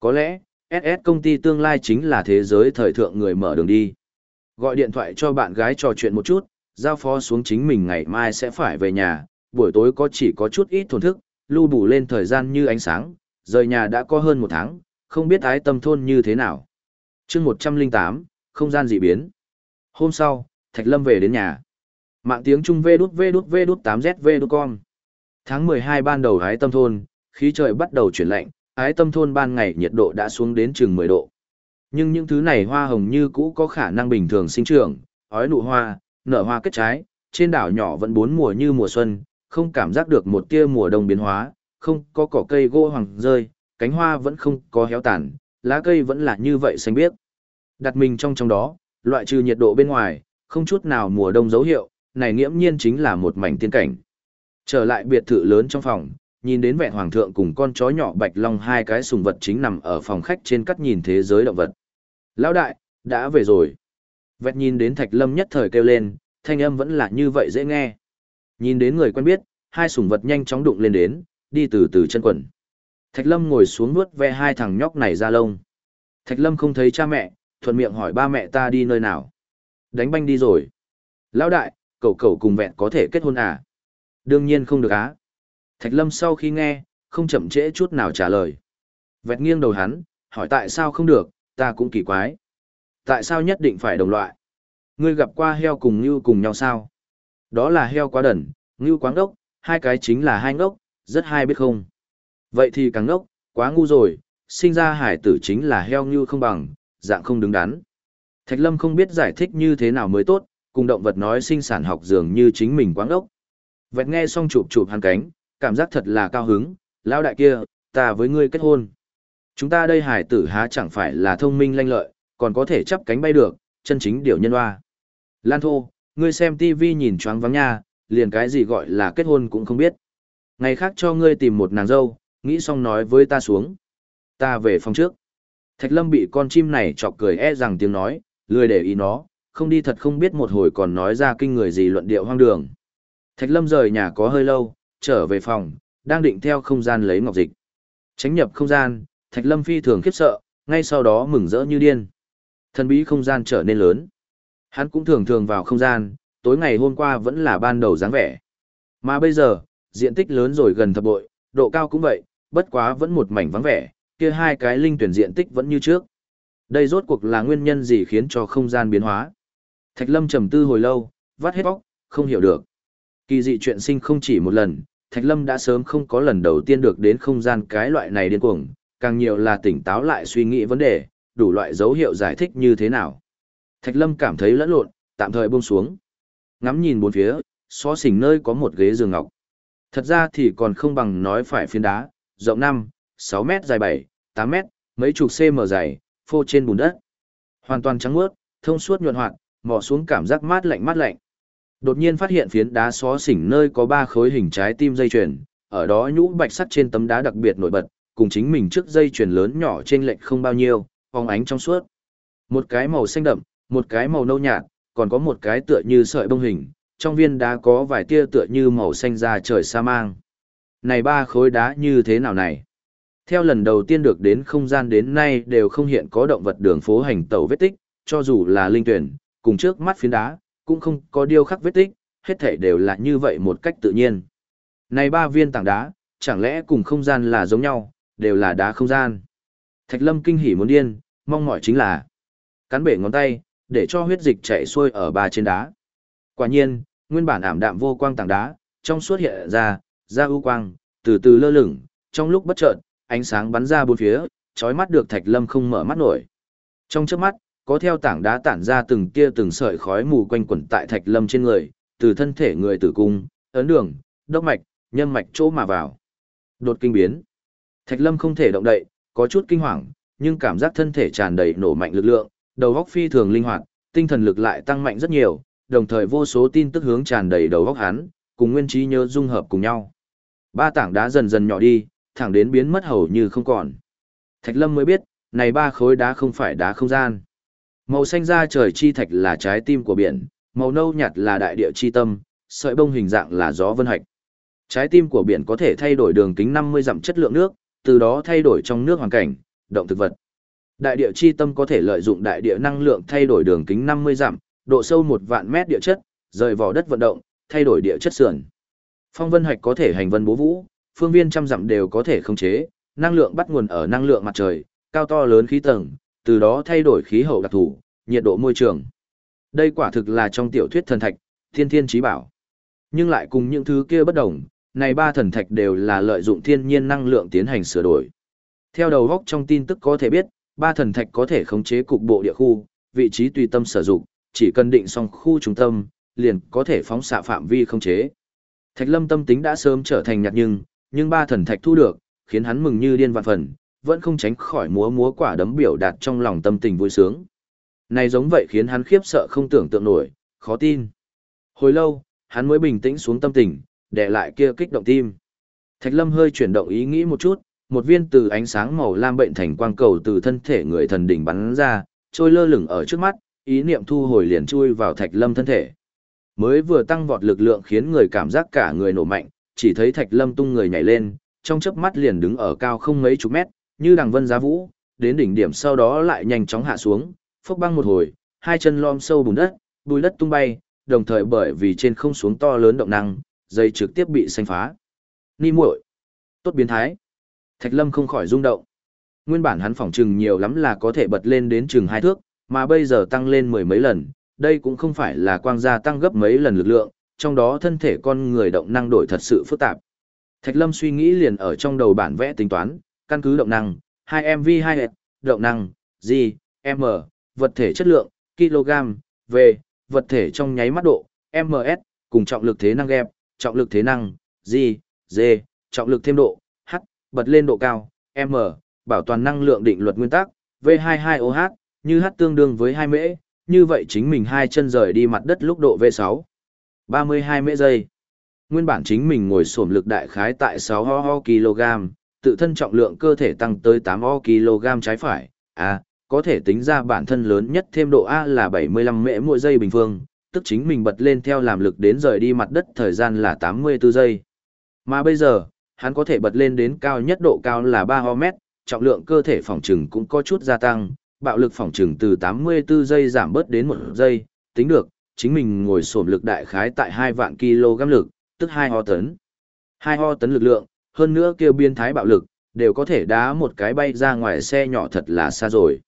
Có lẽ, SS công ty tương lai chính là thế giới thời thượng người mở đường đi. Gọi điện thoại cho bạn gái trò chuyện một chút, giao phó xuống chính mình ngày mai sẽ phải về nhà, buổi tối có chỉ có chút ít thổn thức, lưu bù lên thời gian như ánh sáng, rời nhà đã có hơn một tháng, không biết ái tâm thôn như thế nào. chương 108, không gian dị biến. Hôm sau, Thạch Lâm về đến nhà. Mạng tiếng Trung V đút V đút V đút 8ZV đút con. Tháng 12 ban đầu ái tâm thôn, khí trời bắt đầu chuyển lạnh, ái tâm thôn ban ngày nhiệt độ đã xuống đến chừng 10 độ. Nhưng những thứ này hoa hồng như cũ có khả năng bình thường sinh trưởng, ói nụ hoa, nở hoa kết trái, trên đảo nhỏ vẫn bốn mùa như mùa xuân, không cảm giác được một tia mùa đông biến hóa, không có cỏ cây gỗ hoàng rơi, cánh hoa vẫn không có héo tàn, lá cây vẫn là như vậy xanh biếc. Đặt mình trong trong đó, loại trừ nhiệt độ bên ngoài, không chút nào mùa đông dấu hiệu, này nghiễm nhiên chính là một mảnh tiên cảnh. Trở lại biệt thự lớn trong phòng, nhìn đến vẹn hoàng thượng cùng con chó nhỏ bạch long hai cái sùng vật chính nằm ở phòng khách trên cắt nhìn thế giới động vật. Lão đại, đã về rồi. Vẹt nhìn đến thạch lâm nhất thời kêu lên, thanh âm vẫn là như vậy dễ nghe. Nhìn đến người quen biết, hai sùng vật nhanh chóng đụng lên đến, đi từ từ chân quần. Thạch lâm ngồi xuống nuốt ve hai thằng nhóc này ra lông. Thạch lâm không thấy cha mẹ, thuận miệng hỏi ba mẹ ta đi nơi nào. Đánh banh đi rồi. Lão đại, cậu cậu cùng vẹn có thể kết hôn à? Đương nhiên không được á. Thạch Lâm sau khi nghe, không chậm trễ chút nào trả lời. Vẹt nghiêng đầu hắn, hỏi tại sao không được, ta cũng kỳ quái. Tại sao nhất định phải đồng loại? Ngươi gặp qua heo cùng ngưu cùng nhau sao? Đó là heo quá đần, ngưu quá ngốc, hai cái chính là hai ngốc, rất hai biết không? Vậy thì càng ngốc, quá ngu rồi, sinh ra hải tử chính là heo ngưu không bằng, dạng không đứng đắn. Thạch Lâm không biết giải thích như thế nào mới tốt, cùng động vật nói sinh sản học dường như chính mình quá ngốc. Vẹt nghe xong chụp chụp hắn cánh, cảm giác thật là cao hứng, lão đại kia, ta với ngươi kết hôn. Chúng ta đây hải tử há chẳng phải là thông minh lanh lợi, còn có thể chắp cánh bay được, chân chính điều nhân hoa. Lan thô, ngươi xem tivi nhìn choáng vắng nha, liền cái gì gọi là kết hôn cũng không biết. Ngày khác cho ngươi tìm một nàng dâu, nghĩ xong nói với ta xuống. Ta về phòng trước. Thạch lâm bị con chim này chọc cười e rằng tiếng nói, lười để ý nó, không đi thật không biết một hồi còn nói ra kinh người gì luận điệu hoang đường. Thạch Lâm rời nhà có hơi lâu, trở về phòng, đang định theo không gian lấy ngọc dịch. Tránh nhập không gian, Thạch Lâm phi thường khiếp sợ, ngay sau đó mừng rỡ như điên. Thần bí không gian trở nên lớn. Hắn cũng thường thường vào không gian, tối ngày hôm qua vẫn là ban đầu dáng vẻ. Mà bây giờ, diện tích lớn rồi gần thập bội, độ cao cũng vậy, bất quá vẫn một mảnh vắng vẻ, kia hai cái linh tuyển diện tích vẫn như trước. Đây rốt cuộc là nguyên nhân gì khiến cho không gian biến hóa? Thạch Lâm trầm tư hồi lâu, vắt hết óc, không hiểu được. Kỳ dị chuyện sinh không chỉ một lần, Thạch Lâm đã sớm không có lần đầu tiên được đến không gian cái loại này điên cuồng, càng nhiều là tỉnh táo lại suy nghĩ vấn đề, đủ loại dấu hiệu giải thích như thế nào. Thạch Lâm cảm thấy lẫn lộn, tạm thời buông xuống. Ngắm nhìn bốn phía, xó xỉnh nơi có một ghế giường ngọc. Thật ra thì còn không bằng nói phải phiến đá, rộng 5, 6 mét dài 7, 8 mét, mấy chục cm dày, phô trên bùn đất. Hoàn toàn trắng muốt, thông suốt nhuận hoạt, mò xuống cảm giác mát lạnh mát lạnh. Đột nhiên phát hiện phiến đá xó xỉnh nơi có ba khối hình trái tim dây chuyền, ở đó nhũ bạch sắt trên tấm đá đặc biệt nổi bật, cùng chính mình trước dây chuyền lớn nhỏ trên lệch không bao nhiêu, phóng ánh trong suốt. Một cái màu xanh đậm, một cái màu nâu nhạt, còn có một cái tựa như sợi bông hình, trong viên đá có vài tia tựa như màu xanh da trời sa mang. Này ba khối đá như thế nào này? Theo lần đầu tiên được đến không gian đến nay đều không hiện có động vật đường phố hành tẩu vết tích, cho dù là linh tuyển, cùng trước mắt phiến đá, cũng không có điêu khắc vết tích, hết thảy đều là như vậy một cách tự nhiên. Này ba viên tảng đá, chẳng lẽ cùng không gian là giống nhau, đều là đá không gian. Thạch Lâm kinh hỉ muốn điên, mong mỏi chính là cắn bể ngón tay, để cho huyết dịch chảy xuôi ở ba trên đá. Quả nhiên, nguyên bản ảm đạm vô quang tảng đá, trong suốt hiện ra, ra ưu quang, từ từ lơ lửng, trong lúc bất chợt, ánh sáng bắn ra bốn phía, chói mắt được Thạch Lâm không mở mắt nổi. Trong chớp mắt, có theo tảng đá tản ra từng tia từng sợi khói mù quanh quẩn tại Thạch Lâm trên người, từ thân thể người tử cung, ấn đường, đốc mạch, nhân mạch chỗ mà vào. Đột kinh biến. Thạch Lâm không thể động đậy, có chút kinh hoàng, nhưng cảm giác thân thể tràn đầy nổ mạnh lực lượng, đầu óc phi thường linh hoạt, tinh thần lực lại tăng mạnh rất nhiều, đồng thời vô số tin tức hướng tràn đầy đầu óc hắn, cùng nguyên trí nhớ dung hợp cùng nhau. Ba tảng đá dần dần nhỏ đi, thẳng đến biến mất hầu như không còn. Thạch Lâm mới biết, này ba khối đá không phải đá không gian. Màu xanh da trời chi thạch là trái tim của biển, màu nâu nhạt là đại địa chi tâm, sợi bông hình dạng là gió vân hạch. Trái tim của biển có thể thay đổi đường kính 50 dặm chất lượng nước, từ đó thay đổi trong nước hoàn cảnh, động thực vật. Đại địa chi tâm có thể lợi dụng đại địa năng lượng thay đổi đường kính 50 dặm, độ sâu một vạn mét địa chất, rời vỏ đất vận động, thay đổi địa chất sườn. Phong vân hạch có thể hành vân bố vũ, phương viên trăm dặm đều có thể khống chế, năng lượng bắt nguồn ở năng lượng mặt trời, cao to lớn khí tầng, từ đó thay đổi khí hậu đặc thù, nhiệt độ môi trường. Đây quả thực là trong tiểu thuyết thần thạch, thiên thiên trí bảo. Nhưng lại cùng những thứ kia bất đồng, này ba thần thạch đều là lợi dụng thiên nhiên năng lượng tiến hành sửa đổi. Theo đầu góc trong tin tức có thể biết, ba thần thạch có thể khống chế cục bộ địa khu, vị trí tùy tâm sử dụng, chỉ cần định xong khu trung tâm, liền có thể phóng xạ phạm vi khống chế. Thạch Lâm tâm tính đã sớm trở thành nhạt nhưng, nhưng ba thần thạch thu được, khiến hắn mừng như điên vạn phần, vẫn không tránh khỏi múa múa quả đấm biểu đạt trong lòng tâm tình vui sướng. Này giống vậy khiến hắn khiếp sợ không tưởng tượng nổi, khó tin. Hồi lâu, hắn mới bình tĩnh xuống tâm tình, để lại kia kích động tim. Thạch Lâm hơi chuyển động ý nghĩ một chút, một viên từ ánh sáng màu lam bệnh thành quang cầu từ thân thể người thần đỉnh bắn ra, trôi lơ lửng ở trước mắt, ý niệm thu hồi liền chui vào Thạch Lâm thân thể. Mới vừa tăng vọt lực lượng khiến người cảm giác cả người nổ mạnh, chỉ thấy Thạch Lâm tung người nhảy lên, trong chớp mắt liền đứng ở cao không mấy chục mét, như đằng vân giá vũ, đến đỉnh điểm sau đó lại nhanh chóng hạ xuống, phốc băng một hồi, hai chân lom sâu bùn đất, bùi đất tung bay, đồng thời bởi vì trên không xuống to lớn động năng, dây trực tiếp bị xanh phá. Ni muội, tốt biến thái. Thạch Lâm không khỏi rung động. Nguyên bản hắn phỏng chừng nhiều lắm là có thể bật lên đến chừng hai thước, mà bây giờ tăng lên mười mấy lần, đây cũng không phải là quang gia tăng gấp mấy lần lực lượng, trong đó thân thể con người động năng đổi thật sự phức tạp. Thạch Lâm suy nghĩ liền ở trong đầu bản vẽ tính toán, căn cứ động năng, 2MV2 động năng, G, M, vật thể chất lượng, kg, V, vật thể trong nháy mắt độ, MS, cùng trọng lực thế năng gẹp, trọng lực thế năng, G, G, trọng lực thêm độ, H, bật lên độ cao, M, bảo toàn năng lượng định luật nguyên tắc, V22OH, như H tương đương với 2 mễ, như vậy chính mình hai chân rời đi mặt đất lúc độ V6. 32 mễ giây. Nguyên bản chính mình ngồi xổm lực đại khái tại 6 ho ho kg, tự thân trọng lượng cơ thể tăng tới 8 ho kg trái phải, à, có thể tính ra bản thân lớn nhất thêm độ A là 75 mễ mỗi giây bình phương, tức chính mình bật lên theo làm lực đến rời đi mặt đất thời gian là 84 giây. Mà bây giờ, hắn có thể bật lên đến cao nhất độ cao là 3 mét, trọng lượng cơ thể phòng trừng cũng có chút gia tăng, bạo lực phòng trừng từ 84 giây giảm bớt đến 1 giây, tính được, chính mình ngồi sổm lực đại khái tại 2 vạn kg lực, tức 2 ho tấn. 2 ho tấn lực lượng, hơn nữa kêu biên thái bạo lực, đều có thể đá một cái bay ra ngoài xe nhỏ thật là xa rồi.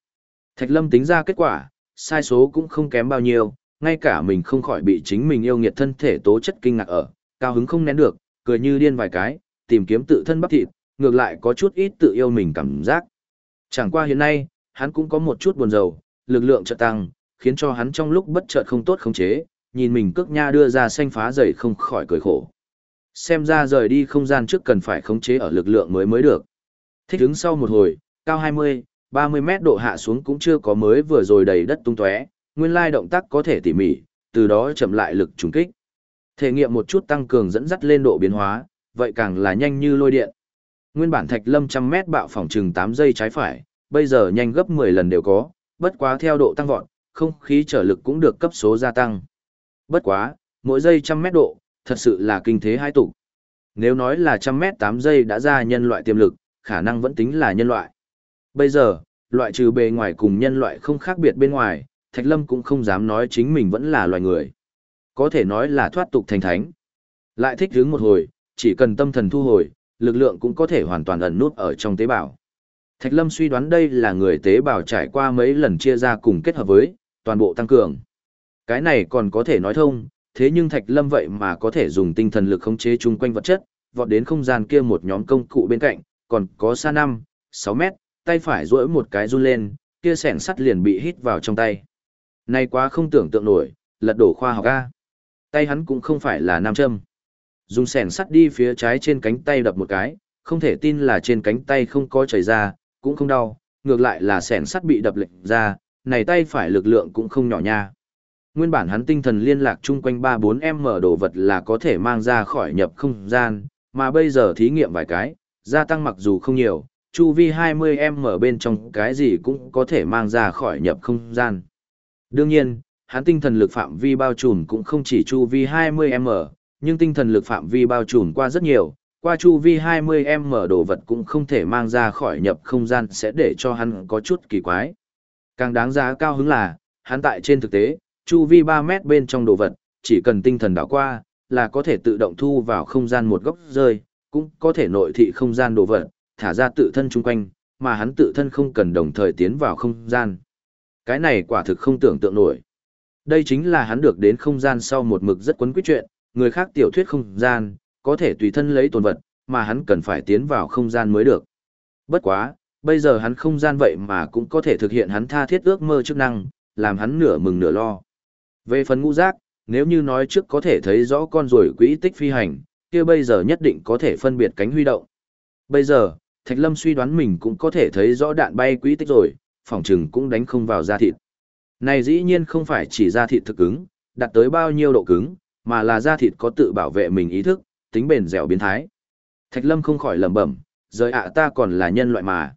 Thạch Lâm tính ra kết quả, sai số cũng không kém bao nhiêu, ngay cả mình không khỏi bị chính mình yêu nghiệt thân thể tố chất kinh ngạc ở, cao hứng không nén được, cười như điên vài cái, tìm kiếm tự thân bắp thịt, ngược lại có chút ít tự yêu mình cảm giác. Chẳng qua hiện nay, hắn cũng có một chút buồn rầu, lực lượng chợt tăng, khiến cho hắn trong lúc bất chợt không tốt khống chế, nhìn mình cước nha đưa ra xanh phá dày không khỏi cười khổ. Xem ra rời đi không gian trước cần phải khống chế ở lực lượng mới mới được. Thích đứng sau một hồi, cao 20, 30 mét độ hạ xuống cũng chưa có mới vừa rồi đầy đất tung tóe, nguyên lai động tác có thể tỉ mỉ, từ đó chậm lại lực trùng kích. Thể nghiệm một chút tăng cường dẫn dắt lên độ biến hóa, vậy càng là nhanh như lôi điện. Nguyên bản thạch lâm trăm mét bạo phòng chừng 8 giây trái phải, bây giờ nhanh gấp 10 lần đều có, bất quá theo độ tăng vọt, không khí trở lực cũng được cấp số gia tăng. Bất quá, mỗi giây trăm mét độ, thật sự là kinh thế hai tục. Nếu nói là trăm mét 8 giây đã ra nhân loại tiềm lực, khả năng vẫn tính là nhân loại. Bây giờ, loại trừ bề ngoài cùng nhân loại không khác biệt bên ngoài, Thạch Lâm cũng không dám nói chính mình vẫn là loài người. Có thể nói là thoát tục thành thánh. Lại thích hướng một hồi, chỉ cần tâm thần thu hồi, lực lượng cũng có thể hoàn toàn ẩn nút ở trong tế bào. Thạch Lâm suy đoán đây là người tế bào trải qua mấy lần chia ra cùng kết hợp với, toàn bộ tăng cường. Cái này còn có thể nói thông, thế nhưng Thạch Lâm vậy mà có thể dùng tinh thần lực khống chế chung quanh vật chất, vọt đến không gian kia một nhóm công cụ bên cạnh, còn có xa 5, 6 mét, tay phải duỗi một cái run lên, kia sẻn sắt liền bị hít vào trong tay. Này quá không tưởng tượng nổi, lật đổ khoa học A. Tay hắn cũng không phải là nam châm. Dùng sẻn sắt đi phía trái trên cánh tay đập một cái, không thể tin là trên cánh tay không có chảy ra, cũng không đau, ngược lại là sẻn sắt bị đập lệch ra, này tay phải lực lượng cũng không nhỏ nha. Nguyên bản hắn tinh thần liên lạc chung quanh 3-4M đồ vật là có thể mang ra khỏi nhập không gian, mà bây giờ thí nghiệm vài cái, gia tăng mặc dù không nhiều, chu vi 20M bên trong cái gì cũng có thể mang ra khỏi nhập không gian. Đương nhiên, hắn tinh thần lực phạm vi bao trùm cũng không chỉ chu vi 20M, nhưng tinh thần lực phạm vi bao trùm qua rất nhiều, qua chu vi 20M đồ vật cũng không thể mang ra khỏi nhập không gian sẽ để cho hắn có chút kỳ quái. Càng đáng giá cao hứng là, hắn tại trên thực tế, chu vi 3 mét bên trong đồ vật, chỉ cần tinh thần đảo qua, là có thể tự động thu vào không gian một góc rơi, cũng có thể nội thị không gian đồ vật, thả ra tự thân chung quanh, mà hắn tự thân không cần đồng thời tiến vào không gian. Cái này quả thực không tưởng tượng nổi. Đây chính là hắn được đến không gian sau một mực rất quấn quyết chuyện, người khác tiểu thuyết không gian, có thể tùy thân lấy tồn vật, mà hắn cần phải tiến vào không gian mới được. Bất quá, bây giờ hắn không gian vậy mà cũng có thể thực hiện hắn tha thiết ước mơ chức năng, làm hắn nửa mừng nửa lo. Về phần ngũ giác, nếu như nói trước có thể thấy rõ con ruồi quỹ tích phi hành, kia bây giờ nhất định có thể phân biệt cánh huy động. Bây giờ, Thạch Lâm suy đoán mình cũng có thể thấy rõ đạn bay quỹ tích rồi, phòng trừng cũng đánh không vào da thịt. Này dĩ nhiên không phải chỉ da thịt thực cứng, đạt tới bao nhiêu độ cứng, mà là da thịt có tự bảo vệ mình ý thức, tính bền dẻo biến thái. Thạch Lâm không khỏi lẩm bẩm, rời ạ ta còn là nhân loại mà.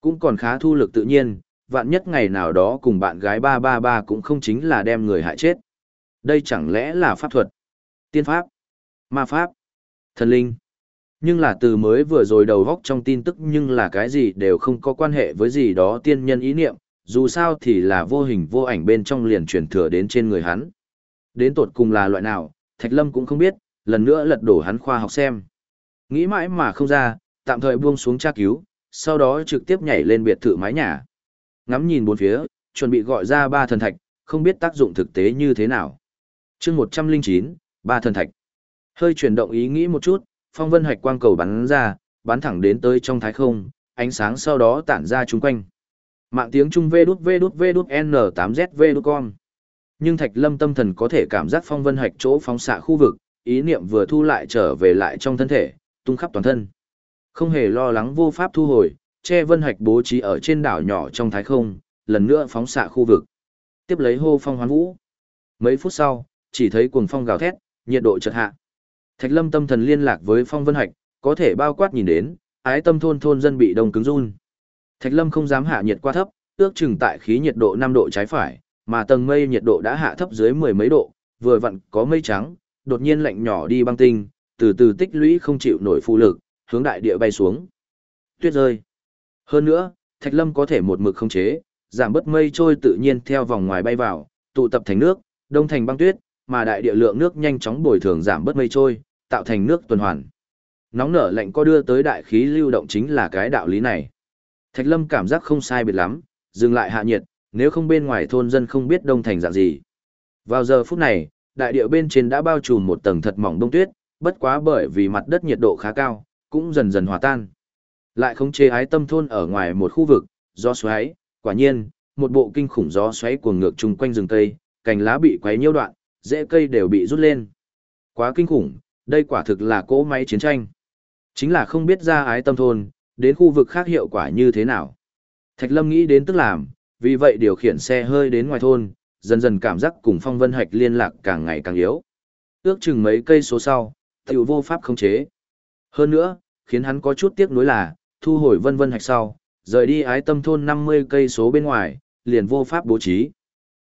Cũng còn khá thu lực tự nhiên, vạn nhất ngày nào đó cùng bạn gái ba ba ba cũng không chính là đem người hại chết. Đây chẳng lẽ là pháp thuật, tiên pháp, ma pháp, thần linh. Nhưng là từ mới vừa rồi đầu góc trong tin tức nhưng là cái gì đều không có quan hệ với gì đó tiên nhân ý niệm, dù sao thì là vô hình vô ảnh bên trong liền truyền thừa đến trên người hắn. Đến tột cùng là loại nào, Thạch Lâm cũng không biết, lần nữa lật đổ hắn khoa học xem. Nghĩ mãi mà không ra, tạm thời buông xuống tra cứu, sau đó trực tiếp nhảy lên biệt thự mái nhà. Ngắm nhìn bốn phía, chuẩn bị gọi ra ba thần thạch, không biết tác dụng thực tế như thế nào. chương 109, ba thần thạch. Hơi chuyển động ý nghĩ một chút, phong vân hạch quang cầu bắn ra, bắn thẳng đến tới trong thái không, ánh sáng sau đó tản ra chung quanh. Mạng tiếng Trung V đút V đút V đút N8Z V đút con. Nhưng Thạch Lâm tâm thần có thể cảm giác phong vân hạch chỗ phóng xạ khu vực, ý niệm vừa thu lại trở về lại trong thân thể, tung khắp toàn thân. Không hề lo lắng vô pháp thu hồi, che vân hạch bố trí ở trên đảo nhỏ trong thái không, lần nữa phóng xạ khu vực. Tiếp lấy hô phong hoán vũ. Mấy phút sau, chỉ thấy cuồng phong gào thét, nhiệt độ chợt hạ. Thạch Lâm tâm thần liên lạc với Phong Vân Hạch, có thể bao quát nhìn đến, ái tâm thôn thôn dân bị đông cứng run. Thạch Lâm không dám hạ nhiệt quá thấp, ước chừng tại khí nhiệt độ 5 độ trái phải, mà tầng mây nhiệt độ đã hạ thấp dưới mười mấy độ, vừa vặn có mây trắng, đột nhiên lạnh nhỏ đi băng tinh, từ từ tích lũy không chịu nổi phụ lực, hướng đại địa bay xuống. Tuyết rơi. Hơn nữa, Thạch Lâm có thể một mực không chế, giảm bớt mây trôi tự nhiên theo vòng ngoài bay vào, tụ tập thành nước, đông thành băng tuyết, mà đại địa lượng nước nhanh chóng bồi thường giảm bớt mây trôi, tạo thành nước tuần hoàn. Nóng nở lạnh có đưa tới đại khí lưu động chính là cái đạo lý này. Thạch Lâm cảm giác không sai biệt lắm, dừng lại hạ nhiệt, nếu không bên ngoài thôn dân không biết đông thành dạng gì. Vào giờ phút này, đại địa bên trên đã bao trùm một tầng thật mỏng đông tuyết, bất quá bởi vì mặt đất nhiệt độ khá cao, cũng dần dần hòa tan. Lại không chế ái tâm thôn ở ngoài một khu vực, gió xoáy, quả nhiên, một bộ kinh khủng gió xoáy cuồng ngược chung quanh rừng cây, cành lá bị quấy nhiễu đoạn, rễ cây đều bị rút lên. Quá kinh khủng, đây quả thực là cỗ máy chiến tranh. Chính là không biết ra ái tâm thôn, đến khu vực khác hiệu quả như thế nào. Thạch Lâm nghĩ đến tức làm, vì vậy điều khiển xe hơi đến ngoài thôn, dần dần cảm giác cùng phong vân hạch liên lạc càng ngày càng yếu. Ước chừng mấy cây số sau, tiểu vô pháp không chế. Hơn nữa, khiến hắn có chút tiếc nuối là, thu hồi vân vân hạch sau, rời đi ái tâm thôn 50 cây số bên ngoài, liền vô pháp bố trí.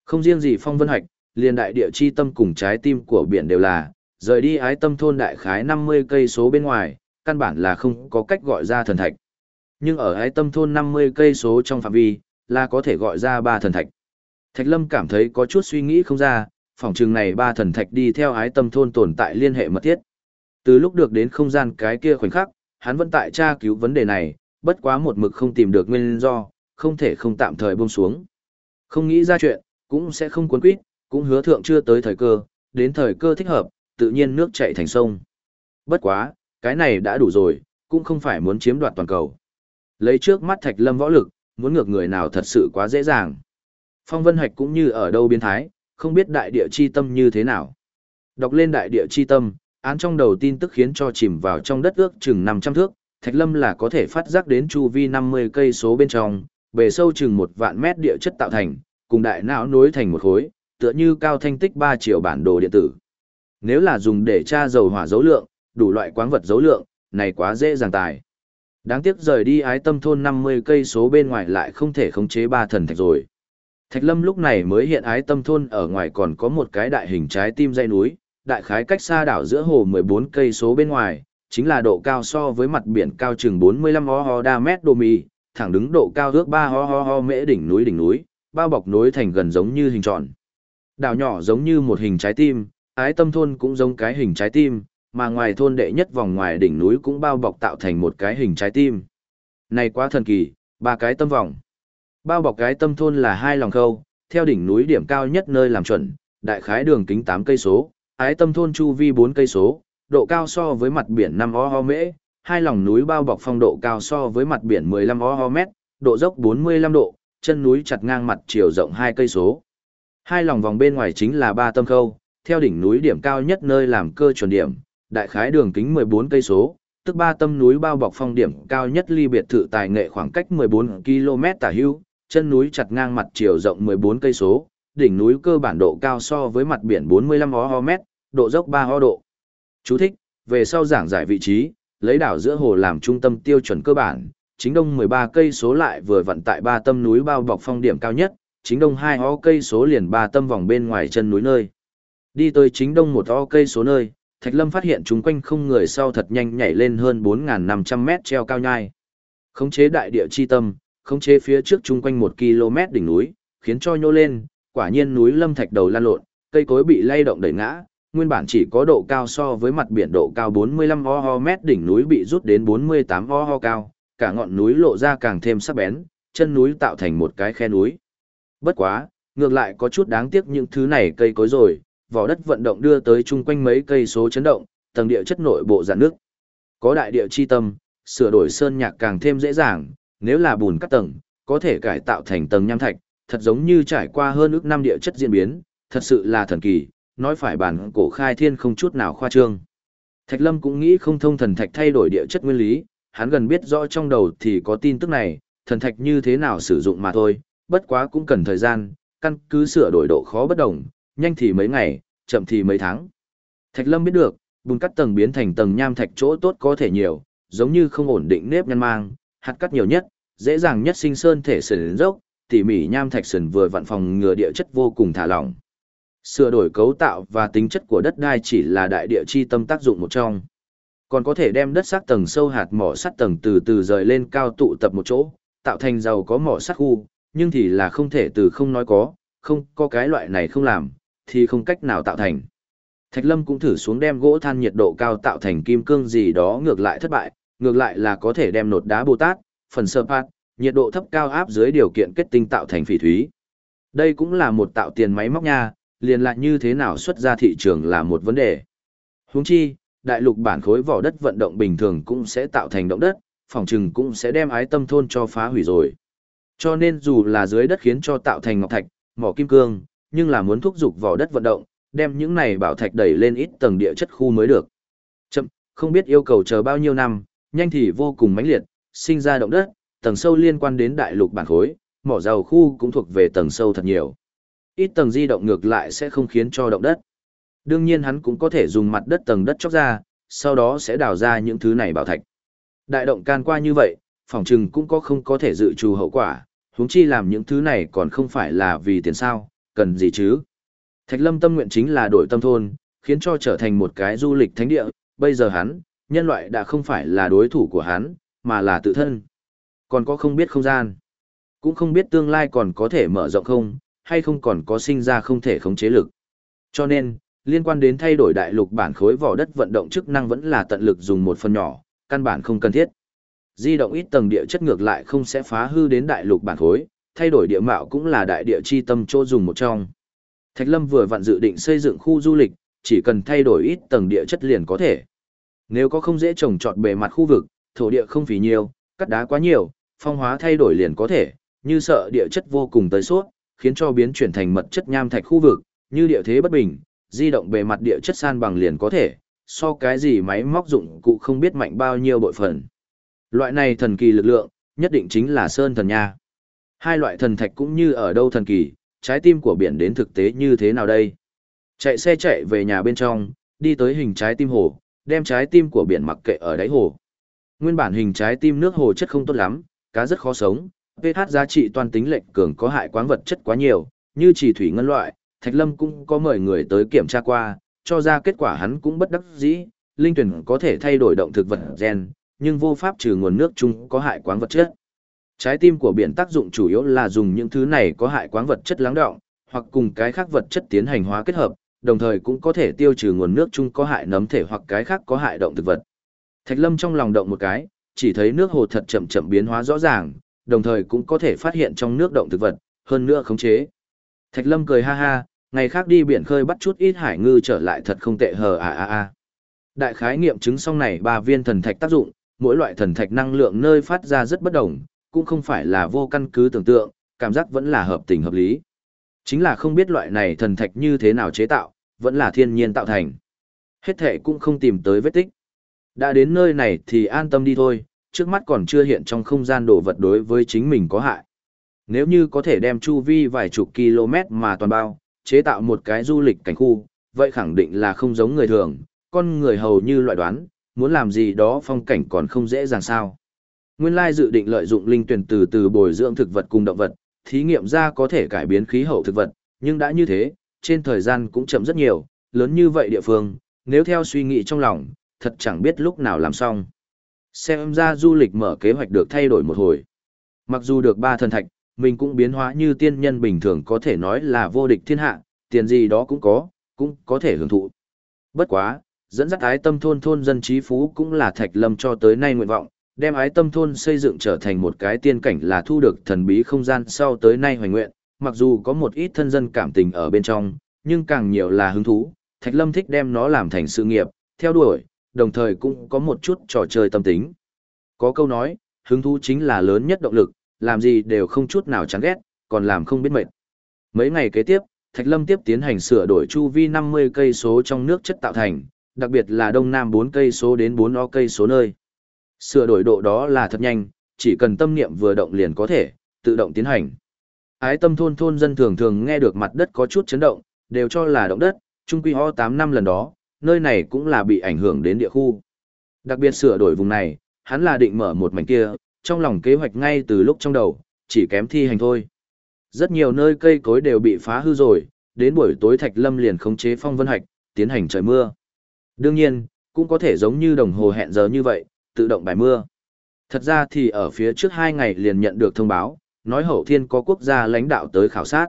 Không riêng gì phong vân hạch, liền đại địa chi tâm cùng trái tim của biển đều là, rời đi ái tâm thôn đại khái 50 cây số bên ngoài, căn bản là không có cách gọi ra thần thạch. Nhưng ở ái tâm thôn 50 cây số trong phạm vi, là có thể gọi ra ba thần thạch. Thạch Lâm cảm thấy có chút suy nghĩ không ra, phòng trường này ba thần thạch đi theo ái tâm thôn tồn tại liên hệ mật thiết. Từ lúc được đến không gian cái kia khoảnh khắc, hắn vẫn tại tra cứu vấn đề này, bất quá một mực không tìm được nguyên do, không thể không tạm thời buông xuống. Không nghĩ ra chuyện, cũng sẽ không cuốn quýt, cũng hứa thượng chưa tới thời cơ, đến thời cơ thích hợp, tự nhiên nước chảy thành sông. Bất quá, cái này đã đủ rồi, cũng không phải muốn chiếm đoạt toàn cầu. Lấy trước mắt Thạch Lâm võ lực, muốn ngược người nào thật sự quá dễ dàng. Phong Vân Hạch cũng như ở đâu biến thái, không biết đại địa chi tâm như thế nào. Đọc lên đại địa chi tâm, án trong đầu tin tức khiến cho chìm vào trong đất ước chừng 500 thước, Thạch Lâm là có thể phát giác đến chu vi 50 cây số bên trong, bề sâu chừng một vạn mét địa chất tạo thành, cùng đại não nối thành một khối, tựa như cao thanh tích 3 triệu bản đồ điện tử. Nếu là dùng để tra dầu hỏa dấu lượng, đủ loại quáng vật dấu lượng, này quá dễ dàng tài. Đáng tiếc rời đi ái tâm thôn 50 cây số bên ngoài lại không thể khống chế ba thần thạch rồi. Thạch Lâm lúc này mới hiện ái tâm thôn ở ngoài còn có một cái đại hình trái tim dây núi, đại khái cách xa đảo giữa hồ 14 cây số bên ngoài, chính là độ cao so với mặt biển cao chừng 45 ho ho đa mét đô mì, thẳng đứng độ cao ước 3 ho ho ho mễ đỉnh núi đỉnh núi, bao bọc nối thành gần giống như hình tròn. Đảo nhỏ giống như một hình trái tim, ái tâm thôn cũng giống cái hình trái tim, mà ngoài thôn đệ nhất vòng ngoài đỉnh núi cũng bao bọc tạo thành một cái hình trái tim. Này quá thần kỳ, ba cái tâm vòng. Bao bọc cái tâm thôn là hai lòng khâu, theo đỉnh núi điểm cao nhất nơi làm chuẩn, đại khái đường kính 8 cây số, ái tâm thôn chu vi 4 cây số, độ cao so với mặt biển 5 o ho mễ, hai lòng núi bao bọc phong độ cao so với mặt biển 15 o ho mét, độ dốc 45 độ, chân núi chặt ngang mặt chiều rộng 2 cây số. Hai lòng vòng bên ngoài chính là ba tâm khâu, theo đỉnh núi điểm cao nhất nơi làm cơ chuẩn điểm, đại khái đường kính 14 cây số, tức ba tâm núi bao bọc phong điểm cao nhất ly biệt thự tài nghệ khoảng cách 14 km tả hữu, chân núi chặt ngang mặt chiều rộng 14 cây số, đỉnh núi cơ bản độ cao so với mặt biển 45 ho mét, độ dốc 3 ho độ. Chú thích, về sau giảng giải vị trí, lấy đảo giữa hồ làm trung tâm tiêu chuẩn cơ bản, chính đông 13 cây số lại vừa vận tại ba tâm núi bao bọc phong điểm cao nhất, chính đông 2 ho cây số liền ba tâm vòng bên ngoài chân núi nơi. Đi tới chính đông một ho cây số nơi, Thạch Lâm phát hiện chúng quanh không người sau thật nhanh nhảy lên hơn 4.500 mét treo cao nhai. Khống chế đại địa chi tâm, khống chế phía trước chung quanh 1 km đỉnh núi, khiến cho nhô lên, quả nhiên núi lâm thạch đầu lan lộn, cây cối bị lay động đẩy ngã, nguyên bản chỉ có độ cao so với mặt biển độ cao 45 ho mét đỉnh núi bị rút đến 48 ho cao, cả ngọn núi lộ ra càng thêm sắc bén, chân núi tạo thành một cái khe núi. Bất quá, ngược lại có chút đáng tiếc những thứ này cây cối rồi, vỏ đất vận động đưa tới chung quanh mấy cây số chấn động, tầng địa chất nội bộ giãn nước. Có đại địa chi tâm, sửa đổi sơn nhạc càng thêm dễ dàng, nếu là bùn cắt tầng, có thể cải tạo thành tầng nham thạch, thật giống như trải qua hơn ước năm địa chất diễn biến, thật sự là thần kỳ, nói phải bản cổ khai thiên không chút nào khoa trương. Thạch Lâm cũng nghĩ không thông thần thạch thay đổi địa chất nguyên lý, hắn gần biết rõ trong đầu thì có tin tức này, thần thạch như thế nào sử dụng mà thôi, bất quá cũng cần thời gian, căn cứ sửa đổi độ khó bất đồng, nhanh thì mấy ngày, chậm thì mấy tháng. Thạch Lâm biết được, bùn cắt tầng biến thành tầng nham thạch chỗ tốt có thể nhiều, giống như không ổn định nếp nhăn mang, hạt cắt nhiều nhất, dễ dàng nhất sinh sơn thể sườn dốc, tỉ mỉ nham thạch sườn vừa vặn phòng ngừa địa chất vô cùng thả lỏng. Sửa đổi cấu tạo và tính chất của đất đai chỉ là đại địa chi tâm tác dụng một trong. Còn có thể đem đất sắc tầng sâu hạt mỏ sắt tầng từ từ rời lên cao tụ tập một chỗ, tạo thành giàu có mỏ sắt khu, nhưng thì là không thể từ không nói có, không có cái loại này không làm, thì không cách nào tạo thành. Thạch Lâm cũng thử xuống đem gỗ than nhiệt độ cao tạo thành kim cương gì đó ngược lại thất bại, ngược lại là có thể đem nột đá Bồ Tát, phần sơ phát, nhiệt độ thấp cao áp dưới điều kiện kết tinh tạo thành phỉ thúy. Đây cũng là một tạo tiền máy móc nha, liền lại như thế nào xuất ra thị trường là một vấn đề. Huống chi, đại lục bản khối vỏ đất vận động bình thường cũng sẽ tạo thành động đất, phòng trừng cũng sẽ đem ái tâm thôn cho phá hủy rồi. Cho nên dù là dưới đất khiến cho tạo thành ngọc thạch, mỏ kim cương, nhưng là muốn thúc giục vỏ đất vận động, đem những này bảo thạch đẩy lên ít tầng địa chất khu mới được. Chậm, không biết yêu cầu chờ bao nhiêu năm, nhanh thì vô cùng mãnh liệt, sinh ra động đất, tầng sâu liên quan đến đại lục bản khối, mỏ dầu khu cũng thuộc về tầng sâu thật nhiều. Ít tầng di động ngược lại sẽ không khiến cho động đất. Đương nhiên hắn cũng có thể dùng mặt đất tầng đất chóc ra, sau đó sẽ đào ra những thứ này bảo thạch. Đại động can qua như vậy, phòng trừng cũng có không có thể dự trù hậu quả, huống chi làm những thứ này còn không phải là vì tiền sao, cần gì chứ. Thạch Lâm tâm nguyện chính là đổi tâm thôn, khiến cho trở thành một cái du lịch thánh địa, bây giờ hắn, nhân loại đã không phải là đối thủ của hắn, mà là tự thân. Còn có không biết không gian, cũng không biết tương lai còn có thể mở rộng không, hay không còn có sinh ra không thể khống chế lực. Cho nên, liên quan đến thay đổi đại lục bản khối vỏ đất vận động chức năng vẫn là tận lực dùng một phần nhỏ, căn bản không cần thiết. Di động ít tầng địa chất ngược lại không sẽ phá hư đến đại lục bản khối, thay đổi địa mạo cũng là đại địa chi tâm chỗ dùng một trong. Thạch Lâm vừa vặn dự định xây dựng khu du lịch, chỉ cần thay đổi ít tầng địa chất liền có thể. Nếu có không dễ trồng trọt bề mặt khu vực, thổ địa không phí nhiều, cắt đá quá nhiều, phong hóa thay đổi liền có thể, như sợ địa chất vô cùng tới suốt, khiến cho biến chuyển thành mật chất nham thạch khu vực, như địa thế bất bình, di động bề mặt địa chất san bằng liền có thể, so cái gì máy móc dụng cụ không biết mạnh bao nhiêu bội phần. Loại này thần kỳ lực lượng, nhất định chính là sơn thần nha. Hai loại thần thạch cũng như ở đâu thần kỳ, trái tim của biển đến thực tế như thế nào đây? Chạy xe chạy về nhà bên trong, đi tới hình trái tim hồ, đem trái tim của biển mặc kệ ở đáy hồ. Nguyên bản hình trái tim nước hồ chất không tốt lắm, cá rất khó sống, pH giá trị toàn tính lệch cường có hại quáng vật chất quá nhiều, như chỉ thủy ngân loại, Thạch Lâm cũng có mời người tới kiểm tra qua, cho ra kết quả hắn cũng bất đắc dĩ, linh tuyển có thể thay đổi động thực vật gen, nhưng vô pháp trừ nguồn nước chung có hại quáng vật chất. Trái tim của biển tác dụng chủ yếu là dùng những thứ này có hại quáng vật chất lắng đọng, hoặc cùng cái khác vật chất tiến hành hóa kết hợp, đồng thời cũng có thể tiêu trừ nguồn nước chung có hại nấm thể hoặc cái khác có hại động thực vật. Thạch Lâm trong lòng động một cái, chỉ thấy nước hồ thật chậm chậm biến hóa rõ ràng, đồng thời cũng có thể phát hiện trong nước động thực vật, hơn nữa khống chế. Thạch Lâm cười ha ha, ngày khác đi biển khơi bắt chút ít hải ngư trở lại thật không tệ hờ à à a. Đại khái nghiệm chứng xong này ba viên thần thạch tác dụng, mỗi loại thần thạch năng lượng nơi phát ra rất bất đồng, cũng không phải là vô căn cứ tưởng tượng, cảm giác vẫn là hợp tình hợp lý. Chính là không biết loại này thần thạch như thế nào chế tạo, vẫn là thiên nhiên tạo thành. Hết thể cũng không tìm tới vết tích. Đã đến nơi này thì an tâm đi thôi, trước mắt còn chưa hiện trong không gian đồ vật đối với chính mình có hại. Nếu như có thể đem chu vi vài chục km mà toàn bao, chế tạo một cái du lịch cảnh khu, vậy khẳng định là không giống người thường, con người hầu như loại đoán, muốn làm gì đó phong cảnh còn không dễ dàng sao. Nguyên lai dự định lợi dụng linh tuyển từ từ bồi dưỡng thực vật cùng động vật, thí nghiệm ra có thể cải biến khí hậu thực vật, nhưng đã như thế, trên thời gian cũng chậm rất nhiều, lớn như vậy địa phương, nếu theo suy nghĩ trong lòng, thật chẳng biết lúc nào làm xong. Xem ra du lịch mở kế hoạch được thay đổi một hồi. Mặc dù được ba thần thạch, mình cũng biến hóa như tiên nhân bình thường có thể nói là vô địch thiên hạ, tiền gì đó cũng có, cũng có thể hưởng thụ. Bất quá, dẫn dắt ái tâm thôn thôn dân trí phú cũng là thạch lâm cho tới nay nguyện vọng, đem ái tâm thôn xây dựng trở thành một cái tiên cảnh là thu được thần bí không gian sau tới nay hoành nguyện, mặc dù có một ít thân dân cảm tình ở bên trong, nhưng càng nhiều là hứng thú, thạch lâm thích đem nó làm thành sự nghiệp, theo đuổi, đồng thời cũng có một chút trò chơi tâm tính. Có câu nói, hứng thú chính là lớn nhất động lực, làm gì đều không chút nào chán ghét, còn làm không biết mệt. Mấy ngày kế tiếp, Thạch Lâm tiếp tiến hành sửa đổi chu vi 50 cây số trong nước chất tạo thành, đặc biệt là đông nam 4 cây số đến 4 o cây số nơi. Sửa đổi độ đó là thật nhanh, chỉ cần tâm niệm vừa động liền có thể, tự động tiến hành. Ái tâm thôn thôn dân thường thường nghe được mặt đất có chút chấn động, đều cho là động đất, trung quy ho 8 năm lần đó, nơi này cũng là bị ảnh hưởng đến địa khu. Đặc biệt sửa đổi vùng này, hắn là định mở một mảnh kia, trong lòng kế hoạch ngay từ lúc trong đầu, chỉ kém thi hành thôi. Rất nhiều nơi cây cối đều bị phá hư rồi, đến buổi tối Thạch Lâm liền khống chế phong vân hạch, tiến hành trời mưa. Đương nhiên, cũng có thể giống như đồng hồ hẹn giờ như vậy, tự động bài mưa. Thật ra thì ở phía trước hai ngày liền nhận được thông báo, nói hậu thiên có quốc gia lãnh đạo tới khảo sát.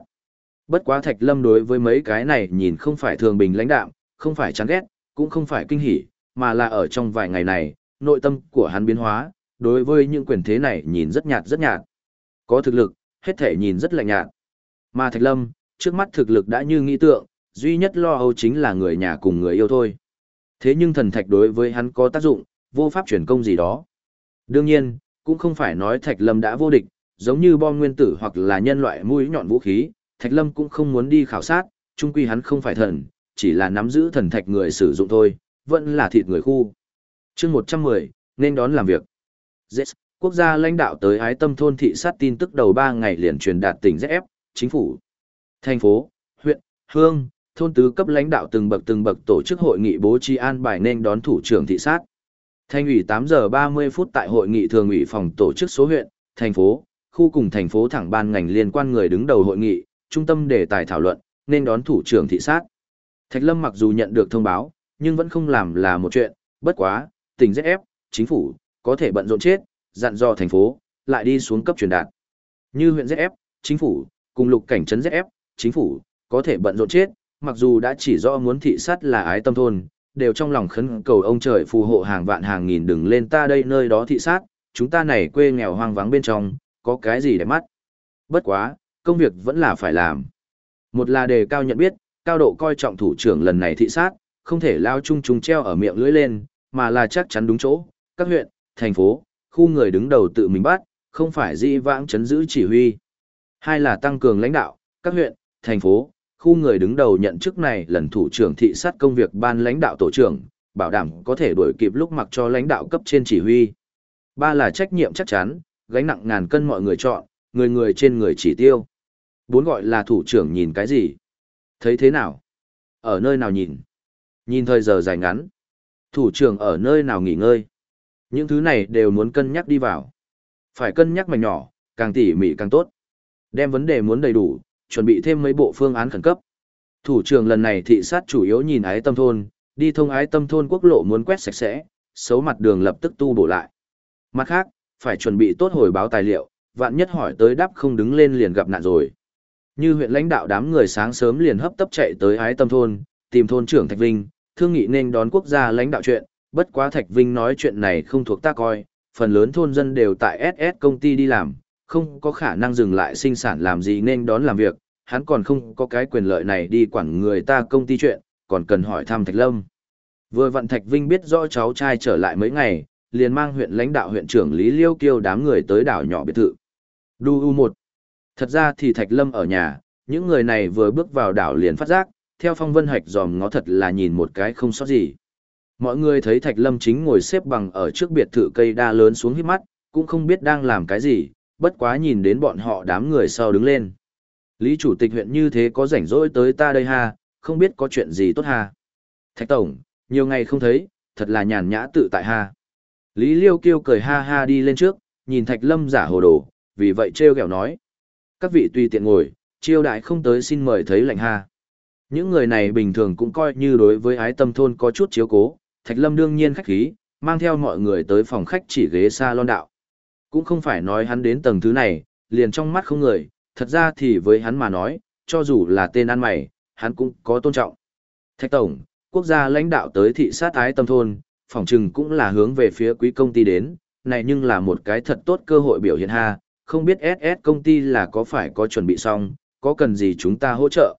Bất quá Thạch Lâm đối với mấy cái này nhìn không phải thường bình lãnh đạo, không phải chán ghét, cũng không phải kinh hỉ, mà là ở trong vài ngày này, nội tâm của hắn biến hóa, đối với những quyền thế này nhìn rất nhạt rất nhạt. Có thực lực, hết thể nhìn rất lạnh nhạt. Mà Thạch Lâm, trước mắt thực lực đã như nghĩ tượng, duy nhất lo âu chính là người nhà cùng người yêu thôi. Thế nhưng thần thạch đối với hắn có tác dụng, vô pháp chuyển công gì đó. Đương nhiên, cũng không phải nói Thạch Lâm đã vô địch, giống như bom nguyên tử hoặc là nhân loại mũi nhọn vũ khí, Thạch Lâm cũng không muốn đi khảo sát, chung quy hắn không phải thần, chỉ là nắm giữ thần thạch người sử dụng thôi, vẫn là thịt người khu. chương 110, nên đón làm việc. Yes, quốc gia lãnh đạo tới ái tâm thôn thị sát tin tức đầu 3 ngày liền truyền đạt tỉnh ZF, chính phủ, thành phố, huyện, hương, thôn tứ cấp lãnh đạo từng bậc từng bậc tổ chức hội nghị bố trí an bài nên đón thủ trưởng thị sát. Thanh ủy 8 giờ 30 phút tại hội nghị thường ủy phòng tổ chức số huyện, thành phố, khu cùng thành phố thẳng ban ngành liên quan người đứng đầu hội nghị, trung tâm đề tài thảo luận, nên đón thủ trưởng thị sát. Thạch Lâm mặc dù nhận được thông báo, nhưng vẫn không làm là một chuyện, bất quá, tỉnh ZF, chính phủ, có thể bận rộn chết, dặn dò thành phố, lại đi xuống cấp truyền đạt. Như huyện ZF, chính phủ, cùng lục cảnh trấn ZF, chính phủ, có thể bận rộn chết, mặc dù đã chỉ rõ muốn thị sát là ái tâm thôn, đều trong lòng khấn cầu ông trời phù hộ hàng vạn hàng nghìn đừng lên ta đây nơi đó thị sát, chúng ta này quê nghèo hoang vắng bên trong, có cái gì để mắt. Bất quá, công việc vẫn là phải làm. Một là đề cao nhận biết, cao độ coi trọng thủ trưởng lần này thị sát, không thể lao chung chung treo ở miệng lưỡi lên, mà là chắc chắn đúng chỗ, các huyện, thành phố, khu người đứng đầu tự mình bắt, không phải di vãng chấn giữ chỉ huy. Hai là tăng cường lãnh đạo, các huyện, thành phố, khu người đứng đầu nhận chức này lần thủ trưởng thị sát công việc ban lãnh đạo tổ trưởng, bảo đảm có thể đuổi kịp lúc mặc cho lãnh đạo cấp trên chỉ huy. Ba là trách nhiệm chắc chắn, gánh nặng ngàn cân mọi người chọn, người người trên người chỉ tiêu. Bốn gọi là thủ trưởng nhìn cái gì? Thấy thế nào? Ở nơi nào nhìn? Nhìn thời giờ dài ngắn. Thủ trưởng ở nơi nào nghỉ ngơi? Những thứ này đều muốn cân nhắc đi vào. Phải cân nhắc mảnh nhỏ, càng tỉ mỉ càng tốt. Đem vấn đề muốn đầy đủ, chuẩn bị thêm mấy bộ phương án khẩn cấp. Thủ trưởng lần này thị sát chủ yếu nhìn ái tâm thôn, đi thông ái tâm thôn quốc lộ muốn quét sạch sẽ, xấu mặt đường lập tức tu bổ lại. Mặt khác, phải chuẩn bị tốt hồi báo tài liệu, vạn nhất hỏi tới đáp không đứng lên liền gặp nạn rồi. Như huyện lãnh đạo đám người sáng sớm liền hấp tấp chạy tới ái tâm thôn, tìm thôn trưởng Thạch Vinh, thương nghị nên đón quốc gia lãnh đạo chuyện, bất quá Thạch Vinh nói chuyện này không thuộc ta coi, phần lớn thôn dân đều tại SS công ty đi làm, không có khả năng dừng lại sinh sản làm gì nên đón làm việc, hắn còn không có cái quyền lợi này đi quản người ta công ty chuyện, còn cần hỏi thăm Thạch Lâm. Vừa vặn Thạch Vinh biết rõ cháu trai trở lại mấy ngày, liền mang huyện lãnh đạo huyện trưởng Lý Liêu Kiêu đám người tới đảo nhỏ biệt thự. Đu U một. Thật ra thì Thạch Lâm ở nhà, những người này vừa bước vào đảo liền phát giác, theo phong vân hạch dòm ngó thật là nhìn một cái không sót gì. Mọi người thấy Thạch Lâm chính ngồi xếp bằng ở trước biệt thự cây đa lớn xuống hít mắt, cũng không biết đang làm cái gì, bất quá nhìn đến bọn họ đám người sau đứng lên. Lý chủ tịch huyện như thế có rảnh rỗi tới ta đây ha, không biết có chuyện gì tốt ha. Thạch Tổng, nhiều ngày không thấy, thật là nhàn nhã tự tại ha. Lý Liêu kiêu cười ha ha đi lên trước, nhìn Thạch Lâm giả hồ đồ, vì vậy treo ghẹo nói. Các vị tùy tiện ngồi, chiêu đại không tới xin mời thấy lạnh ha. Những người này bình thường cũng coi như đối với ái tâm thôn có chút chiếu cố, Thạch Lâm đương nhiên khách khí, mang theo mọi người tới phòng khách chỉ ghế salon đạo. Cũng không phải nói hắn đến tầng thứ này, liền trong mắt không người, thật ra thì với hắn mà nói, cho dù là tên ăn mày, hắn cũng có tôn trọng. Thạch Tổng, quốc gia lãnh đạo tới thị sát ái tâm thôn, phòng trừng cũng là hướng về phía quý công ty đến, này nhưng là một cái thật tốt cơ hội biểu hiện ha, không biết SS công ty là có phải có chuẩn bị xong, có cần gì chúng ta hỗ trợ.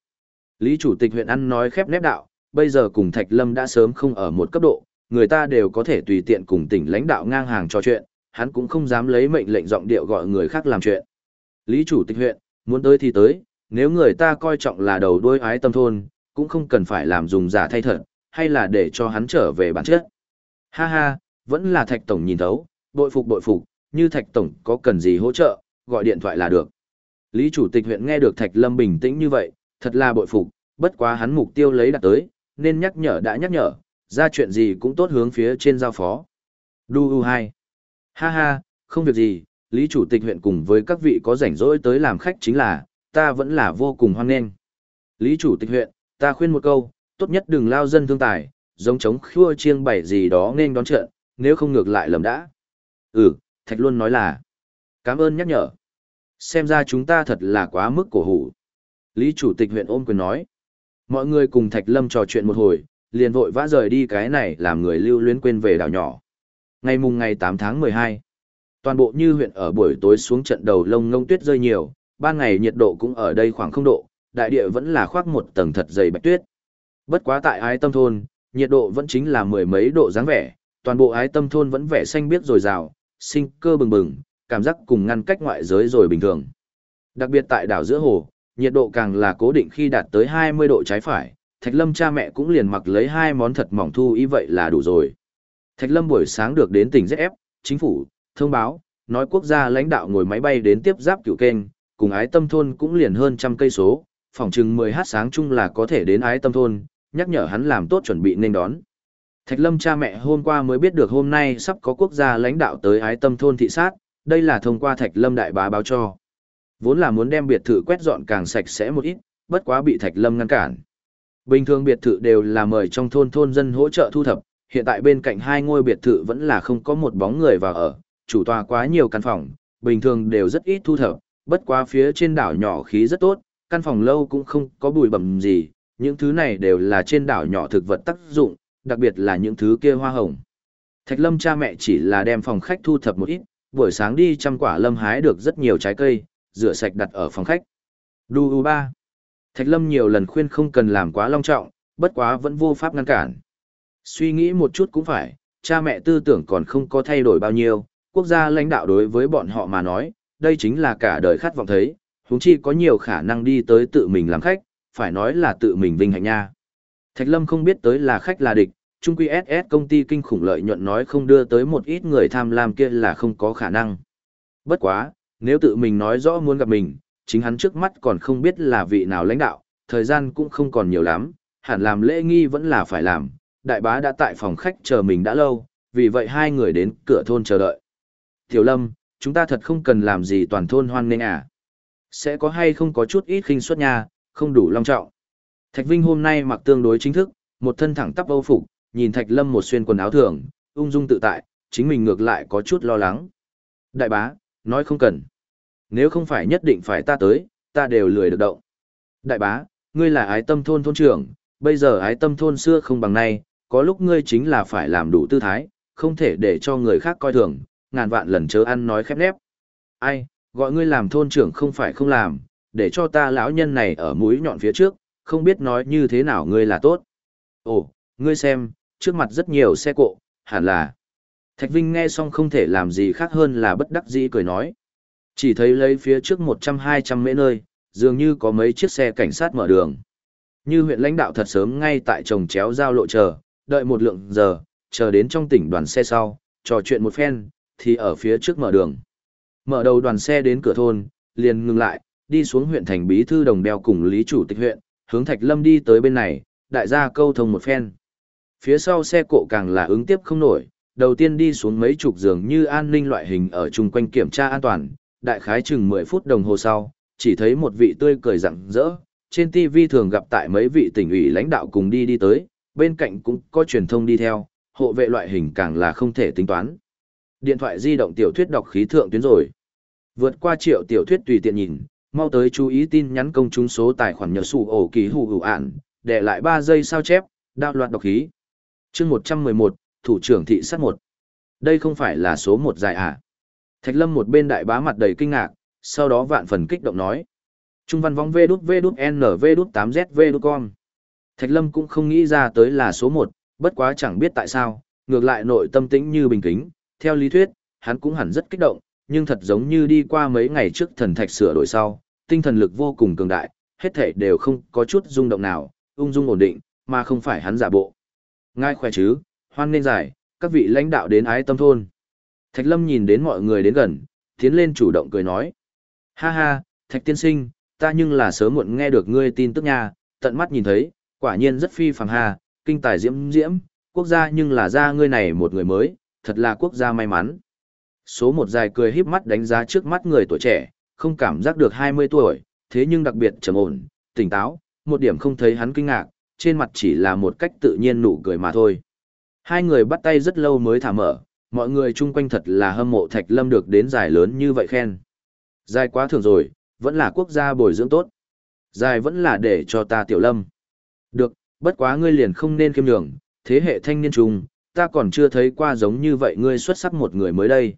Lý Chủ tịch huyện ăn nói khép nép đạo, bây giờ cùng Thạch Lâm đã sớm không ở một cấp độ, người ta đều có thể tùy tiện cùng tỉnh lãnh đạo ngang hàng trò chuyện, hắn cũng không dám lấy mệnh lệnh giọng điệu gọi người khác làm chuyện. Lý Chủ tịch huyện, muốn tới thì tới, nếu người ta coi trọng là đầu đuôi ái tâm thôn, cũng không cần phải làm dùng giả thay thật, hay là để cho hắn trở về bản chất. Ha ha, vẫn là Thạch Tổng nhìn thấu, bội phục bội phục, như Thạch Tổng có cần gì hỗ trợ, gọi điện thoại là được. Lý Chủ tịch huyện nghe được Thạch Lâm bình tĩnh như vậy, thật là bội phục, bất quá hắn mục tiêu lấy đặt tới, nên nhắc nhở đã nhắc nhở, ra chuyện gì cũng tốt hướng phía trên giao phó. Đu U hai, Ha ha, không việc gì, Lý Chủ tịch huyện cùng với các vị có rảnh rỗi tới làm khách chính là, ta vẫn là vô cùng hoan nghênh. Lý chủ tịch huyện, ta khuyên một câu, tốt nhất đừng lao dân thương tài, giống chống khua chiêng bảy gì đó nên đón trận, nếu không ngược lại lầm đã. Ừ, Thạch luôn nói là. Cảm ơn nhắc nhở. Xem ra chúng ta thật là quá mức cổ hủ. Lý chủ tịch huyện ôm quyền nói. Mọi người cùng Thạch Lâm trò chuyện một hồi, liền vội vã rời đi cái này làm người lưu luyến quên về đảo nhỏ. Ngày mùng ngày tám tháng 12, toàn bộ như huyện ở buổi tối xuống trận đầu lông ngông tuyết rơi nhiều, ban ngày nhiệt độ cũng ở đây khoảng không độ, đại địa vẫn là khoác một tầng thật dày bạch tuyết. Bất quá tại ái tâm thôn, nhiệt độ vẫn chính là mười mấy độ dáng vẻ, toàn bộ ái tâm thôn vẫn vẻ xanh biếc rồi rào, sinh cơ bừng bừng, cảm giác cùng ngăn cách ngoại giới rồi bình thường. Đặc biệt tại đảo giữa hồ, nhiệt độ càng là cố định khi đạt tới 20 độ trái phải, Thạch Lâm cha mẹ cũng liền mặc lấy hai món thật mỏng thu ý vậy là đủ rồi. Thạch Lâm buổi sáng được đến tỉnh ZF, chính phủ, thông báo, nói quốc gia lãnh đạo ngồi máy bay đến tiếp giáp cửu kênh, cùng ái tâm thôn cũng liền hơn trăm cây số, phòng chừng 10 h sáng chung là có thể đến ái tâm thôn, nhắc nhở hắn làm tốt chuẩn bị nên đón. Thạch Lâm cha mẹ hôm qua mới biết được hôm nay sắp có quốc gia lãnh đạo tới ái tâm thôn thị sát, đây là thông qua Thạch Lâm đại bá báo cho. Vốn là muốn đem biệt thự quét dọn càng sạch sẽ một ít, bất quá bị Thạch Lâm ngăn cản. Bình thường biệt thự đều là mời trong thôn thôn dân hỗ trợ thu thập, hiện tại bên cạnh hai ngôi biệt thự vẫn là không có một bóng người vào ở, chủ tòa quá nhiều căn phòng, bình thường đều rất ít thu thập, bất quá phía trên đảo nhỏ khí rất tốt, căn phòng lâu cũng không có bụi bẩm gì, những thứ này đều là trên đảo nhỏ thực vật tác dụng, đặc biệt là những thứ kia hoa hồng. Thạch Lâm cha mẹ chỉ là đem phòng khách thu thập một ít, buổi sáng đi chăm quả lâm hái được rất nhiều trái cây, rửa sạch đặt ở phòng khách. Đu U ba. Thạch Lâm nhiều lần khuyên không cần làm quá long trọng, bất quá vẫn vô pháp ngăn cản. Suy nghĩ một chút cũng phải, cha mẹ tư tưởng còn không có thay đổi bao nhiêu, quốc gia lãnh đạo đối với bọn họ mà nói, đây chính là cả đời khát vọng thấy, huống chi có nhiều khả năng đi tới tự mình làm khách, phải nói là tự mình vinh hạnh nha. Thạch Lâm không biết tới là khách là địch, trung quy SS công ty kinh khủng lợi nhuận nói không đưa tới một ít người tham lam kia là không có khả năng. Bất quá, nếu tự mình nói rõ muốn gặp mình, chính hắn trước mắt còn không biết là vị nào lãnh đạo, thời gian cũng không còn nhiều lắm, hẳn làm lễ nghi vẫn là phải làm, đại bá đã tại phòng khách chờ mình đã lâu, vì vậy hai người đến cửa thôn chờ đợi. Tiểu Lâm, chúng ta thật không cần làm gì toàn thôn hoan nghênh à. Sẽ có hay không có chút ít khinh suất nha, không đủ long trọng. Thạch Vinh hôm nay mặc tương đối chính thức, một thân thẳng tắp âu phục, nhìn Thạch Lâm một xuyên quần áo thường, ung dung tự tại, chính mình ngược lại có chút lo lắng. Đại bá, nói không cần. Nếu không phải nhất định phải ta tới, ta đều lười được động. Đại bá, ngươi là ái tâm thôn thôn trưởng, bây giờ ái tâm thôn xưa không bằng nay, có lúc ngươi chính là phải làm đủ tư thái, không thể để cho người khác coi thường, ngàn vạn lần chớ ăn nói khép nép. Ai, gọi ngươi làm thôn trưởng không phải không làm, để cho ta lão nhân này ở mũi nhọn phía trước, không biết nói như thế nào ngươi là tốt. Ồ, ngươi xem, trước mặt rất nhiều xe cộ, hẳn là. Thạch Vinh nghe xong không thể làm gì khác hơn là bất đắc dĩ cười nói. Chỉ thấy lấy phía trước 100-200 mễ nơi, dường như có mấy chiếc xe cảnh sát mở đường. Như huyện lãnh đạo thật sớm ngay tại trồng chéo giao lộ chờ, đợi một lượng giờ, chờ đến trong tỉnh đoàn xe sau, trò chuyện một phen, thì ở phía trước mở đường. Mở đầu đoàn xe đến cửa thôn, liền ngừng lại, đi xuống huyện thành bí thư đồng đeo cùng lý chủ tịch huyện, hướng Thạch Lâm đi tới bên này, đại gia câu thông một phen. Phía sau xe cộ càng là ứng tiếp không nổi, đầu tiên đi xuống mấy chục giường như an ninh loại hình ở chung quanh kiểm tra an toàn, đại khái chừng 10 phút đồng hồ sau, chỉ thấy một vị tươi cười rạng rỡ, trên TV thường gặp tại mấy vị tỉnh ủy lãnh đạo cùng đi đi tới, bên cạnh cũng có truyền thông đi theo, hộ vệ loại hình càng là không thể tính toán. Điện thoại di động tiểu thuyết đọc khí thượng tuyến rồi. Vượt qua triệu tiểu thuyết tùy tiện nhìn, mau tới chú ý tin nhắn công chúng số tài khoản nhờ sủ ổ ký hù hữu ản, để lại 3 giây sao chép, đạo loạt đọc khí chương 111, thủ trưởng thị sát 1. Đây không phải là số 1 dài à? Thạch Lâm một bên đại bá mặt đầy kinh ngạc, sau đó vạn phần kích động nói. Trung văn vong vê đút vê đút N V đút 8 Z V đút com. Thạch Lâm cũng không nghĩ ra tới là số 1, bất quá chẳng biết tại sao, ngược lại nội tâm tĩnh như bình kính. theo lý thuyết, hắn cũng hẳn rất kích động, nhưng thật giống như đi qua mấy ngày trước thần thạch sửa đổi sau, tinh thần lực vô cùng cường đại, hết thể đều không có chút rung động nào, ung dung ổn định, mà không phải hắn giả bộ. Ngài khỏe chứ, hoan nên giải, các vị lãnh đạo đến ái tâm thôn. Thạch Lâm nhìn đến mọi người đến gần, tiến lên chủ động cười nói. Ha ha, Thạch tiên sinh, ta nhưng là sớm muộn nghe được ngươi tin tức nha, tận mắt nhìn thấy, quả nhiên rất phi phàm hà, kinh tài diễm diễm, quốc gia nhưng là ra ngươi này một người mới, thật là quốc gia may mắn. Số một dài cười híp mắt đánh giá trước mắt người tuổi trẻ, không cảm giác được 20 tuổi, thế nhưng đặc biệt trầm ổn, tỉnh táo, một điểm không thấy hắn kinh ngạc, trên mặt chỉ là một cách tự nhiên nụ cười mà thôi. Hai người bắt tay rất lâu mới thả mở, mọi người chung quanh thật là hâm mộ Thạch Lâm được đến giải lớn như vậy khen. Dài quá thường rồi, vẫn là quốc gia bồi dưỡng tốt. Dài vẫn là để cho ta tiểu lâm. Được, bất quá ngươi liền không nên kiêm nhường, thế hệ thanh niên trùng, ta còn chưa thấy qua giống như vậy ngươi xuất sắc một người mới đây.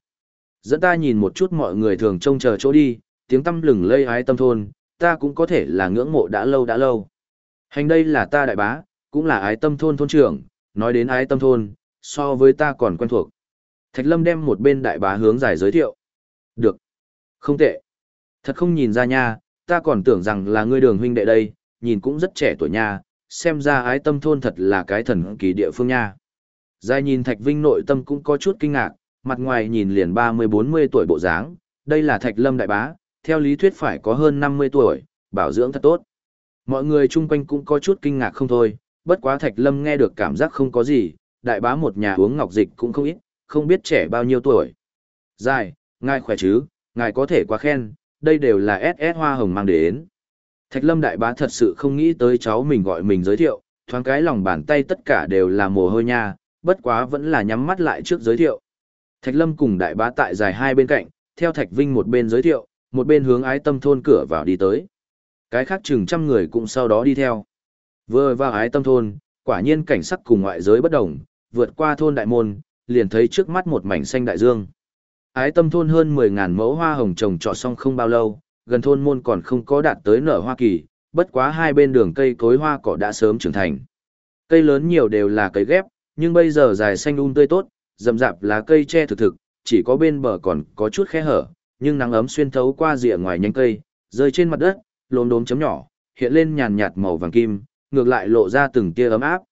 Dẫn ta nhìn một chút mọi người thường trông chờ chỗ đi, tiếng tâm lừng lây ái tâm thôn, ta cũng có thể là ngưỡng mộ đã lâu đã lâu. Hành đây là ta đại bá, cũng là ái tâm thôn thôn trưởng, nói đến ái tâm thôn, so với ta còn quen thuộc. Thạch Lâm đem một bên đại bá hướng giải giới thiệu. Được. Không tệ. Thật không nhìn ra nha, ta còn tưởng rằng là ngươi đường huynh đệ đây, nhìn cũng rất trẻ tuổi nha, xem ra ái tâm thôn thật là cái thần kỳ địa phương nha. Giai nhìn Thạch Vinh nội tâm cũng có chút kinh ngạc, mặt ngoài nhìn liền 30-40 tuổi bộ dáng, đây là Thạch Lâm đại bá, theo lý thuyết phải có hơn 50 tuổi, bảo dưỡng thật tốt. Mọi người chung quanh cũng có chút kinh ngạc không thôi, bất quá Thạch Lâm nghe được cảm giác không có gì, đại bá một nhà uống ngọc dịch cũng không ít, không biết trẻ bao nhiêu tuổi. Dài, ngài khỏe chứ, ngài có thể quá khen, đây đều là SS hoa hồng mang đến. Thạch Lâm đại bá thật sự không nghĩ tới cháu mình gọi mình giới thiệu, thoáng cái lòng bàn tay tất cả đều là mồ hôi nha, bất quá vẫn là nhắm mắt lại trước giới thiệu. Thạch Lâm cùng đại bá tại dài hai bên cạnh, theo Thạch Vinh một bên giới thiệu, một bên hướng ái tâm thôn cửa vào đi tới. Cái khác chừng trăm người cũng sau đó đi theo. Vừa vào ái tâm thôn, quả nhiên cảnh sắc cùng ngoại giới bất đồng, vượt qua thôn đại môn, liền thấy trước mắt một mảnh xanh đại dương. Ái tâm thôn hơn 10.000 mẫu hoa hồng trồng trọt xong không bao lâu, gần thôn môn còn không có đạt tới nở hoa kỳ, bất quá hai bên đường cây cối hoa cỏ đã sớm trưởng thành. Cây lớn nhiều đều là cây ghép, nhưng bây giờ dài xanh um tươi tốt, rậm rạp lá cây che thực thực, chỉ có bên bờ còn có chút khe hở, nhưng nắng ấm xuyên thấu qua rìa ngoài nhánh cây, rơi trên mặt đất, lốm đốm chấm nhỏ, hiện lên nhàn nhạt màu vàng kim, ngược lại lộ ra từng tia ấm áp.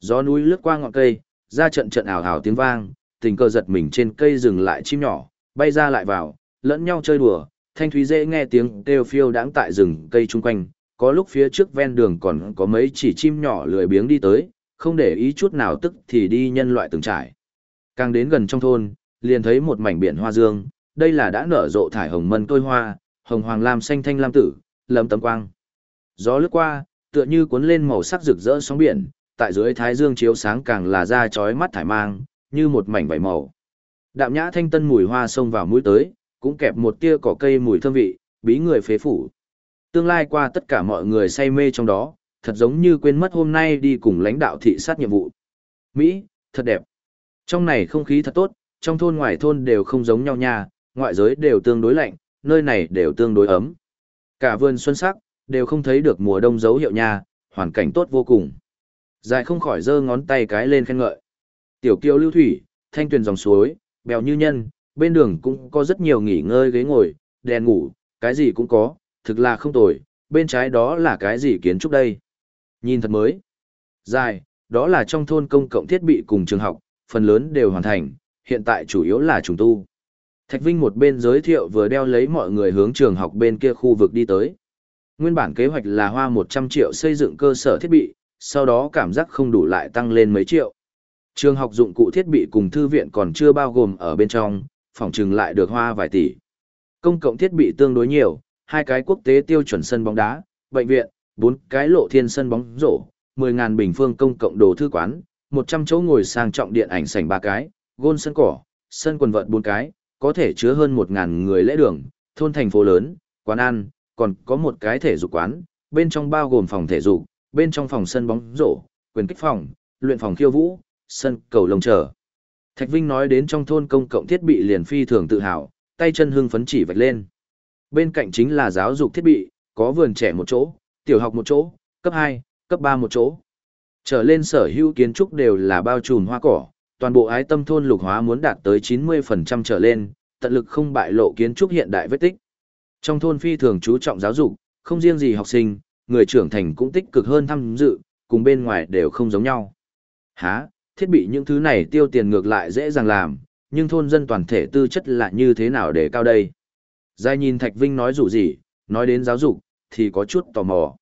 Gió núi lướt qua ngọn cây, ra trận trận ảo ảo tiếng vang, tình cờ giật mình trên cây dừng lại chim nhỏ, bay ra lại vào, lẫn nhau chơi đùa, thanh thúy dễ nghe tiếng kêu phiêu đãng tại rừng cây chung quanh, có lúc phía trước ven đường còn có mấy chỉ chim nhỏ lười biếng đi tới, không để ý chút nào tức thì đi nhân loại từng trải. Càng đến gần trong thôn, liền thấy một mảnh biển hoa dương, đây là đã nở rộ thải hồng mân tôi hoa, hồng hoàng lam xanh thanh lam tử, lấm tấm quang. Gió lướt qua, tựa như cuốn lên màu sắc rực rỡ sóng biển, tại dưới thái dương chiếu sáng càng là ra chói mắt thải mang, như một mảnh vảy màu. Đạm nhã thanh tân mùi hoa xông vào mũi tới, cũng kẹp một tia cỏ cây mùi thơm vị, bí người phế phủ. Tương lai qua tất cả mọi người say mê trong đó, thật giống như quên mất hôm nay đi cùng lãnh đạo thị sát nhiệm vụ. Mỹ, thật đẹp. Trong này không khí thật tốt, trong thôn ngoài thôn đều không giống nhau nha, ngoại giới đều tương đối lạnh, nơi này đều tương đối ấm. Cả vườn xuân sắc, đều không thấy được mùa đông dấu hiệu nha, hoàn cảnh tốt vô cùng. Dài không khỏi giơ ngón tay cái lên khen ngợi. Tiểu kiều lưu thủy, thanh tuyền dòng suối, bèo như nhân, bên đường cũng có rất nhiều nghỉ ngơi ghế ngồi, đèn ngủ, cái gì cũng có, thực là không tồi, bên trái đó là cái gì kiến trúc đây. Nhìn thật mới. Dài, đó là trong thôn công cộng thiết bị cùng trường học, phần lớn đều hoàn thành, hiện tại chủ yếu là trùng tu. Thạch Vinh một bên giới thiệu vừa đeo lấy mọi người hướng trường học bên kia khu vực đi tới. Nguyên bản kế hoạch là hoa 100 triệu xây dựng cơ sở thiết bị, sau đó cảm giác không đủ lại tăng lên mấy triệu. Trường học dụng cụ thiết bị cùng thư viện còn chưa bao gồm ở bên trong, phòng trừng lại được hoa vài tỷ. Công cộng thiết bị tương đối nhiều, hai cái quốc tế tiêu chuẩn sân bóng đá, bệnh viện, bốn cái lộ thiên sân bóng rổ, 10.000 bình phương công cộng đồ thư quán, 100 chỗ ngồi sang trọng điện ảnh sảnh ba cái, gôn sân cỏ, sân quần vợt bốn cái, có thể chứa hơn 1.000 người lễ đường, thôn thành phố lớn, quán ăn, còn có một cái thể dục quán, bên trong bao gồm phòng thể dục, bên trong phòng sân bóng rổ, quyền kích phòng, luyện phòng khiêu vũ, sân cầu lông trở. Thạch Vinh nói đến trong thôn công cộng thiết bị liền phi thường tự hào, tay chân hưng phấn chỉ vạch lên. Bên cạnh chính là giáo dục thiết bị, có vườn trẻ một chỗ, tiểu học một chỗ, cấp 2, cấp 3 một chỗ. Trở lên sở hữu kiến trúc đều là bao trùm hoa cỏ, toàn bộ ái tâm thôn lục hóa muốn đạt tới 90% trở lên, tận lực không bại lộ kiến trúc hiện đại vết tích. Trong thôn phi thường chú trọng giáo dục, không riêng gì học sinh, người trưởng thành cũng tích cực hơn tham dự, cùng bên ngoài đều không giống nhau. Hả, thiết bị những thứ này tiêu tiền ngược lại dễ dàng làm, nhưng thôn dân toàn thể tư chất là như thế nào để cao đây? Giai nhìn Thạch Vinh nói dù gì, nói đến giáo dục, thì có chút tò mò.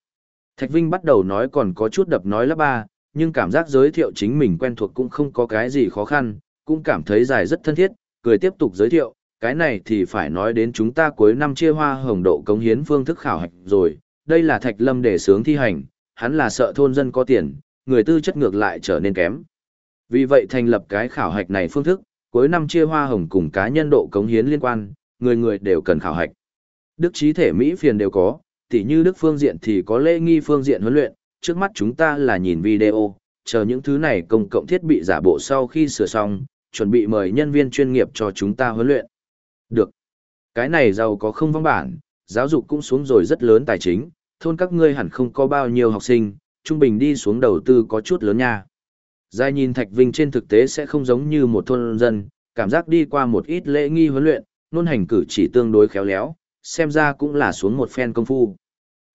Thạch Vinh bắt đầu nói còn có chút đập nói lắp ba, nhưng cảm giác giới thiệu chính mình quen thuộc cũng không có cái gì khó khăn, cũng cảm thấy dài rất thân thiết, cười tiếp tục giới thiệu, Cái này thì phải nói đến chúng ta cuối năm chia hoa hồng độ cống hiến phương thức khảo hạch rồi, đây là Thạch Lâm để sướng thi hành, hắn là sợ thôn dân có tiền, người tư chất ngược lại trở nên kém. Vì vậy thành lập cái khảo hạch này phương thức, cuối năm chia hoa hồng cùng cá nhân độ cống hiến liên quan, người người đều cần khảo hạch. Đức trí thể Mỹ phiền đều có, tỉ như Đức phương diện thì có lễ nghi phương diện huấn luyện, trước mắt chúng ta là nhìn video, chờ những thứ này công cộng thiết bị giả bộ sau khi sửa xong, chuẩn bị mời nhân viên chuyên nghiệp cho chúng ta huấn luyện. Được. Cái này giàu có không văn bản, giáo dục cũng xuống rồi rất lớn tài chính, thôn các ngươi hẳn không có bao nhiêu học sinh, trung bình đi xuống đầu tư có chút lớn nha. Giai nhìn Thạch Vinh trên thực tế sẽ không giống như một thôn dân, cảm giác đi qua một ít lễ nghi huấn luyện, nôn hành cử chỉ tương đối khéo léo, xem ra cũng là xuống một phen công phu.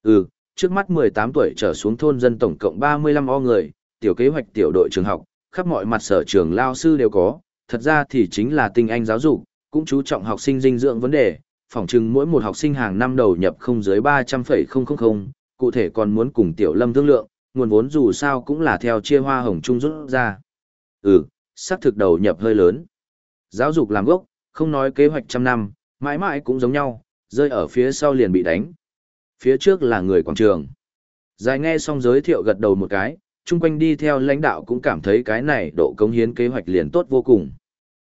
Ừ, trước mắt 18 tuổi trở xuống thôn dân tổng cộng 35 o người, tiểu kế hoạch tiểu đội trường học, khắp mọi mặt sở trường lao sư đều có, thật ra thì chính là tinh anh giáo dục, cũng chú trọng học sinh dinh dưỡng vấn đề, phỏng chừng mỗi một học sinh hàng năm đầu nhập không dưới 300,000, cụ thể còn muốn cùng tiểu lâm thương lượng, nguồn vốn dù sao cũng là theo chia hoa hồng chung rút ra. Ừ, sắp thực đầu nhập hơi lớn. Giáo dục làm gốc, không nói kế hoạch trăm năm, mãi mãi cũng giống nhau, rơi ở phía sau liền bị đánh. Phía trước là người quảng trường. Dài nghe xong giới thiệu gật đầu một cái, chung quanh đi theo lãnh đạo cũng cảm thấy cái này độ cống hiến kế hoạch liền tốt vô cùng.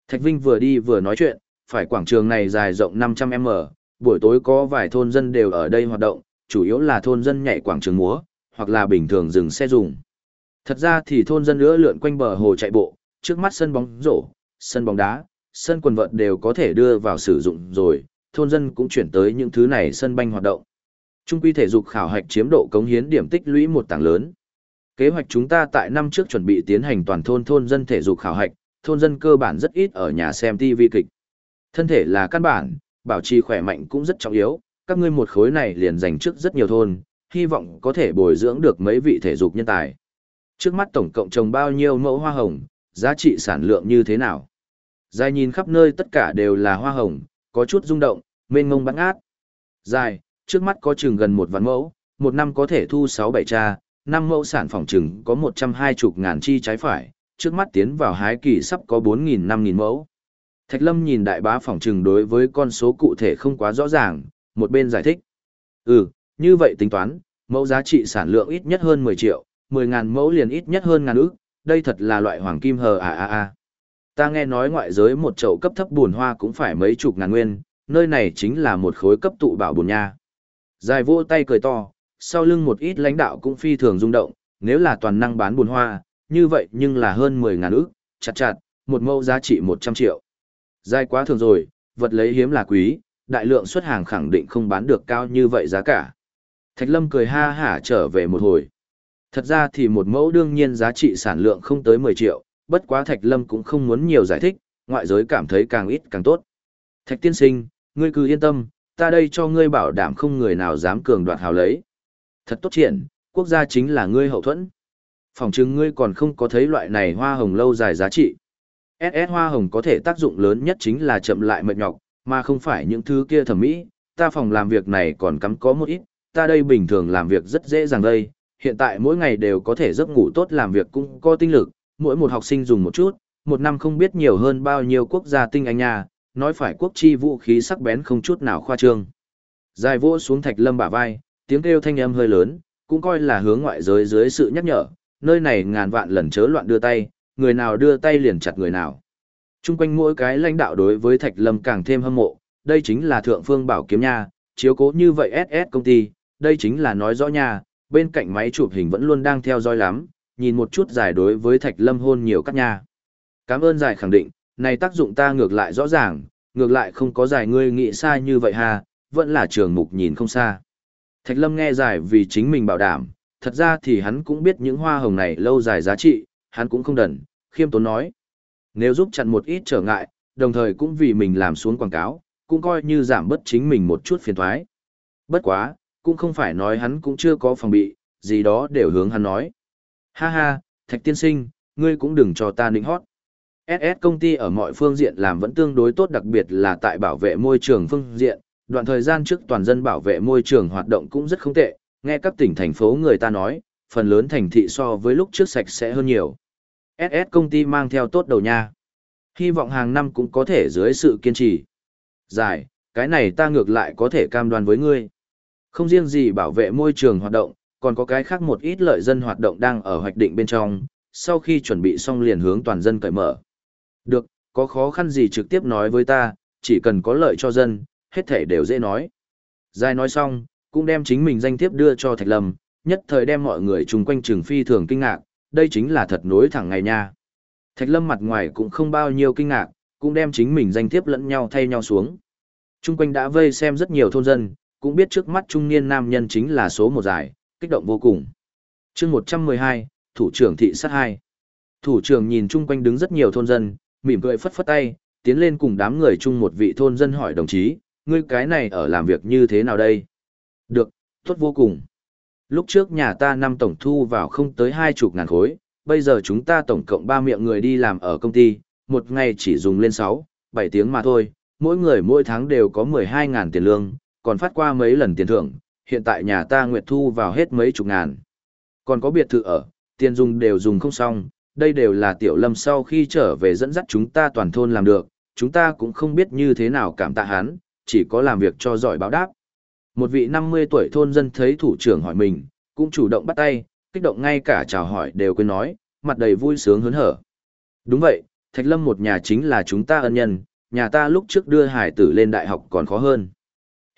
Thạch Vinh vừa đi vừa nói chuyện, phải quảng trường này dài rộng 500m, buổi tối có vài thôn dân đều ở đây hoạt động, chủ yếu là thôn dân nhảy quảng trường múa, hoặc là bình thường dừng xe dùng. Thật ra thì thôn dân nữa lượn quanh bờ hồ chạy bộ, trước mắt sân bóng rổ, sân bóng đá, sân quần vợt đều có thể đưa vào sử dụng rồi, thôn dân cũng chuyển tới những thứ này sân banh hoạt động. Trung quy thể dục khảo hạch chiếm độ cống hiến điểm tích lũy một tảng lớn. Kế hoạch chúng ta tại năm trước chuẩn bị tiến hành toàn thôn thôn dân thể dục khảo hạch, thôn dân cơ bản rất ít ở nhà xem TV kịch. Thân thể là căn bản, bảo trì khỏe mạnh cũng rất trọng yếu, các ngươi một khối này liền dành trước rất nhiều thôn, hy vọng có thể bồi dưỡng được mấy vị thể dục nhân tài. Trước mắt tổng cộng trồng bao nhiêu mẫu hoa hồng, giá trị sản lượng như thế nào? Dài nhìn khắp nơi tất cả đều là hoa hồng, có chút rung động, mênh ngông bắn át. Dài, trước mắt có chừng gần một vạn mẫu, một năm có thể thu 6-7 cha, năm mẫu sản phẩm chừng có 120 ngàn chi trái phải, trước mắt tiến vào hái kỳ sắp có 4.000-5.000 mẫu. Thạch Lâm nhìn đại bá phỏng chừng đối với con số cụ thể không quá rõ ràng, một bên giải thích. Ừ, như vậy tính toán, mẫu giá trị sản lượng ít nhất hơn 10 triệu, 10.000 mẫu liền ít nhất hơn ngàn ức, đây thật là loại hoàng kim hờ à à à. Ta nghe nói ngoại giới một chậu cấp thấp buồn hoa cũng phải mấy chục ngàn nguyên, nơi này chính là một khối cấp tụ bảo buồn nha. Dài vỗ tay cười to, sau lưng một ít lãnh đạo cũng phi thường rung động, nếu là toàn năng bán buồn hoa, như vậy nhưng là hơn 10 ngàn ức, chặt chặt, một mẫu giá trị 100 triệu. Dài quá thường rồi, vật lấy hiếm là quý, đại lượng xuất hàng khẳng định không bán được cao như vậy giá cả. Thạch Lâm cười ha hả trở về một hồi. Thật ra thì một mẫu đương nhiên giá trị sản lượng không tới 10 triệu, bất quá Thạch Lâm cũng không muốn nhiều giải thích, ngoại giới cảm thấy càng ít càng tốt. Thạch tiên sinh, ngươi cứ yên tâm, ta đây cho ngươi bảo đảm không người nào dám cường đoạt hào lấy. Thật tốt triển, quốc gia chính là ngươi hậu thuẫn. Phòng chứng ngươi còn không có thấy loại này hoa hồng lâu dài giá trị. SS hoa hồng có thể tác dụng lớn nhất chính là chậm lại mệt nhọc, mà không phải những thứ kia thẩm mỹ. Ta phòng làm việc này còn cắm có một ít, ta đây bình thường làm việc rất dễ dàng đây. Hiện tại mỗi ngày đều có thể giấc ngủ tốt làm việc cũng có tinh lực, mỗi một học sinh dùng một chút, một năm không biết nhiều hơn bao nhiêu quốc gia tinh anh nhà, nói phải quốc chi vũ khí sắc bén không chút nào khoa trương. Dài vỗ xuống thạch lâm bả vai, tiếng kêu thanh âm hơi lớn, cũng coi là hướng ngoại giới dưới sự nhắc nhở, nơi này ngàn vạn lần chớ loạn đưa tay, người nào đưa tay liền chặt người nào. Trung quanh mỗi cái lãnh đạo đối với thạch lâm càng thêm hâm mộ, đây chính là thượng phương bảo kiếm nha, chiếu cố như vậy SS công ty, đây chính là nói rõ nha, bên cạnh máy chụp hình vẫn luôn đang theo dõi lắm, nhìn một chút giải đối với thạch lâm hôn nhiều các nha. Cảm ơn giải khẳng định, này tác dụng ta ngược lại rõ ràng, ngược lại không có giải ngươi nghĩ xa như vậy ha, vẫn là trường mục nhìn không xa. Thạch lâm nghe giải vì chính mình bảo đảm, thật ra thì hắn cũng biết những hoa hồng này lâu dài giá trị, hắn cũng không đần, khiêm tốn nói. Nếu giúp chặn một ít trở ngại, đồng thời cũng vì mình làm xuống quảng cáo, cũng coi như giảm bớt chính mình một chút phiền thoái. Bất quá, cũng không phải nói hắn cũng chưa có phòng bị, gì đó đều hướng hắn nói. Ha ha, Thạch tiên sinh, ngươi cũng đừng cho ta nịnh hót. SS công ty ở mọi phương diện làm vẫn tương đối tốt đặc biệt là tại bảo vệ môi trường phương diện, đoạn thời gian trước toàn dân bảo vệ môi trường hoạt động cũng rất không tệ, nghe các tỉnh thành phố người ta nói, phần lớn thành thị so với lúc trước sạch sẽ hơn nhiều. SS công ty mang theo tốt đầu nha. Hy vọng hàng năm cũng có thể dưới sự kiên trì. Giải, cái này ta ngược lại có thể cam đoan với ngươi. Không riêng gì bảo vệ môi trường hoạt động, còn có cái khác một ít lợi dân hoạt động đang ở hoạch định bên trong, sau khi chuẩn bị xong liền hướng toàn dân cởi mở. Được, có khó khăn gì trực tiếp nói với ta, chỉ cần có lợi cho dân, hết thể đều dễ nói. Giai nói xong, cũng đem chính mình danh thiếp đưa cho Thạch Lâm, nhất thời đem mọi người chung quanh trường phi thường kinh ngạc, đây chính là thật nối thẳng ngày nha. Thạch Lâm mặt ngoài cũng không bao nhiêu kinh ngạc, cũng đem chính mình danh thiếp lẫn nhau thay nhau xuống. Trung quanh đã vây xem rất nhiều thôn dân, cũng biết trước mắt trung niên nam nhân chính là số một giải, kích động vô cùng. chương 112, Thủ trưởng thị sát 2. Thủ trưởng nhìn chung quanh đứng rất nhiều thôn dân, mỉm cười phất phất tay, tiến lên cùng đám người chung một vị thôn dân hỏi đồng chí, ngươi cái này ở làm việc như thế nào đây? Được, tốt vô cùng. Lúc trước nhà ta năm tổng thu vào không tới hai chục ngàn khối, bây giờ chúng ta tổng cộng ba miệng người đi làm ở công ty, một ngày chỉ dùng lên sáu, bảy tiếng mà thôi, mỗi người mỗi tháng đều có mười hai ngàn tiền lương, còn phát qua mấy lần tiền thưởng, hiện tại nhà ta nguyệt thu vào hết mấy chục ngàn. Còn có biệt thự ở, tiền dùng đều dùng không xong, đây đều là tiểu lâm sau khi trở về dẫn dắt chúng ta toàn thôn làm được, chúng ta cũng không biết như thế nào cảm tạ hắn, chỉ có làm việc cho giỏi báo đáp. Một vị 50 tuổi thôn dân thấy thủ trưởng hỏi mình, cũng chủ động bắt tay, kích động ngay cả chào hỏi đều quên nói, mặt đầy vui sướng hớn hở. Đúng vậy, Thạch Lâm một nhà chính là chúng ta ân nhân, nhà ta lúc trước đưa hải tử lên đại học còn khó hơn.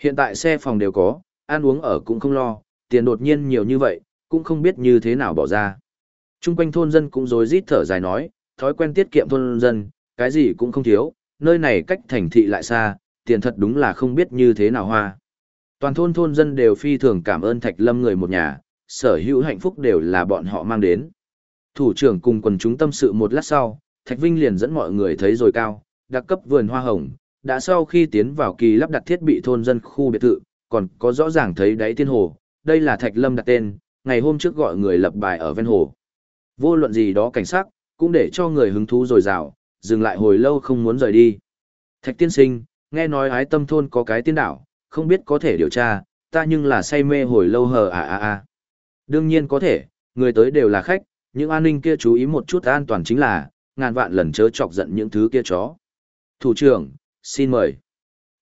Hiện tại xe phòng đều có, ăn uống ở cũng không lo, tiền đột nhiên nhiều như vậy, cũng không biết như thế nào bỏ ra. Trung quanh thôn dân cũng rối rít thở dài nói, thói quen tiết kiệm thôn dân, cái gì cũng không thiếu, nơi này cách thành thị lại xa, tiền thật đúng là không biết như thế nào hoa. Toàn thôn thôn dân đều phi thường cảm ơn Thạch Lâm người một nhà, sở hữu hạnh phúc đều là bọn họ mang đến. Thủ trưởng cùng quần chúng tâm sự một lát sau, Thạch Vinh liền dẫn mọi người thấy rồi cao, đặc cấp vườn hoa hồng, đã sau khi tiến vào kỳ lắp đặt thiết bị thôn dân khu biệt thự, còn có rõ ràng thấy đáy tiên hồ, đây là Thạch Lâm đặt tên, ngày hôm trước gọi người lập bài ở ven hồ. Vô luận gì đó cảnh sát, cũng để cho người hứng thú rồi rào, dừng lại hồi lâu không muốn rời đi. Thạch tiên sinh, nghe nói ái tâm thôn có cái tiên đảo, không biết có thể điều tra, ta nhưng là say mê hồi lâu hờ à à à. Đương nhiên có thể, người tới đều là khách, những an ninh kia chú ý một chút an toàn chính là, ngàn vạn lần chớ chọc giận những thứ kia chó. Thủ trưởng, xin mời.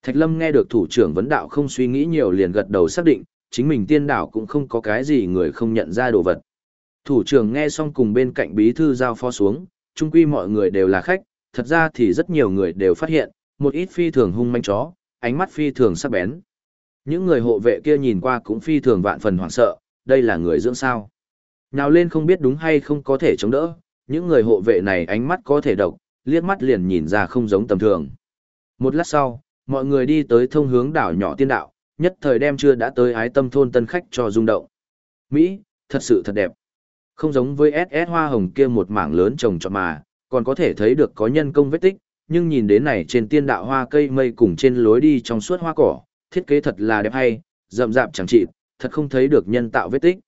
Thạch Lâm nghe được thủ trưởng vấn đạo không suy nghĩ nhiều liền gật đầu xác định, chính mình tiên đảo cũng không có cái gì người không nhận ra đồ vật. Thủ trưởng nghe xong cùng bên cạnh bí thư giao phó xuống, chung quy mọi người đều là khách, thật ra thì rất nhiều người đều phát hiện, một ít phi thường hung manh chó, ánh mắt phi thường sắc bén. Những người hộ vệ kia nhìn qua cũng phi thường vạn phần hoảng sợ, đây là người dưỡng sao. Nào lên không biết đúng hay không có thể chống đỡ, những người hộ vệ này ánh mắt có thể độc, liếc mắt liền nhìn ra không giống tầm thường. Một lát sau, mọi người đi tới thông hướng đảo nhỏ tiên đạo, nhất thời đem chưa đã tới ái tâm thôn tân khách cho rung động. Mỹ, thật sự thật đẹp. Không giống với SS hoa hồng kia một mảng lớn trồng trọt mà, còn có thể thấy được có nhân công vết tích, nhưng nhìn đến này trên tiên đạo hoa cây mây cùng trên lối đi trong suốt hoa cỏ, thiết kế thật là đẹp hay, rậm rạp chẳng chịt, thật không thấy được nhân tạo vết tích.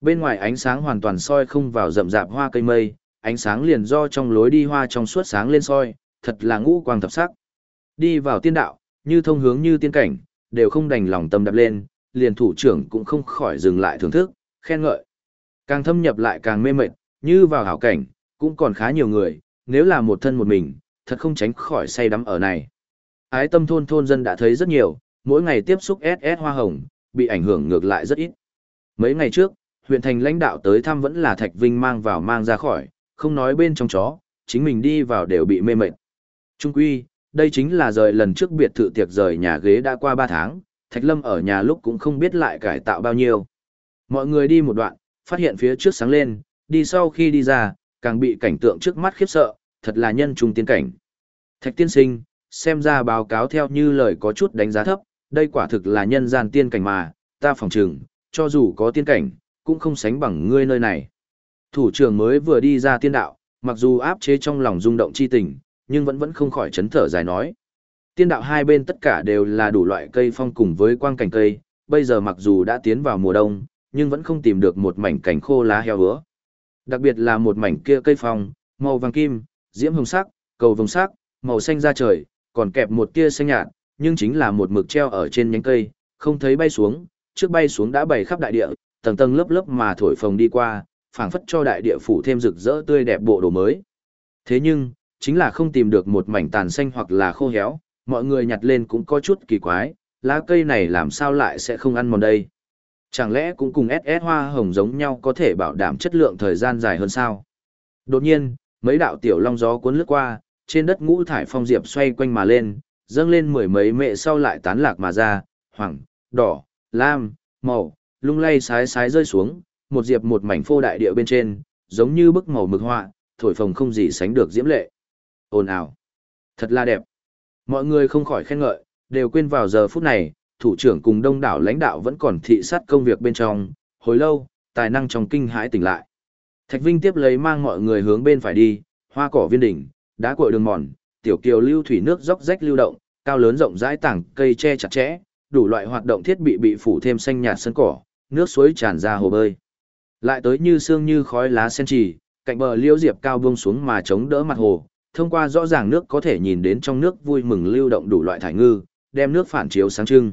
Bên ngoài ánh sáng hoàn toàn soi không vào rậm rạp hoa cây mây, ánh sáng liền do trong lối đi hoa trong suốt sáng lên soi, thật là ngũ quang thập sắc. Đi vào tiên đạo, như thông hướng như tiên cảnh, đều không đành lòng tâm đập lên, liền thủ trưởng cũng không khỏi dừng lại thưởng thức, khen ngợi. Càng thâm nhập lại càng mê mệt, như vào hảo cảnh, cũng còn khá nhiều người, nếu là một thân một mình, thật không tránh khỏi say đắm ở này. Ái tâm thôn thôn dân đã thấy rất nhiều, mỗi ngày tiếp xúc SS hoa hồng, bị ảnh hưởng ngược lại rất ít. Mấy ngày trước, huyện thành lãnh đạo tới thăm vẫn là Thạch Vinh mang vào mang ra khỏi, không nói bên trong chó, chính mình đi vào đều bị mê mệt. Trung quy, đây chính là rời lần trước biệt thự tiệc rời nhà ghế đã qua 3 tháng, Thạch Lâm ở nhà lúc cũng không biết lại cải tạo bao nhiêu. Mọi người đi một đoạn, phát hiện phía trước sáng lên, đi sau khi đi ra, càng bị cảnh tượng trước mắt khiếp sợ, thật là nhân trung tiên cảnh. Thạch tiên sinh, xem ra báo cáo theo như lời có chút đánh giá thấp, đây quả thực là nhân gian tiên cảnh mà, ta phòng trừng, cho dù có tiên cảnh, cũng không sánh bằng ngươi nơi này. Thủ trưởng mới vừa đi ra tiên đạo, mặc dù áp chế trong lòng rung động chi tình, nhưng vẫn vẫn không khỏi chấn thở dài nói. Tiên đạo hai bên tất cả đều là đủ loại cây phong cùng với quang cảnh cây, bây giờ mặc dù đã tiến vào mùa đông, nhưng vẫn không tìm được một mảnh cảnh khô lá heo hứa. Đặc biệt là một mảnh kia cây phong, màu vàng kim, diễm hồng sắc, cầu vồng sắc, màu xanh da trời, còn kẹp một tia xanh nhạt, nhưng chính là một mực treo ở trên nhánh cây, không thấy bay xuống, trước bay xuống đã bày khắp đại địa, tầng tầng lớp lớp mà thổi phồng đi qua, phảng phất cho đại địa phủ thêm rực rỡ tươi đẹp bộ đồ mới. Thế nhưng, chính là không tìm được một mảnh tàn xanh hoặc là khô héo, mọi người nhặt lên cũng có chút kỳ quái, lá cây này làm sao lại sẽ không ăn mòn đây. Chẳng lẽ cũng cùng SS hoa hồng giống nhau có thể bảo đảm chất lượng thời gian dài hơn sao? Đột nhiên, mấy đạo tiểu long gió cuốn lướt qua, trên đất ngũ thải phong diệp xoay quanh mà lên, dâng lên mười mấy mệ sau lại tán lạc mà ra, hoàng, đỏ, lam, màu, lung lay sái sái rơi xuống, một diệp một mảnh phô đại địa bên trên, giống như bức màu mực họa, thổi phồng không gì sánh được diễm lệ. Ồn ào, thật là đẹp. Mọi người không khỏi khen ngợi, đều quên vào giờ phút này, thủ trưởng cùng đông đảo lãnh đạo vẫn còn thị sát công việc bên trong, hồi lâu, tài năng trong kinh hãi tỉnh lại. Thạch Vinh tiếp lấy mang mọi người hướng bên phải đi, hoa cỏ viên đỉnh, đá cội đường mòn, tiểu kiều lưu thủy nước róc rách lưu động, cao lớn rộng rãi tảng cây che chặt chẽ, đủ loại hoạt động thiết bị bị phủ thêm xanh nhạt sân cỏ, nước suối tràn ra hồ bơi. Lại tới như sương như khói lá sen trì, cạnh bờ liễu diệp cao buông xuống mà chống đỡ mặt hồ, thông qua rõ ràng nước có thể nhìn đến trong nước vui mừng lưu động đủ loại thải ngư, đem nước phản chiếu sáng trưng.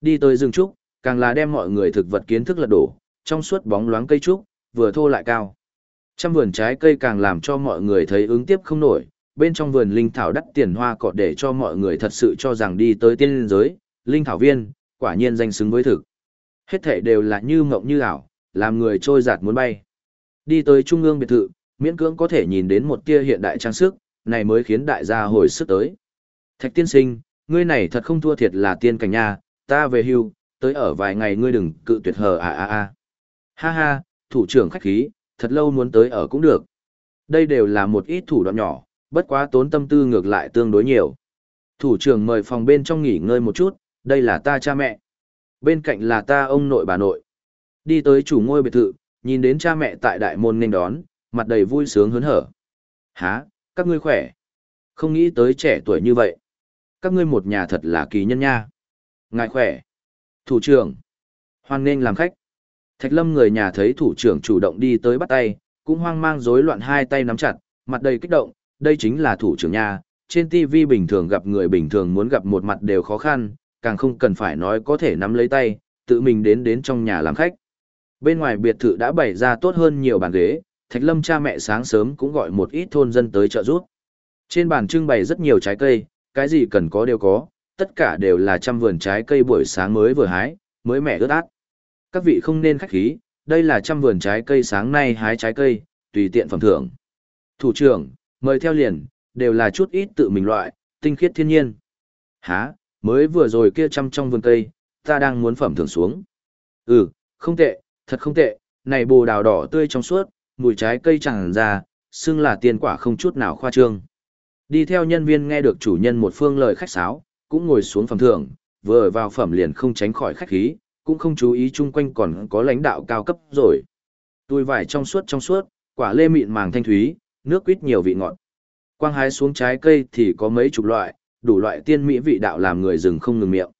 Đi tới rừng trúc, càng là đem mọi người thực vật kiến thức lật đổ, trong suốt bóng loáng cây trúc, vừa thô lại cao. Trăm vườn trái cây càng làm cho mọi người thấy ứng tiếp không nổi, bên trong vườn linh thảo đắt tiền hoa cỏ để cho mọi người thật sự cho rằng đi tới tiên giới, linh thảo viên, quả nhiên danh xứng với thực. Hết thể đều là như mộng như ảo, làm người trôi giạt muốn bay. Đi tới trung ương biệt thự, miễn cưỡng có thể nhìn đến một tia hiện đại trang sức, này mới khiến đại gia hồi sức tới. Thạch tiên sinh, ngươi này thật không thua thiệt là tiên cảnh nha, ta về hưu, tới ở vài ngày ngươi đừng cự tuyệt hờ à à à. Ha ha, thủ trưởng khách khí, thật lâu muốn tới ở cũng được. Đây đều là một ít thủ đoạn nhỏ, bất quá tốn tâm tư ngược lại tương đối nhiều. Thủ trưởng mời phòng bên trong nghỉ ngơi một chút, đây là ta cha mẹ. Bên cạnh là ta ông nội bà nội. Đi tới chủ ngôi biệt thự, nhìn đến cha mẹ tại đại môn nên đón, mặt đầy vui sướng hớn hở. há, các ngươi khỏe. Không nghĩ tới trẻ tuổi như vậy. Các ngươi một nhà thật là kỳ nhân nha. Ngài khỏe. Thủ trưởng. Hoan nên làm khách. Thạch lâm người nhà thấy thủ trưởng chủ động đi tới bắt tay, cũng hoang mang rối loạn hai tay nắm chặt, mặt đầy kích động, đây chính là thủ trưởng nhà. Trên TV bình thường gặp người bình thường muốn gặp một mặt đều khó khăn, càng không cần phải nói có thể nắm lấy tay, tự mình đến đến trong nhà làm khách. Bên ngoài biệt thự đã bày ra tốt hơn nhiều bàn ghế, Thạch Lâm cha mẹ sáng sớm cũng gọi một ít thôn dân tới trợ giúp. Trên bàn trưng bày rất nhiều trái cây, cái gì cần có đều có, tất cả đều là trăm vườn trái cây buổi sáng mới vừa hái, mới mẻ ướt át. Các vị không nên khách khí, đây là trăm vườn trái cây sáng nay hái trái cây, tùy tiện phẩm thưởng. Thủ trưởng, mời theo liền, đều là chút ít tự mình loại, tinh khiết thiên nhiên. Hả, mới vừa rồi kia trăm trong vườn cây, ta đang muốn phẩm thưởng xuống. Ừ, không tệ, thật không tệ, này bồ đào đỏ tươi trong suốt, mùi trái cây chẳng ra, xưng là tiền quả không chút nào khoa trương. Đi theo nhân viên nghe được chủ nhân một phương lời khách sáo, cũng ngồi xuống phẩm thưởng, vừa ở vào phẩm liền không tránh khỏi khách khí, cũng không chú ý chung quanh còn có lãnh đạo cao cấp rồi. tôi vải trong suốt trong suốt, quả lê mịn màng thanh thúy, nước quýt nhiều vị ngọt. Quang hái xuống trái cây thì có mấy chục loại, đủ loại tiên mỹ vị đạo làm người rừng không ngừng miệng.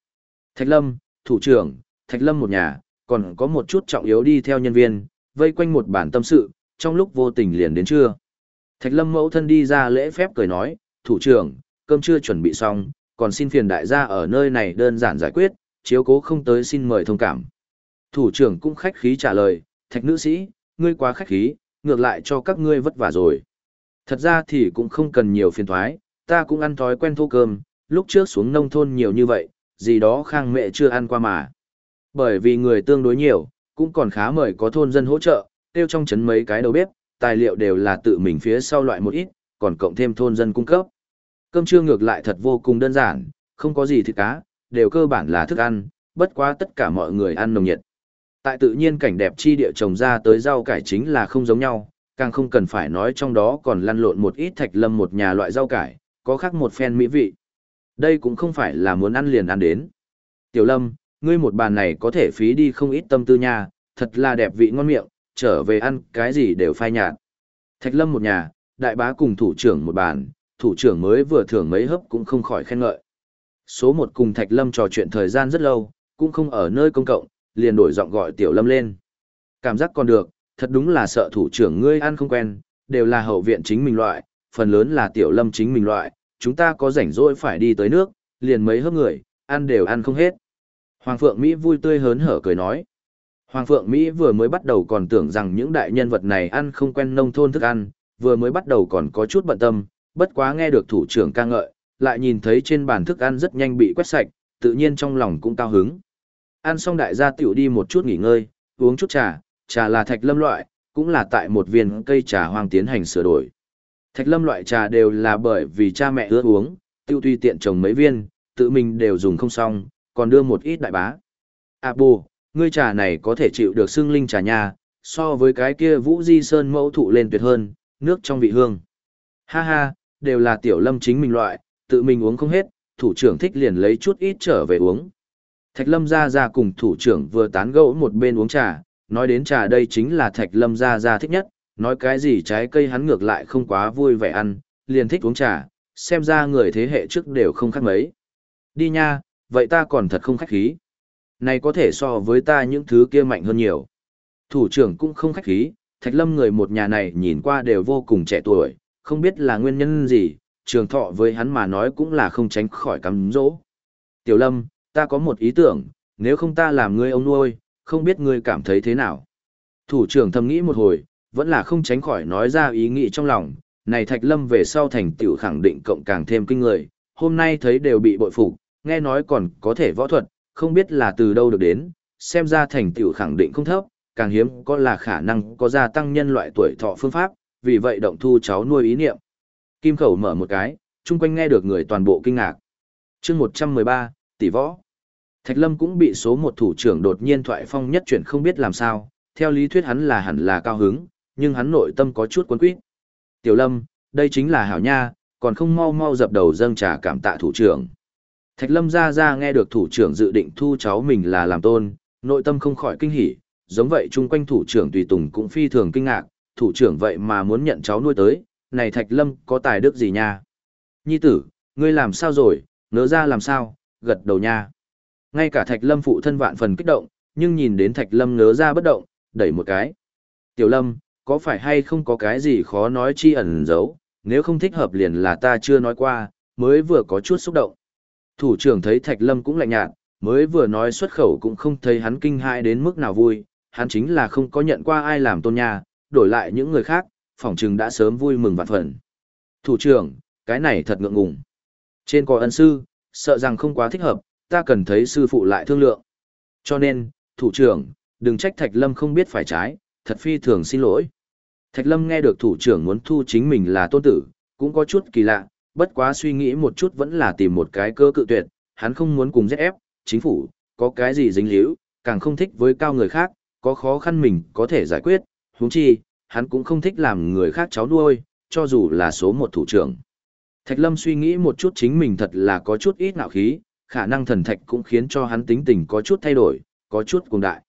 Thạch Lâm, thủ trưởng, Thạch Lâm một nhà, còn có một chút trọng yếu đi theo nhân viên, vây quanh một bản tâm sự, trong lúc vô tình liền đến trưa. Thạch Lâm mẫu thân đi ra lễ phép cười nói, thủ trưởng, cơm chưa chuẩn bị xong, còn xin phiền đại gia ở nơi này đơn giản giải quyết, chiếu cố không tới xin mời thông cảm. Thủ trưởng cũng khách khí trả lời, thạch nữ sĩ, ngươi quá khách khí, ngược lại cho các ngươi vất vả rồi. Thật ra thì cũng không cần nhiều phiền thoái, ta cũng ăn thói quen thô cơm, lúc trước xuống nông thôn nhiều như vậy, gì đó khang mẹ chưa ăn qua mà. Bởi vì người tương đối nhiều, cũng còn khá mời có thôn dân hỗ trợ, tiêu trong chấn mấy cái đầu bếp, tài liệu đều là tự mình phía sau loại một ít, còn cộng thêm thôn dân cung cấp. Cơm trưa ngược lại thật vô cùng đơn giản, không có gì thịt cá, đều cơ bản là thức ăn, bất quá tất cả mọi người ăn nồng nhiệt. Tại tự nhiên cảnh đẹp chi địa trồng ra tới rau cải chính là không giống nhau, càng không cần phải nói trong đó còn lăn lộn một ít thạch lâm một nhà loại rau cải, có khác một phen mỹ vị. Đây cũng không phải là muốn ăn liền ăn đến. Tiểu lâm, ngươi một bàn này có thể phí đi không ít tâm tư nha, thật là đẹp vị ngon miệng, trở về ăn cái gì đều phai nhạt. Thạch lâm một nhà, đại bá cùng thủ trưởng một bàn, thủ trưởng mới vừa thưởng mấy hấp cũng không khỏi khen ngợi. Số một cùng Thạch Lâm trò chuyện thời gian rất lâu, cũng không ở nơi công cộng, liền đổi giọng gọi Tiểu Lâm lên. Cảm giác còn được, thật đúng là sợ thủ trưởng ngươi ăn không quen, đều là hậu viện chính mình loại, phần lớn là Tiểu Lâm chính mình loại, chúng ta có rảnh rỗi phải đi tới nước, liền mấy hớp người, ăn đều ăn không hết. Hoàng Phượng Mỹ vui tươi hớn hở cười nói. Hoàng Phượng Mỹ vừa mới bắt đầu còn tưởng rằng những đại nhân vật này ăn không quen nông thôn thức ăn, vừa mới bắt đầu còn có chút bận tâm, bất quá nghe được thủ trưởng ca ngợi, lại nhìn thấy trên bàn thức ăn rất nhanh bị quét sạch, tự nhiên trong lòng cũng cao hứng. Ăn xong đại gia tiểu đi một chút nghỉ ngơi, uống chút trà, trà là thạch lâm loại, cũng là tại một viên cây trà hoang tiến hành sửa đổi. Thạch lâm loại trà đều là bởi vì cha mẹ ưa uống, tiêu tuy tiện trồng mấy viên, tự mình đều dùng không xong, còn đưa một ít đại bá. À bù, ngươi trà này có thể chịu được xương linh trà nhà, so với cái kia vũ di sơn mẫu thụ lên tuyệt hơn, nước trong vị hương. Ha ha, đều là tiểu lâm chính mình loại, tự mình uống không hết, thủ trưởng thích liền lấy chút ít trở về uống. Thạch lâm ra ra cùng thủ trưởng vừa tán gẫu một bên uống trà, nói đến trà đây chính là thạch lâm ra ra thích nhất, nói cái gì trái cây hắn ngược lại không quá vui vẻ ăn, liền thích uống trà, xem ra người thế hệ trước đều không khác mấy. Đi nha, vậy ta còn thật không khách khí. Này có thể so với ta những thứ kia mạnh hơn nhiều. Thủ trưởng cũng không khách khí, thạch lâm người một nhà này nhìn qua đều vô cùng trẻ tuổi, không biết là nguyên nhân gì, trường thọ với hắn mà nói cũng là không tránh khỏi cắm dỗ. Tiểu lâm, ta có một ý tưởng, nếu không ta làm ngươi ông nuôi, không biết ngươi cảm thấy thế nào. Thủ trưởng thầm nghĩ một hồi, vẫn là không tránh khỏi nói ra ý nghĩ trong lòng, này Thạch Lâm về sau thành tiểu khẳng định cộng càng thêm kinh người, hôm nay thấy đều bị bội phục, nghe nói còn có thể võ thuật, không biết là từ đâu được đến, xem ra thành tiểu khẳng định không thấp, càng hiếm có là khả năng có gia tăng nhân loại tuổi thọ phương pháp, vì vậy động thu cháu nuôi ý niệm. Kim khẩu mở một cái, chung quanh nghe được người toàn bộ kinh ngạc. chương 113, tỷ võ. Thạch Lâm cũng bị số một thủ trưởng đột nhiên thoại phong nhất chuyển không biết làm sao, theo lý thuyết hắn là hẳn là cao hứng, nhưng hắn nội tâm có chút quấn quýt. Tiểu Lâm, đây chính là hảo nha, còn không mau mau dập đầu dâng trà cảm tạ thủ trưởng. Thạch Lâm ra ra nghe được thủ trưởng dự định thu cháu mình là làm tôn, nội tâm không khỏi kinh hỉ, giống vậy chung quanh thủ trưởng tùy tùng cũng phi thường kinh ngạc, thủ trưởng vậy mà muốn nhận cháu nuôi tới, này Thạch Lâm có tài đức gì nha? Nhi tử, ngươi làm sao rồi, nỡ ra làm sao, gật đầu nha. Ngay cả Thạch Lâm phụ thân vạn phần kích động, nhưng nhìn đến Thạch Lâm nỡ ra bất động, đẩy một cái. Tiểu Lâm, có phải hay không có cái gì khó nói chi ẩn giấu, nếu không thích hợp liền là ta chưa nói qua, mới vừa có chút xúc động. Thủ trưởng thấy Thạch Lâm cũng lạnh nhạt, mới vừa nói xuất khẩu cũng không thấy hắn kinh hãi đến mức nào vui, hắn chính là không có nhận qua ai làm tôn nhà đổi lại những người khác, phỏng chừng đã sớm vui mừng vạn phần. Thủ trưởng, cái này thật ngượng ngùng. Trên có ân sư, sợ rằng không quá thích hợp, ta cần thấy sư phụ lại thương lượng. Cho nên, thủ trưởng, đừng trách Thạch Lâm không biết phải trái, thật phi thường xin lỗi. Thạch Lâm nghe được thủ trưởng muốn thu chính mình là tôn tử, cũng có chút kỳ lạ, bất quá suy nghĩ một chút vẫn là tìm một cái cơ cự tuyệt, hắn không muốn cùng ép, chính phủ, có cái gì dính líu, càng không thích với cao người khác, có khó khăn mình có thể giải quyết, huống chi, hắn cũng không thích làm người khác cháu nuôi, cho dù là số một thủ trưởng. Thạch Lâm suy nghĩ một chút chính mình thật là có chút ít nạo khí, khả năng thần thạch cũng khiến cho hắn tính tình có chút thay đổi, có chút cuồng đại.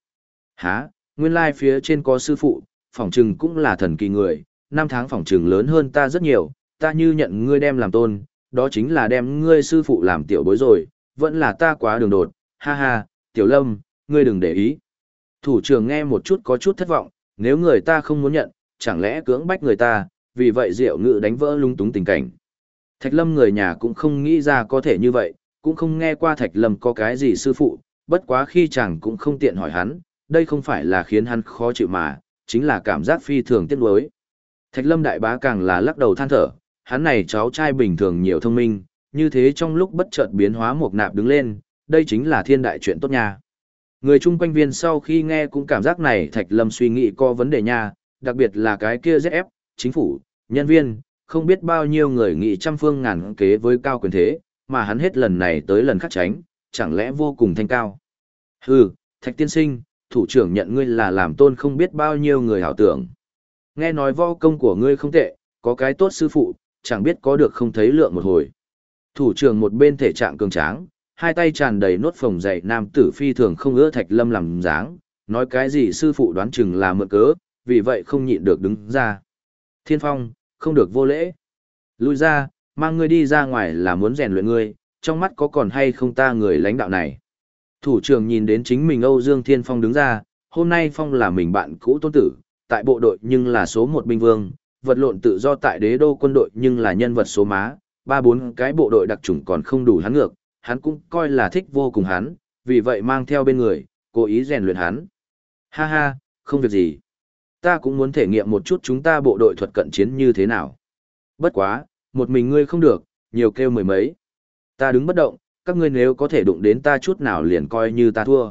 Hả, nguyên lai phía trên có sư phụ, phỏng trừng cũng là thần kỳ người, năm tháng phỏng trừng lớn hơn ta rất nhiều, ta như nhận ngươi đem làm tôn, đó chính là đem ngươi sư phụ làm tiểu bối rồi, vẫn là ta quá đường đột, ha ha, tiểu lâm, ngươi đừng để ý. Thủ trưởng nghe một chút có chút thất vọng, nếu người ta không muốn nhận, chẳng lẽ cưỡng bách người ta, vì vậy diệu ngự đánh vỡ lung túng tình cảnh. Thạch lâm người nhà cũng không nghĩ ra có thể như vậy, cũng không nghe qua thạch lâm có cái gì sư phụ, bất quá khi chàng cũng không tiện hỏi hắn, đây không phải là khiến hắn khó chịu mà, chính là cảm giác phi thường tiếc nuối. Thạch lâm đại bá càng là lắc đầu than thở, hắn này cháu trai bình thường nhiều thông minh, như thế trong lúc bất chợt biến hóa một nạp đứng lên, đây chính là thiên đại chuyện tốt nha. Người chung quanh viên sau khi nghe cũng cảm giác này Thạch Lâm suy nghĩ có vấn đề nha, đặc biệt là cái kia ZF, chính phủ, nhân viên, không biết bao nhiêu người nghị trăm phương ngàn kế với cao quyền thế, mà hắn hết lần này tới lần khác tránh, chẳng lẽ vô cùng thanh cao. Hừ, Thạch tiên sinh, thủ trưởng nhận ngươi là làm tôn không biết bao nhiêu người hảo tưởng. Nghe nói võ công của ngươi không tệ, có cái tốt sư phụ, chẳng biết có được không thấy lượng một hồi. Thủ trưởng một bên thể trạng cường tráng, hai tay tràn đầy nốt phồng dậy nam tử phi thường không ưa thạch lâm làm dáng, nói cái gì sư phụ đoán chừng là mượn cớ, vì vậy không nhịn được đứng ra. Thiên phong, không được vô lễ. Lui ra, mang ngươi đi ra ngoài là muốn rèn luyện ngươi, trong mắt có còn hay không ta người lãnh đạo này. Thủ trưởng nhìn đến chính mình Âu Dương Thiên Phong đứng ra, hôm nay Phong là mình bạn cũ tôn tử, tại bộ đội nhưng là số một binh vương, vật lộn tự do tại đế đô quân đội nhưng là nhân vật số má, ba bốn cái bộ đội đặc trùng còn không đủ hắn ngược, hắn cũng coi là thích vô cùng hắn, vì vậy mang theo bên người, cố ý rèn luyện hắn. Ha ha, không việc gì. Ta cũng muốn thể nghiệm một chút chúng ta bộ đội thuật cận chiến như thế nào. Bất quá, một mình ngươi không được, nhiều kêu mười mấy. Ta đứng bất động, các ngươi nếu có thể đụng đến ta chút nào liền coi như ta thua.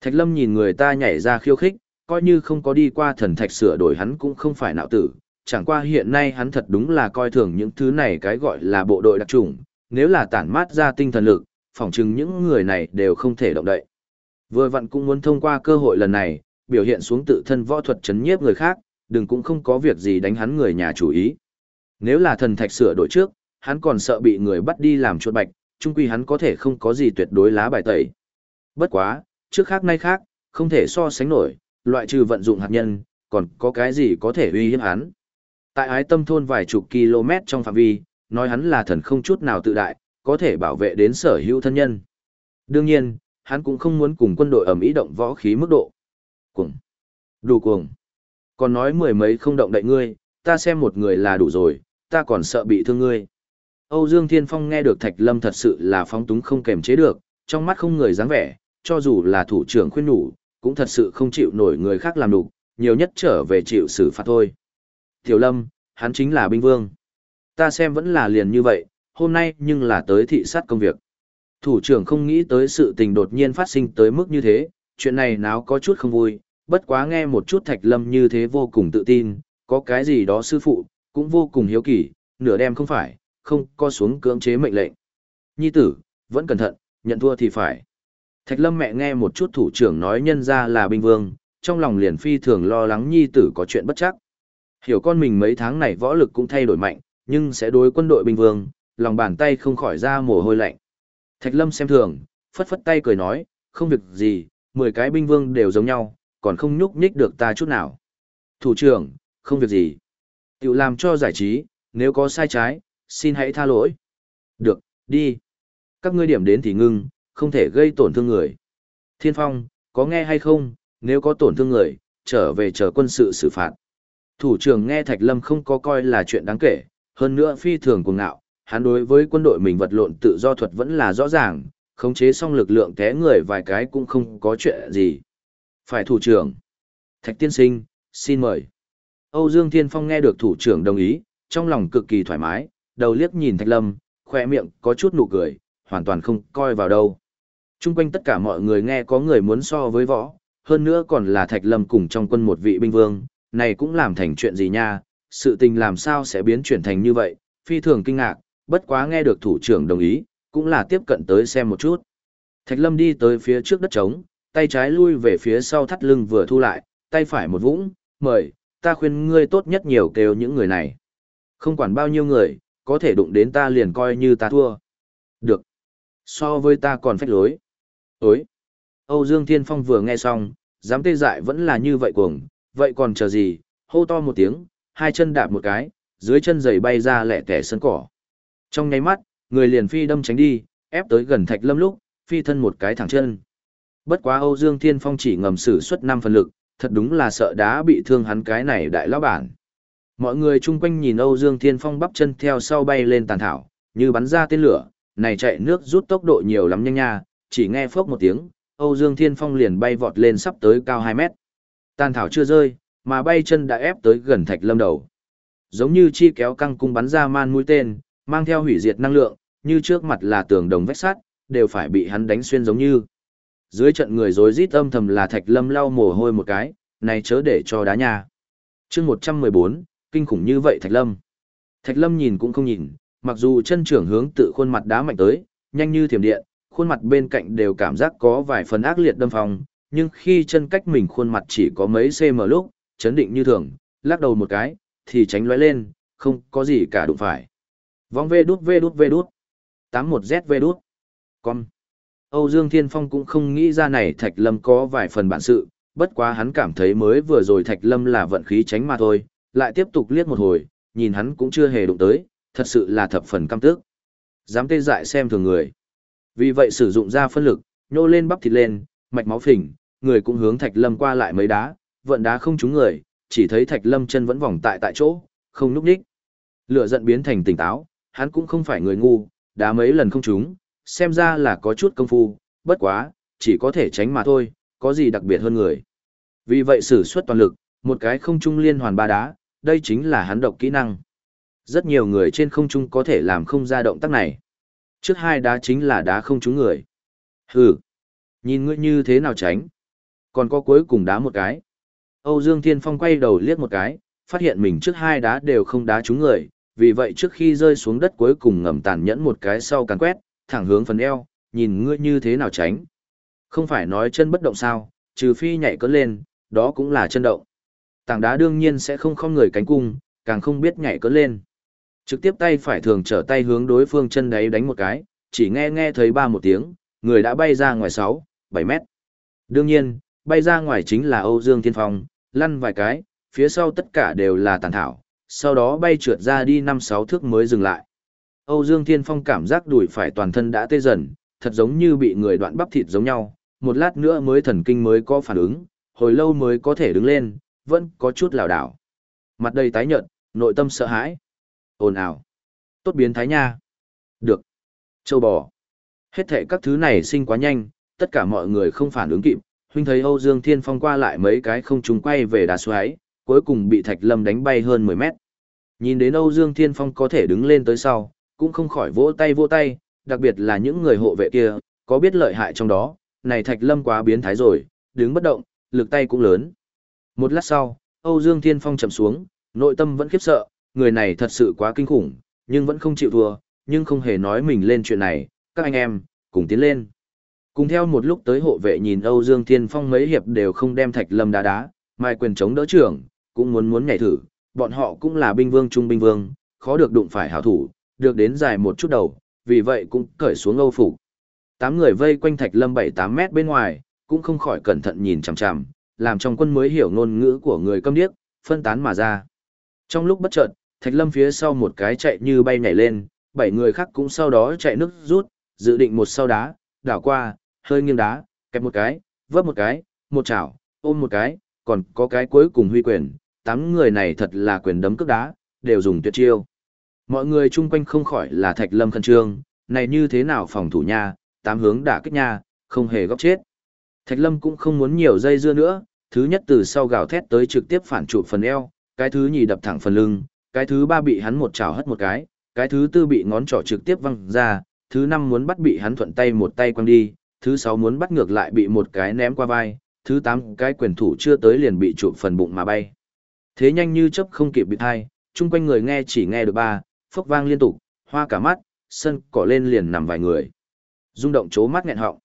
Thạch Lâm nhìn người ta nhảy ra khiêu khích, coi như không có đi qua thần thạch sửa đổi hắn cũng không phải nạo tử, chẳng qua hiện nay hắn thật đúng là coi thường những thứ này cái gọi là bộ đội đặc trùng, nếu là tản mát ra tinh thần lực, phỏng chừng những người này đều không thể động đậy. Vừa vặn cũng muốn thông qua cơ hội lần này, biểu hiện xuống tự thân võ thuật chấn nhiếp người khác, đừng cũng không có việc gì đánh hắn người nhà chủ ý. Nếu là thần thạch sửa đổi trước, hắn còn sợ bị người bắt đi làm chuột bạch, chung quy hắn có thể không có gì tuyệt đối lá bài tẩy. Bất quá, trước khác nay khác, không thể so sánh nổi, loại trừ vận dụng hạt nhân, còn có cái gì có thể uy hiếp hắn. Tại ái tâm thôn vài chục km trong phạm vi, nói hắn là thần không chút nào tự đại, có thể bảo vệ đến sở hữu thân nhân. Đương nhiên, hắn cũng không muốn cùng quân đội ẩm ý động võ khí mức độ. Cuồng. Đủ cuồng. Còn nói mười mấy không động đậy ngươi, ta xem một người là đủ rồi, ta còn sợ bị thương ngươi. Âu Dương Thiên Phong nghe được Thạch Lâm thật sự là phóng túng không kềm chế được, trong mắt không người dáng vẻ, cho dù là thủ trưởng khuyên nhủ, cũng thật sự không chịu nổi người khác làm đủ, nhiều nhất trở về chịu xử phạt thôi. Tiểu Lâm, hắn chính là binh vương. Ta xem vẫn là liền như vậy, hôm nay nhưng là tới thị sát công việc. Thủ trưởng không nghĩ tới sự tình đột nhiên phát sinh tới mức như thế, chuyện này nào có chút không vui, bất quá nghe một chút Thạch Lâm như thế vô cùng tự tin, có cái gì đó sư phụ, cũng vô cùng hiếu kỳ, nửa đêm không phải, không co xuống cưỡng chế mệnh lệnh. Nhi tử, vẫn cẩn thận, nhận thua thì phải. Thạch Lâm mẹ nghe một chút thủ trưởng nói nhân ra là binh vương, trong lòng liền phi thường lo lắng nhi tử có chuyện bất chắc. Hiểu con mình mấy tháng này võ lực cũng thay đổi mạnh, nhưng sẽ đối quân đội binh vương, lòng bàn tay không khỏi ra mồ hôi lạnh. Thạch Lâm xem thường, phất phất tay cười nói, không việc gì, 10 cái binh vương đều giống nhau, còn không nhúc nhích được ta chút nào. Thủ trưởng, không việc gì. Tiểu làm cho giải trí, nếu có sai trái, xin hãy tha lỗi. Được, đi. Các ngươi điểm đến thì ngưng, không thể gây tổn thương người. Thiên Phong, có nghe hay không, nếu có tổn thương người, trở về chờ quân sự xử phạt. Thủ trưởng nghe Thạch Lâm không có coi là chuyện đáng kể, hơn nữa phi thường cuồng ngạo, hắn đối với quân đội mình vật lộn tự do thuật vẫn là rõ ràng, khống chế xong lực lượng té người vài cái cũng không có chuyện gì. Phải thủ trưởng. Thạch tiên sinh, xin mời. Âu Dương Thiên Phong nghe được thủ trưởng đồng ý, trong lòng cực kỳ thoải mái, đầu liếc nhìn Thạch Lâm, khoe miệng có chút nụ cười, hoàn toàn không coi vào đâu. Trung quanh tất cả mọi người nghe có người muốn so với võ, hơn nữa còn là Thạch Lâm cùng trong quân một vị binh vương, này cũng làm thành chuyện gì nha, sự tình làm sao sẽ biến chuyển thành như vậy, phi thường kinh ngạc, bất quá nghe được thủ trưởng đồng ý, cũng là tiếp cận tới xem một chút. Thạch Lâm đi tới phía trước đất trống, tay trái lui về phía sau thắt lưng vừa thu lại, tay phải một vũng, mời, ta khuyên ngươi tốt nhất nhiều kêu những người này. Không quản bao nhiêu người, có thể đụng đến ta liền coi như ta thua. Được. So với ta còn phách lối. Ối. Âu Dương Thiên Phong vừa nghe xong, dám tê dại vẫn là như vậy cuồng, vậy còn chờ gì, hô to một tiếng, hai chân đạp một cái, dưới chân giày bay ra lẹ tẻ sân cỏ. Trong nháy mắt, người liền phi đâm tránh đi, ép tới gần thạch lâm lúc, phi thân một cái thẳng chân. Bất quá Âu Dương Thiên Phong chỉ ngầm sử xuất 5 phần lực, thật đúng là sợ đá bị thương hắn cái này đại lão bản. Mọi người chung quanh nhìn Âu Dương Thiên Phong bắp chân theo sau bay lên tàn thảo, như bắn ra tên lửa, này chạy nước rút tốc độ nhiều lắm nhanh nha, chỉ nghe phốc một tiếng, Âu Dương Thiên Phong liền bay vọt lên sắp tới cao 2 mét. Tàn thảo chưa rơi, mà bay chân đã ép tới gần thạch lâm đầu. Giống như chi kéo căng cung bắn ra man mũi tên, mang theo hủy diệt năng lượng, như trước mặt là tường đồng vách sắt, đều phải bị hắn đánh xuyên giống như. Dưới trận người rối rít âm thầm là thạch lâm lau mồ hôi một cái, này chớ để cho đá nhà. chương 114, kinh khủng như vậy thạch lâm. Thạch lâm nhìn cũng không nhìn, mặc dù chân trưởng hướng tự khuôn mặt đá mạnh tới, nhanh như thiểm điện, khuôn mặt bên cạnh đều cảm giác có vài phần ác liệt đâm phòng, nhưng khi chân cách mình khuôn mặt chỉ có mấy cm lúc, chấn định như thường, lắc đầu một cái, thì tránh lóe lên, không có gì cả đụng phải. Vong vê đút vê đút vê đút. 81Z vê đút. Con. Âu Dương Thiên Phong cũng không nghĩ ra này Thạch Lâm có vài phần bản sự, bất quá hắn cảm thấy mới vừa rồi Thạch Lâm là vận khí tránh mà thôi, lại tiếp tục liếc một hồi, nhìn hắn cũng chưa hề đụng tới, thật sự là thập phần căm tức. Dám tê dại xem thường người. Vì vậy sử dụng ra phân lực, nhô lên bắp thịt lên, mạch máu phình, người cũng hướng Thạch Lâm qua lại mấy đá, vận đá không trúng người, chỉ thấy Thạch Lâm chân vẫn vòng tại tại chỗ, không núp đích. Lửa giận biến thành tỉnh táo, hắn cũng không phải người ngu, đá mấy lần không trúng, xem ra là có chút công phu, bất quá, chỉ có thể tránh mà thôi, có gì đặc biệt hơn người. Vì vậy sử xuất toàn lực, một cái không trung liên hoàn ba đá, đây chính là hắn độc kỹ năng. Rất nhiều người trên không trung có thể làm không ra động tác này. Trước hai đá chính là đá không trúng người. Hừ, nhìn ngươi như thế nào tránh. Còn có cuối cùng đá một cái. Âu Dương Thiên Phong quay đầu liếc một cái, phát hiện mình trước hai đá đều không đá trúng người, vì vậy trước khi rơi xuống đất cuối cùng ngầm tàn nhẫn một cái sau càn quét, thẳng hướng phần eo, nhìn ngươi như thế nào tránh. Không phải nói chân bất động sao, trừ phi nhảy cất lên, đó cũng là chân động. Tảng đá đương nhiên sẽ không không người cánh cung, càng không biết nhảy cất lên. Trực tiếp tay phải thường trở tay hướng đối phương chân đấy đánh một cái, chỉ nghe nghe thấy ba một tiếng, người đã bay ra ngoài 6, 7 mét. Đương nhiên, bay ra ngoài chính là Âu Dương Thiên Phong, lăn vài cái, phía sau tất cả đều là tàn thảo, sau đó bay trượt ra đi 5-6 thước mới dừng lại. Âu Dương Thiên Phong cảm giác đùi phải toàn thân đã tê dần, thật giống như bị người đoạn bắp thịt giống nhau, một lát nữa mới thần kinh mới có phản ứng, hồi lâu mới có thể đứng lên, vẫn có chút lảo đảo. Mặt đầy tái nhợt, nội tâm sợ hãi. Ồn ào. Tốt biến thái nha. Được. Châu bò. Hết thể các thứ này sinh quá nhanh, tất cả mọi người không phản ứng kịp, huynh thấy Âu Dương Thiên Phong qua lại mấy cái không trùng quay về đá xoáy, cuối cùng bị Thạch Lâm đánh bay hơn 10 mét. Nhìn đến Âu Dương Thiên Phong có thể đứng lên tới sau, cũng không khỏi vỗ tay vỗ tay, đặc biệt là những người hộ vệ kia, có biết lợi hại trong đó, này Thạch Lâm quá biến thái rồi, đứng bất động, lực tay cũng lớn. Một lát sau, Âu Dương Thiên Phong chậm xuống, nội tâm vẫn khiếp sợ, người này thật sự quá kinh khủng, nhưng vẫn không chịu thua, nhưng không hề nói mình lên chuyện này, các anh em, cùng tiến lên. Cùng theo một lúc tới hộ vệ nhìn Âu Dương Thiên Phong mấy hiệp đều không đem Thạch Lâm đá đá, mai quyền chống đỡ trưởng, cũng muốn muốn nhảy thử, bọn họ cũng là binh vương trung binh vương, khó được đụng phải hảo thủ, được đến dài một chút đầu, vì vậy cũng cởi xuống Âu phục. Tám người vây quanh Thạch Lâm 7-8 mét bên ngoài, cũng không khỏi cẩn thận nhìn chằm chằm, làm trong quân mới hiểu ngôn ngữ của người câm điếc, phân tán mà ra. Trong lúc bất chợt, Thạch Lâm phía sau một cái chạy như bay nhảy lên, bảy người khác cũng sau đó chạy nước rút, dự định một sau đá, đảo qua, hơi nghiêng đá, kẹp một cái, vấp một cái, một chảo, ôm một cái, còn có cái cuối cùng huy quyền, tám người này thật là quyền đấm cước đá, đều dùng tuyệt chiêu. Mọi người chung quanh không khỏi là Thạch Lâm khẩn trương, này như thế nào phòng thủ nha, tám hướng đả kích nha, không hề góc chết. Thạch Lâm cũng không muốn nhiều dây dưa nữa, thứ nhất từ sau gào thét tới trực tiếp phản trụ phần eo, cái thứ nhì đập thẳng phần lưng, cái thứ ba bị hắn một chảo hất một cái, cái thứ tư bị ngón trỏ trực tiếp văng ra, thứ năm muốn bắt bị hắn thuận tay một tay quăng đi, thứ sáu muốn bắt ngược lại bị một cái ném qua vai, thứ tám cái quyền thủ chưa tới liền bị chụp phần bụng mà bay. Thế nhanh như chớp không kịp bị thai, chung quanh người nghe chỉ nghe được ba, phốc vang liên tục, hoa cả mắt, sân cỏ lên liền nằm vài người. rung động chố mắt nghẹn họng.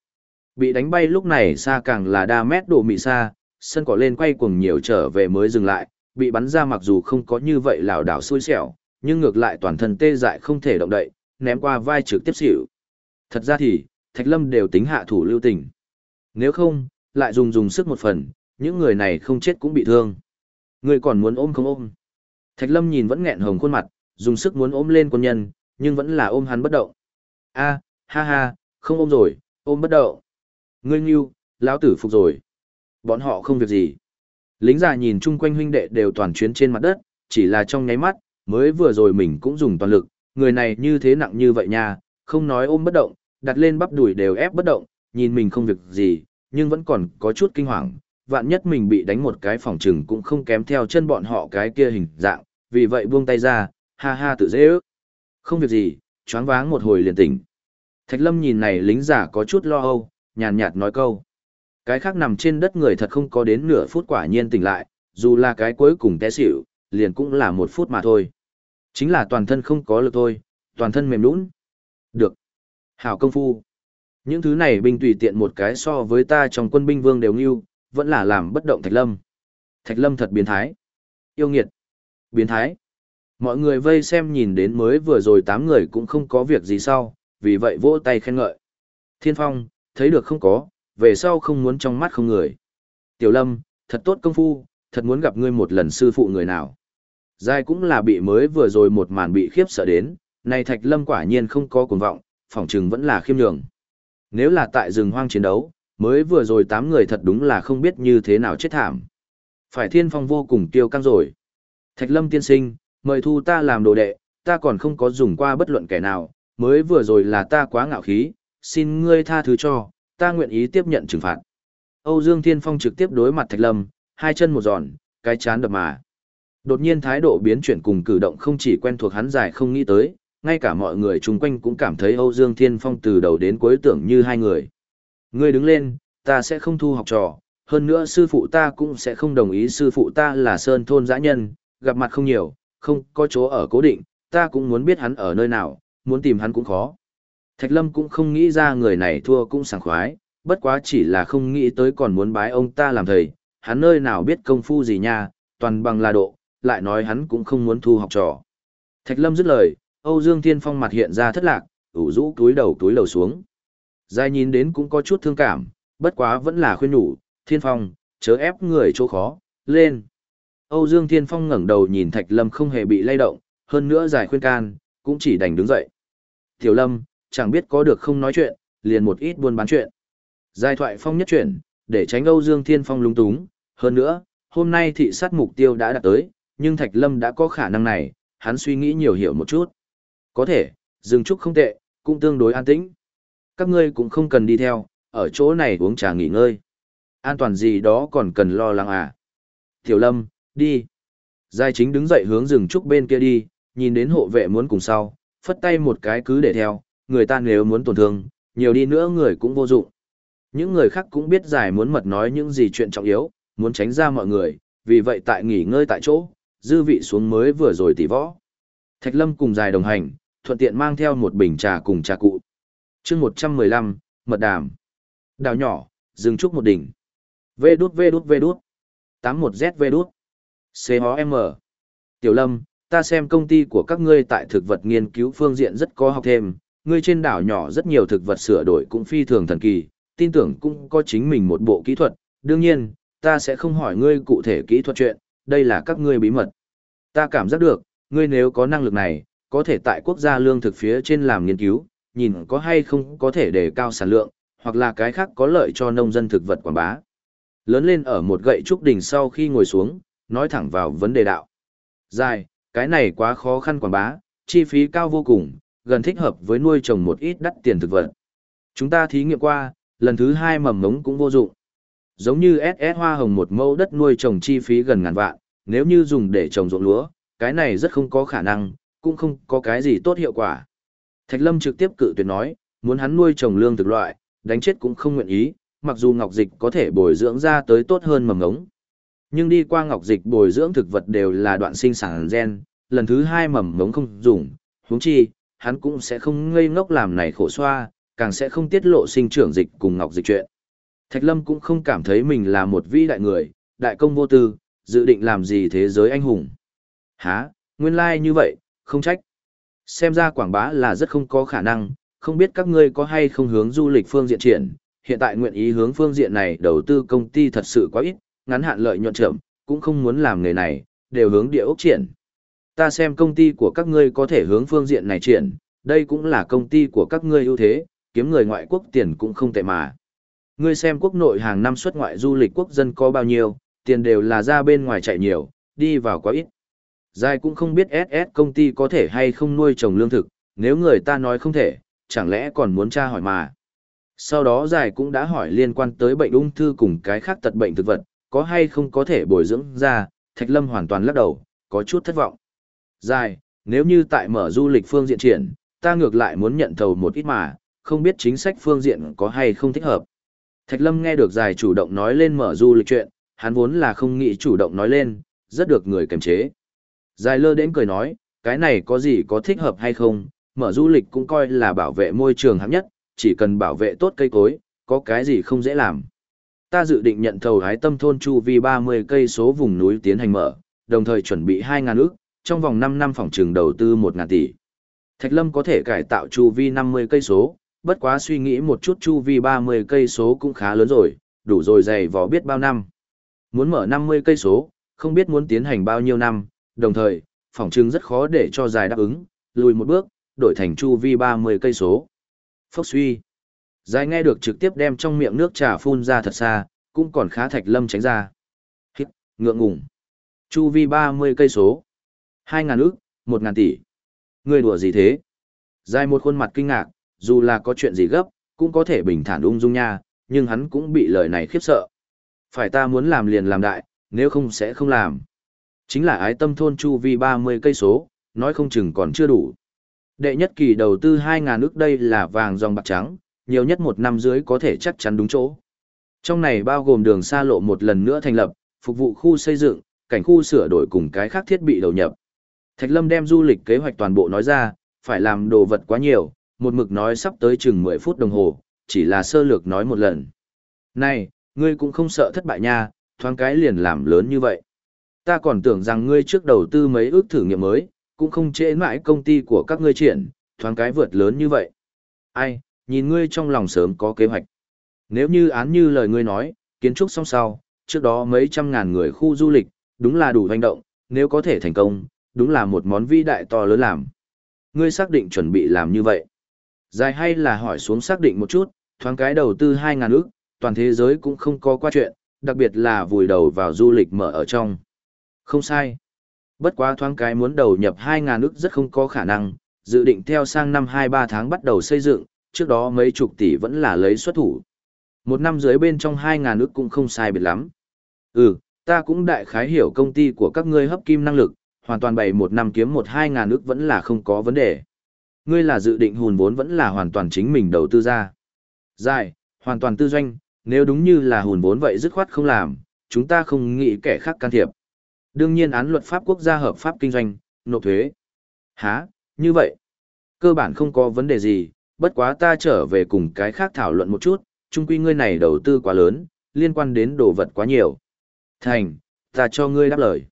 Bị đánh bay lúc này xa càng là đa mét đổ mị xa, sân cỏ lên quay cuồng nhiều trở về mới dừng lại, bị bắn ra mặc dù không có như vậy lảo đảo xui xẻo, nhưng ngược lại toàn thân tê dại không thể động đậy, ném qua vai trực tiếp xỉu. Thật ra thì, Thạch Lâm đều tính hạ thủ lưu tình. Nếu không, lại dùng dùng sức một phần, những người này không chết cũng bị thương. Người còn muốn ôm không ôm. Thạch Lâm nhìn vẫn nghẹn hồng khuôn mặt, dùng sức muốn ôm lên quân nhân, nhưng vẫn là ôm hắn bất động. A, ha ha, không ôm rồi, ôm bất động. Ngươi nghiêu, lão tử phục rồi. Bọn họ không việc gì. Lính già nhìn chung quanh huynh đệ đều toàn chuyến trên mặt đất, chỉ là trong nháy mắt, mới vừa rồi mình cũng dùng toàn lực, người này như thế nặng như vậy nha, không nói ôm bất động, đặt lên bắp đùi đều ép bất động, nhìn mình không việc gì, nhưng vẫn còn có chút kinh hoàng, vạn nhất mình bị đánh một cái phòng trừng cũng không kém theo chân bọn họ cái kia hình dạng, vì vậy buông tay ra, ha ha tự dễ ước. Không việc gì, choáng váng một hồi liền tỉnh. Thạch Lâm nhìn này lính giả có chút lo âu, nhàn nhạt nói câu. Cái khác nằm trên đất người thật không có đến nửa phút quả nhiên tỉnh lại, dù là cái cuối cùng té xỉu, liền cũng là một phút mà thôi. Chính là toàn thân không có lực thôi, toàn thân mềm nũng. Được. Hảo công phu. Những thứ này binh tùy tiện một cái so với ta trong quân binh vương đều ngưu, vẫn là làm bất động Thạch Lâm. Thạch Lâm thật biến thái. Yêu nghiệt. Biến thái. Mọi người vây xem nhìn đến mới vừa rồi tám người cũng không có việc gì sau, vì vậy vỗ tay khen ngợi. Thiên Phong, thấy được không có, về sau không muốn trong mắt không người. Tiểu Lâm, thật tốt công phu, thật muốn gặp ngươi một lần sư phụ người nào. Giai cũng là bị mới vừa rồi một màn bị khiếp sợ đến, này Thạch Lâm quả nhiên không có cuồng vọng, phỏng chừng vẫn là khiêm nhường. Nếu là tại rừng hoang chiến đấu, mới vừa rồi tám người thật đúng là không biết như thế nào chết thảm. Phải thiên phong vô cùng tiêu căng rồi. Thạch lâm tiên sinh, mời thu ta làm đồ đệ, ta còn không có dùng qua bất luận kẻ nào, mới vừa rồi là ta quá ngạo khí, xin ngươi tha thứ cho, ta nguyện ý tiếp nhận trừng phạt. Âu Dương Thiên Phong trực tiếp đối mặt Thạch Lâm, hai chân một giòn, cái chán đập mà. Đột nhiên thái độ biến chuyển cùng cử động không chỉ quen thuộc hắn dài không nghĩ tới, ngay cả mọi người chung quanh cũng cảm thấy Âu Dương Thiên Phong từ đầu đến cuối tưởng như hai người. Ngươi đứng lên, ta sẽ không thu học trò, hơn nữa sư phụ ta cũng sẽ không đồng ý sư phụ ta là sơn thôn dã nhân, gặp mặt không nhiều, không có chỗ ở cố định, ta cũng muốn biết hắn ở nơi nào, muốn tìm hắn cũng khó. Thạch Lâm cũng không nghĩ ra người này thua cũng sảng khoái, bất quá chỉ là không nghĩ tới còn muốn bái ông ta làm thầy, hắn nơi nào biết công phu gì nha, toàn bằng là độ, lại nói hắn cũng không muốn thu học trò. Thạch Lâm dứt lời, Âu Dương Thiên Phong mặt hiện ra thất lạc, ủ rũ túi đầu túi đầu xuống. Giai nhìn đến cũng có chút thương cảm, bất quá vẫn là khuyên nhủ, Thiên Phong, chớ ép người chỗ khó, lên. Âu Dương Thiên Phong ngẩng đầu nhìn Thạch Lâm không hề bị lay động, hơn nữa giải khuyên can, cũng chỉ đành đứng dậy. Tiểu Lâm, chẳng biết có được không nói chuyện, liền một ít buôn bán chuyện. Giai thoại phong nhất chuyển, để tránh Âu Dương Thiên Phong lung túng, hơn nữa, hôm nay thị sát mục tiêu đã đạt tới, nhưng Thạch Lâm đã có khả năng này, hắn suy nghĩ nhiều hiểu một chút. Có thể, dừng trúc không tệ, cũng tương đối an tĩnh. Các ngươi cũng không cần đi theo, ở chỗ này uống trà nghỉ ngơi. An toàn gì đó còn cần lo lắng à. Tiểu Lâm, đi. Giai chính đứng dậy hướng rừng trúc bên kia đi, nhìn đến hộ vệ muốn cùng sau, phất tay một cái cứ để theo, người ta nếu muốn tổn thương, nhiều đi nữa người cũng vô dụng. Những người khác cũng biết giải muốn mật nói những gì chuyện trọng yếu, muốn tránh ra mọi người, vì vậy tại nghỉ ngơi tại chỗ, dư vị xuống mới vừa rồi tỉ võ. Thạch Lâm cùng dài đồng hành, thuận tiện mang theo một bình trà cùng trà cụ. chương 115, mật đàm. Đào nhỏ, dừng trúc một đỉnh. Vê đút vê đút vê đút. 81Z vê đút. C-O-M. Tiểu Lâm, ta xem công ty của các ngươi tại thực vật nghiên cứu phương diện rất có học thêm, ngươi trên đảo nhỏ rất nhiều thực vật sửa đổi cũng phi thường thần kỳ, tin tưởng cũng có chính mình một bộ kỹ thuật, đương nhiên, ta sẽ không hỏi ngươi cụ thể kỹ thuật chuyện, đây là các ngươi bí mật. Ta cảm giác được, ngươi nếu có năng lực này, có thể tại quốc gia lương thực phía trên làm nghiên cứu, nhìn có hay không có thể đề cao sản lượng, hoặc là cái khác có lợi cho nông dân thực vật quảng bá. Lớn lên ở một gậy trúc đỉnh sau khi ngồi xuống, nói thẳng vào vấn đề đạo. Dài, cái này quá khó khăn quảng bá, chi phí cao vô cùng, gần thích hợp với nuôi trồng một ít đắt tiền thực vật. Chúng ta thí nghiệm qua, lần thứ hai mầm ngống cũng vô dụng. Giống như SS hoa hồng một mẫu đất nuôi trồng chi phí gần ngàn vạn, nếu như dùng để trồng ruộng lúa, cái này rất không có khả năng, cũng không có cái gì tốt hiệu quả. Thạch Lâm trực tiếp cự tuyệt nói, muốn hắn nuôi trồng lương thực loại, đánh chết cũng không nguyện ý, mặc dù ngọc dịch có thể bồi dưỡng ra tới tốt hơn mầm ngống. Nhưng đi qua ngọc dịch bồi dưỡng thực vật đều là đoạn sinh sản gen, lần thứ hai mầm ngống không dùng, huống chi, hắn cũng sẽ không ngây ngốc làm này khổ xoa, càng sẽ không tiết lộ sinh trưởng dịch cùng ngọc dịch chuyện. Thạch Lâm cũng không cảm thấy mình là một vĩ đại người, đại công vô tư, dự định làm gì thế giới anh hùng. Hả, nguyên lai like như vậy, không trách. Xem ra quảng bá là rất không có khả năng, không biết các ngươi có hay không hướng du lịch phương diện triển, hiện tại nguyện ý hướng phương diện này đầu tư công ty thật sự quá ít, ngắn hạn lợi nhuận chậm, cũng không muốn làm nghề này, đều hướng địa ốc triển. Ta xem công ty của các ngươi có thể hướng phương diện này triển, đây cũng là công ty của các ngươi ưu thế, kiếm người ngoại quốc tiền cũng không tệ mà. Ngươi xem quốc nội hàng năm xuất ngoại du lịch quốc dân có bao nhiêu, tiền đều là ra bên ngoài chạy nhiều, đi vào quá ít. Giai cũng không biết SS công ty có thể hay không nuôi trồng lương thực, nếu người ta nói không thể, chẳng lẽ còn muốn tra hỏi mà. Sau đó Giai cũng đã hỏi liên quan tới bệnh ung thư cùng cái khác tật bệnh thực vật, có hay không có thể bồi dưỡng ra, Thạch Lâm hoàn toàn lắc đầu, có chút thất vọng. Giai, nếu như tại mở du lịch phương diện triển, ta ngược lại muốn nhận thầu một ít mà, không biết chính sách phương diện có hay không thích hợp. Thạch Lâm nghe được Giai chủ động nói lên mở du lịch chuyện, hắn vốn là không nghĩ chủ động nói lên, rất được người kiềm chế. Dài lơ đến cười nói, cái này có gì có thích hợp hay không, mở du lịch cũng coi là bảo vệ môi trường hạng nhất, chỉ cần bảo vệ tốt cây cối, có cái gì không dễ làm. Ta dự định nhận thầu hái tâm thôn chu vi 30 cây số vùng núi tiến hành mở, đồng thời chuẩn bị 2.000 ước, trong vòng 5 năm phòng trường đầu tư 1.000 tỷ. Thạch Lâm có thể cải tạo chu vi 50 cây số, bất quá suy nghĩ một chút chu vi 30 cây số cũng khá lớn rồi, đủ rồi dày vò biết bao năm. Muốn mở 50 cây số, không biết muốn tiến hành bao nhiêu năm, đồng thời, phòng trưng rất khó để cho dài đáp ứng, lùi một bước, đổi thành chu vi 30 cây số. Phốc suy. Dài nghe được trực tiếp đem trong miệng nước trà phun ra thật xa, cũng còn khá thạch lâm tránh ra. Hít, ngượng ngùng. Chu vi 30 cây số. 2.000 ức, 1.000 tỷ. Người đùa gì thế? Dài một khuôn mặt kinh ngạc, dù là có chuyện gì gấp, cũng có thể bình thản ung dung nha, nhưng hắn cũng bị lời này khiếp sợ. Phải ta muốn làm liền làm đại, nếu không sẽ không làm. Chính là ái tâm thôn chu vi 30 cây số, nói không chừng còn chưa đủ. Đệ nhất kỳ đầu tư 2.000 ức đây là vàng dòng bạc trắng, nhiều nhất một năm dưới có thể chắc chắn đúng chỗ. Trong này bao gồm đường xa lộ một lần nữa thành lập, phục vụ khu xây dựng, cảnh khu sửa đổi cùng cái khác thiết bị đầu nhập. Thạch Lâm đem du lịch kế hoạch toàn bộ nói ra, phải làm đồ vật quá nhiều, một mực nói sắp tới chừng 10 phút đồng hồ, chỉ là sơ lược nói một lần. Này, ngươi cũng không sợ thất bại nha, thoáng cái liền làm lớn như vậy. Ta còn tưởng rằng ngươi trước đầu tư mấy ước thử nghiệm mới, cũng không trễ mãi công ty của các ngươi triển, thoáng cái vượt lớn như vậy. Ai, nhìn ngươi trong lòng sớm có kế hoạch. Nếu như án như lời ngươi nói, kiến trúc xong sau, trước đó mấy trăm ngàn người khu du lịch, đúng là đủ hành động, nếu có thể thành công, đúng là một món vĩ đại to lớn làm. Ngươi xác định chuẩn bị làm như vậy. Dài hay là hỏi xuống xác định một chút, thoáng cái đầu tư 2 ngàn ước, toàn thế giới cũng không có qua chuyện, đặc biệt là vùi đầu vào du lịch mở ở trong. Không sai. Bất quá thoáng cái muốn đầu nhập 2.000 ức rất không có khả năng, dự định theo sang năm 2-3 tháng bắt đầu xây dựng, trước đó mấy chục tỷ vẫn là lấy xuất thủ. Một năm dưới bên trong 2.000 ức cũng không sai biệt lắm. Ừ, ta cũng đại khái hiểu công ty của các ngươi hấp kim năng lực, hoàn toàn bày một năm kiếm một hai ngàn ức vẫn là không có vấn đề. Ngươi là dự định hùn vốn vẫn là hoàn toàn chính mình đầu tư ra. Dài, hoàn toàn tư doanh, nếu đúng như là hùn vốn vậy dứt khoát không làm, chúng ta không nghĩ kẻ khác can thiệp. Đương nhiên án luật pháp quốc gia hợp pháp kinh doanh, nộp thuế. Hả, như vậy? Cơ bản không có vấn đề gì, bất quá ta trở về cùng cái khác thảo luận một chút, chung quy ngươi này đầu tư quá lớn, liên quan đến đồ vật quá nhiều. Thành, ta cho ngươi đáp lời.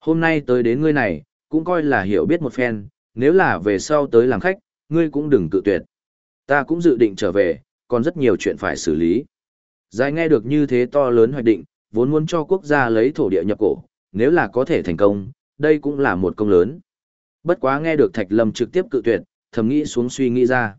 Hôm nay tới đến ngươi này, cũng coi là hiểu biết một phen, nếu là về sau tới làm khách, ngươi cũng đừng tự tuyệt. Ta cũng dự định trở về, còn rất nhiều chuyện phải xử lý. Giải nghe được như thế to lớn hoạch định, vốn muốn cho quốc gia lấy thổ địa nhập cổ, nếu là có thể thành công, đây cũng là một công lớn. Bất quá nghe được Thạch Lâm trực tiếp cự tuyệt, thầm nghĩ xuống suy nghĩ ra.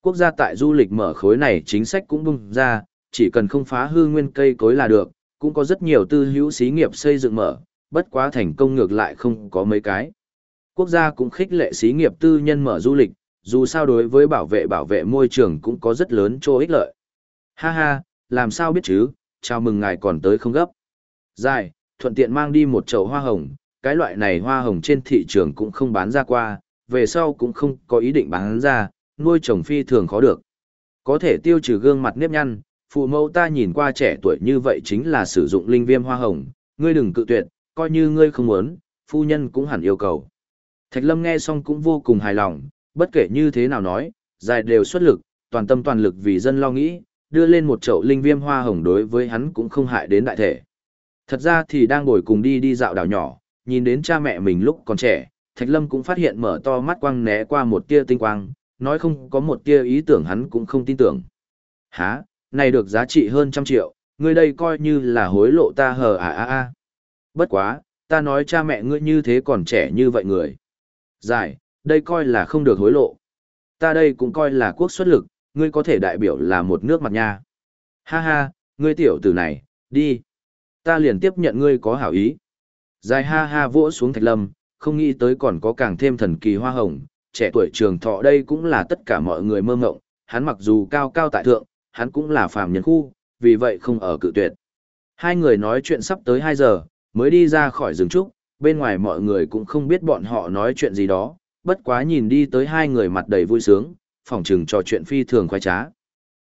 Quốc gia tại du lịch mở khối này chính sách cũng bung ra, chỉ cần không phá hư nguyên cây cối là được, cũng có rất nhiều tư hữu xí nghiệp xây dựng mở, bất quá thành công ngược lại không có mấy cái. Quốc gia cũng khích lệ xí nghiệp tư nhân mở du lịch, dù sao đối với bảo vệ bảo vệ môi trường cũng có rất lớn chỗ ích lợi. Ha ha, làm sao biết chứ, chào mừng ngài còn tới không gấp. Dài, thuận tiện mang đi một chậu hoa hồng, cái loại này hoa hồng trên thị trường cũng không bán ra qua, về sau cũng không có ý định bán ra, nuôi trồng phi thường khó được. Có thể tiêu trừ gương mặt nếp nhăn, phụ mẫu ta nhìn qua trẻ tuổi như vậy chính là sử dụng linh viêm hoa hồng, ngươi đừng cự tuyệt, coi như ngươi không muốn, phu nhân cũng hẳn yêu cầu. Thạch Lâm nghe xong cũng vô cùng hài lòng, bất kể như thế nào nói, dài đều xuất lực, toàn tâm toàn lực vì dân lo nghĩ, đưa lên một chậu linh viêm hoa hồng đối với hắn cũng không hại đến đại thể. Thật ra thì đang ngồi cùng đi đi dạo đảo nhỏ, nhìn đến cha mẹ mình lúc còn trẻ, Thạch Lâm cũng phát hiện mở to mắt quang né qua một tia tinh quang, nói không có một tia ý tưởng hắn cũng không tin tưởng. Hả, này được giá trị hơn trăm triệu, ngươi đây coi như là hối lộ ta hờ à à à. Bất quá, ta nói cha mẹ ngươi như thế còn trẻ như vậy người. Giải, đây coi là không được hối lộ. Ta đây cũng coi là quốc xuất lực, ngươi có thể đại biểu là một nước mặt nha. Ha ha, ngươi tiểu tử này, đi. Ta liền tiếp nhận ngươi có hảo ý. Dài ha ha vỗ xuống thạch lâm, không nghĩ tới còn có càng thêm thần kỳ hoa hồng, trẻ tuổi trường thọ đây cũng là tất cả mọi người mơ mộng. hắn mặc dù cao cao tại thượng, hắn cũng là phàm nhân khu, vì vậy không ở cự tuyệt. Hai người nói chuyện sắp tới 2 giờ, mới đi ra khỏi rừng trúc, bên ngoài mọi người cũng không biết bọn họ nói chuyện gì đó, bất quá nhìn đi tới hai người mặt đầy vui sướng, phỏng chừng trò chuyện phi thường khoái trá.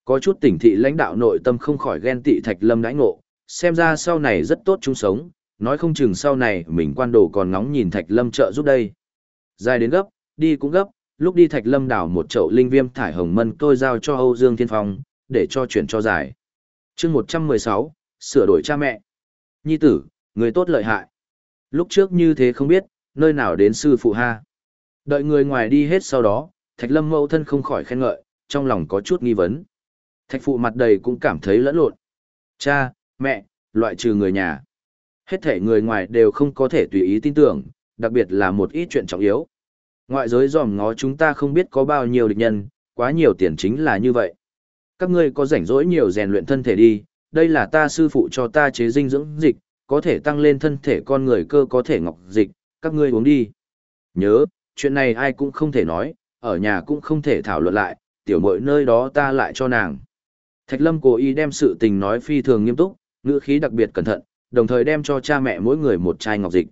Có chút tỉnh thị lãnh đạo nội tâm không khỏi ghen tị Thạch Lâm đãi ngộ, xem ra sau này rất tốt chung sống, nói không chừng sau này mình quan đồ còn ngóng nhìn Thạch Lâm trợ giúp đây. Dài đến gấp, đi cũng gấp, lúc đi Thạch Lâm đảo một chậu linh viêm thải hồng mân tôi giao cho Âu Dương Thiên Phong, để cho chuyển cho giải. chương 116, sửa đổi cha mẹ. Nhi tử, người tốt lợi hại. Lúc trước như thế không biết, nơi nào đến sư phụ ha. Đợi người ngoài đi hết sau đó, Thạch Lâm mẫu thân không khỏi khen ngợi, trong lòng có chút nghi vấn. Thạch phụ mặt đầy cũng cảm thấy lẫn lộn. Cha, mẹ, loại trừ người nhà. Hết thể người ngoài đều không có thể tùy ý tin tưởng, đặc biệt là một ít chuyện trọng yếu. Ngoại giới dòm ngó chúng ta không biết có bao nhiêu địch nhân, quá nhiều tiền chính là như vậy. Các ngươi có rảnh rỗi nhiều rèn luyện thân thể đi, đây là ta sư phụ cho ta chế dinh dưỡng dịch, có thể tăng lên thân thể con người cơ có thể ngọc dịch, các ngươi uống đi. Nhớ, chuyện này ai cũng không thể nói, ở nhà cũng không thể thảo luận lại, tiểu mội nơi đó ta lại cho nàng. Thạch Lâm cố ý đem sự tình nói phi thường nghiêm túc, ngữ khí đặc biệt cẩn thận, đồng thời đem cho cha mẹ mỗi người một chai ngọc dịch.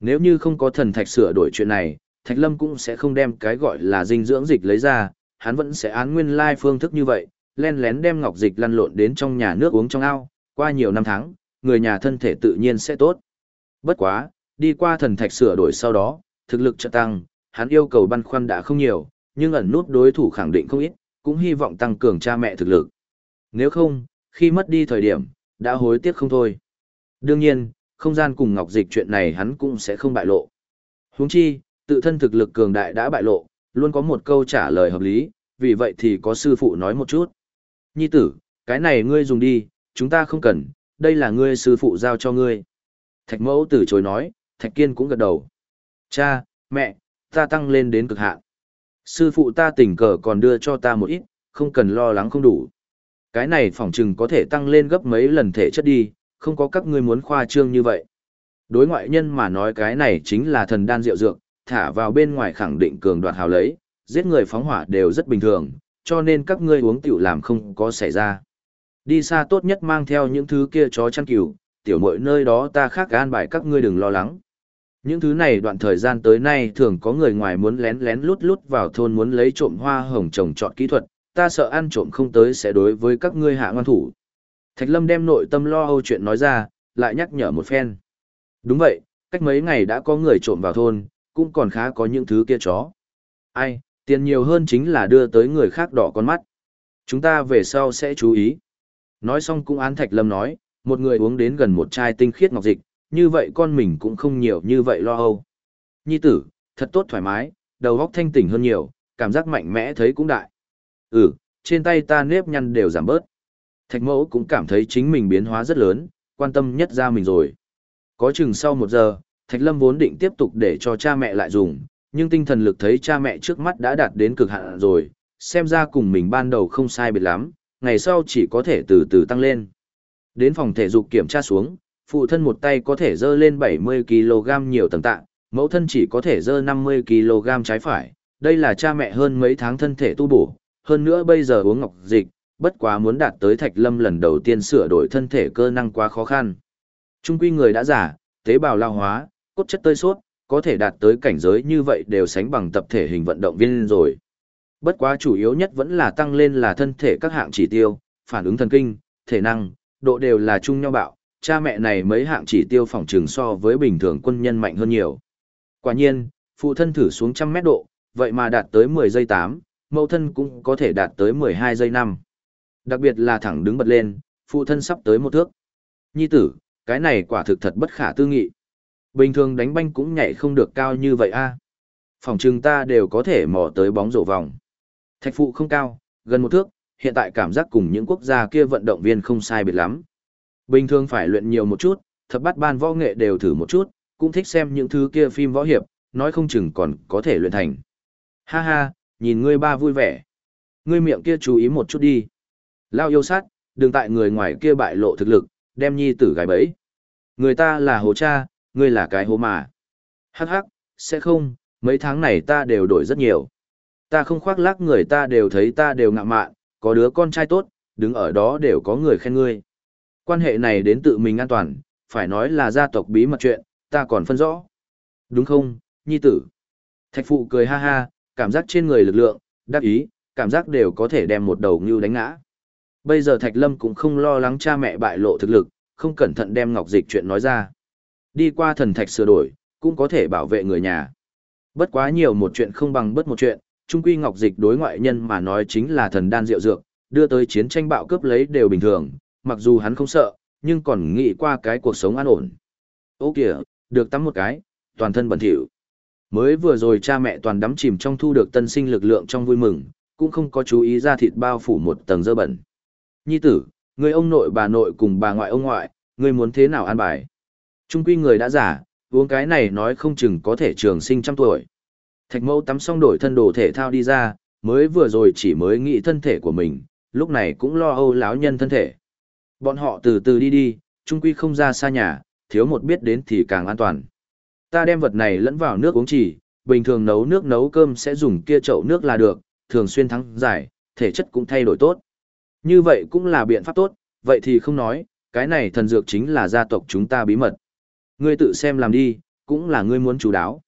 Nếu như không có thần thạch sửa đổi chuyện này, Thạch Lâm cũng sẽ không đem cái gọi là dinh dưỡng dịch lấy ra, hắn vẫn sẽ án nguyên lai phương thức như vậy, len lén đem ngọc dịch lăn lộn đến trong nhà nước uống trong ao, qua nhiều năm tháng, người nhà thân thể tự nhiên sẽ tốt. Bất quá, đi qua thần thạch sửa đổi sau đó, thực lực trợ tăng, hắn yêu cầu băn khoăn đã không nhiều, nhưng ẩn nút đối thủ khẳng định không ít, cũng hy vọng tăng cường cha mẹ thực lực. Nếu không, khi mất đi thời điểm, đã hối tiếc không thôi. Đương nhiên, không gian cùng ngọc dịch chuyện này hắn cũng sẽ không bại lộ. Huống chi, tự thân thực lực cường đại đã bại lộ, luôn có một câu trả lời hợp lý, vì vậy thì có sư phụ nói một chút. Nhi tử, cái này ngươi dùng đi, chúng ta không cần, đây là ngươi sư phụ giao cho ngươi. Thạch mẫu từ chối nói, thạch kiên cũng gật đầu. Cha, mẹ, ta tăng lên đến cực hạn. Sư phụ ta tình cờ còn đưa cho ta một ít, không cần lo lắng không đủ. Cái này phỏng chừng có thể tăng lên gấp mấy lần thể chất đi, không có các ngươi muốn khoa trương như vậy. Đối ngoại nhân mà nói cái này chính là thần đan rượu dược, thả vào bên ngoài khẳng định cường đoạt hào lấy, giết người phóng hỏa đều rất bình thường, cho nên các ngươi uống tiểu làm không có xảy ra. Đi xa tốt nhất mang theo những thứ kia chó chăn cừu, tiểu muội nơi đó ta khác an bài các ngươi đừng lo lắng. Những thứ này đoạn thời gian tới nay thường có người ngoài muốn lén lén lút lút vào thôn muốn lấy trộm hoa hồng trồng trọt kỹ thuật, ta sợ ăn trộm không tới sẽ đối với các ngươi hạ ngoan thủ. Thạch Lâm đem nội tâm lo âu chuyện nói ra, lại nhắc nhở một phen. Đúng vậy, cách mấy ngày đã có người trộm vào thôn, cũng còn khá có những thứ kia chó. Ai, tiền nhiều hơn chính là đưa tới người khác đỏ con mắt. Chúng ta về sau sẽ chú ý. Nói xong cũng án Thạch Lâm nói, một người uống đến gần một chai tinh khiết ngọc dịch, như vậy con mình cũng không nhiều như vậy lo âu. Nhi tử, thật tốt thoải mái, đầu óc thanh tỉnh hơn nhiều, cảm giác mạnh mẽ thấy cũng đại. Ừ, trên tay ta nếp nhăn đều giảm bớt. Thạch mẫu cũng cảm thấy chính mình biến hóa rất lớn, quan tâm nhất ra mình rồi. Có chừng sau một giờ, Thạch Lâm vốn định tiếp tục để cho cha mẹ lại dùng, nhưng tinh thần lực thấy cha mẹ trước mắt đã đạt đến cực hạn rồi, xem ra cùng mình ban đầu không sai biệt lắm, ngày sau chỉ có thể từ từ tăng lên. Đến phòng thể dục kiểm tra xuống, phụ thân một tay có thể dơ lên 70kg nhiều tầng tạ, mẫu thân chỉ có thể dơ 50kg trái phải, đây là cha mẹ hơn mấy tháng thân thể tu bổ, hơn nữa bây giờ uống ngọc dịch, bất quá muốn đạt tới thạch lâm lần đầu tiên sửa đổi thân thể cơ năng quá khó khăn. Trung quy người đã giả, tế bào lao hóa, cốt chất tơi suốt, có thể đạt tới cảnh giới như vậy đều sánh bằng tập thể hình vận động viên rồi. Bất quá chủ yếu nhất vẫn là tăng lên là thân thể các hạng chỉ tiêu, phản ứng thần kinh, thể năng, độ đều là chung nhau bạo, cha mẹ này mấy hạng chỉ tiêu phòng trường so với bình thường quân nhân mạnh hơn nhiều. Quả nhiên, phụ thân thử xuống trăm mét độ, vậy mà đạt tới 10 giây 8, mẫu thân cũng có thể đạt tới 12 giây năm, Đặc biệt là thẳng đứng bật lên, phụ thân sắp tới một thước. Nhi tử, cái này quả thực thật bất khả tư nghị. Bình thường đánh banh cũng nhảy không được cao như vậy a. Phòng trường ta đều có thể mò tới bóng rổ vòng. Thạch phụ không cao, gần một thước, hiện tại cảm giác cùng những quốc gia kia vận động viên không sai biệt lắm. Bình thường phải luyện nhiều một chút, thập bắt ban võ nghệ đều thử một chút, cũng thích xem những thứ kia phim võ hiệp, nói không chừng còn có thể luyện thành. Ha ha, nhìn ngươi ba vui vẻ. Ngươi miệng kia chú ý một chút đi. Lao yêu sát, đừng tại người ngoài kia bại lộ thực lực, đem nhi tử gái bẫy. Người ta là hồ cha, ngươi là cái hồ mà. Hắc hắc, sẽ không, mấy tháng này ta đều đổi rất nhiều. Ta không khoác lác người ta đều thấy ta đều ngạ mạn, có đứa con trai tốt, đứng ở đó đều có người khen ngươi. Quan hệ này đến tự mình an toàn, phải nói là gia tộc bí mật chuyện, ta còn phân rõ. Đúng không, nhi tử? Thạch phụ cười ha ha, cảm giác trên người lực lượng, đắc ý, cảm giác đều có thể đem một đầu ngưu đánh ngã. Bây giờ Thạch Lâm cũng không lo lắng cha mẹ bại lộ thực lực, không cẩn thận đem ngọc dịch chuyện nói ra. Đi qua thần thạch sửa đổi, cũng có thể bảo vệ người nhà. Bất quá nhiều một chuyện không bằng bất một chuyện, trung quy ngọc dịch đối ngoại nhân mà nói chính là thần đan diệu dược, đưa tới chiến tranh bạo cướp lấy đều bình thường, mặc dù hắn không sợ, nhưng còn nghĩ qua cái cuộc sống an ổn. Ô kìa, được tắm một cái, toàn thân bẩn thỉu. Mới vừa rồi cha mẹ toàn đắm chìm trong thu được tân sinh lực lượng trong vui mừng, cũng không có chú ý ra thịt bao phủ một tầng dơ bẩn. Nhi tử, người ông nội bà nội cùng bà ngoại ông ngoại, người muốn thế nào an bài? Trung quy người đã giả, uống cái này nói không chừng có thể trường sinh trăm tuổi. Thạch mẫu tắm xong đổi thân đồ thể thao đi ra, mới vừa rồi chỉ mới nghĩ thân thể của mình, lúc này cũng lo âu láo nhân thân thể. Bọn họ từ từ đi đi, trung quy không ra xa nhà, thiếu một biết đến thì càng an toàn. Ta đem vật này lẫn vào nước uống chỉ, bình thường nấu nước nấu cơm sẽ dùng kia chậu nước là được, thường xuyên thắng giải, thể chất cũng thay đổi tốt. Như vậy cũng là biện pháp tốt, vậy thì không nói, cái này thần dược chính là gia tộc chúng ta bí mật. Ngươi tự xem làm đi, cũng là ngươi muốn chú đáo.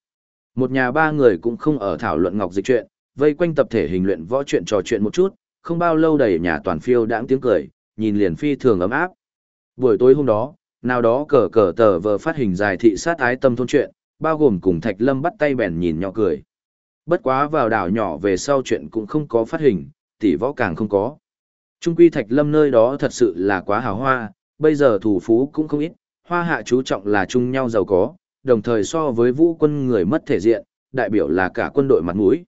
Một nhà ba người cũng không ở thảo luận ngọc dịch chuyện, vây quanh tập thể hình luyện võ chuyện trò chuyện một chút, không bao lâu đầy nhà toàn phiêu đãng tiếng cười, nhìn liền phi thường ấm áp. Buổi tối hôm đó, nào đó cờ cờ tờ vờ phát hình dài thị sát ái tâm thôn chuyện, bao gồm cùng Thạch Lâm bắt tay bèn nhìn nhỏ cười. Bất quá vào đảo nhỏ về sau chuyện cũng không có phát hình, tỷ võ càng không có. Trung quy Thạch Lâm nơi đó thật sự là quá hào hoa, bây giờ thủ phú cũng không ít, hoa hạ chú trọng là chung nhau giàu có, đồng thời so với vũ quân người mất thể diện, đại biểu là cả quân đội mặt mũi.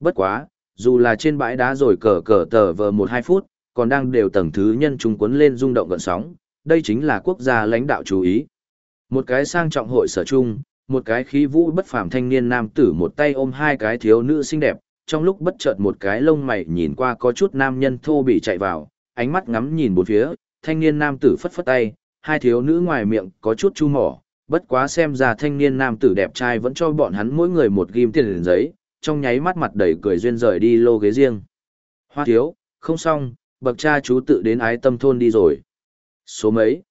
Bất quá, dù là trên bãi đá rồi cờ cờ tờ vờ một hai phút, còn đang đều tầng thứ nhân trung quấn lên rung động gần sóng, đây chính là quốc gia lãnh đạo chú ý. Một cái sang trọng hội sở chung, một cái khí vũ bất phàm thanh niên nam tử một tay ôm hai cái thiếu nữ xinh đẹp, trong lúc bất chợt một cái lông mày nhìn qua có chút nam nhân thô bị chạy vào, ánh mắt ngắm nhìn bốn phía, thanh niên nam tử phất phất tay, hai thiếu nữ ngoài miệng có chút chu mỏ, bất quá xem ra thanh niên nam tử đẹp trai vẫn cho bọn hắn mỗi người một ghim tiền giấy, trong nháy mắt mặt đầy cười duyên rời đi lô ghế riêng. Hoa thiếu, không xong, bậc cha chú tự đến ái tâm thôn đi rồi. Số mấy?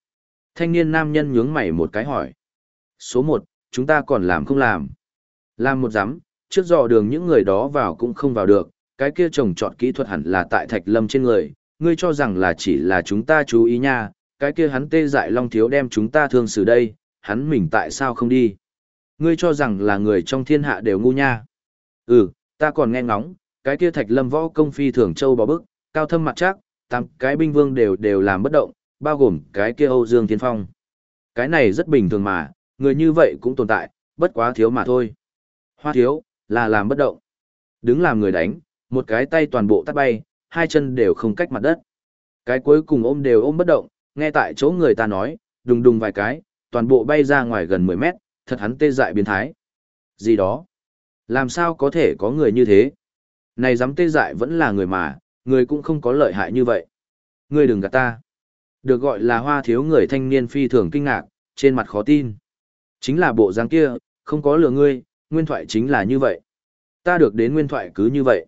Thanh niên nam nhân nhướng mày một cái hỏi. Số một, chúng ta còn làm không làm. Làm một giám, trước dò đường những người đó vào cũng không vào được, cái kia trồng trọt kỹ thuật hẳn là tại thạch lâm trên người, ngươi cho rằng là chỉ là chúng ta chú ý nha, cái kia hắn tê dại long thiếu đem chúng ta thương xử đây, hắn mình tại sao không đi. Ngươi cho rằng là người trong thiên hạ đều ngu nha. Ừ, ta còn nghe ngóng, cái kia thạch lâm võ công phi thường châu bò bức, cao thâm mặt chắc, tám cái binh vương đều đều làm bất động, bao gồm cái kia Âu Dương Thiên Phong. Cái này rất bình thường mà, người như vậy cũng tồn tại, bất quá thiếu mà thôi. Hoa thiếu, là làm bất động. Đứng làm người đánh, một cái tay toàn bộ tắt bay, hai chân đều không cách mặt đất. Cái cuối cùng ôm đều ôm bất động, nghe tại chỗ người ta nói, đùng đùng vài cái, toàn bộ bay ra ngoài gần 10 mét, thật hắn tê dại biến thái. Gì đó? Làm sao có thể có người như thế? Này dám tê dại vẫn là người mà, người cũng không có lợi hại như vậy. Người đừng gạt ta. Được gọi là hoa thiếu người thanh niên phi thường kinh ngạc, trên mặt khó tin. Chính là bộ dáng kia, không có lừa ngươi, nguyên thoại chính là như vậy. Ta được đến nguyên thoại cứ như vậy.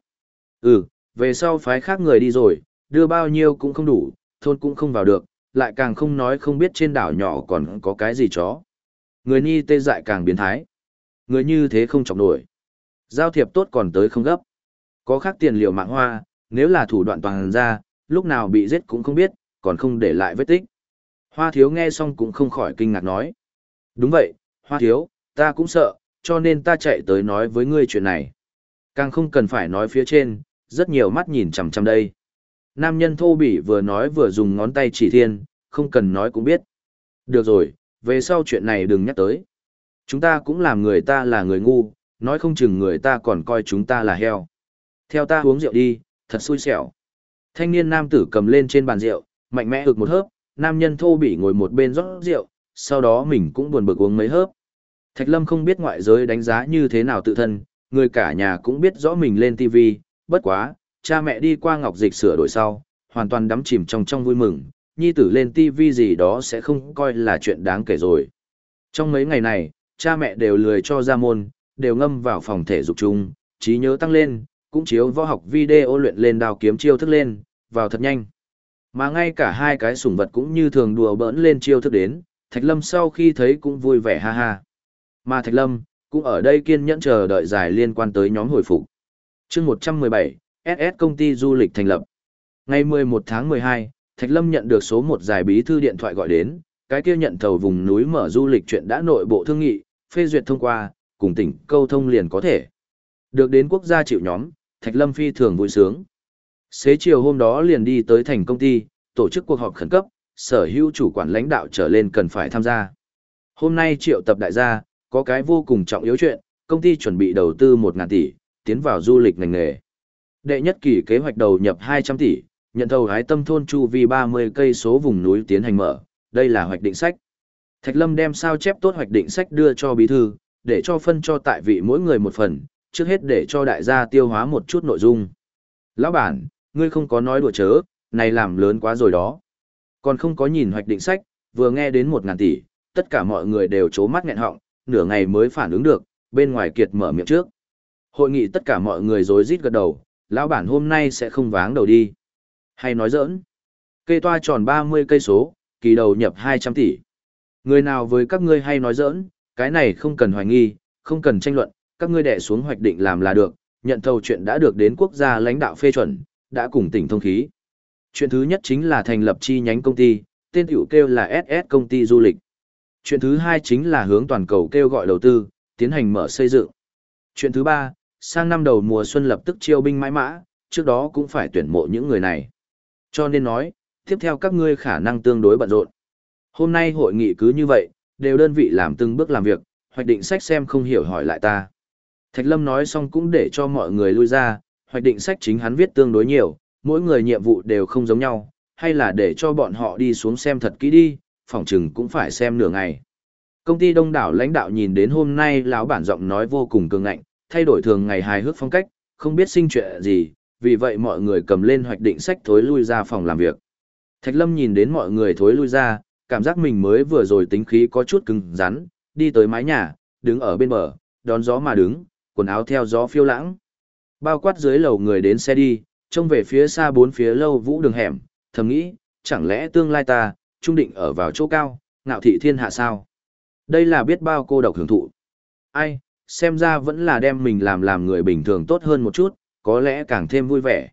Ừ, về sau phái khác người đi rồi, đưa bao nhiêu cũng không đủ, thôn cũng không vào được, lại càng không nói không biết trên đảo nhỏ còn có cái gì chó. Người ni tê dại càng biến thái. Người như thế không chọc nổi. Giao thiệp tốt còn tới không gấp. Có khác tiền liều mạng hoa, nếu là thủ đoạn toàn ra, lúc nào bị giết cũng không biết, còn không để lại vết tích. Hoa thiếu nghe xong cũng không khỏi kinh ngạc nói. Đúng vậy, hoa thiếu, ta cũng sợ, cho nên ta chạy tới nói với ngươi chuyện này. Càng không cần phải nói phía trên, rất nhiều mắt nhìn chằm chằm đây. Nam nhân thô bỉ vừa nói vừa dùng ngón tay chỉ thiên, không cần nói cũng biết. Được rồi, về sau chuyện này đừng nhắc tới. Chúng ta cũng làm người ta là người ngu, nói không chừng người ta còn coi chúng ta là heo. Theo ta uống rượu đi, thật xui xẻo. Thanh niên nam tử cầm lên trên bàn rượu, mạnh mẽ hực một hớp, nam nhân thô bỉ ngồi một bên rót rượu, sau đó mình cũng buồn bực uống mấy hớp. Thạch Lâm không biết ngoại giới đánh giá như thế nào tự thân, người cả nhà cũng biết rõ mình lên TV, bất quá, cha mẹ đi qua ngọc dịch sửa đổi sau, hoàn toàn đắm chìm trong trong vui mừng, nhi tử lên TV gì đó sẽ không coi là chuyện đáng kể rồi. Trong mấy ngày này, cha mẹ đều lười cho ra môn, đều ngâm vào phòng thể dục chung, trí nhớ tăng lên, cũng chiếu võ học video luyện lên đào kiếm chiêu thức lên, vào thật nhanh. Mà ngay cả hai cái sủng vật cũng như thường đùa bỡn lên chiêu thức đến, Thạch Lâm sau khi thấy cũng vui vẻ ha ha. Mà Thạch Lâm, cũng ở đây kiên nhẫn chờ đợi giải liên quan tới nhóm hồi phục. chương 117, SS công ty du lịch thành lập. Ngày 11 tháng 12, Thạch Lâm nhận được số một giải bí thư điện thoại gọi đến, cái kia nhận thầu vùng núi mở du lịch chuyện đã nội bộ thương nghị, phê duyệt thông qua, cùng tỉnh câu thông liền có thể. Được đến quốc gia chịu nhóm, Thạch Lâm phi thường vui sướng. Xế chiều hôm đó liền đi tới thành công ty, tổ chức cuộc họp khẩn cấp, sở hữu chủ quản lãnh đạo trở lên cần phải tham gia. Hôm nay triệu tập đại gia, có cái vô cùng trọng yếu chuyện, công ty chuẩn bị đầu tư 1.000 tỷ, tiến vào du lịch ngành nghề. Đệ nhất kỳ kế hoạch đầu nhập 200 tỷ, nhận thầu hái tâm thôn chu vi 30 cây số vùng núi tiến hành mở, đây là hoạch định sách. Thạch Lâm đem sao chép tốt hoạch định sách đưa cho bí thư, để cho phân cho tại vị mỗi người một phần, trước hết để cho đại gia tiêu hóa một chút nội dung. Lão bản, ngươi không có nói đùa chớ, này làm lớn quá rồi đó. Còn không có nhìn hoạch định sách, vừa nghe đến 1.000 tỷ, tất cả mọi người đều chố mắt nghẹn họng, nửa ngày mới phản ứng được, bên ngoài kiệt mở miệng trước. Hội nghị tất cả mọi người rối rít gật đầu, lão bản hôm nay sẽ không váng đầu đi. Hay nói giỡn. Cây toa tròn 30 cây số, kỳ đầu nhập 200 tỷ. Người nào với các ngươi hay nói giỡn, cái này không cần hoài nghi, không cần tranh luận, các ngươi đẻ xuống hoạch định làm là được, nhận thầu chuyện đã được đến quốc gia lãnh đạo phê chuẩn, đã cùng tỉnh thông khí. Chuyện thứ nhất chính là thành lập chi nhánh công ty, tên tiểu kêu là SS công ty du lịch. Chuyện thứ hai chính là hướng toàn cầu kêu gọi đầu tư, tiến hành mở xây dựng. Chuyện thứ ba, sang năm đầu mùa xuân lập tức chiêu binh mãi mã, trước đó cũng phải tuyển mộ những người này. Cho nên nói, tiếp theo các ngươi khả năng tương đối bận rộn. Hôm nay hội nghị cứ như vậy, đều đơn vị làm từng bước làm việc, hoạch định sách xem không hiểu hỏi lại ta. Thạch Lâm nói xong cũng để cho mọi người lui ra, hoạch định sách chính hắn viết tương đối nhiều, mỗi người nhiệm vụ đều không giống nhau, hay là để cho bọn họ đi xuống xem thật kỹ đi, phỏng chừng cũng phải xem nửa ngày. Công ty đông đảo lãnh đạo nhìn đến hôm nay lão bản giọng nói vô cùng cường ngạnh, thay đổi thường ngày hài hước phong cách, không biết sinh chuyện gì, vì vậy mọi người cầm lên hoạch định sách thối lui ra phòng làm việc. Thạch Lâm nhìn đến mọi người thối lui ra, cảm giác mình mới vừa rồi tính khí có chút cứng rắn, đi tới mái nhà, đứng ở bên bờ, đón gió mà đứng, quần áo theo gió phiêu lãng. Bao quát dưới lầu người đến xe đi, trông về phía xa bốn phía lâu vũ đường hẻm, thầm nghĩ, chẳng lẽ tương lai ta, trung định ở vào chỗ cao, ngạo thị thiên hạ sao? Đây là biết bao cô độc hưởng thụ. Ai, xem ra vẫn là đem mình làm làm người bình thường tốt hơn một chút, có lẽ càng thêm vui vẻ.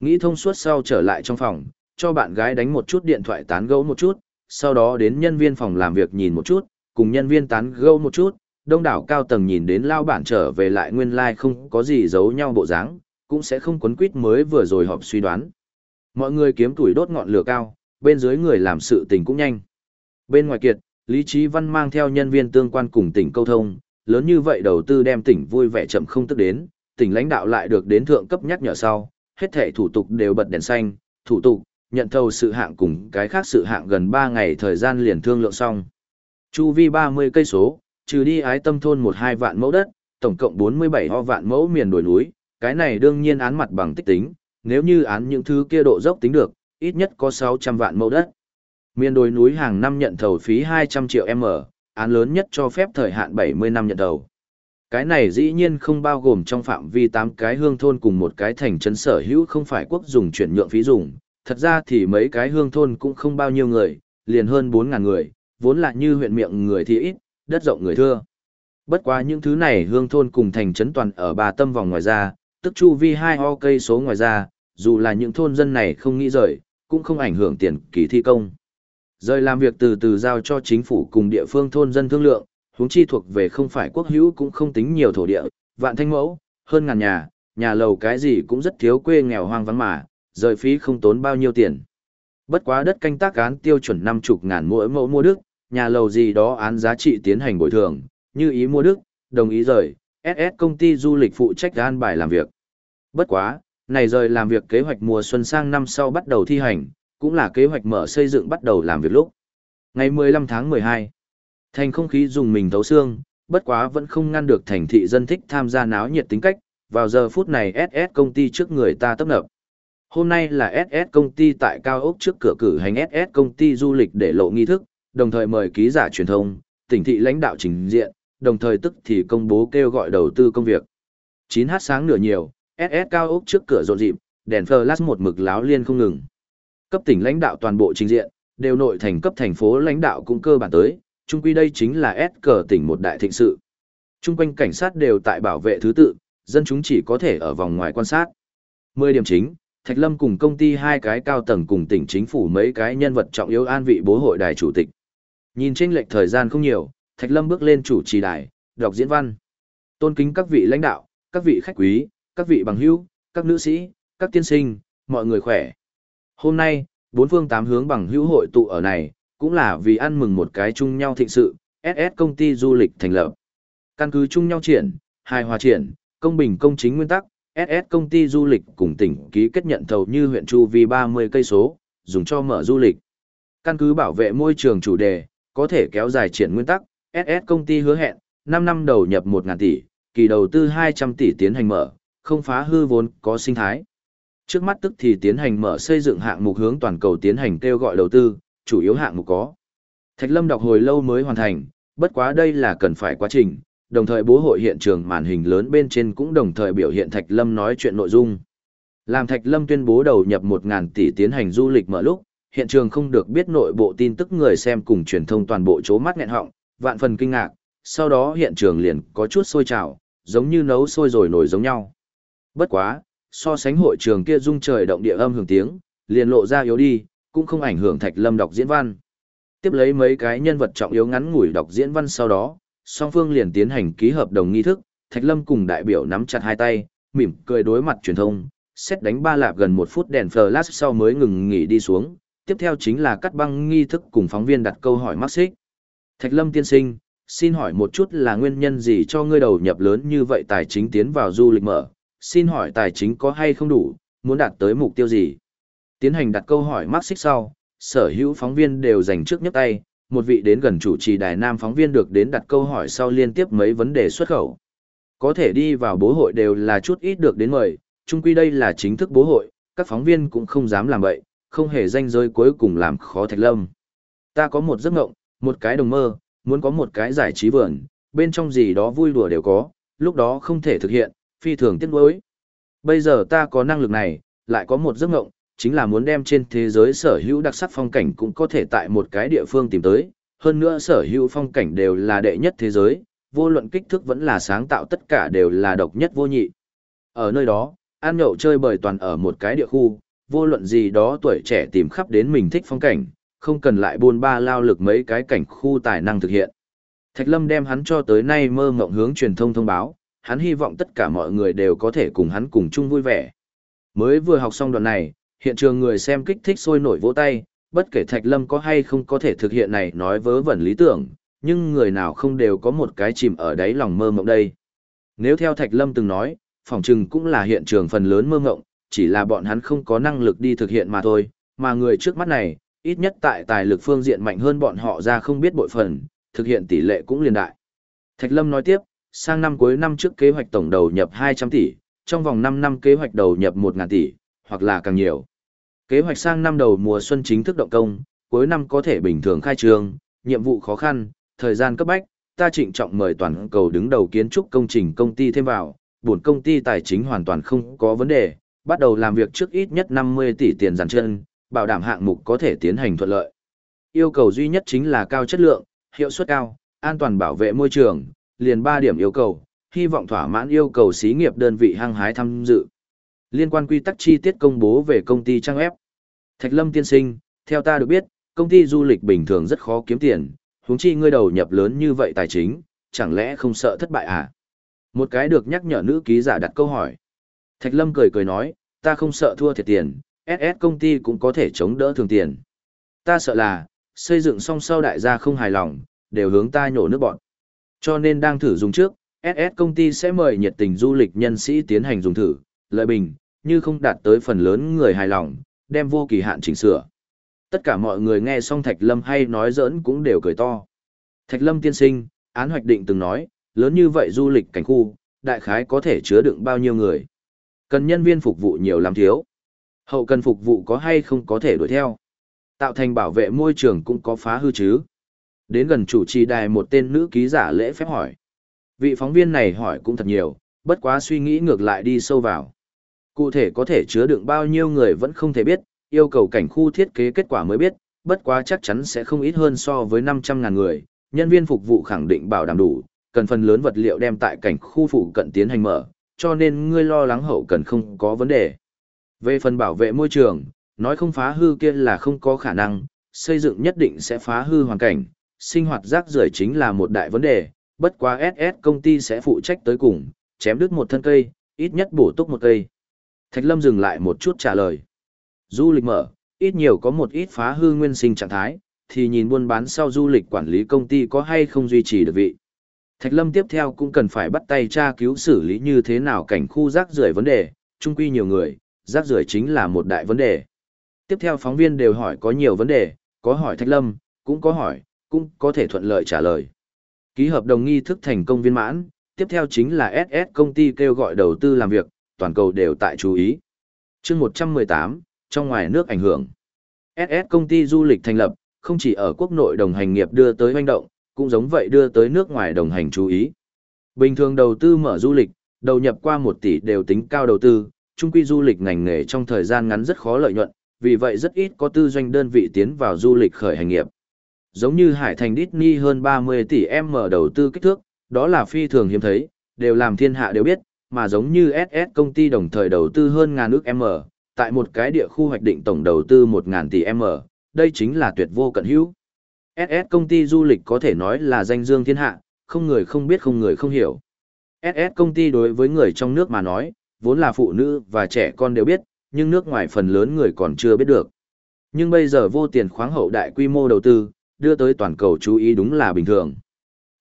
Nghĩ thông suốt sau trở lại trong phòng, cho bạn gái đánh một chút điện thoại tán gẫu một chút, sau đó đến nhân viên phòng làm việc nhìn một chút, cùng nhân viên tán gẫu một chút, đông đảo cao tầng nhìn đến lao bản trở về lại nguyên lai like không có gì giấu nhau bộ dáng, cũng sẽ không quấn quýt mới vừa rồi họp suy đoán. Mọi người kiếm tuổi đốt ngọn lửa cao, bên dưới người làm sự tình cũng nhanh. Bên ngoài kiệt, Lý Trí Văn mang theo nhân viên tương quan cùng tỉnh câu thông, lớn như vậy đầu tư đem tỉnh vui vẻ chậm không tức đến, tỉnh lãnh đạo lại được đến thượng cấp nhắc nhở sau, hết thể thủ tục đều bật đèn xanh, thủ tục, nhận thầu sự hạng cùng cái khác sự hạng gần 3 ngày thời gian liền thương lượng xong. Chu vi 30 cây số, trừ đi ái tâm thôn 1-2 vạn mẫu đất, tổng cộng 47 ho vạn mẫu miền đồi núi, cái này đương nhiên án mặt bằng tích tính, nếu như án những thứ kia độ dốc tính được, ít nhất có 600 vạn mẫu đất. Miền đồi núi hàng năm nhận thầu phí 200 triệu M, án lớn nhất cho phép thời hạn 70 năm nhận thầu. Cái này dĩ nhiên không bao gồm trong phạm vi 8 cái hương thôn cùng một cái thành trấn sở hữu không phải quốc dùng chuyển nhượng phí dùng. Thật ra thì mấy cái hương thôn cũng không bao nhiêu người, liền hơn 4.000 người, vốn là như huyện miệng người thì ít, đất rộng người thưa. Bất quá những thứ này hương thôn cùng thành trấn toàn ở bà tâm vòng ngoài ra, tức chu vi hai ho cây số ngoài ra, dù là những thôn dân này không nghĩ rời, cũng không ảnh hưởng tiền kỳ thi công. Rời làm việc từ từ giao cho chính phủ cùng địa phương thôn dân thương lượng, huống chi thuộc về không phải quốc hữu cũng không tính nhiều thổ địa, vạn thanh mẫu, hơn ngàn nhà, nhà lầu cái gì cũng rất thiếu quê nghèo hoang vắng mà, rời phí không tốn bao nhiêu tiền. Bất quá đất canh tác án tiêu chuẩn năm chục ngàn mỗi mẫu mua đức, nhà lầu gì đó án giá trị tiến hành bồi thường, như ý mua đức, đồng ý rời, SS công ty du lịch phụ trách an bài làm việc. Bất quá, này rời làm việc kế hoạch mùa xuân sang năm sau bắt đầu thi hành, cũng là kế hoạch mở xây dựng bắt đầu làm việc lúc. Ngày 15 tháng 12, thành không khí dùng mình thấu xương, bất quá vẫn không ngăn được thành thị dân thích tham gia náo nhiệt tính cách, vào giờ phút này SS công ty trước người ta tấp nập. Hôm nay là SS công ty tại cao ốc trước cửa cử hành SS công ty du lịch để lộ nghi thức, đồng thời mời ký giả truyền thông, tỉnh thị lãnh đạo trình diện, đồng thời tức thì công bố kêu gọi đầu tư công việc. 9h sáng nửa nhiều, SS cao ốc trước cửa rộn rịp, đèn flash một mực láo liên không ngừng. Cấp tỉnh lãnh đạo toàn bộ trình diện, đều nội thành cấp thành phố lãnh đạo cũng cơ bản tới, chung quy đây chính là S cờ tỉnh một đại thịnh sự. Trung quanh cảnh sát đều tại bảo vệ thứ tự, dân chúng chỉ có thể ở vòng ngoài quan sát. 10 điểm chính, Thạch Lâm cùng công ty hai cái cao tầng cùng tỉnh chính phủ mấy cái nhân vật trọng yếu an vị bố hội đài chủ tịch. Nhìn trên lệch thời gian không nhiều, Thạch Lâm bước lên chủ trì đài, đọc diễn văn. Tôn kính các vị lãnh đạo, các vị khách quý, các vị bằng hữu, các nữ sĩ, các tiên sinh, mọi người khỏe. Hôm nay, bốn phương tám hướng bằng hữu hội tụ ở này, cũng là vì ăn mừng một cái chung nhau thịnh sự, SS công ty du lịch thành lập. Căn cứ chung nhau triển, hài hòa triển, công bình công chính nguyên tắc, SS công ty du lịch cùng tỉnh ký kết nhận thầu như huyện Chu Vi 30 cây số, dùng cho mở du lịch. Căn cứ bảo vệ môi trường chủ đề, có thể kéo dài triển nguyên tắc, SS công ty hứa hẹn, 5 năm đầu nhập 1.000 tỷ, kỳ đầu tư 200 tỷ tiến hành mở, không phá hư vốn có sinh thái. Trước mắt tức thì tiến hành mở xây dựng hạng mục hướng toàn cầu tiến hành kêu gọi đầu tư, chủ yếu hạng mục có. Thạch Lâm đọc hồi lâu mới hoàn thành, bất quá đây là cần phải quá trình, đồng thời bố hội hiện trường màn hình lớn bên trên cũng đồng thời biểu hiện Thạch Lâm nói chuyện nội dung. Làm Thạch Lâm tuyên bố đầu nhập 1.000 tỷ tiến hành du lịch mở lúc, hiện trường không được biết nội bộ tin tức người xem cùng truyền thông toàn bộ chố mắt nghẹn họng, vạn phần kinh ngạc, sau đó hiện trường liền có chút sôi trào, giống như nấu sôi rồi nổi giống nhau. Bất quá, so sánh hội trường kia rung trời động địa âm hưởng tiếng, liền lộ ra yếu đi, cũng không ảnh hưởng Thạch Lâm đọc diễn văn. Tiếp lấy mấy cái nhân vật trọng yếu ngắn ngủi đọc diễn văn sau đó, song phương liền tiến hành ký hợp đồng nghi thức, Thạch Lâm cùng đại biểu nắm chặt hai tay, mỉm cười đối mặt truyền thông, xét đánh ba lạp gần một phút đèn flash sau mới ngừng nghỉ đi xuống, tiếp theo chính là cắt băng nghi thức cùng phóng viên đặt câu hỏi mắc xích. Thạch Lâm tiên sinh, xin hỏi một chút là nguyên nhân gì cho ngươi đầu nhập lớn như vậy tài chính tiến vào du lịch mở, xin hỏi tài chính có hay không đủ, muốn đạt tới mục tiêu gì? Tiến hành đặt câu hỏi mắc xích sau, sở hữu phóng viên đều dành trước nhấc tay, một vị đến gần chủ trì đài nam phóng viên được đến đặt câu hỏi sau liên tiếp mấy vấn đề xuất khẩu. Có thể đi vào bố hội đều là chút ít được đến mời, chung quy đây là chính thức bố hội, các phóng viên cũng không dám làm vậy, không hề danh giới cuối cùng làm khó Thạch Lâm. Ta có một giấc mộng, một cái đồng mơ, muốn có một cái giải trí vườn, bên trong gì đó vui đùa đều có, lúc đó không thể thực hiện, phi thường tiếc nuối. Bây giờ ta có năng lực này, lại có một giấc ngộng, chính là muốn đem trên thế giới sở hữu đặc sắc phong cảnh cũng có thể tại một cái địa phương tìm tới, hơn nữa sở hữu phong cảnh đều là đệ nhất thế giới, vô luận kích thước vẫn là sáng tạo tất cả đều là độc nhất vô nhị. Ở nơi đó, ăn nhậu chơi bời toàn ở một cái địa khu, vô luận gì đó tuổi trẻ tìm khắp đến mình thích phong cảnh, không cần lại buôn ba lao lực mấy cái cảnh khu tài năng thực hiện. Thạch Lâm đem hắn cho tới nay mơ mộng hướng truyền thông thông báo, hắn hy vọng tất cả mọi người đều có thể cùng hắn cùng chung vui vẻ. Mới vừa học xong đoạn này, hiện trường người xem kích thích sôi nổi vỗ tay, bất kể Thạch Lâm có hay không có thể thực hiện này nói vớ vẩn lý tưởng, nhưng người nào không đều có một cái chìm ở đáy lòng mơ mộng đây. Nếu theo Thạch Lâm từng nói, phòng trừng cũng là hiện trường phần lớn mơ mộng, chỉ là bọn hắn không có năng lực đi thực hiện mà thôi, mà người trước mắt này, ít nhất tại tài lực phương diện mạnh hơn bọn họ ra không biết bội phần, thực hiện tỷ lệ cũng liền đại. Thạch Lâm nói tiếp, sang năm cuối năm trước kế hoạch tổng đầu nhập 200 tỷ, trong vòng 5 năm kế hoạch đầu nhập 1.000 tỷ, hoặc là càng nhiều. Kế hoạch sang năm đầu mùa xuân chính thức động công, cuối năm có thể bình thường khai trương, nhiệm vụ khó khăn, thời gian cấp bách, ta trịnh trọng mời toàn cầu đứng đầu kiến trúc công trình công ty thêm vào, buồn công ty tài chính hoàn toàn không có vấn đề, bắt đầu làm việc trước ít nhất 50 tỷ tiền dàn chân, bảo đảm hạng mục có thể tiến hành thuận lợi. Yêu cầu duy nhất chính là cao chất lượng, hiệu suất cao, an toàn bảo vệ môi trường, liền 3 điểm yêu cầu, hy vọng thỏa mãn yêu cầu xí nghiệp đơn vị hăng hái tham dự. Liên quan quy tắc chi tiết công bố về công ty trang web. Thạch Lâm tiên sinh, theo ta được biết, công ty du lịch bình thường rất khó kiếm tiền, huống chi ngươi đầu nhập lớn như vậy tài chính, chẳng lẽ không sợ thất bại à? Một cái được nhắc nhở nữ ký giả đặt câu hỏi. Thạch Lâm cười cười nói, ta không sợ thua thiệt tiền, SS công ty cũng có thể chống đỡ thường tiền. Ta sợ là, xây dựng xong sau đại gia không hài lòng, đều hướng ta nhổ nước bọn. Cho nên đang thử dùng trước, SS công ty sẽ mời nhiệt tình du lịch nhân sĩ tiến hành dùng thử, lợi bình, như không đạt tới phần lớn người hài lòng, đem vô kỳ hạn chỉnh sửa. Tất cả mọi người nghe xong Thạch Lâm hay nói giỡn cũng đều cười to. Thạch Lâm tiên sinh, án hoạch định từng nói, lớn như vậy du lịch cảnh khu, đại khái có thể chứa đựng bao nhiêu người. Cần nhân viên phục vụ nhiều lắm thiếu. Hậu cần phục vụ có hay không có thể đuổi theo. Tạo thành bảo vệ môi trường cũng có phá hư chứ. Đến gần chủ trì đài một tên nữ ký giả lễ phép hỏi. Vị phóng viên này hỏi cũng thật nhiều, bất quá suy nghĩ ngược lại đi sâu vào. Cụ thể có thể chứa đựng bao nhiêu người vẫn không thể biết, yêu cầu cảnh khu thiết kế kết quả mới biết, bất quá chắc chắn sẽ không ít hơn so với 500.000 người, nhân viên phục vụ khẳng định bảo đảm đủ, cần phần lớn vật liệu đem tại cảnh khu phụ cận tiến hành mở, cho nên ngươi lo lắng hậu cần không có vấn đề. Về phần bảo vệ môi trường, nói không phá hư kia là không có khả năng, xây dựng nhất định sẽ phá hư hoàn cảnh, sinh hoạt rác rưởi chính là một đại vấn đề, bất quá SS công ty sẽ phụ trách tới cùng, chém đứt một thân cây, ít nhất bổ túc một cây. Thạch Lâm dừng lại một chút trả lời. Du lịch mở, ít nhiều có một ít phá hư nguyên sinh trạng thái, thì nhìn buôn bán sau du lịch quản lý công ty có hay không duy trì được vị. Thạch Lâm tiếp theo cũng cần phải bắt tay tra cứu xử lý như thế nào cảnh khu rác rưởi vấn đề, chung quy nhiều người, rác rưởi chính là một đại vấn đề. Tiếp theo phóng viên đều hỏi có nhiều vấn đề, có hỏi Thạch Lâm, cũng có hỏi, cũng có thể thuận lợi trả lời. Ký hợp đồng nghi thức thành công viên mãn, tiếp theo chính là SS công ty kêu gọi đầu tư làm việc, toàn cầu đều tại chú ý. chương 118, trong ngoài nước ảnh hưởng. SS công ty du lịch thành lập, không chỉ ở quốc nội đồng hành nghiệp đưa tới hoành động, cũng giống vậy đưa tới nước ngoài đồng hành chú ý. Bình thường đầu tư mở du lịch, đầu nhập qua 1 tỷ đều tính cao đầu tư, trung quy du lịch ngành nghề trong thời gian ngắn rất khó lợi nhuận, vì vậy rất ít có tư doanh đơn vị tiến vào du lịch khởi hành nghiệp. Giống như Hải Thành Disney hơn 30 tỷ M đầu tư kích thước, đó là phi thường hiếm thấy, đều làm thiên hạ đều biết, mà giống như SS công ty đồng thời đầu tư hơn ngàn ước M, tại một cái địa khu hoạch định tổng đầu tư 1.000 tỷ M, đây chính là tuyệt vô cận hữu. SS công ty du lịch có thể nói là danh dương thiên hạ, không người không biết không người không hiểu. SS công ty đối với người trong nước mà nói, vốn là phụ nữ và trẻ con đều biết, nhưng nước ngoài phần lớn người còn chưa biết được. Nhưng bây giờ vô tiền khoáng hậu đại quy mô đầu tư, đưa tới toàn cầu chú ý đúng là bình thường.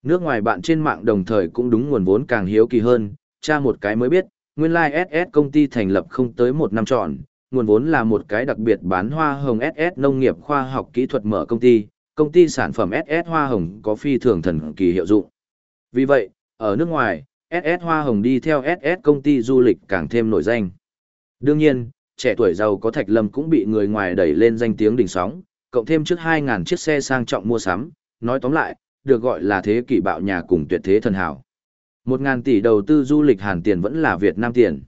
Nước ngoài bạn trên mạng đồng thời cũng đúng nguồn vốn càng hiếu kỳ hơn, tra một cái mới biết, nguyên lai like SS công ty thành lập không tới một năm trọn, nguồn vốn là một cái đặc biệt bán hoa hồng SS nông nghiệp khoa học kỹ thuật mở công ty, công ty sản phẩm SS hoa hồng có phi thường thần kỳ hiệu dụng. Vì vậy, ở nước ngoài, SS hoa hồng đi theo SS công ty du lịch càng thêm nổi danh. Đương nhiên, trẻ tuổi giàu có Thạch Lâm cũng bị người ngoài đẩy lên danh tiếng đỉnh sóng, cộng thêm trước 2.000 chiếc xe sang trọng mua sắm, nói tóm lại, được gọi là thế kỷ bạo nhà cùng tuyệt thế thần hảo. 1.000 tỷ đầu tư du lịch Hàn tiền vẫn là Việt Nam tiền.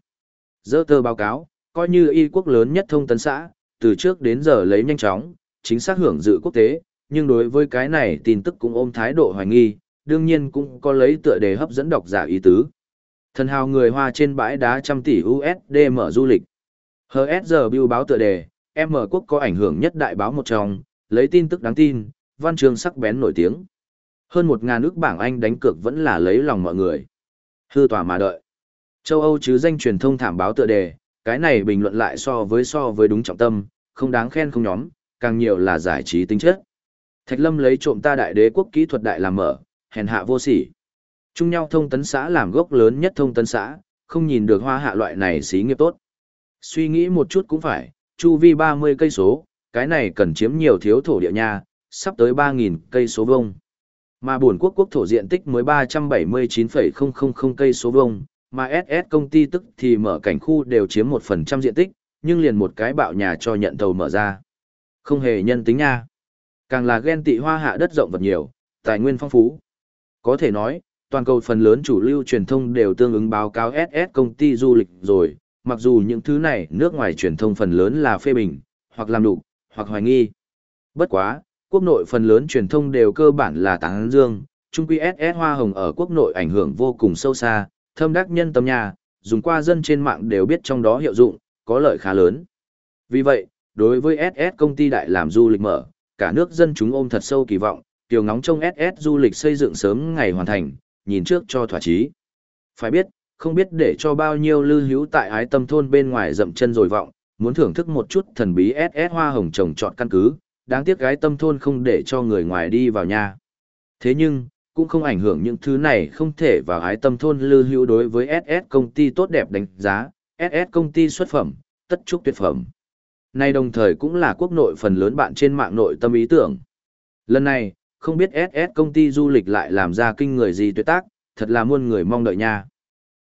Dơ tơ báo cáo, coi như y quốc lớn nhất thông tấn xã, từ trước đến giờ lấy nhanh chóng, chính xác hưởng dự quốc tế, nhưng đối với cái này tin tức cũng ôm thái độ hoài nghi, đương nhiên cũng có lấy tựa đề hấp dẫn độc giả ý tứ. Thần hào người Hoa trên bãi đá trăm tỷ USD mở du lịch. HSG biêu báo tựa đề, M quốc có ảnh hưởng nhất đại báo một trong, lấy tin tức đáng tin, văn chương sắc bén nổi tiếng. Hơn một ngàn nước bảng Anh đánh cược vẫn là lấy lòng mọi người. Hư tỏa mà đợi. Châu Âu chứ danh truyền thông thảm báo tựa đề, cái này bình luận lại so với so với đúng trọng tâm, không đáng khen không nhóm, càng nhiều là giải trí tính chất. Thạch Lâm lấy trộm ta đại đế quốc kỹ thuật đại làm mở, hèn hạ vô sỉ. Chung nhau thông tấn xã làm gốc lớn nhất thông tấn xã, không nhìn được hoa hạ loại này xí nghiệp tốt. Suy nghĩ một chút cũng phải, chu vi 30 cây số, cái này cần chiếm nhiều thiếu thổ địa nha, sắp tới 3.000 cây số vông. Mà buồn quốc quốc thổ diện tích mới 379,000 cây số vông, mà SS công ty tức thì mở cảnh khu đều chiếm 1% diện tích, nhưng liền một cái bạo nhà cho nhận thầu mở ra. Không hề nhân tính nha. Càng là ghen tị hoa hạ đất rộng vật nhiều, tài nguyên phong phú. Có thể nói, toàn cầu phần lớn chủ lưu truyền thông đều tương ứng báo cáo SS công ty du lịch rồi, mặc dù những thứ này nước ngoài truyền thông phần lớn là phê bình, hoặc làm đủ, hoặc hoài nghi. Bất quá, quốc nội phần lớn truyền thông đều cơ bản là tán dương, trung quy SS hoa hồng ở quốc nội ảnh hưởng vô cùng sâu xa, thâm đắc nhân tâm nhà, dùng qua dân trên mạng đều biết trong đó hiệu dụng, có lợi khá lớn. Vì vậy, đối với SS công ty đại làm du lịch mở, cả nước dân chúng ôm thật sâu kỳ vọng, tiểu ngóng trong SS du lịch xây dựng sớm ngày hoàn thành, nhìn trước cho thỏa chí. Phải biết, không biết để cho bao nhiêu lưu hữu tại ái tâm thôn bên ngoài dậm chân rồi vọng, muốn thưởng thức một chút thần bí SS hoa hồng trồng trọt căn cứ, đáng tiếc gái tâm thôn không để cho người ngoài đi vào nhà. Thế nhưng, cũng không ảnh hưởng những thứ này không thể vào ái tâm thôn lưu hữu đối với SS công ty tốt đẹp đánh giá, SS công ty xuất phẩm, tất trúc tuyệt phẩm. Nay đồng thời cũng là quốc nội phần lớn bạn trên mạng nội tâm ý tưởng. Lần này, không biết SS công ty du lịch lại làm ra kinh người gì tuyệt tác, thật là muôn người mong đợi nha.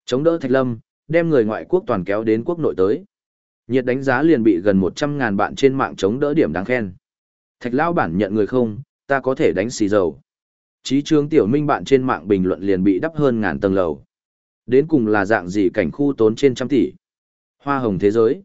Chống đỡ Thạch Lâm, đem người ngoại quốc toàn kéo đến quốc nội tới. Nhiệt đánh giá liền bị gần 100.000 bạn trên mạng chống đỡ điểm đáng khen. Thạch Lão bản nhận người không, ta có thể đánh xì dầu. Chí trương tiểu minh bạn trên mạng bình luận liền bị đắp hơn ngàn tầng lầu. Đến cùng là dạng gì cảnh khu tốn trên trăm tỷ. Hoa hồng thế giới.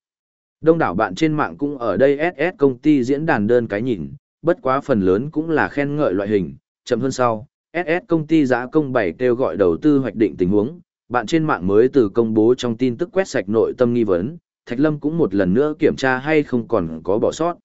Đông đảo bạn trên mạng cũng ở đây SS công ty diễn đàn đơn cái nhìn, bất quá phần lớn cũng là khen ngợi loại hình, chậm hơn sau. SS công ty giã công bảy kêu gọi đầu tư hoạch định tình huống, bạn trên mạng mới từ công bố trong tin tức quét sạch nội tâm nghi vấn, Thạch Lâm cũng một lần nữa kiểm tra hay không còn có bỏ sót.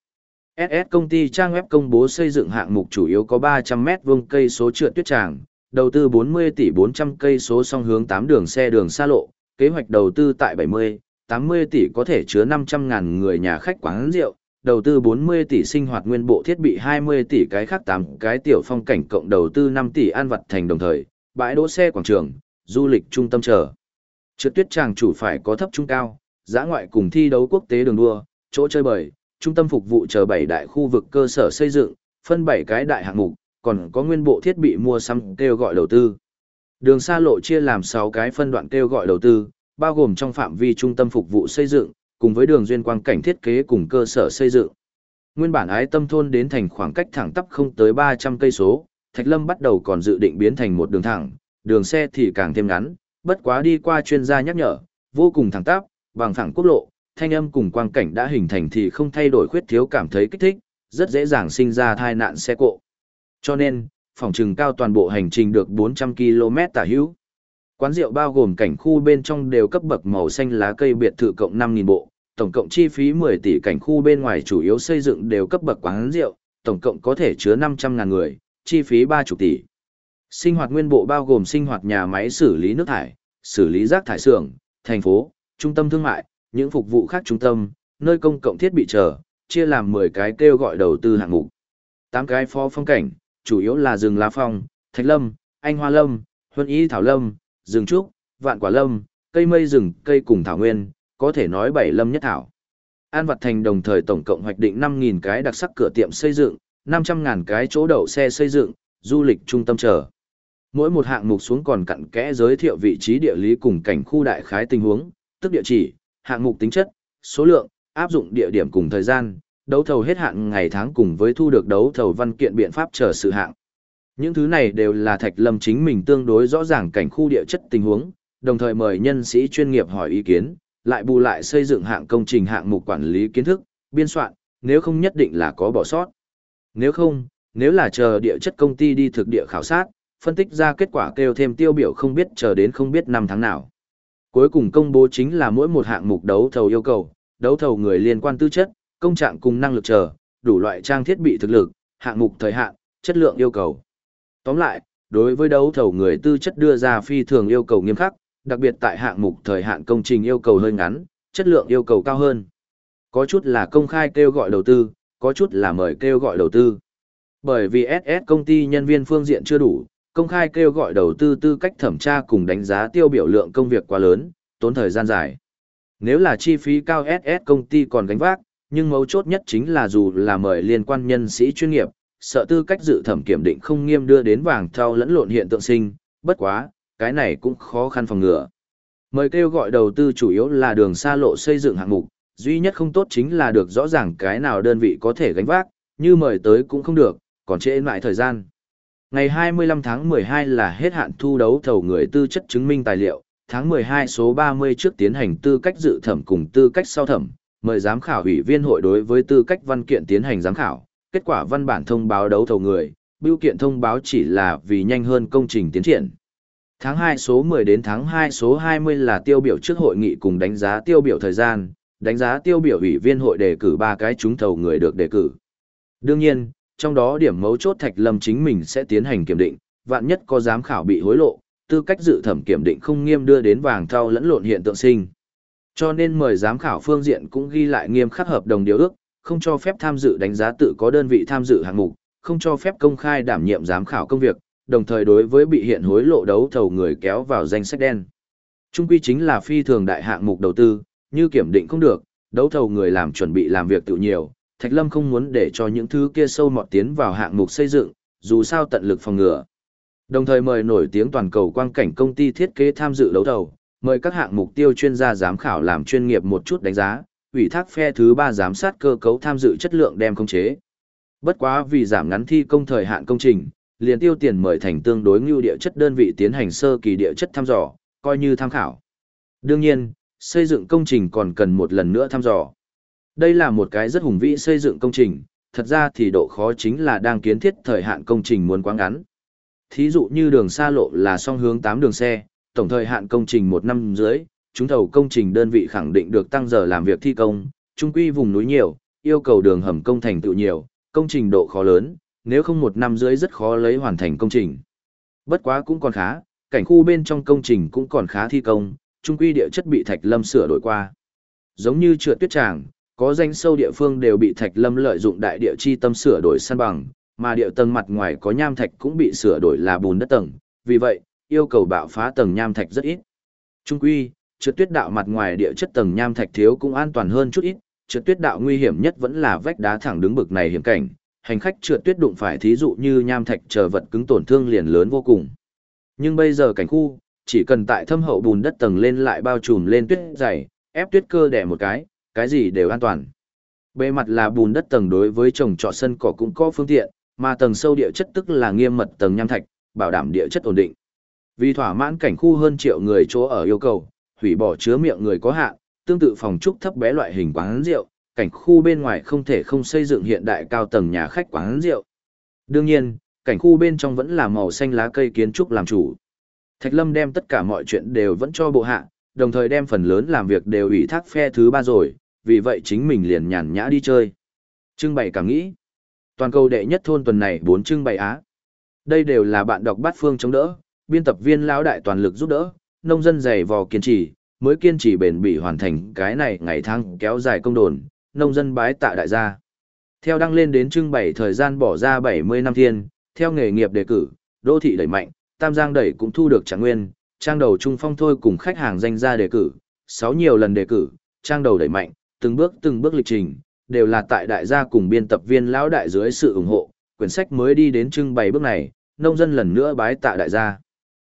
SS công ty trang web công bố xây dựng hạng mục chủ yếu có 300 mét vuông cây số trượt tuyết tràng, đầu tư 40 tỷ 400 cây số song hướng 8 đường xe đường xa lộ, kế hoạch đầu tư tại 70, 80 tỷ có thể chứa 500 ngàn người nhà khách quán rượu, đầu tư 40 tỷ sinh hoạt nguyên bộ thiết bị 20 tỷ cái khác 8 cái tiểu phong cảnh cộng đầu tư 5 tỷ an vật thành đồng thời, bãi đỗ xe quảng trường, du lịch trung tâm chờ. Trượt tuyết tràng chủ phải có thấp trung cao, giã ngoại cùng thi đấu quốc tế đường đua, chỗ chơi bời, trung tâm phục vụ chờ bảy đại khu vực cơ sở xây dựng, phân bảy cái đại hạng mục, còn có nguyên bộ thiết bị mua sắm kêu gọi đầu tư. Đường xa lộ chia làm 6 cái phân đoạn kêu gọi đầu tư, bao gồm trong phạm vi trung tâm phục vụ xây dựng, cùng với đường duyên quang cảnh thiết kế cùng cơ sở xây dựng. Nguyên bản ái tâm thôn đến thành khoảng cách thẳng tắp không tới 300 cây số, Thạch Lâm bắt đầu còn dự định biến thành một đường thẳng, đường xe thì càng thêm ngắn, bất quá đi qua chuyên gia nhắc nhở, vô cùng thẳng tắp, bằng thẳng quốc lộ, thanh âm cùng quang cảnh đã hình thành thì không thay đổi khuyết thiếu cảm thấy kích thích, rất dễ dàng sinh ra tai nạn xe cộ. Cho nên, phòng trừng cao toàn bộ hành trình được 400 km tả hữu. Quán rượu bao gồm cảnh khu bên trong đều cấp bậc màu xanh lá cây biệt thự cộng 5.000 bộ, tổng cộng chi phí 10 tỷ cảnh khu bên ngoài chủ yếu xây dựng đều cấp bậc quán rượu, tổng cộng có thể chứa 500.000 người, chi phí 30 tỷ. Sinh hoạt nguyên bộ bao gồm sinh hoạt nhà máy xử lý nước thải, xử lý rác thải xưởng, thành phố, trung tâm thương mại, những phục vụ khác trung tâm, nơi công cộng thiết bị chờ, chia làm 10 cái kêu gọi đầu tư hạng mục. 8 cái phó phong cảnh, chủ yếu là rừng lá phong, thạch lâm, anh hoa lâm, huân y thảo lâm, rừng trúc, vạn quả lâm, cây mây rừng, cây cùng thảo nguyên, có thể nói bảy lâm nhất thảo. An Vật Thành đồng thời tổng cộng hoạch định 5.000 cái đặc sắc cửa tiệm xây dựng, 500.000 cái chỗ đậu xe xây dựng, du lịch trung tâm chờ. Mỗi một hạng mục xuống còn cặn kẽ giới thiệu vị trí địa lý cùng cảnh khu đại khái tình huống, tức địa chỉ, hạng mục tính chất, số lượng, áp dụng địa điểm cùng thời gian, đấu thầu hết hạn ngày tháng cùng với thu được đấu thầu văn kiện biện pháp chờ sự hạng. Những thứ này đều là Thạch Lâm chính mình tương đối rõ ràng cảnh khu địa chất tình huống, đồng thời mời nhân sĩ chuyên nghiệp hỏi ý kiến, lại bù lại xây dựng hạng công trình hạng mục quản lý kiến thức, biên soạn, nếu không nhất định là có bỏ sót. Nếu không, nếu là chờ địa chất công ty đi thực địa khảo sát, phân tích ra kết quả kêu thêm tiêu biểu không biết chờ đến không biết năm tháng nào. Cuối cùng công bố chính là mỗi một hạng mục đấu thầu yêu cầu, đấu thầu người liên quan tư chất, công trạng cùng năng lực chờ, đủ loại trang thiết bị thực lực, hạng mục thời hạn, chất lượng yêu cầu. Tóm lại, đối với đấu thầu người tư chất đưa ra phi thường yêu cầu nghiêm khắc, đặc biệt tại hạng mục thời hạn công trình yêu cầu hơi ngắn, chất lượng yêu cầu cao hơn. Có chút là công khai kêu gọi đầu tư, có chút là mời kêu gọi đầu tư. Bởi vì SS công ty nhân viên phương diện chưa đủ, công khai kêu gọi đầu tư tư cách thẩm tra cùng đánh giá tiêu biểu lượng công việc quá lớn, tốn thời gian dài. Nếu là chi phí cao SS công ty còn gánh vác, nhưng mấu chốt nhất chính là dù là mời liên quan nhân sĩ chuyên nghiệp, sợ tư cách dự thẩm kiểm định không nghiêm đưa đến vàng theo lẫn lộn hiện tượng sinh, bất quá, cái này cũng khó khăn phòng ngừa. Mời kêu gọi đầu tư chủ yếu là đường xa lộ xây dựng hạng mục, duy nhất không tốt chính là được rõ ràng cái nào đơn vị có thể gánh vác, như mời tới cũng không được, còn trễ lại thời gian. Ngày 25 tháng 12 là hết hạn thu đấu thầu người tư chất chứng minh tài liệu, tháng 12 số 30 trước tiến hành tư cách dự thẩm cùng tư cách sau thẩm, mời giám khảo ủy viên hội đối với tư cách văn kiện tiến hành giám khảo, kết quả văn bản thông báo đấu thầu người, biểu kiện thông báo chỉ là vì nhanh hơn công trình tiến triển. Tháng 2 số 10 đến tháng 2 số 20 là tiêu biểu trước hội nghị cùng đánh giá tiêu biểu thời gian, đánh giá tiêu biểu ủy viên hội đề cử ba cái trúng thầu người được đề cử. Đương nhiên, trong đó điểm mấu chốt Thạch Lâm chính mình sẽ tiến hành kiểm định, vạn nhất có giám khảo bị hối lộ, tư cách dự thẩm kiểm định không nghiêm đưa đến vàng thau lẫn lộn hiện tượng sinh. Cho nên mời giám khảo phương diện cũng ghi lại nghiêm khắc hợp đồng điều ước, không cho phép tham dự đánh giá tự có đơn vị tham dự hạng mục, không cho phép công khai đảm nhiệm giám khảo công việc, đồng thời đối với bị hiện hối lộ đấu thầu người kéo vào danh sách đen. Trung quy chính là phi thường đại hạng mục đầu tư, như kiểm định không được, đấu thầu người làm chuẩn bị làm việc tự nhiều, Thạch Lâm không muốn để cho những thứ kia sâu mọt tiến vào hạng mục xây dựng, dù sao tận lực phòng ngừa. Đồng thời mời nổi tiếng toàn cầu quang cảnh công ty thiết kế tham dự đấu thầu, mời các hạng mục tiêu chuyên gia giám khảo làm chuyên nghiệp một chút đánh giá, ủy thác phe thứ ba giám sát cơ cấu tham dự chất lượng đem công chế. Bất quá vì giảm ngắn thi công thời hạn công trình, liền tiêu tiền mời thành tương đối ngưu địa chất đơn vị tiến hành sơ kỳ địa chất thăm dò, coi như tham khảo. Đương nhiên, xây dựng công trình còn cần một lần nữa thăm dò. Đây là một cái rất hùng vĩ xây dựng công trình, thật ra thì độ khó chính là đang kiến thiết thời hạn công trình muốn quá ngắn. Thí dụ như đường xa lộ là song hướng 8 đường xe, tổng thời hạn công trình một năm dưới, chúng thầu công trình đơn vị khẳng định được tăng giờ làm việc thi công, trung quy vùng núi nhiều, yêu cầu đường hầm công thành tựu nhiều, công trình độ khó lớn, nếu không một năm dưới rất khó lấy hoàn thành công trình. Bất quá cũng còn khá, cảnh khu bên trong công trình cũng còn khá thi công, trung quy địa chất bị Thạch Lâm sửa đổi qua. Giống như trượt tuyết tràng, có danh sâu địa phương đều bị Thạch Lâm lợi dụng đại địa chi tâm sửa đổi san bằng, mà địa tầng mặt ngoài có nham thạch cũng bị sửa đổi là bùn đất tầng, vì vậy, yêu cầu bạo phá tầng nham thạch rất ít. Trung quy, trượt tuyết đạo mặt ngoài địa chất tầng nham thạch thiếu cũng an toàn hơn chút ít, trượt tuyết đạo nguy hiểm nhất vẫn là vách đá thẳng đứng bực này hiểm cảnh, hành khách trượt tuyết đụng phải thí dụ như nham thạch chờ vật cứng tổn thương liền lớn vô cùng. Nhưng bây giờ cảnh khu, chỉ cần tại thâm hậu bùn đất tầng lên lại bao trùm lên tuyết dày, ép tuyết cơ đẻ một cái, cái gì đều an toàn. Bề mặt là bùn đất tầng đối với trồng trọt sân cỏ cũng có phương tiện, mà tầng sâu địa chất tức là nghiêm mật tầng nham thạch, bảo đảm địa chất ổn định. Vì thỏa mãn cảnh khu hơn triệu người chỗ ở yêu cầu, hủy bỏ chứa miệng người có hạn, tương tự phòng trúc thấp bé loại hình quán rượu, cảnh khu bên ngoài không thể không xây dựng hiện đại cao tầng nhà khách quán rượu. Đương nhiên, cảnh khu bên trong vẫn là màu xanh lá cây kiến trúc làm chủ. Thạch Lâm đem tất cả mọi chuyện đều vẫn cho bộ hạ, đồng thời đem phần lớn làm việc đều ủy thác phe thứ ba rồi, vì vậy chính mình liền nhàn nhã đi chơi. Trưng bày cảm nghĩ. Toàn cầu đệ nhất thôn tuần này bốn trưng bày á. Đây đều là bạn đọc bát phương chống đỡ, biên tập viên lão đại toàn lực giúp đỡ, nông dân dày vò kiên trì, mới kiên trì bền bỉ hoàn thành cái này ngày tháng kéo dài công đồn, nông dân bái tạ đại gia. Theo đăng lên đến trưng bày thời gian bỏ ra 70 năm thiên, theo nghề nghiệp đề cử, đô thị đẩy mạnh, Tam Giang đẩy cũng thu được trạng nguyên, trang đầu trung phong thôi cùng khách hàng danh gia đề cử, 6 nhiều lần đề cử, trang đầu đẩy mạnh, từng bước từng bước lịch trình, đều là tại đại gia cùng biên tập viên lão đại dưới sự ủng hộ, quyển sách mới đi đến trưng bày bước này, nông dân lần nữa bái tạ đại gia.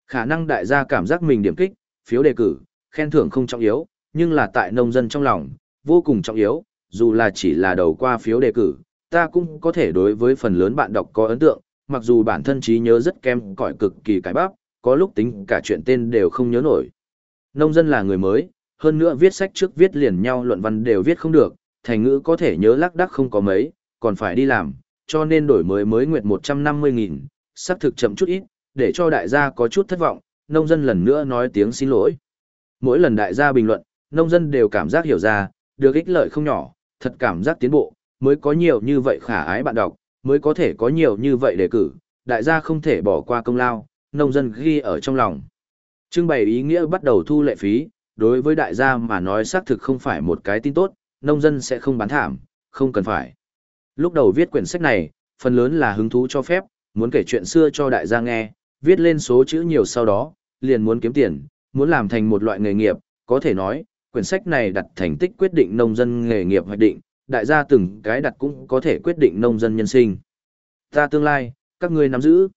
Khả năng đại gia cảm giác mình điểm kích, phiếu đề cử, khen thưởng không trọng yếu, nhưng là tại nông dân trong lòng, vô cùng trọng yếu, dù là chỉ là đầu qua phiếu đề cử, ta cũng có thể đối với phần lớn bạn đọc có ấn tượng, mặc dù bản thân trí nhớ rất kém cỏi cực kỳ cái bắp, có lúc tính cả chuyện tên đều không nhớ nổi. Nông dân là người mới, hơn nữa viết sách trước viết liền nhau luận văn đều viết không được, thành ngữ có thể nhớ lắc đắc không có mấy, còn phải đi làm, cho nên đổi mới mới nguyệt 150.000, xác thực chậm chút ít, để cho đại gia có chút thất vọng, nông dân lần nữa nói tiếng xin lỗi. Mỗi lần đại gia bình luận, nông dân đều cảm giác hiểu ra, được ích lợi không nhỏ, thật cảm giác tiến bộ, mới có nhiều như vậy khả ái bạn đọc, mới có thể có nhiều như vậy đề cử, đại gia không thể bỏ qua công lao, nông dân ghi ở trong lòng. Trưng bày ý nghĩa bắt đầu thu lệ phí, đối với đại gia mà nói xác thực không phải một cái tin tốt, nông dân sẽ không bán thảm, không cần phải. Lúc đầu viết quyển sách này, phần lớn là hứng thú cho phép, muốn kể chuyện xưa cho đại gia nghe, viết lên số chữ nhiều sau đó, liền muốn kiếm tiền, muốn làm thành một loại nghề nghiệp, có thể nói, quyển sách này đặt thành tích quyết định nông dân nghề nghiệp hoạch định, đại gia từng cái đặt cũng có thể quyết định nông dân nhân sinh. Ta tương lai, các ngươi nắm giữ.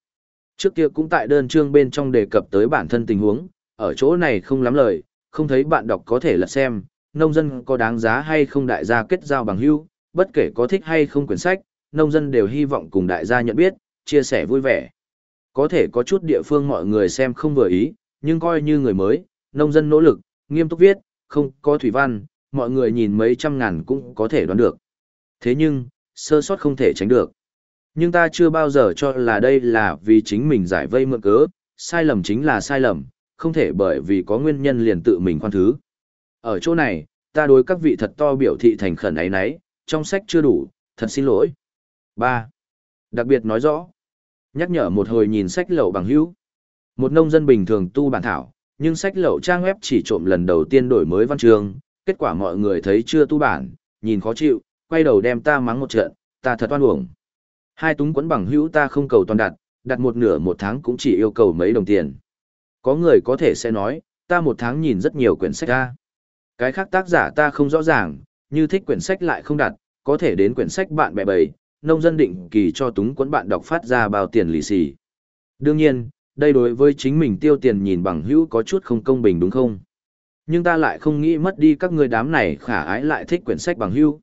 Trước kia cũng tại đơn chương bên trong đề cập tới bản thân tình huống, ở chỗ này không lắm lời, không thấy bạn đọc có thể lật xem, nông dân có đáng giá hay không đại gia kết giao bằng hữu, bất kể có thích hay không quyển sách, nông dân đều hy vọng cùng đại gia nhận biết, chia sẻ vui vẻ. Có thể có chút địa phương mọi người xem không vừa ý, nhưng coi như người mới, nông dân nỗ lực, nghiêm túc viết, không có thủy văn, mọi người nhìn mấy trăm ngàn cũng có thể đoán được. Thế nhưng, sơ sót không thể tránh được. Nhưng ta chưa bao giờ cho là đây là vì chính mình giải vây mượn cớ, sai lầm chính là sai lầm, không thể bởi vì có nguyên nhân liền tự mình khoan thứ. Ở chỗ này, ta đối các vị thật to biểu thị thành khẩn ấy nấy, trong sách chưa đủ, thật xin lỗi. 3. Đặc biệt nói rõ, nhắc nhở một hồi nhìn sách lậu bằng hữu. Một nông dân bình thường tu bản thảo, nhưng sách lậu trang web chỉ trộm lần đầu tiên đổi mới văn chương, kết quả mọi người thấy chưa tu bản, nhìn khó chịu, quay đầu đem ta mắng một trận, ta thật oan uổng. Hai túng quấn bằng hữu ta không cầu toàn đặt, đặt một nửa một tháng cũng chỉ yêu cầu mấy đồng tiền. Có người có thể sẽ nói, ta một tháng nhìn rất nhiều quyển sách ra. Cái khác tác giả ta không rõ ràng, như thích quyển sách lại không đặt, có thể đến quyển sách bạn bè bầy, nông dân định kỳ cho túng quấn bạn đọc phát ra bao tiền lì xì. Đương nhiên, đây đối với chính mình tiêu tiền nhìn bằng hữu có chút không công bình đúng không? Nhưng ta lại không nghĩ mất đi các người đám này khả ái lại thích quyển sách bằng hữu.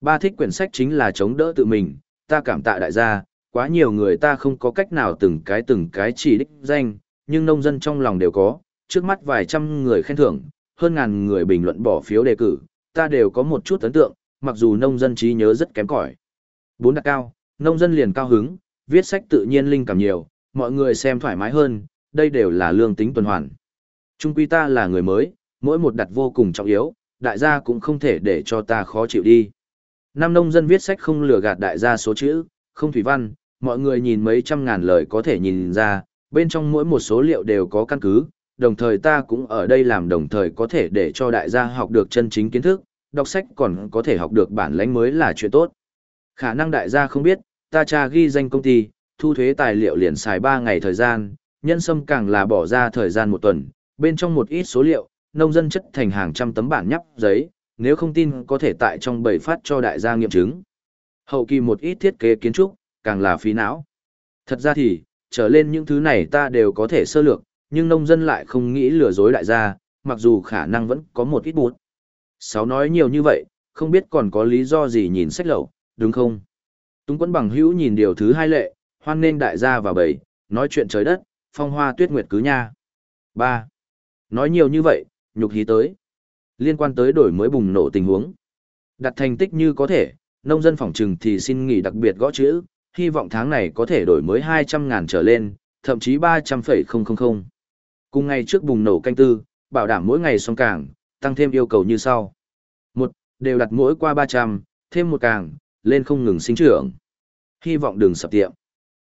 Ba thích quyển sách chính là chống đỡ tự mình, ta cảm tạ đại gia, quá nhiều người ta không có cách nào từng cái từng cái chỉ đích danh, nhưng nông dân trong lòng đều có, trước mắt vài trăm người khen thưởng, hơn ngàn người bình luận bỏ phiếu đề cử, ta đều có một chút ấn tượng, mặc dù nông dân trí nhớ rất kém cỏi. Bốn đặt cao, nông dân liền cao hứng, viết sách tự nhiên linh cảm nhiều, mọi người xem thoải mái hơn, đây đều là lương tính tuần hoàn. Trung quy ta là người mới, mỗi một đặt vô cùng trọng yếu, đại gia cũng không thể để cho ta khó chịu đi. Nam nông dân viết sách không lừa gạt đại gia số chữ, không thủy văn, mọi người nhìn mấy trăm ngàn lời có thể nhìn ra, bên trong mỗi một số liệu đều có căn cứ, đồng thời ta cũng ở đây làm đồng thời có thể để cho đại gia học được chân chính kiến thức, đọc sách còn có thể học được bản lãnh mới là chuyện tốt. Khả năng đại gia không biết, ta tra ghi danh công ty, thu thuế tài liệu liền xài 3 ngày thời gian, nhân sâm càng là bỏ ra thời gian một tuần, bên trong một ít số liệu, nông dân chất thành hàng trăm tấm bản nhắp giấy, nếu không tin có thể tại trong bầy phát cho đại gia nghiệm chứng. Hậu kỳ một ít thiết kế kiến trúc, càng là phí não. Thật ra thì, trở lên những thứ này ta đều có thể sơ lược, nhưng nông dân lại không nghĩ lừa dối đại gia, mặc dù khả năng vẫn có một ít bút. Sáu nói nhiều như vậy, không biết còn có lý do gì nhìn sách lậu, đúng không? Túng quân bằng hữu nhìn điều thứ hai lệ, hoan nên đại gia vào bầy, nói chuyện trời đất, phong hoa tuyết nguyệt cứ nha. 3. Nói nhiều như vậy, nhục hí tới. Liên quan tới đổi mới bùng nổ tình huống. Đặt thành tích như có thể, nông dân phòng trừng thì xin nghỉ đặc biệt gõ chữ, hy vọng tháng này có thể đổi mới 200 ngàn trở lên, thậm chí 300,000. Cùng ngày trước bùng nổ canh tư, bảo đảm mỗi ngày xong càng, tăng thêm yêu cầu như sau. một Đều đặt mỗi qua 300, thêm một càng, lên không ngừng sinh trưởng. Hy vọng đừng sập tiệm.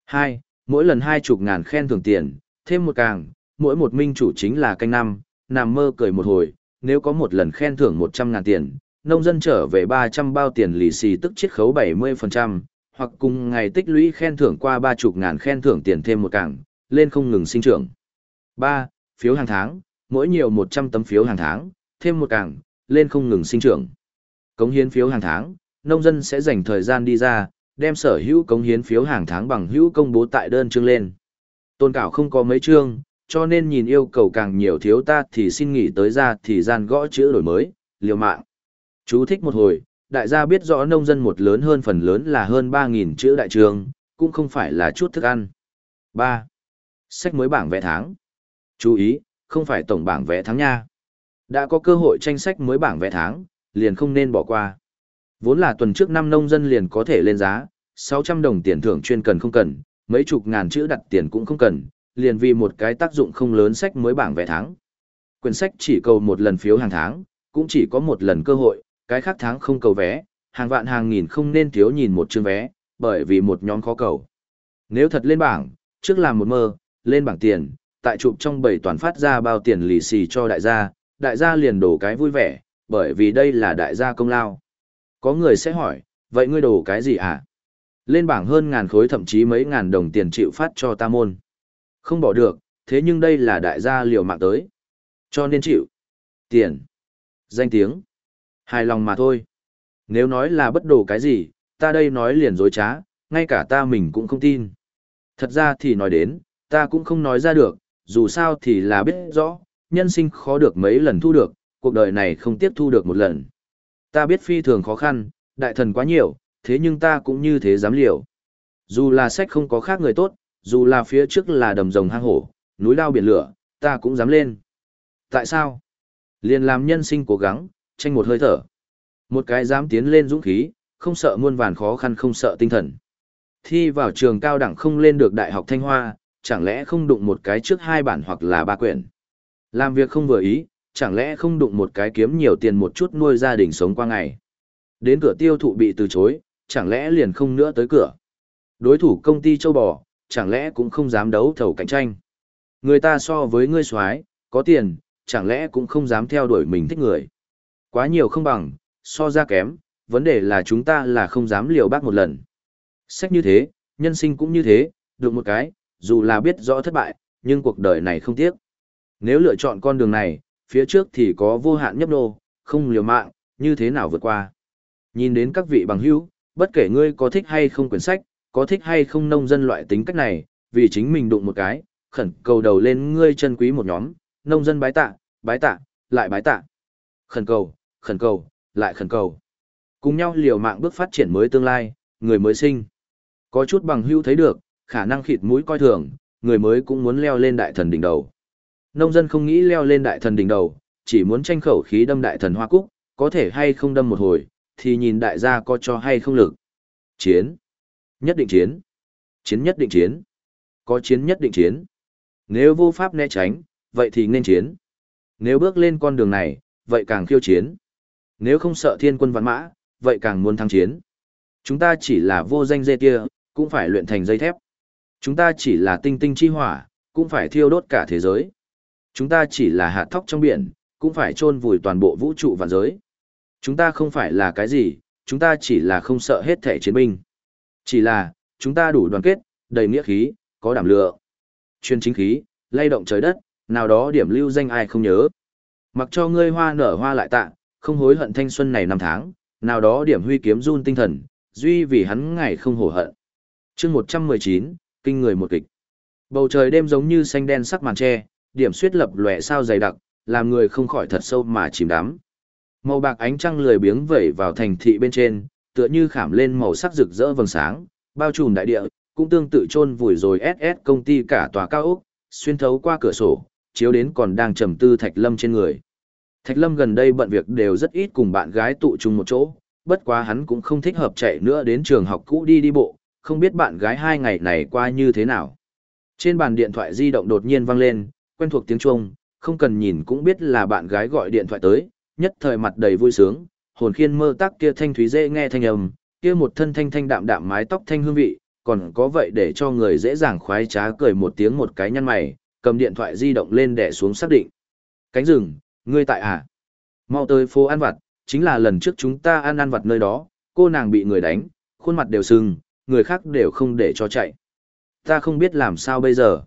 2. Mỗi lần hai chục ngàn khen thưởng tiền, thêm một càng, mỗi một minh chủ chính là canh năm, nằm mơ cười một hồi, nếu có một lần khen thưởng 100 ngàn tiền, nông dân trở về 300 bao tiền lì xì tức chiết khấu 70%, hoặc cùng ngày tích lũy khen thưởng qua ba chục ngàn khen thưởng tiền thêm một càng, lên không ngừng sinh trưởng. 3. Phiếu hàng tháng, mỗi nhiều 100 tấm phiếu hàng tháng, thêm một càng, lên không ngừng sinh trưởng. Cống hiến phiếu hàng tháng, nông dân sẽ dành thời gian đi ra, đem sở hữu cống hiến phiếu hàng tháng bằng hữu công bố tại đơn chương lên. Tôn cảo không có mấy chương, cho nên nhìn yêu cầu càng nhiều thiếu ta thì xin nghỉ tới ra thì gian gõ chữ đổi mới, liều mạng. Chú thích một hồi, đại gia biết rõ nông dân một lớn hơn phần lớn là hơn 3.000 chữ đại trường, cũng không phải là chút thức ăn. 3. Sách mới bảng vẽ tháng. Chú ý, không phải tổng bảng vẽ tháng nha. Đã có cơ hội tranh sách mới bảng vẽ tháng, liền không nên bỏ qua. Vốn là tuần trước năm nông dân liền có thể lên giá, 600 đồng tiền thưởng chuyên cần không cần, mấy chục ngàn chữ đặt tiền cũng không cần, liền vì một cái tác dụng không lớn sách mới bảng vẽ tháng. Quyển sách chỉ cầu một lần phiếu hàng tháng, cũng chỉ có một lần cơ hội, cái khác tháng không cầu vé, hàng vạn hàng nghìn không nên thiếu nhìn một chương vé, bởi vì một nhóm khó cầu. Nếu thật lên bảng, trước làm một mơ, lên bảng tiền, tại chụp trong bảy toàn phát ra bao tiền lì xì cho đại gia, đại gia liền đổ cái vui vẻ, bởi vì đây là đại gia công lao. Có người sẽ hỏi, vậy ngươi đổ cái gì hả? Lên bảng hơn ngàn khối thậm chí mấy ngàn đồng tiền chịu phát cho ta môn. Không bỏ được, thế nhưng đây là đại gia liều mạng tới. Cho nên chịu. Tiền. Danh tiếng. Hài lòng mà thôi. Nếu nói là bất đồ cái gì, ta đây nói liền dối trá, ngay cả ta mình cũng không tin. Thật ra thì nói đến, ta cũng không nói ra được, dù sao thì là biết rõ, nhân sinh khó được mấy lần thu được, cuộc đời này không tiếp thu được một lần. Ta biết phi thường khó khăn, đại thần quá nhiều, thế nhưng ta cũng như thế dám liều. Dù là sách không có khác người tốt, dù là phía trước là đầm rồng hang hổ, núi lao biển lửa, ta cũng dám lên. Tại sao? Liền làm nhân sinh cố gắng, tranh một hơi thở. Một cái dám tiến lên dũng khí, không sợ muôn vàn khó khăn không sợ tinh thần. Thi vào trường cao đẳng không lên được đại học Thanh Hoa, chẳng lẽ không đụng một cái trước hai bản hoặc là ba quyển. Làm việc không vừa ý, chẳng lẽ không đụng một cái kiếm nhiều tiền một chút nuôi gia đình sống qua ngày. Đến cửa tiêu thụ bị từ chối, chẳng lẽ liền không nữa tới cửa. Đối thủ công ty châu bò, chẳng lẽ cũng không dám đấu thầu cạnh tranh. Người ta so với ngươi soái có tiền, chẳng lẽ cũng không dám theo đuổi mình thích người. Quá nhiều không bằng, so ra kém, vấn đề là chúng ta là không dám liều bác một lần. Sách như thế, nhân sinh cũng như thế, được một cái, dù là biết rõ thất bại, nhưng cuộc đời này không tiếc. Nếu lựa chọn con đường này, phía trước thì có vô hạn nhấp nô, không liều mạng, như thế nào vượt qua. Nhìn đến các vị bằng hữu, bất kể ngươi có thích hay không quyển sách, có thích hay không nông dân loại tính cách này, vì chính mình đụng một cái, khẩn cầu đầu lên ngươi chân quý một nhóm, nông dân bái tạ, bái tạ, lại bái tạ. Khẩn cầu, khẩn cầu, lại khẩn cầu. Cùng nhau liều mạng bước phát triển mới tương lai, người mới sinh. Có chút bằng hữu thấy được, khả năng khịt mũi coi thường, người mới cũng muốn leo lên đại thần đỉnh đầu. Nông dân không nghĩ leo lên đại thần đỉnh đầu, chỉ muốn tranh khẩu khí đâm đại thần hoa cúc, có thể hay không đâm một hồi, thì nhìn đại gia có cho hay không lực. Chiến. Nhất định chiến. Chiến nhất định chiến. Có chiến nhất định chiến. Nếu vô pháp né tránh, vậy thì nên chiến. Nếu bước lên con đường này, vậy càng khiêu chiến. Nếu không sợ thiên quân văn mã, vậy càng muốn thắng chiến. Chúng ta chỉ là vô danh dây kia, cũng phải luyện thành dây thép. Chúng ta chỉ là tinh tinh chi hỏa, cũng phải thiêu đốt cả thế giới. Chúng ta chỉ là hạt thóc trong biển, cũng phải chôn vùi toàn bộ vũ trụ và giới. Chúng ta không phải là cái gì, chúng ta chỉ là không sợ hết thể chiến binh. Chỉ là, chúng ta đủ đoàn kết, đầy nghĩa khí, có đảm lượng. Chuyên chính khí, lay động trời đất, nào đó điểm lưu danh ai không nhớ. Mặc cho ngươi hoa nở hoa lại tạ, không hối hận thanh xuân này năm tháng, nào đó điểm huy kiếm run tinh thần, duy vì hắn ngày không hổ hận. chương 119, kinh người một kịch. Bầu trời đêm giống như xanh đen sắc màn tre, điểm suyết lập lòe sao dày đặc, làm người không khỏi thật sâu mà chìm đắm. Màu bạc ánh trăng lười biếng vẩy vào thành thị bên trên, tựa như khảm lên màu sắc rực rỡ vầng sáng, bao trùm đại địa, cũng tương tự chôn vùi rồi SS công ty cả tòa cao ốc, xuyên thấu qua cửa sổ, chiếu đến còn đang trầm tư Thạch Lâm trên người. Thạch Lâm gần đây bận việc đều rất ít cùng bạn gái tụ chung một chỗ, bất quá hắn cũng không thích hợp chạy nữa đến trường học cũ đi đi bộ, không biết bạn gái hai ngày này qua như thế nào. Trên bàn điện thoại di động đột nhiên vang lên, quen thuộc tiếng Trung, không cần nhìn cũng biết là bạn gái gọi điện thoại tới, nhất thời mặt đầy vui sướng, hồn khiên mơ tác kia thanh thúy dễ nghe thanh âm, kia một thân thanh thanh đạm đạm mái tóc thanh hương vị, còn có vậy để cho người dễ dàng khoái trá cười một tiếng một cái nhăn mày, cầm điện thoại di động lên đè xuống xác định. Cánh rừng, ngươi tại à? Mau tới phố ăn vặt, chính là lần trước chúng ta ăn ăn vặt nơi đó, cô nàng bị người đánh, khuôn mặt đều sưng, người khác đều không để cho chạy. Ta không biết làm sao bây giờ.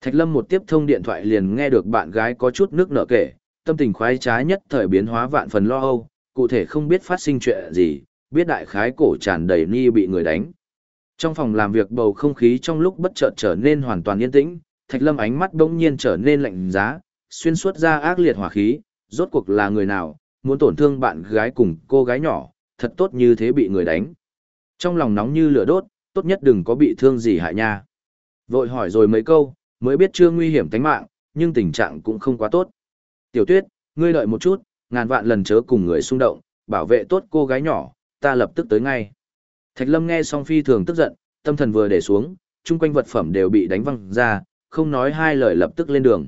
Thạch Lâm một tiếp thông điện thoại liền nghe được bạn gái có chút nước nở kể, tâm tình khoái trái nhất thời biến hóa vạn phần lo âu, cụ thể không biết phát sinh chuyện gì, biết đại khái cổ tràn đầy ni bị người đánh. Trong phòng làm việc bầu không khí trong lúc bất chợt trở nên hoàn toàn yên tĩnh, Thạch Lâm ánh mắt bỗng nhiên trở nên lạnh giá, xuyên suốt ra ác liệt hỏa khí, rốt cuộc là người nào, muốn tổn thương bạn gái cùng cô gái nhỏ, thật tốt như thế bị người đánh. Trong lòng nóng như lửa đốt, tốt nhất đừng có bị thương gì hại nha. Vội hỏi rồi mấy câu, mới biết chưa nguy hiểm tính mạng, nhưng tình trạng cũng không quá tốt. Tiểu tuyết, ngươi đợi một chút, ngàn vạn lần chớ cùng người xung động, bảo vệ tốt cô gái nhỏ, ta lập tức tới ngay. Thạch lâm nghe xong phi thường tức giận, tâm thần vừa để xuống, chung quanh vật phẩm đều bị đánh văng ra, không nói hai lời lập tức lên đường.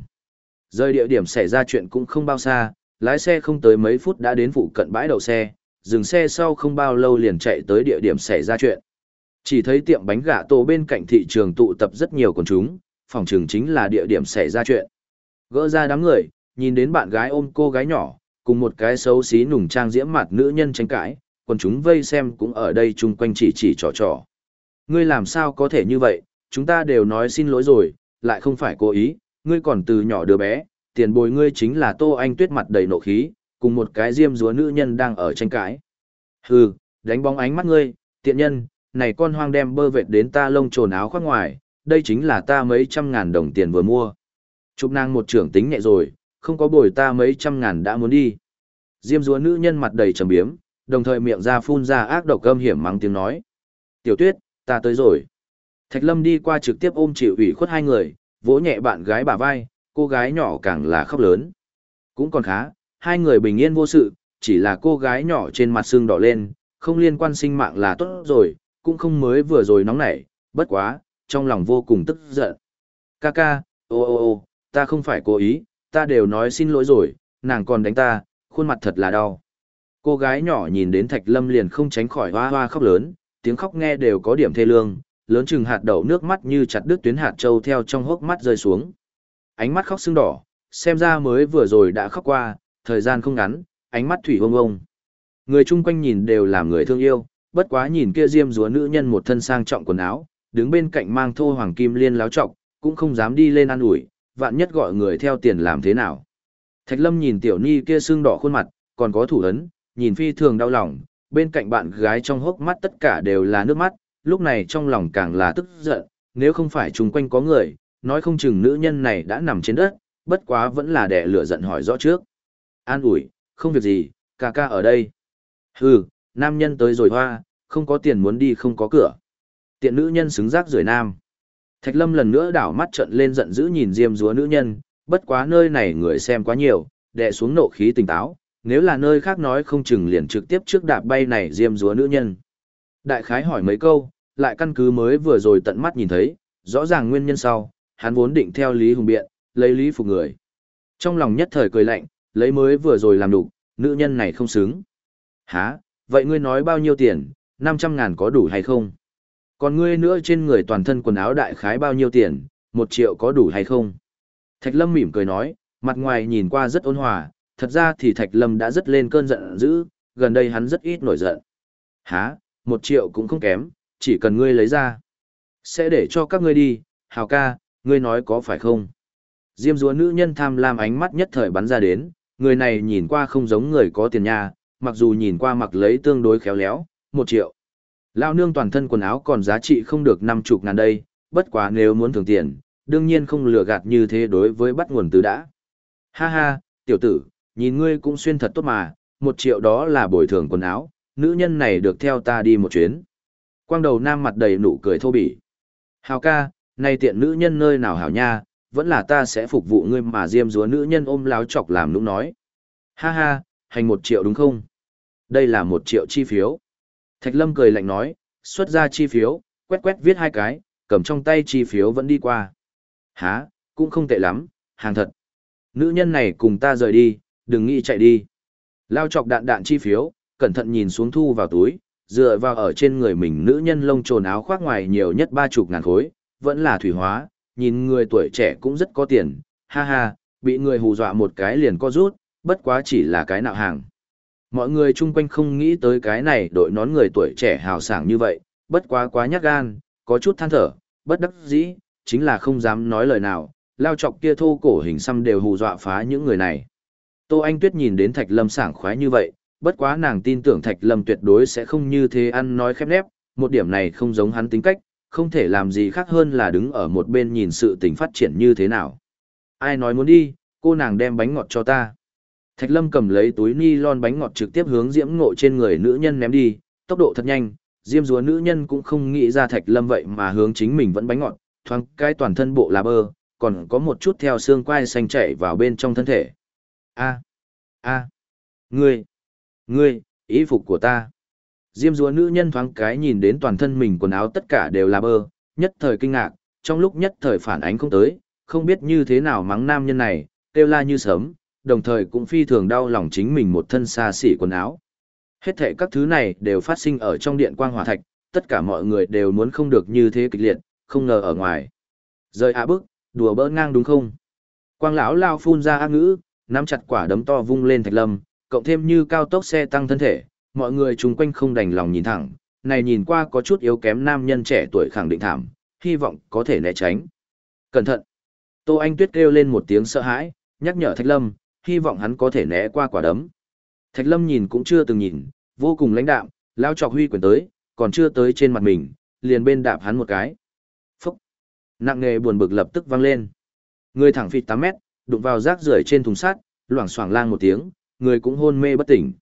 Rơi địa điểm xảy ra chuyện cũng không bao xa, lái xe không tới mấy phút đã đến phụ cận bãi đậu xe, dừng xe sau không bao lâu liền chạy tới địa điểm xảy ra chuyện. Chỉ thấy tiệm bánh gà tổ bên cạnh thị trường tụ tập rất nhiều con chúng, phòng trường chính là địa điểm xảy ra chuyện. Gỡ ra đám người, nhìn đến bạn gái ôm cô gái nhỏ, cùng một cái xấu xí nùng trang diễm mặt nữ nhân tranh cãi, còn chúng vây xem cũng ở đây chung quanh chỉ chỉ trò trò. Ngươi làm sao có thể như vậy, chúng ta đều nói xin lỗi rồi, lại không phải cố ý, ngươi còn từ nhỏ đứa bé, tiền bồi ngươi chính là Tô Anh Tuyết mặt đầy nộ khí, cùng một cái diêm rúa nữ nhân đang ở tranh cãi. Hừ, đánh bóng ánh mắt ngươi, tiện nhân, này con hoang đem bơ vệt đến ta lông trồn áo khoác ngoài, đây chính là ta mấy trăm ngàn đồng tiền vừa mua. Chụp nàng một trưởng tính nhẹ rồi, không có bồi ta mấy trăm ngàn đã muốn đi. Diêm rúa nữ nhân mặt đầy trầm biếm, đồng thời miệng ra phun ra ác độc gâm hiểm mắng tiếng nói. Tiểu tuyết, ta tới rồi. Thạch lâm đi qua trực tiếp ôm chịu ủy khuất hai người, vỗ nhẹ bạn gái bả vai, cô gái nhỏ càng là khóc lớn. Cũng còn khá, hai người bình yên vô sự, chỉ là cô gái nhỏ trên mặt xương đỏ lên, không liên quan sinh mạng là tốt rồi, cũng không mới vừa rồi nóng nảy, bất quá, trong lòng vô cùng tức giận. Kaka, ô ô ô, ta không phải cố ý, ta đều nói xin lỗi rồi, nàng còn đánh ta, khuôn mặt thật là đau. Cô gái nhỏ nhìn đến Thạch Lâm liền không tránh khỏi hoa hoa khóc lớn, tiếng khóc nghe đều có điểm thê lương, lớn chừng hạt đậu nước mắt như chặt đứt tuyến hạt châu theo trong hốc mắt rơi xuống. Ánh mắt khóc sưng đỏ, xem ra mới vừa rồi đã khóc qua, thời gian không ngắn, ánh mắt thủy ông ông. Người chung quanh nhìn đều là người thương yêu, bất quá nhìn kia diêm rúa nữ nhân một thân sang trọng quần áo, đứng bên cạnh mang thô hoàng kim liên láo trọc, cũng không dám đi lên ăn ủi, vạn nhất gọi người theo tiền làm thế nào. Thạch Lâm nhìn tiểu ni kia sưng đỏ khuôn mặt, còn có thủ ấn, nhìn phi thường đau lòng, bên cạnh bạn gái trong hốc mắt tất cả đều là nước mắt, lúc này trong lòng càng là tức giận, nếu không phải chung quanh có người, nói không chừng nữ nhân này đã nằm trên đất, bất quá vẫn là đẻ lửa giận hỏi rõ trước. An ủi, không việc gì, ca ca ở đây. Hừ, nam nhân tới rồi hoa, không có tiền muốn đi không có cửa. Tiện nữ nhân xứng rác rưởi nam. Thạch lâm lần nữa đảo mắt trận lên giận dữ nhìn diêm rúa nữ nhân, bất quá nơi này người xem quá nhiều, đè xuống nộ khí tỉnh táo, nếu là nơi khác nói không chừng liền trực tiếp trước đạp bay này diêm rúa nữ nhân. Đại khái hỏi mấy câu, lại căn cứ mới vừa rồi tận mắt nhìn thấy, rõ ràng nguyên nhân sau, hắn vốn định theo Lý Hùng biện, lấy Lý phục người. Trong lòng nhất thời cười lạnh, lấy mới vừa rồi làm đủ, nữ nhân này không xứng. Hả, vậy ngươi nói bao nhiêu tiền, 500 ngàn có đủ hay không? Còn ngươi nữa trên người toàn thân quần áo đại khái bao nhiêu tiền, một triệu có đủ hay không? Thạch Lâm mỉm cười nói, mặt ngoài nhìn qua rất ôn hòa, thật ra thì Thạch Lâm đã rất lên cơn giận dữ, gần đây hắn rất ít nổi giận. Hả, một triệu cũng không kém, chỉ cần ngươi lấy ra. Sẽ để cho các ngươi đi, hào ca, ngươi nói có phải không? Diêm dúa nữ nhân tham lam ánh mắt nhất thời bắn ra đến, người này nhìn qua không giống người có tiền nha, mặc dù nhìn qua mặc lấy tương đối khéo léo, một triệu. Lao nương toàn thân quần áo còn giá trị không được năm chục ngàn đây, bất quá nếu muốn thường tiền, đương nhiên không lừa gạt như thế đối với bắt nguồn từ đã. Ha ha, tiểu tử, nhìn ngươi cũng xuyên thật tốt mà, một triệu đó là bồi thường quần áo, nữ nhân này được theo ta đi một chuyến. Quang đầu nam mặt đầy nụ cười thô bỉ. Hào ca, nay tiện nữ nhân nơi nào hảo nha, vẫn là ta sẽ phục vụ ngươi mà diêm dúa nữ nhân ôm láo chọc làm nũng nói. Ha ha, hành một triệu đúng không? Đây là một triệu chi phiếu. Thạch Lâm cười lạnh nói, xuất ra chi phiếu, quét quét viết hai cái, cầm trong tay chi phiếu vẫn đi qua. Há, cũng không tệ lắm, hàng thật. Nữ nhân này cùng ta rời đi, đừng nghĩ chạy đi. Lao chọc đạn đạn chi phiếu, cẩn thận nhìn xuống thu vào túi, dựa vào ở trên người mình nữ nhân lông trồn áo khoác ngoài nhiều nhất ba chục ngàn khối, vẫn là thủy hóa, nhìn người tuổi trẻ cũng rất có tiền, ha ha, bị người hù dọa một cái liền có rút, bất quá chỉ là cái nạo hàng. Mọi người chung quanh không nghĩ tới cái này đội nón người tuổi trẻ hào sảng như vậy, bất quá quá nhát gan, có chút than thở, bất đắc dĩ, chính là không dám nói lời nào, lao chọc kia thô cổ hình xăm đều hù dọa phá những người này. Tô Anh Tuyết nhìn đến Thạch Lâm sảng khoái như vậy, bất quá nàng tin tưởng Thạch Lâm tuyệt đối sẽ không như thế ăn nói khép nép, một điểm này không giống hắn tính cách, không thể làm gì khác hơn là đứng ở một bên nhìn sự tình phát triển như thế nào. Ai nói muốn đi, cô nàng đem bánh ngọt cho ta. Thạch Lâm cầm lấy túi ni lon bánh ngọt trực tiếp hướng Diễm Ngộ trên người nữ nhân ném đi, tốc độ thật nhanh, Diêm Dúa nữ nhân cũng không nghĩ ra Thạch Lâm vậy mà hướng chính mình vẫn bánh ngọt, thoáng cái toàn thân bộ là bơ, còn có một chút theo xương quai xanh chảy vào bên trong thân thể. A, a, ngươi, ngươi, ý phục của ta. Diêm Dúa nữ nhân thoáng cái nhìn đến toàn thân mình quần áo tất cả đều là bơ, nhất thời kinh ngạc, trong lúc nhất thời phản ánh không tới, không biết như thế nào mắng nam nhân này, kêu la như sớm, đồng thời cũng phi thường đau lòng chính mình một thân xa xỉ quần áo. Hết thệ các thứ này đều phát sinh ở trong điện quang hỏa thạch, tất cả mọi người đều muốn không được như thế kịch liệt, không ngờ ở ngoài. Rời ạ bức, đùa bỡ ngang đúng không? Quang lão lao phun ra ác ngữ, nắm chặt quả đấm to vung lên thạch lâm, cộng thêm như cao tốc xe tăng thân thể, mọi người chung quanh không đành lòng nhìn thẳng, này nhìn qua có chút yếu kém nam nhân trẻ tuổi khẳng định thảm, hy vọng có thể né tránh. Cẩn thận! Tô Anh Tuyết kêu lên một tiếng sợ hãi, nhắc nhở Thạch Lâm, hy vọng hắn có thể né qua quả đấm. Thạch Lâm nhìn cũng chưa từng nhìn, vô cùng lãnh đạm, lao chọc huy quyền tới, còn chưa tới trên mặt mình, liền bên đạp hắn một cái. Phúc! Nặng nghề buồn bực lập tức vang lên. Người thẳng phịt 8 mét, đụng vào rác rưởi trên thùng sắt, loảng xoảng lang một tiếng, người cũng hôn mê bất tỉnh.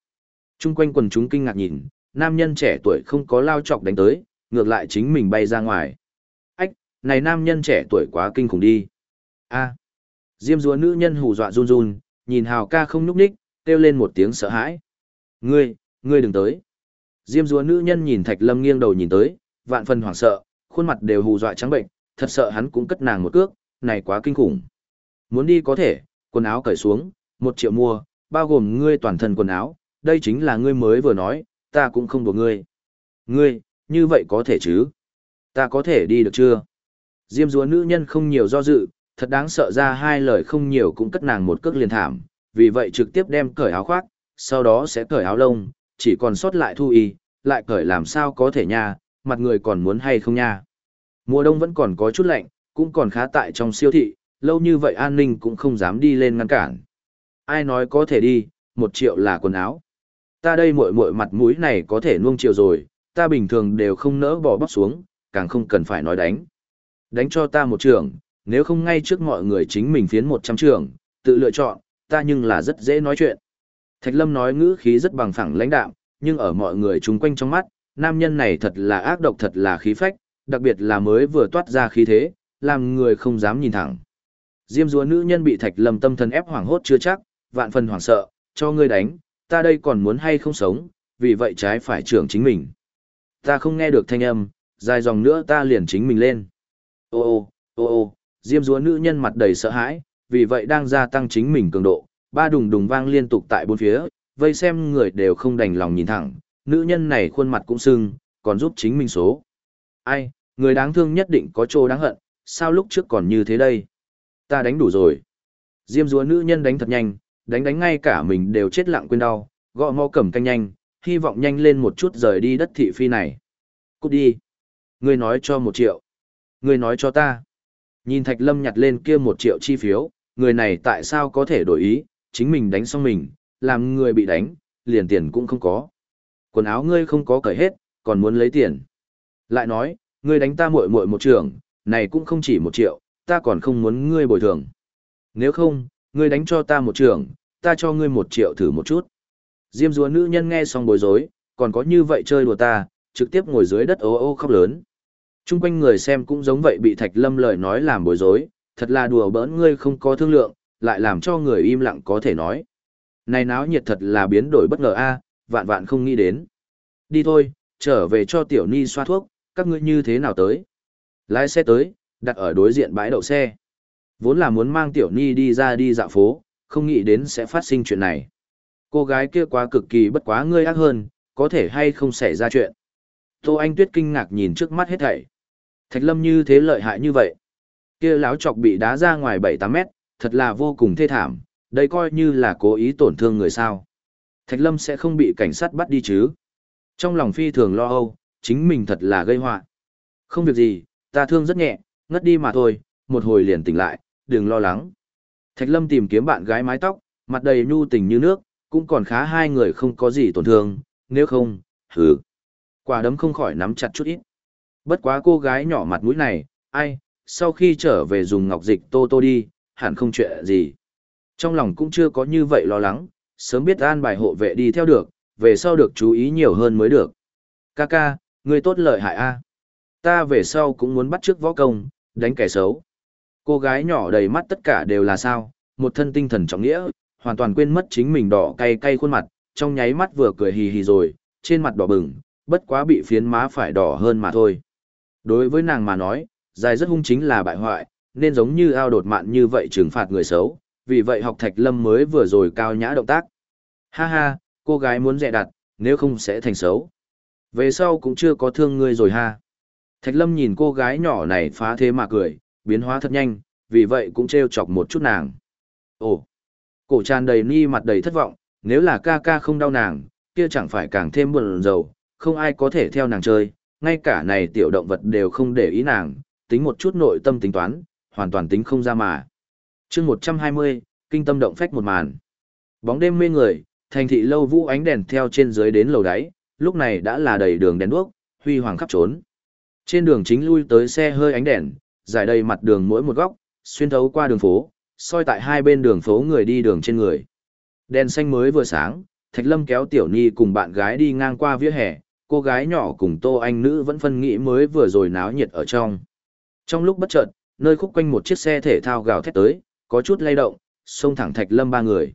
Trung quanh quần chúng kinh ngạc nhìn, nam nhân trẻ tuổi không có lao chọc đánh tới, ngược lại chính mình bay ra ngoài. Ách, này nam nhân trẻ tuổi quá kinh khủng đi. A. Diêm dúa nữ nhân hù dọa run run, nhìn hào ca không nhúc ních, kêu lên một tiếng sợ hãi. Ngươi, ngươi đừng tới. Diêm dúa nữ nhân nhìn thạch lâm nghiêng đầu nhìn tới, vạn phần hoảng sợ, khuôn mặt đều hù dọa trắng bệnh, thật sợ hắn cũng cất nàng một cước, này quá kinh khủng. Muốn đi có thể, quần áo cởi xuống, một triệu mua, bao gồm ngươi toàn thân quần áo, đây chính là ngươi mới vừa nói, ta cũng không buộc ngươi. Ngươi, như vậy có thể chứ? Ta có thể đi được chưa? Diêm dúa nữ nhân không nhiều do dự, thật đáng sợ ra hai lời không nhiều cũng cất nàng một cước liền thảm, vì vậy trực tiếp đem cởi áo khoác, sau đó sẽ cởi áo lông, chỉ còn sót lại thu y, lại cởi làm sao có thể nha, mặt người còn muốn hay không nha. Mùa đông vẫn còn có chút lạnh, cũng còn khá tại trong siêu thị, lâu như vậy an ninh cũng không dám đi lên ngăn cản. Ai nói có thể đi, một triệu là quần áo. Ta đây muội muội mặt mũi này có thể nuông chiều rồi, ta bình thường đều không nỡ bỏ bóc xuống, càng không cần phải nói đánh. Đánh cho ta một trường, nếu không ngay trước mọi người chính mình phiến một trăm trường, tự lựa chọn, ta nhưng là rất dễ nói chuyện. Thạch Lâm nói ngữ khí rất bằng phẳng lãnh đạm, nhưng ở mọi người chung quanh trong mắt, nam nhân này thật là ác độc thật là khí phách, đặc biệt là mới vừa toát ra khí thế, làm người không dám nhìn thẳng. Diêm dúa nữ nhân bị Thạch Lâm tâm thần ép hoảng hốt chưa chắc, vạn phần hoảng sợ, cho ngươi đánh, ta đây còn muốn hay không sống, vì vậy trái phải trưởng chính mình. Ta không nghe được thanh âm, dài dòng nữa ta liền chính mình lên. Ô ô, ô ô, diêm dúa nữ nhân mặt đầy sợ hãi, vì vậy đang gia tăng chính mình cường độ, ba đùng đùng vang liên tục tại bốn phía, vây xem người đều không đành lòng nhìn thẳng, nữ nhân này khuôn mặt cũng sưng, còn giúp chính mình số. Ai, người đáng thương nhất định có chỗ đáng hận, sao lúc trước còn như thế đây? Ta đánh đủ rồi. Diêm dúa nữ nhân đánh thật nhanh, đánh đánh ngay cả mình đều chết lặng quên đau, gõ mò cầm canh nhanh, hy vọng nhanh lên một chút rời đi đất thị phi này. Cút đi. Ngươi nói cho một triệu. Ngươi nói cho ta. Nhìn Thạch Lâm nhặt lên kia một triệu chi phiếu, người này tại sao có thể đổi ý, chính mình đánh xong mình, làm người bị đánh, liền tiền cũng không có. Quần áo ngươi không có cởi hết, còn muốn lấy tiền. Lại nói, ngươi đánh ta muội muội một trường, này cũng không chỉ một triệu, ta còn không muốn ngươi bồi thường. Nếu không, ngươi đánh cho ta một trường, ta cho ngươi một triệu thử một chút. Diêm dúa nữ nhân nghe xong bối rối, còn có như vậy chơi đùa ta, trực tiếp ngồi dưới đất ô ô khóc lớn. Trung quanh người xem cũng giống vậy bị Thạch Lâm lời nói làm bối rối, thật là đùa bỡn ngươi không có thương lượng, lại làm cho người im lặng có thể nói. Này náo nhiệt thật là biến đổi bất ngờ a, vạn vạn không nghĩ đến. Đi thôi, trở về cho tiểu ni xoa thuốc, các ngươi như thế nào tới? Lái xe tới, đặt ở đối diện bãi đậu xe. Vốn là muốn mang Tiểu Ni đi ra đi dạo phố, không nghĩ đến sẽ phát sinh chuyện này. Cô gái kia quá cực kỳ bất quá ngươi ác hơn, có thể hay không xảy ra chuyện. Tô Anh Tuyết kinh ngạc nhìn trước mắt hết thảy. Thạch Lâm như thế lợi hại như vậy. Kia láo chọc bị đá ra ngoài 7-8 mét, thật là vô cùng thê thảm, đây coi như là cố ý tổn thương người sao. Thạch Lâm sẽ không bị cảnh sát bắt đi chứ. Trong lòng phi thường lo âu, chính mình thật là gây họa. Không việc gì, ta thương rất nhẹ, ngất đi mà thôi, một hồi liền tỉnh lại, đừng lo lắng. Thạch Lâm tìm kiếm bạn gái mái tóc, mặt đầy nhu tình như nước, cũng còn khá hai người không có gì tổn thương, nếu không, hừ. Quả đấm không khỏi nắm chặt chút ít. Bất quá cô gái nhỏ mặt mũi này, ai, sau khi trở về dùng ngọc dịch tô tô đi, hẳn không chuyện gì. Trong lòng cũng chưa có như vậy lo lắng, sớm biết an bài hộ vệ đi theo được, về sau được chú ý nhiều hơn mới được. Kaka, người tốt lợi hại a. Ta về sau cũng muốn bắt trước võ công, đánh kẻ xấu. Cô gái nhỏ đầy mắt tất cả đều là sao, một thân tinh thần trọng nghĩa, hoàn toàn quên mất chính mình đỏ cay cay khuôn mặt, trong nháy mắt vừa cười hì hì rồi, trên mặt đỏ bừng, bất quá bị phiến má phải đỏ hơn mà thôi. Đối với nàng mà nói, dài rất hung chính là bại hoại, nên giống như ao đột mạn như vậy trừng phạt người xấu, vì vậy học thạch lâm mới vừa rồi cao nhã động tác. Ha ha, cô gái muốn dè đặt, nếu không sẽ thành xấu. Về sau cũng chưa có thương ngươi rồi ha. Thạch lâm nhìn cô gái nhỏ này phá thế mà cười, biến hóa thật nhanh, vì vậy cũng trêu chọc một chút nàng. Ồ, cổ tràn đầy ni mặt đầy thất vọng, nếu là ca ca không đau nàng, kia chẳng phải càng thêm buồn rầu, không ai có thể theo nàng chơi, ngay cả này tiểu động vật đều không để ý nàng, tính một chút nội tâm tính toán, hoàn toàn tính không ra mà. chương 120, kinh tâm động phách một màn. Bóng đêm mê người, thành thị lâu vũ ánh đèn theo trên dưới đến lầu đáy, lúc này đã là đầy đường đèn đuốc, huy hoàng khắp trốn. Trên đường chính lui tới xe hơi ánh đèn, dài đầy mặt đường mỗi một góc, xuyên thấu qua đường phố, soi tại hai bên đường phố người đi đường trên người. Đèn xanh mới vừa sáng, Thạch Lâm kéo Tiểu Nhi cùng bạn gái đi ngang qua vỉa hè, cô gái nhỏ cùng Tô Anh Nữ vẫn phân nghĩ mới vừa rồi náo nhiệt ở trong. Trong lúc bất chợt, nơi khúc quanh một chiếc xe thể thao gào thét tới, có chút lay động, xông thẳng Thạch Lâm ba người.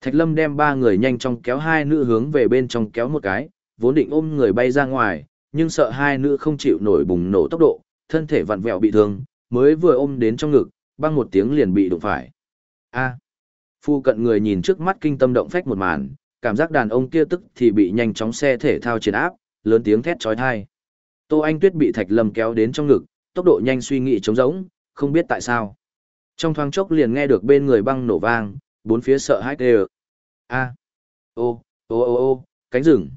Thạch Lâm đem ba người nhanh chóng kéo hai nữ hướng về bên trong kéo một cái, vốn định ôm người bay ra ngoài, nhưng sợ hai nữ không chịu nổi bùng nổ tốc độ, thân thể vặn vẹo bị thương, mới vừa ôm đến trong ngực, băng một tiếng liền bị đụng phải. A. Phu cận người nhìn trước mắt kinh tâm động phách một màn, cảm giác đàn ông kia tức thì bị nhanh chóng xe thể thao chiến áp, lớn tiếng thét chói tai. Tô Anh Tuyết bị Thạch Lâm kéo đến trong ngực, tốc độ nhanh suy nghĩ trống rỗng, không biết tại sao. Trong thoáng chốc liền nghe được bên người băng nổ vang, bốn phía sợ hãi đều. A. Ô, ô ô ô, cánh rừng.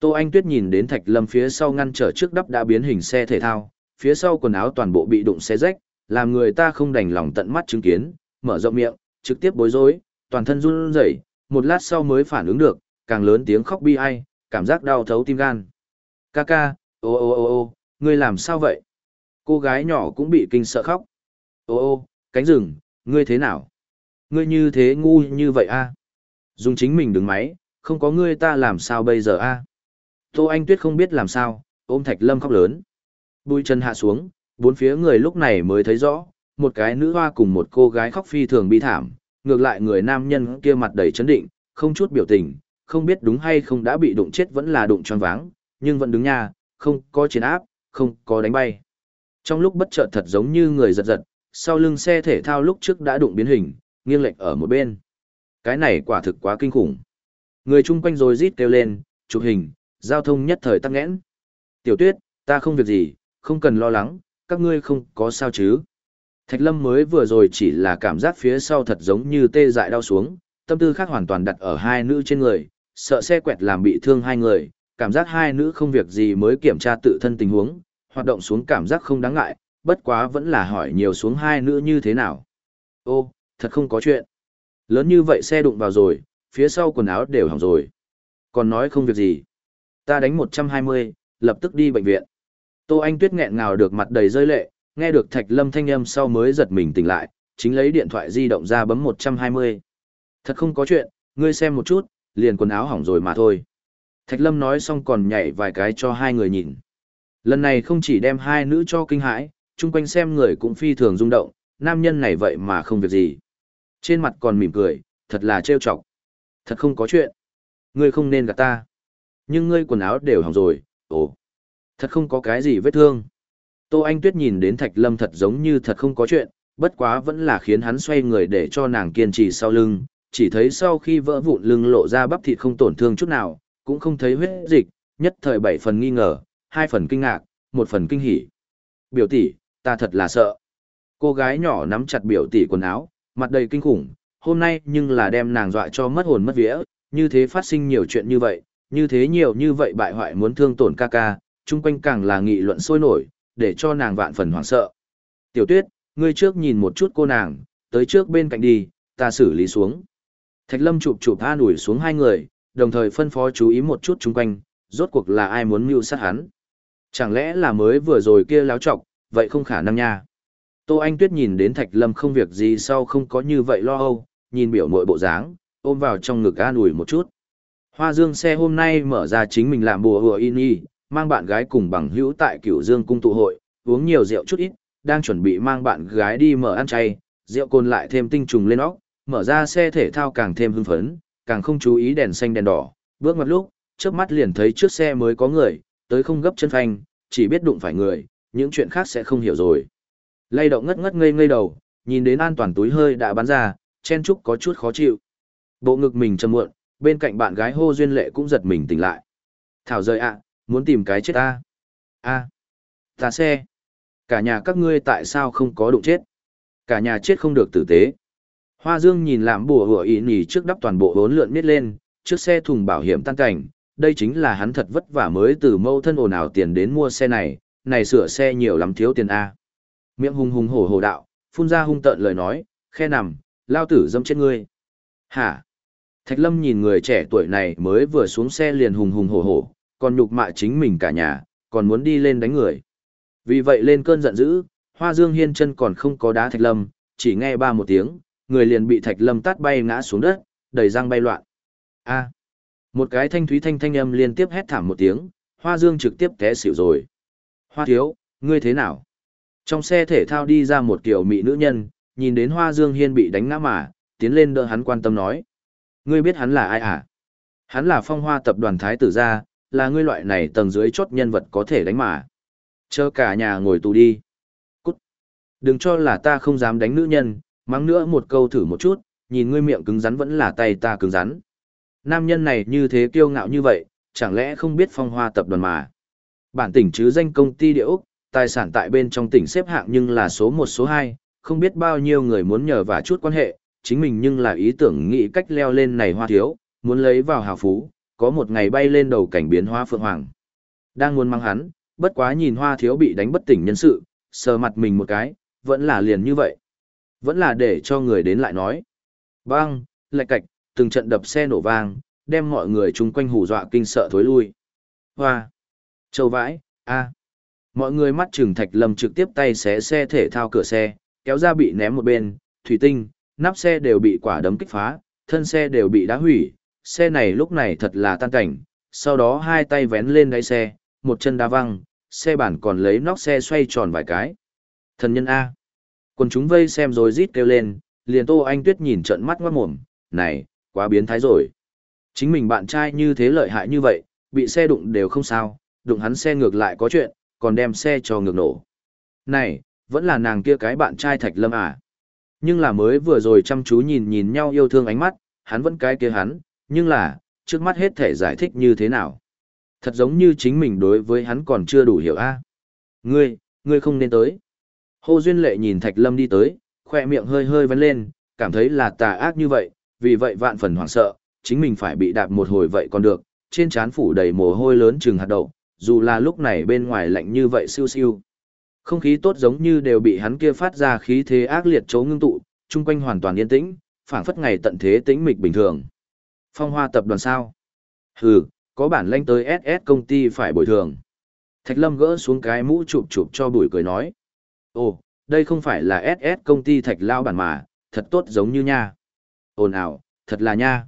Tô Anh Tuyết nhìn đến Thạch Lâm phía sau ngăn trở trước đắp đã biến hình xe thể thao, phía sau quần áo toàn bộ bị đụng xé rách, làm người ta không đành lòng tận mắt chứng kiến, mở rộng miệng, trực tiếp bối rối, toàn thân run rẩy, một lát sau mới phản ứng được, càng lớn tiếng khóc bi ai, cảm giác đau thấu tim gan. Ca ca, ô ô ô ô, ngươi làm sao vậy? Cô gái nhỏ cũng bị kinh sợ khóc. Ô ô, cánh rừng, ngươi thế nào? Ngươi như thế ngu như vậy a? Dùng chính mình đứng máy, không có ngươi ta làm sao bây giờ a? Tô Anh Tuyết không biết làm sao, ôm Thạch Lâm khóc lớn. Bùi chân hạ xuống, bốn phía người lúc này mới thấy rõ, một cái nữ hoa cùng một cô gái khóc phi thường bi thảm, ngược lại người nam nhân kia mặt đầy chấn định, không chút biểu tình, không biết đúng hay không đã bị đụng chết vẫn là đụng tròn váng, nhưng vẫn đứng nha, không có chiến áp, không có đánh bay. Trong lúc bất chợt thật giống như người giật giật, sau lưng xe thể thao lúc trước đã đụng biến hình, nghiêng lệch ở một bên. Cái này quả thực quá kinh khủng. Người chung quanh rồi rít kêu lên, chụp hình, giao thông nhất thời tắc nghẽn. Tiểu tuyết, ta không việc gì, không cần lo lắng, các ngươi không có sao chứ. Thạch Lâm mới vừa rồi chỉ là cảm giác phía sau thật giống như tê dại đau xuống, tâm tư khác hoàn toàn đặt ở hai nữ trên người, sợ xe quẹt làm bị thương hai người, cảm giác hai nữ không việc gì mới kiểm tra tự thân tình huống, hoạt động xuống cảm giác không đáng ngại, bất quá vẫn là hỏi nhiều xuống hai nữ như thế nào. Ô, thật không có chuyện. Lớn như vậy xe đụng vào rồi, phía sau quần áo đều hỏng rồi. Còn nói không việc gì. Ta đánh 120, lập tức đi bệnh viện. Tô Anh Tuyết nghẹn ngào được mặt đầy rơi lệ, nghe được Thạch Lâm thanh âm sau mới giật mình tỉnh lại, chính lấy điện thoại di động ra bấm 120. Thật không có chuyện, ngươi xem một chút, liền quần áo hỏng rồi mà thôi. Thạch Lâm nói xong còn nhảy vài cái cho hai người nhìn. Lần này không chỉ đem hai nữ cho kinh hãi, chung quanh xem người cũng phi thường rung động, nam nhân này vậy mà không việc gì. Trên mặt còn mỉm cười, thật là trêu chọc. Thật không có chuyện. Ngươi không nên gạt ta. Nhưng ngươi quần áo đều hỏng rồi, ồ. Thật không có cái gì vết thương. Tô Anh Tuyết nhìn đến Thạch Lâm thật giống như thật không có chuyện, bất quá vẫn là khiến hắn xoay người để cho nàng kiên trì sau lưng, chỉ thấy sau khi vỡ vụn lưng lộ ra bắp thịt không tổn thương chút nào, cũng không thấy huyết dịch, nhất thời bảy phần nghi ngờ, hai phần kinh ngạc, một phần kinh hỉ. Biểu tỷ, ta thật là sợ. Cô gái nhỏ nắm chặt biểu tỷ quần áo, mặt đầy kinh khủng, hôm nay nhưng là đem nàng dọa cho mất hồn mất vía, như thế phát sinh nhiều chuyện như vậy, như thế nhiều như vậy bại hoại muốn thương tổn ca ca, chung quanh càng là nghị luận sôi nổi, để cho nàng vạn phần hoảng sợ. Tiểu tuyết, ngươi trước nhìn một chút cô nàng, tới trước bên cạnh đi, ta xử lý xuống. Thạch lâm chụp chụp tha đuổi xuống hai người, đồng thời phân phó chú ý một chút chung quanh, rốt cuộc là ai muốn mưu sát hắn. Chẳng lẽ là mới vừa rồi kia láo trọc, vậy không khả năng nha. Tô Anh Tuyết nhìn đến Thạch Lâm không việc gì sau không có như vậy lo âu, nhìn biểu mội bộ dáng, ôm vào trong ngực an ủi một chút. Hoa Dương xe hôm nay mở ra chính mình làm bùa hùa in y, mang bạn gái cùng bằng hữu tại Cửu Dương cung tụ hội, uống nhiều rượu chút ít, đang chuẩn bị mang bạn gái đi mở ăn chay, rượu cồn lại thêm tinh trùng lên óc, mở ra xe thể thao càng thêm hưng phấn, càng không chú ý đèn xanh đèn đỏ, bước ngoặt lúc, trước mắt liền thấy trước xe mới có người, tới không gấp chân phanh, chỉ biết đụng phải người, những chuyện khác sẽ không hiểu rồi. Lay động ngất ngất ngây ngây đầu, nhìn đến an toàn túi hơi đã bắn ra, chen chúc có chút khó chịu. Bộ ngực mình trầm muộn, bên cạnh bạn gái hô duyên lệ cũng giật mình tỉnh lại. Thảo rời ạ, muốn tìm cái chết ta. a ta xe. Cả nhà các ngươi tại sao không có đụng chết? Cả nhà chết không được tử tế. Hoa Dương nhìn làm bùa hủa ý nhì trước đắp toàn bộ hốn lượn miết lên, trước xe thùng bảo hiểm tan cảnh. Đây chính là hắn thật vất vả mới từ mâu thân ồn ào tiền đến mua xe này, này sửa xe nhiều lắm thiếu tiền A. Miệng hùng hùng hổ hổ đạo, phun ra hung tợn lời nói, khe nằm, lao tử dâm chết ngươi. Hả? Thạch Lâm nhìn người trẻ tuổi này mới vừa xuống xe liền hùng hùng hổ hổ, còn nhục mạ chính mình cả nhà, còn muốn đi lên đánh người. Vì vậy lên cơn giận dữ, Hoa Dương Hiên chân còn không có đá Thạch Lâm, chỉ nghe ba một tiếng, người liền bị Thạch Lâm tát bay ngã xuống đất, đầy răng bay loạn. A. Một cái thanh thúy thanh thanh âm liên tiếp hét thảm một tiếng, Hoa Dương trực tiếp té xỉu rồi. Hoa thiếu, ngươi thế nào? Trong xe thể thao đi ra một kiểu mỹ nữ nhân, nhìn đến Hoa Dương Hiên bị đánh ngã mà, tiến lên đỡ hắn quan tâm nói. Ngươi biết hắn là ai à? Hắn là phong hoa tập đoàn Thái tử gia, là ngươi loại này tầng dưới chốt nhân vật có thể đánh mà. Chờ cả nhà ngồi tù đi. Cút. Đừng cho là ta không dám đánh nữ nhân, mắng nữa một câu thử một chút, nhìn ngươi miệng cứng rắn vẫn là tay ta cứng rắn. Nam nhân này như thế kiêu ngạo như vậy, chẳng lẽ không biết phong hoa tập đoàn mà. Bản tỉnh chứ danh công ty địa Úc, tài sản tại bên trong tỉnh xếp hạng nhưng là số một số hai, không biết bao nhiêu người muốn nhờ và chút quan hệ, chính mình nhưng là ý tưởng nghĩ cách leo lên này hoa thiếu, muốn lấy vào hào phú, có một ngày bay lên đầu cảnh biến hoa phượng hoàng. Đang muốn mang hắn, bất quá nhìn hoa thiếu bị đánh bất tỉnh nhân sự, sờ mặt mình một cái, vẫn là liền như vậy. Vẫn là để cho người đến lại nói. Bang, lạch cạch, từng trận đập xe nổ vang, đem mọi người chung quanh hù dọa kinh sợ thối lui. Hoa, châu vãi, a Mọi người mắt trừng thạch lâm trực tiếp tay xé xe thể thao cửa xe, kéo ra bị ném một bên, thủy tinh, nắp xe đều bị quả đấm kích phá, thân xe đều bị đá hủy, xe này lúc này thật là tan cảnh, sau đó hai tay vén lên đáy xe, một chân đá văng, xe bản còn lấy nóc xe xoay tròn vài cái. Thần nhân A. Quần chúng vây xem rồi rít kêu lên, liền Tô Anh Tuyết nhìn trận mắt ngoát mồm, này, quá biến thái rồi. Chính mình bạn trai như thế lợi hại như vậy, bị xe đụng đều không sao, đụng hắn xe ngược lại có chuyện, còn đem xe cho ngược nổ. Này, vẫn là nàng kia cái bạn trai Thạch Lâm à. Nhưng là mới vừa rồi chăm chú nhìn nhìn nhau yêu thương ánh mắt, hắn vẫn cái kia hắn, nhưng là, trước mắt hết thể giải thích như thế nào. Thật giống như chính mình đối với hắn còn chưa đủ hiểu a. Ngươi, ngươi không nên tới. Hồ Duyên Lệ nhìn Thạch Lâm đi tới, khoe miệng hơi hơi vấn lên, cảm thấy là tà ác như vậy, vì vậy vạn phần hoảng sợ, chính mình phải bị đạp một hồi vậy còn được, trên trán phủ đầy mồ hôi lớn chừng hạt đậu, dù là lúc này bên ngoài lạnh như vậy siêu siêu. Không khí tốt giống như đều bị hắn kia phát ra khí thế ác liệt chấu ngưng tụ, chung quanh hoàn toàn yên tĩnh, phảng phất ngày tận thế tĩnh mịch bình thường. Phong hoa tập đoàn sao? Hừ, có bản lanh tới SS công ty phải bồi thường. Thạch Lâm gỡ xuống cái mũ chụp chụp cho bùi cười nói. Ồ, đây không phải là SS công ty Thạch Lao bản mà, thật tốt giống như nha. Ồn ào, thật là nha.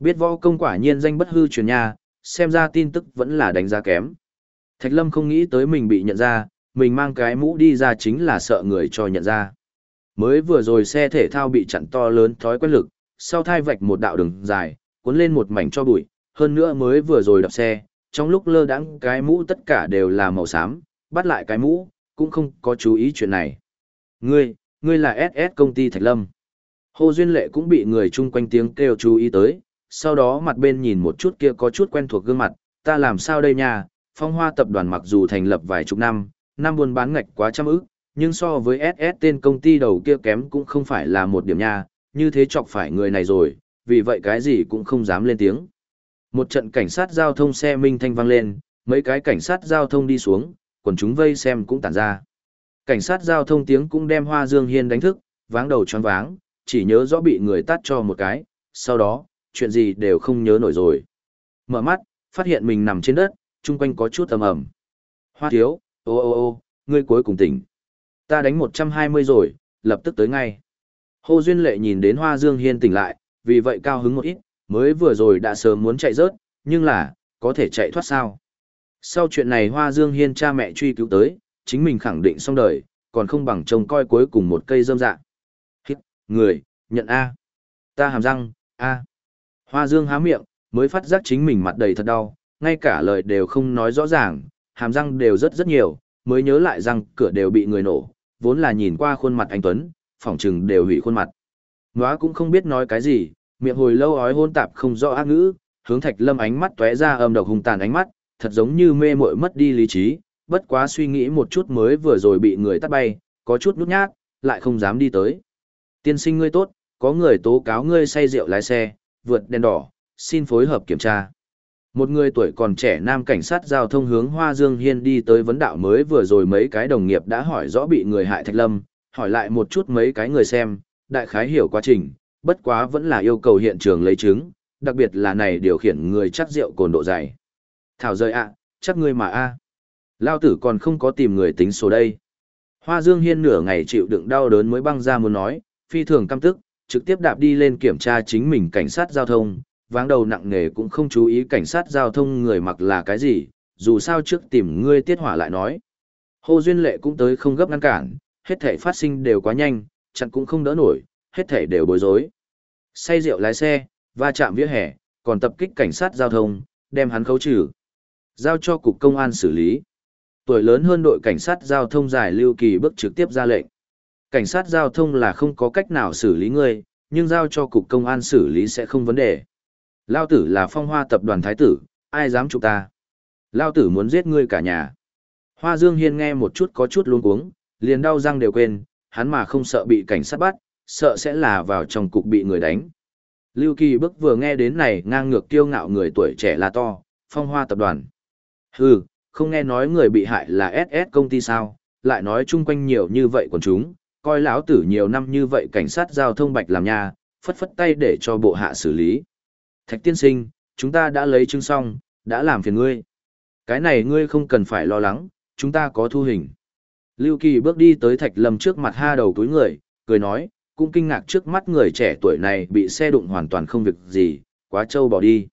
Biết võ công quả nhiên danh bất hư truyền nha, xem ra tin tức vẫn là đánh giá kém. Thạch Lâm không nghĩ tới mình bị nhận ra, mình mang cái mũ đi ra chính là sợ người cho nhận ra. Mới vừa rồi xe thể thao bị chặn to lớn thói quen lực, sau thai vạch một đạo đường dài, cuốn lên một mảnh cho bụi, hơn nữa mới vừa rồi đập xe, trong lúc lơ đãng cái mũ tất cả đều là màu xám, bắt lại cái mũ, cũng không có chú ý chuyện này. Ngươi, ngươi là SS công ty Thạch Lâm. Hồ Duyên Lệ cũng bị người chung quanh tiếng kêu chú ý tới, sau đó mặt bên nhìn một chút kia có chút quen thuộc gương mặt, ta làm sao đây nha, phong hoa tập đoàn mặc dù thành lập vài chục năm, năm buôn bán ngạch quá trăm ức, nhưng so với SS tên công ty đầu kia kém cũng không phải là một điểm nha, như thế chọc phải người này rồi, vì vậy cái gì cũng không dám lên tiếng. Một trận cảnh sát giao thông xe minh thanh vang lên, mấy cái cảnh sát giao thông đi xuống, quần chúng vây xem cũng tản ra. Cảnh sát giao thông tiếng cũng đem Hoa Dương Hiên đánh thức, váng đầu choáng váng, chỉ nhớ rõ bị người tát cho một cái, sau đó, chuyện gì đều không nhớ nổi rồi. Mở mắt, phát hiện mình nằm trên đất, chung quanh có chút ầm ầm. Hoa thiếu, ô ô ô, ngươi cuối cùng tỉnh. Ta đánh 120 rồi, lập tức tới ngay. Hồ Duyên Lệ nhìn đến Hoa Dương Hiên tỉnh lại, vì vậy cao hứng một ít, mới vừa rồi đã sớm muốn chạy rớt, nhưng là, có thể chạy thoát sao. Sau chuyện này Hoa Dương Hiên cha mẹ truy cứu tới, chính mình khẳng định xong đời, còn không bằng trông coi cuối cùng một cây dâm dạ. Hít, người, nhận A. Ta hàm răng, A. Hoa Dương há miệng, mới phát giác chính mình mặt đầy thật đau, ngay cả lời đều không nói rõ ràng, hàm răng đều rất rất nhiều, mới nhớ lại rằng cửa đều bị người nổ, vốn là nhìn qua khuôn mặt anh Tuấn, phỏng chừng đều hủy khuôn mặt. Nóa cũng không biết nói cái gì, miệng hồi lâu ói hôn tạp không rõ ác ngữ, hướng thạch lâm ánh mắt tóe ra âm độc hung tàn ánh mắt, thật giống như mê muội mất đi lý trí, bất quá suy nghĩ một chút mới vừa rồi bị người tát bay, có chút nút nhát, lại không dám đi tới. Tiên sinh ngươi tốt, có người tố cáo ngươi say rượu lái xe, vượt đèn đỏ, xin phối hợp kiểm tra. Một người tuổi còn trẻ nam cảnh sát giao thông hướng Hoa Dương Hiên đi tới vấn đạo mới vừa rồi mấy cái đồng nghiệp đã hỏi rõ bị người hại Thạch Lâm, hỏi lại một chút mấy cái người xem, đại khái hiểu quá trình, bất quá vẫn là yêu cầu hiện trường lấy chứng, đặc biệt là này điều khiển người chắc rượu cồn độ dày. Thảo rời ạ, chắc ngươi mà a. Lao tử còn không có tìm người tính số đây. Hoa Dương Hiên nửa ngày chịu đựng đau đớn mới băng ra muốn nói, phi thường căm tức, trực tiếp đạp đi lên kiểm tra chính mình cảnh sát giao thông, váng đầu nặng nề cũng không chú ý cảnh sát giao thông người mặc là cái gì, dù sao trước tìm ngươi tiết hỏa lại nói. Hồ Duyên Lệ cũng tới không gấp ngăn cản, hết thể phát sinh đều quá nhanh, chặn cũng không đỡ nổi, hết thể đều bối rối. Say rượu lái xe, va chạm vỉa hè, còn tập kích cảnh sát giao thông, đem hắn khấu trừ. Giao cho cục công an xử lý. Tuổi lớn hơn đội cảnh sát giao thông giải lưu kỳ bước trực tiếp ra lệnh. Cảnh sát giao thông là không có cách nào xử lý ngươi, nhưng giao cho cục công an xử lý sẽ không vấn đề. Lao tử là phong hoa tập đoàn thái tử, ai dám chụp ta? Lao tử muốn giết ngươi cả nhà. Hoa Dương Hiên nghe một chút có chút luống cuống, liền đau răng đều quên, hắn mà không sợ bị cảnh sát bắt, sợ sẽ là vào trong cục bị người đánh. Lưu Kỳ Bức vừa nghe đến này ngang ngược kiêu ngạo người tuổi trẻ là to, phong hoa tập đoàn. Hừ, không nghe nói người bị hại là SS công ty sao, lại nói chung quanh nhiều như vậy còn chúng, coi lão tử nhiều năm như vậy cảnh sát giao thông bạch làm nha, phất phất tay để cho bộ hạ xử lý. Thạch tiên sinh, chúng ta đã lấy chứng xong, đã làm phiền ngươi. Cái này ngươi không cần phải lo lắng, chúng ta có thu hình. Lưu Kỳ bước đi tới Thạch Lâm trước mặt ha đầu túi người, cười nói, cũng kinh ngạc trước mắt người trẻ tuổi này bị xe đụng hoàn toàn không việc gì, quá trâu bỏ đi.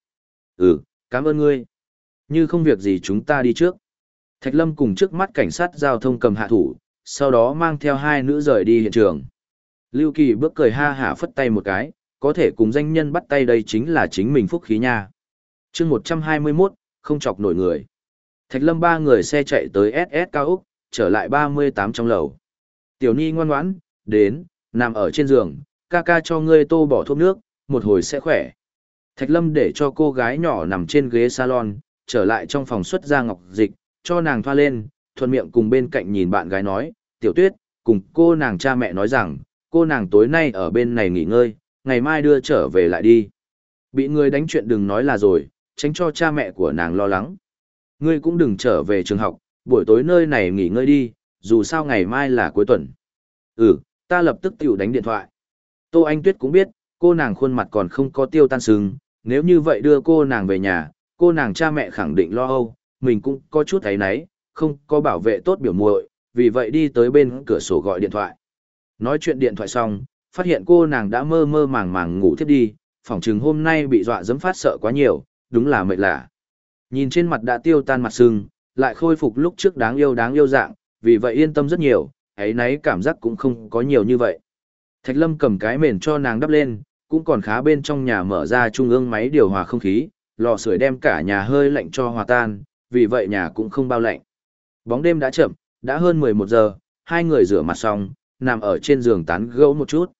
Ừ, cảm ơn ngươi. Như không việc gì chúng ta đi trước. Thạch Lâm cùng trước mắt cảnh sát giao thông cầm hạ thủ, sau đó mang theo hai nữ rời đi hiện trường. Lưu Kỳ bước cười ha hả phất tay một cái, có thể cùng danh nhân bắt tay đây chính là chính mình phúc khí nha. chương 121, không chọc nổi người. Thạch Lâm ba người xe chạy tới SS cao Úc, trở lại 38 trong lầu. Tiểu Nhi ngoan ngoãn, đến, nằm ở trên giường, ca ca cho ngươi tô bỏ thuốc nước, một hồi sẽ khỏe. Thạch Lâm để cho cô gái nhỏ nằm trên ghế salon, trở lại trong phòng xuất ra ngọc dịch, cho nàng thoa lên, thuận miệng cùng bên cạnh nhìn bạn gái nói, tiểu tuyết, cùng cô nàng cha mẹ nói rằng, cô nàng tối nay ở bên này nghỉ ngơi, ngày mai đưa trở về lại đi. Bị người đánh chuyện đừng nói là rồi, tránh cho cha mẹ của nàng lo lắng. Ngươi cũng đừng trở về trường học, buổi tối nơi này nghỉ ngơi đi, dù sao ngày mai là cuối tuần. Ừ, ta lập tức tiểu đánh điện thoại. Tô Anh Tuyết cũng biết, cô nàng khuôn mặt còn không có tiêu tan sừng, nếu như vậy đưa cô nàng về nhà, cô nàng cha mẹ khẳng định lo âu, mình cũng có chút thấy náy, không có bảo vệ tốt biểu muội, vì vậy đi tới bên cửa sổ gọi điện thoại. Nói chuyện điện thoại xong, phát hiện cô nàng đã mơ mơ màng màng ngủ thiếp đi, phỏng chừng hôm nay bị dọa dẫm phát sợ quá nhiều, đúng là mệt lạ. Nhìn trên mặt đã tiêu tan mặt sưng, lại khôi phục lúc trước đáng yêu đáng yêu dạng, vì vậy yên tâm rất nhiều, ấy nấy cảm giác cũng không có nhiều như vậy. Thạch Lâm cầm cái mền cho nàng đắp lên, cũng còn khá bên trong nhà mở ra trung ương máy điều hòa không khí, lò sưởi đem cả nhà hơi lạnh cho hòa tan, vì vậy nhà cũng không bao lạnh. Bóng đêm đã chậm, đã hơn 11 giờ, hai người rửa mặt xong, nằm ở trên giường tán gẫu một chút.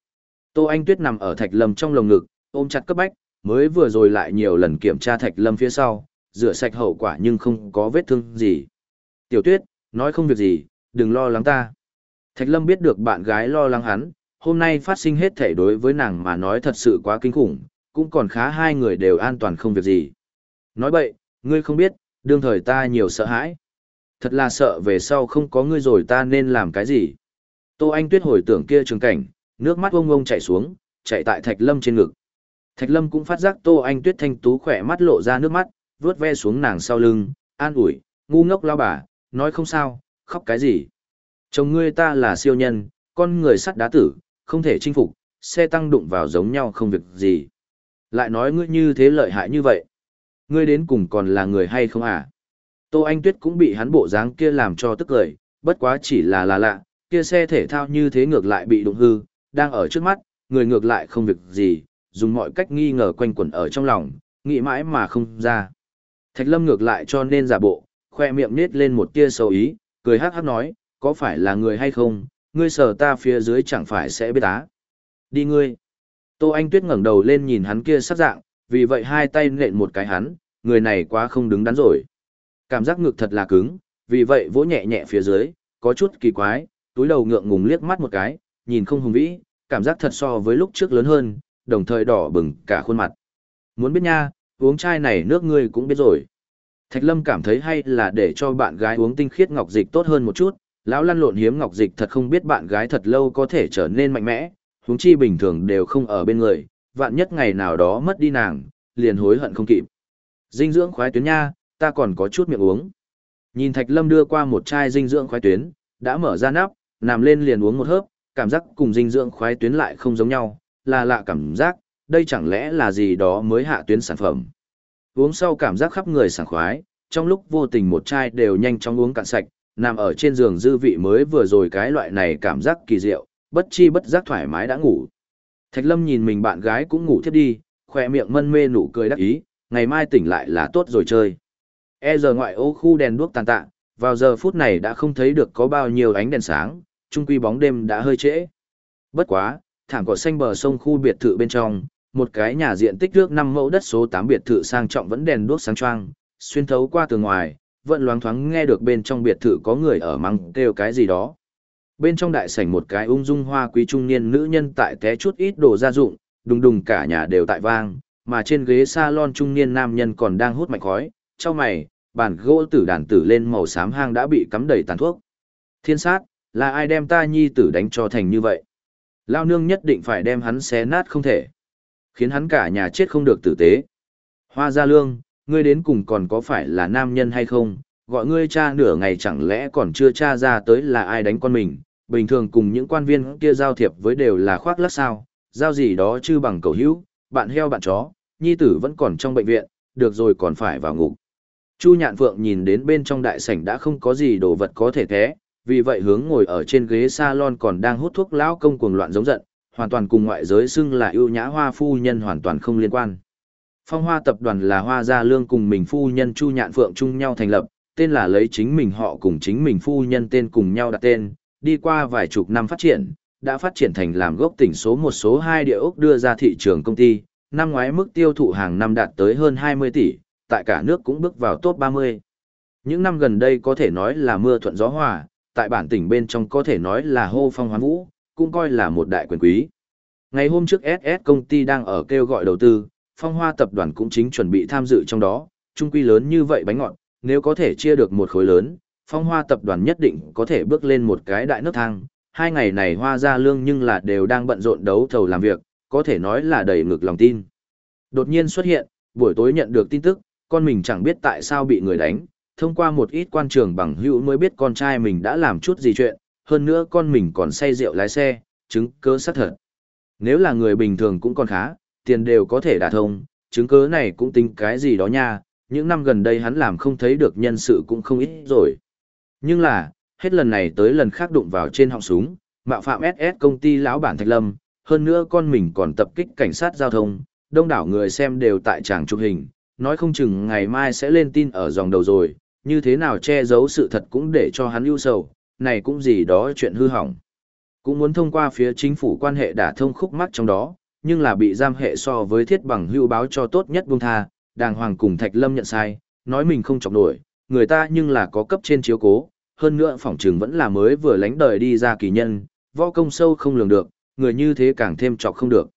Tô Anh Tuyết nằm ở Thạch Lâm trong lồng ngực, ôm chặt cấp bách, mới vừa rồi lại nhiều lần kiểm tra Thạch Lâm phía sau, rửa sạch hậu quả nhưng không có vết thương gì. Tiểu Tuyết, nói không việc gì, đừng lo lắng ta. Thạch Lâm biết được bạn gái lo lắng hắn, hôm nay phát sinh hết thể đối với nàng mà nói thật sự quá kinh khủng, cũng còn khá hai người đều an toàn không việc gì. Nói bậy, ngươi không biết, đương thời ta nhiều sợ hãi. Thật là sợ về sau không có ngươi rồi ta nên làm cái gì. Tô Anh Tuyết hồi tưởng kia trường cảnh, nước mắt ông ông chảy xuống, chạy tại Thạch Lâm trên ngực. Thạch Lâm cũng phát giác Tô Anh Tuyết thanh tú khỏe mắt lộ ra nước mắt, vuốt ve xuống nàng sau lưng, an ủi, ngu ngốc lao bà, nói không sao, khóc cái gì. Chồng ngươi ta là siêu nhân, con người sắt đá tử, không thể chinh phục, xe tăng đụng vào giống nhau không việc gì. Lại nói ngươi như thế lợi hại như vậy. Ngươi đến cùng còn là người hay không à? Tô Anh Tuyết cũng bị hắn bộ dáng kia làm cho tức cười, bất quá chỉ là là lạ, kia xe thể thao như thế ngược lại bị đụng hư, đang ở trước mắt, người ngược lại không việc gì, dùng mọi cách nghi ngờ quanh quẩn ở trong lòng, nghĩ mãi mà không ra. Thạch Lâm ngược lại cho nên giả bộ, khoe miệng nết lên một tia sầu ý, cười hắc hắc nói, có phải là người hay không, ngươi sờ ta phía dưới chẳng phải sẽ biết á. Đi ngươi. Tô Anh Tuyết ngẩng đầu lên nhìn hắn kia sắc dạng, vì vậy hai tay nện một cái hắn, người này quá không đứng đắn rồi. Cảm giác ngực thật là cứng, vì vậy vỗ nhẹ nhẹ phía dưới, có chút kỳ quái, túi đầu ngượng ngùng liếc mắt một cái, nhìn không hùng vĩ, cảm giác thật so với lúc trước lớn hơn, đồng thời đỏ bừng cả khuôn mặt. Muốn biết nha, uống chai này nước ngươi cũng biết rồi. Thạch Lâm cảm thấy hay là để cho bạn gái uống tinh khiết ngọc dịch tốt hơn một chút, lão lăn lộn hiếm ngọc dịch thật không biết bạn gái thật lâu có thể trở nên mạnh mẽ, huống chi bình thường đều không ở bên người, vạn nhất ngày nào đó mất đi nàng, liền hối hận không kịp. Dinh dưỡng khoái tuyến nha, ta còn có chút miệng uống. Nhìn Thạch Lâm đưa qua một chai dinh dưỡng khoái tuyến, đã mở ra nắp, nằm lên liền uống một hớp, cảm giác cùng dinh dưỡng khoái tuyến lại không giống nhau, là lạ cảm giác, đây chẳng lẽ là gì đó mới hạ tuyến sản phẩm. Uống sau cảm giác khắp người sảng khoái, trong lúc vô tình một chai đều nhanh chóng uống cạn sạch, nằm ở trên giường dư vị mới vừa rồi cái loại này cảm giác kỳ diệu, bất chi bất giác thoải mái đã ngủ. Thạch Lâm nhìn mình bạn gái cũng ngủ thiếp đi, khỏe miệng mân mê nụ cười đắc ý, ngày mai tỉnh lại là tốt rồi chơi. E giờ ngoại ô khu đèn đuốc tàn tạ, vào giờ phút này đã không thấy được có bao nhiêu ánh đèn sáng, trung quy bóng đêm đã hơi trễ. Bất quá, thảm cỏ xanh bờ sông khu biệt thự bên trong, một cái nhà diện tích trước 5 mẫu đất số 8 biệt thự sang trọng vẫn đèn đuốc sáng choang, xuyên thấu qua tường ngoài, vẫn loáng thoáng nghe được bên trong biệt thự có người ở mắng kêu cái gì đó. Bên trong đại sảnh một cái ung dung hoa quý trung niên nữ nhân tại té chút ít đồ gia dụng, đùng đùng cả nhà đều tại vang, mà trên ghế salon trung niên nam nhân còn đang hút mạnh khói, cho mày, bàn gỗ tử đàn tử lên màu xám hang đã bị cắm đầy tàn thuốc. Thiên sát, là ai đem ta nhi tử đánh cho thành như vậy? Lao nương nhất định phải đem hắn xé nát không thể. Khiến hắn cả nhà chết không được tử tế. Hoa gia lương, ngươi đến cùng còn có phải là nam nhân hay không? Gọi ngươi cha nửa ngày chẳng lẽ còn chưa tra ra tới là ai đánh con mình? Bình thường cùng những quan viên kia giao thiệp với đều là khoác lắc sao, giao gì đó chứ bằng cầu hữu, bạn heo bạn chó, nhi tử vẫn còn trong bệnh viện, được rồi còn phải vào ngục. Chu Nhạn Phượng nhìn đến bên trong đại sảnh đã không có gì đồ vật có thể thế, vì vậy hướng ngồi ở trên ghế salon còn đang hút thuốc lão công cuồng loạn giống giận, hoàn toàn cùng ngoại giới xưng là ưu nhã hoa phu nhân hoàn toàn không liên quan. Phong Hoa tập đoàn là Hoa Gia Lương cùng mình phu nhân Chu Nhạn Phượng chung nhau thành lập, tên là lấy chính mình họ cùng chính mình phu nhân tên cùng nhau đặt tên, đi qua vài chục năm phát triển, đã phát triển thành làm gốc tỉnh số một số 2 địa ốc đưa ra thị trường công ty, năm ngoái mức tiêu thụ hàng năm đạt tới hơn 20 tỷ, tại cả nước cũng bước vào top 30. Những năm gần đây có thể nói là mưa thuận gió hòa, tại bản tỉnh bên trong có thể nói là hô phong hoán vũ, cũng coi là một đại quyền quý. Ngày hôm trước SS công ty đang ở kêu gọi đầu tư, phong hoa tập đoàn cũng chính chuẩn bị tham dự trong đó, trung quy lớn như vậy bánh ngọt, nếu có thể chia được một khối lớn, phong hoa tập đoàn nhất định có thể bước lên một cái đại nước thang. Hai ngày này hoa ra lương nhưng là đều đang bận rộn đấu thầu làm việc, có thể nói là đầy ngực lòng tin. Đột nhiên xuất hiện, buổi tối nhận được tin tức, con mình chẳng biết tại sao bị người đánh, thông qua một ít quan trường bằng hữu mới biết con trai mình đã làm chút gì chuyện, hơn nữa con mình còn say rượu lái xe, chứng cứ xác thật. Nếu là người bình thường cũng còn khá, tiền đều có thể đả thông, chứng cứ này cũng tính cái gì đó nha, những năm gần đây hắn làm không thấy được nhân sự cũng không ít rồi. Nhưng là, hết lần này tới lần khác đụng vào trên họng súng, mạo phạm SS công ty lão bản Thạch Lâm, hơn nữa con mình còn tập kích cảnh sát giao thông, đông đảo người xem đều tại tràng chụp hình, nói không chừng ngày mai sẽ lên tin ở dòng đầu rồi, như thế nào che giấu sự thật cũng để cho hắn ưu sầu, này cũng gì đó chuyện hư hỏng. Cũng muốn thông qua phía chính phủ quan hệ đả thông khúc mắc trong đó, nhưng là bị giam hệ so với thiết bằng hưu báo cho tốt nhất buông tha, đàng hoàng cùng Thạch Lâm nhận sai, nói mình không chọc nổi, người ta nhưng là có cấp trên chiếu cố, hơn nữa phỏng trường vẫn là mới vừa lánh đời đi ra kỳ nhân, võ công sâu không lường được, người như thế càng thêm chọc không được.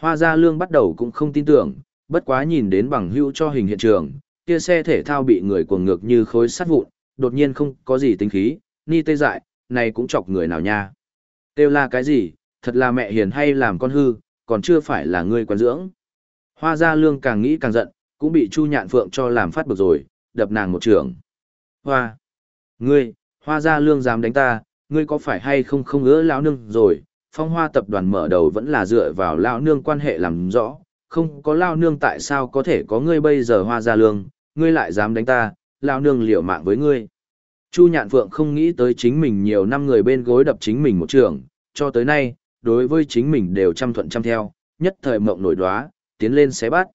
Hoa Gia Lương bắt đầu cũng không tin tưởng, bất quá nhìn đến bằng hưu cho hình hiện trường, kia xe thể thao bị người cuồng ngược như khối sắt vụn, đột nhiên không có gì tính khí, ni tê dại, này cũng chọc người nào nha. Têu là cái gì, thật là mẹ hiền hay làm con hư, còn chưa phải là ngươi quan dưỡng. Hoa Gia Lương càng nghĩ càng giận, cũng bị Chu Nhạn Phượng cho làm phát bực rồi, đập nàng một trường. Hoa! Ngươi, Hoa Gia Lương dám đánh ta, ngươi có phải hay không không ngỡ lão nương rồi, phong hoa tập đoàn mở đầu vẫn là dựa vào lão nương quan hệ làm rõ, không có lão nương tại sao có thể có ngươi bây giờ Hoa Gia Lương, ngươi lại dám đánh ta, lão nương liều mạng với ngươi. Chu Nhạn Phượng không nghĩ tới chính mình nhiều năm người bên gối đập chính mình một trường, cho tới nay, đối với chính mình đều trăm thuận trăm theo, nhất thời mộng nổi đoá, tiến lên xé bắt.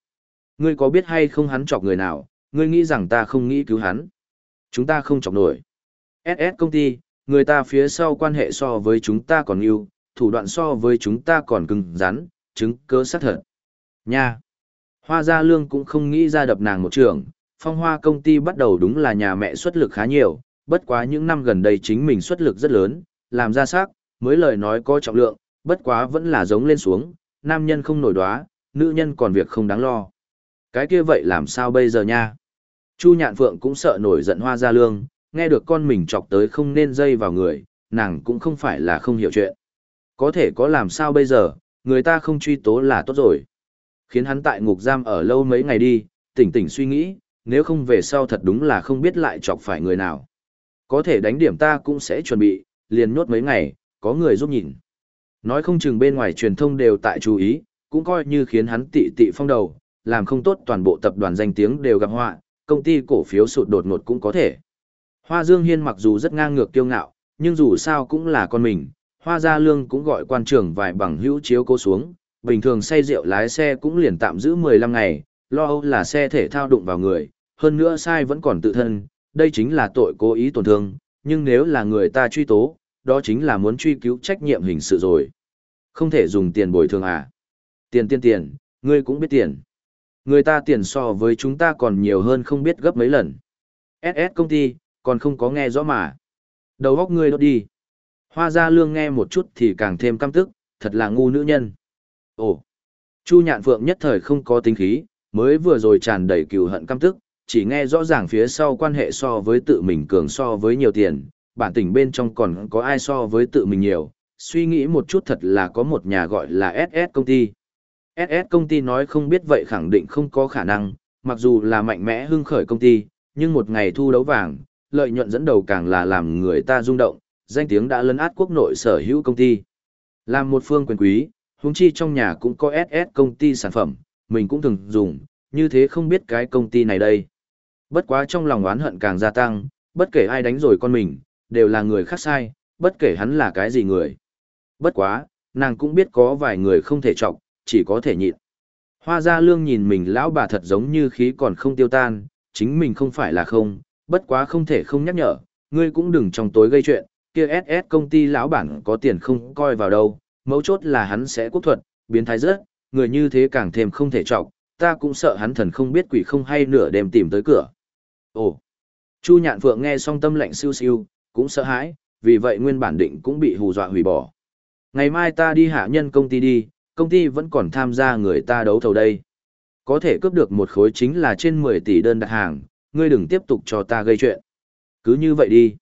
Ngươi có biết hay không hắn chọc người nào, ngươi nghĩ rằng ta không nghĩ cứu hắn. Chúng ta không chọc nổi. SS công ty, người ta phía sau quan hệ so với chúng ta còn yêu, thủ đoạn so với chúng ta còn cứng rắn, chứng cơ xác thật. Nha! Hoa Gia Lương cũng không nghĩ ra đập nàng một trường, phong hoa công ty bắt đầu đúng là nhà mẹ xuất lực khá nhiều, bất quá những năm gần đây chính mình xuất lực rất lớn, làm ra sắc, mới lời nói có trọng lượng, bất quá vẫn là giống lên xuống, nam nhân không nổi đoá, nữ nhân còn việc không đáng lo. Cái kia vậy làm sao bây giờ nha? Chu Nhạn Phượng cũng sợ nổi giận hoa gia lương, nghe được con mình chọc tới không nên dây vào người, nàng cũng không phải là không hiểu chuyện. Có thể có làm sao bây giờ, người ta không truy tố là tốt rồi. Khiến hắn tại ngục giam ở lâu mấy ngày đi, tỉnh tỉnh suy nghĩ, nếu không về sau thật đúng là không biết lại chọc phải người nào. Có thể đánh điểm ta cũng sẽ chuẩn bị, liền nhốt mấy ngày, có người giúp nhìn. Nói không chừng bên ngoài truyền thông đều tại chú ý, cũng coi như khiến hắn tị tị phong đầu, làm không tốt toàn bộ tập đoàn danh tiếng đều gặp họa, công ty cổ phiếu sụt đột ngột cũng có thể. Hoa Dương Hiên mặc dù rất ngang ngược kiêu ngạo, nhưng dù sao cũng là con mình, Hoa Gia Lương cũng gọi quan trưởng vài bằng hữu chiếu cố xuống, bình thường say rượu lái xe cũng liền tạm giữ 15 ngày, lo âu là xe thể thao đụng vào người, hơn nữa sai vẫn còn tự thân, đây chính là tội cố ý tổn thương, nhưng nếu là người ta truy tố, đó chính là muốn truy cứu trách nhiệm hình sự rồi. Không thể dùng tiền bồi thường à? Tiền tiền tiền, ngươi cũng biết tiền. Người ta tiền so với chúng ta còn nhiều hơn không biết gấp mấy lần. SS công ty, còn không có nghe rõ mà. Đầu góc ngươi đốt đi. Hoa gia lương nghe một chút thì càng thêm căm tức, thật là ngu nữ nhân. Ồ, Chu nhạn phượng nhất thời không có tính khí, mới vừa rồi tràn đầy cừu hận căm tức, chỉ nghe rõ ràng phía sau quan hệ so với tự mình cường so với nhiều tiền, bản tình bên trong còn có ai so với tự mình nhiều, suy nghĩ một chút thật là có một nhà gọi là SS công ty. SS công ty nói không biết vậy khẳng định không có khả năng, mặc dù là mạnh mẽ hưng khởi công ty, nhưng một ngày thu đấu vàng, lợi nhuận dẫn đầu càng là làm người ta rung động, danh tiếng đã lấn át quốc nội sở hữu công ty. Làm một phương quyền quý, huống chi trong nhà cũng có SS công ty sản phẩm, mình cũng thường dùng, như thế không biết cái công ty này đây. Bất quá trong lòng oán hận càng gia tăng, bất kể ai đánh rồi con mình, đều là người khác sai, bất kể hắn là cái gì người. Bất quá, nàng cũng biết có vài người không thể trọng, chỉ có thể nhịn. Hoa gia lương nhìn mình lão bà thật giống như khí còn không tiêu tan, chính mình không phải là không, bất quá không thể không nhắc nhở, ngươi cũng đừng trong tối gây chuyện, kia SS công ty lão bản có tiền không coi vào đâu, mấu chốt là hắn sẽ quốc thuật, biến thái rất, người như thế càng thêm không thể trọng, ta cũng sợ hắn thần không biết quỷ không hay nửa đêm tìm tới cửa. Ồ, Chu Nhạn Phượng nghe xong tâm lạnh siêu siêu, cũng sợ hãi, vì vậy nguyên bản định cũng bị hù dọa hủy bỏ. Ngày mai ta đi hạ nhân công ty đi, công ty vẫn còn tham gia người ta đấu thầu đây. Có thể cướp được một khối chính là trên 10 tỷ đơn đặt hàng, ngươi đừng tiếp tục cho ta gây chuyện. Cứ như vậy đi.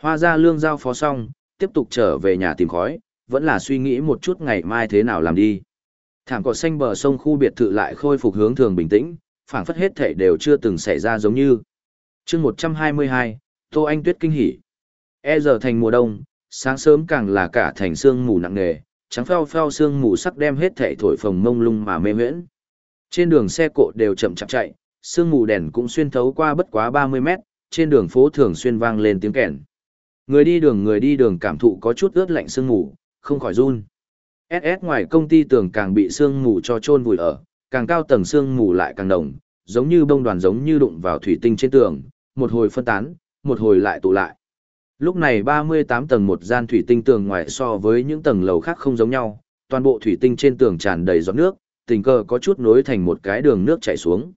Hoa ra lương giao phó xong, tiếp tục trở về nhà tìm khói, vẫn là suy nghĩ một chút ngày mai thế nào làm đi. Thảm cỏ xanh bờ sông khu biệt thự lại khôi phục hướng thường bình tĩnh, phảng phất hết thể đều chưa từng xảy ra giống như. chương 122, Tô Anh Tuyết kinh hỉ. E giờ thành mùa đông, sáng sớm càng là cả thành sương mù nặng nề, trắng phao phao sương mù sắc đem hết thảy thổi phồng mông lung mà mê miễn. Trên đường xe cộ đều chậm chạp chạy, sương mù đèn cũng xuyên thấu qua bất quá 30 mét, trên đường phố thường xuyên vang lên tiếng kèn. Người đi đường người đi đường cảm thụ có chút ướt lạnh sương mù, không khỏi run. SS ngoài công ty tường càng bị sương mù cho trôn vùi ở, càng cao tầng sương mù lại càng đồng, giống như bông đoàn giống như đụng vào thủy tinh trên tường, một hồi phân tán, một hồi lại tụ lại. Lúc này 38 tầng một gian thủy tinh tường ngoài so với những tầng lầu khác không giống nhau, toàn bộ thủy tinh trên tường tràn đầy giọt nước, tình cờ có chút nối thành một cái đường nước chảy xuống.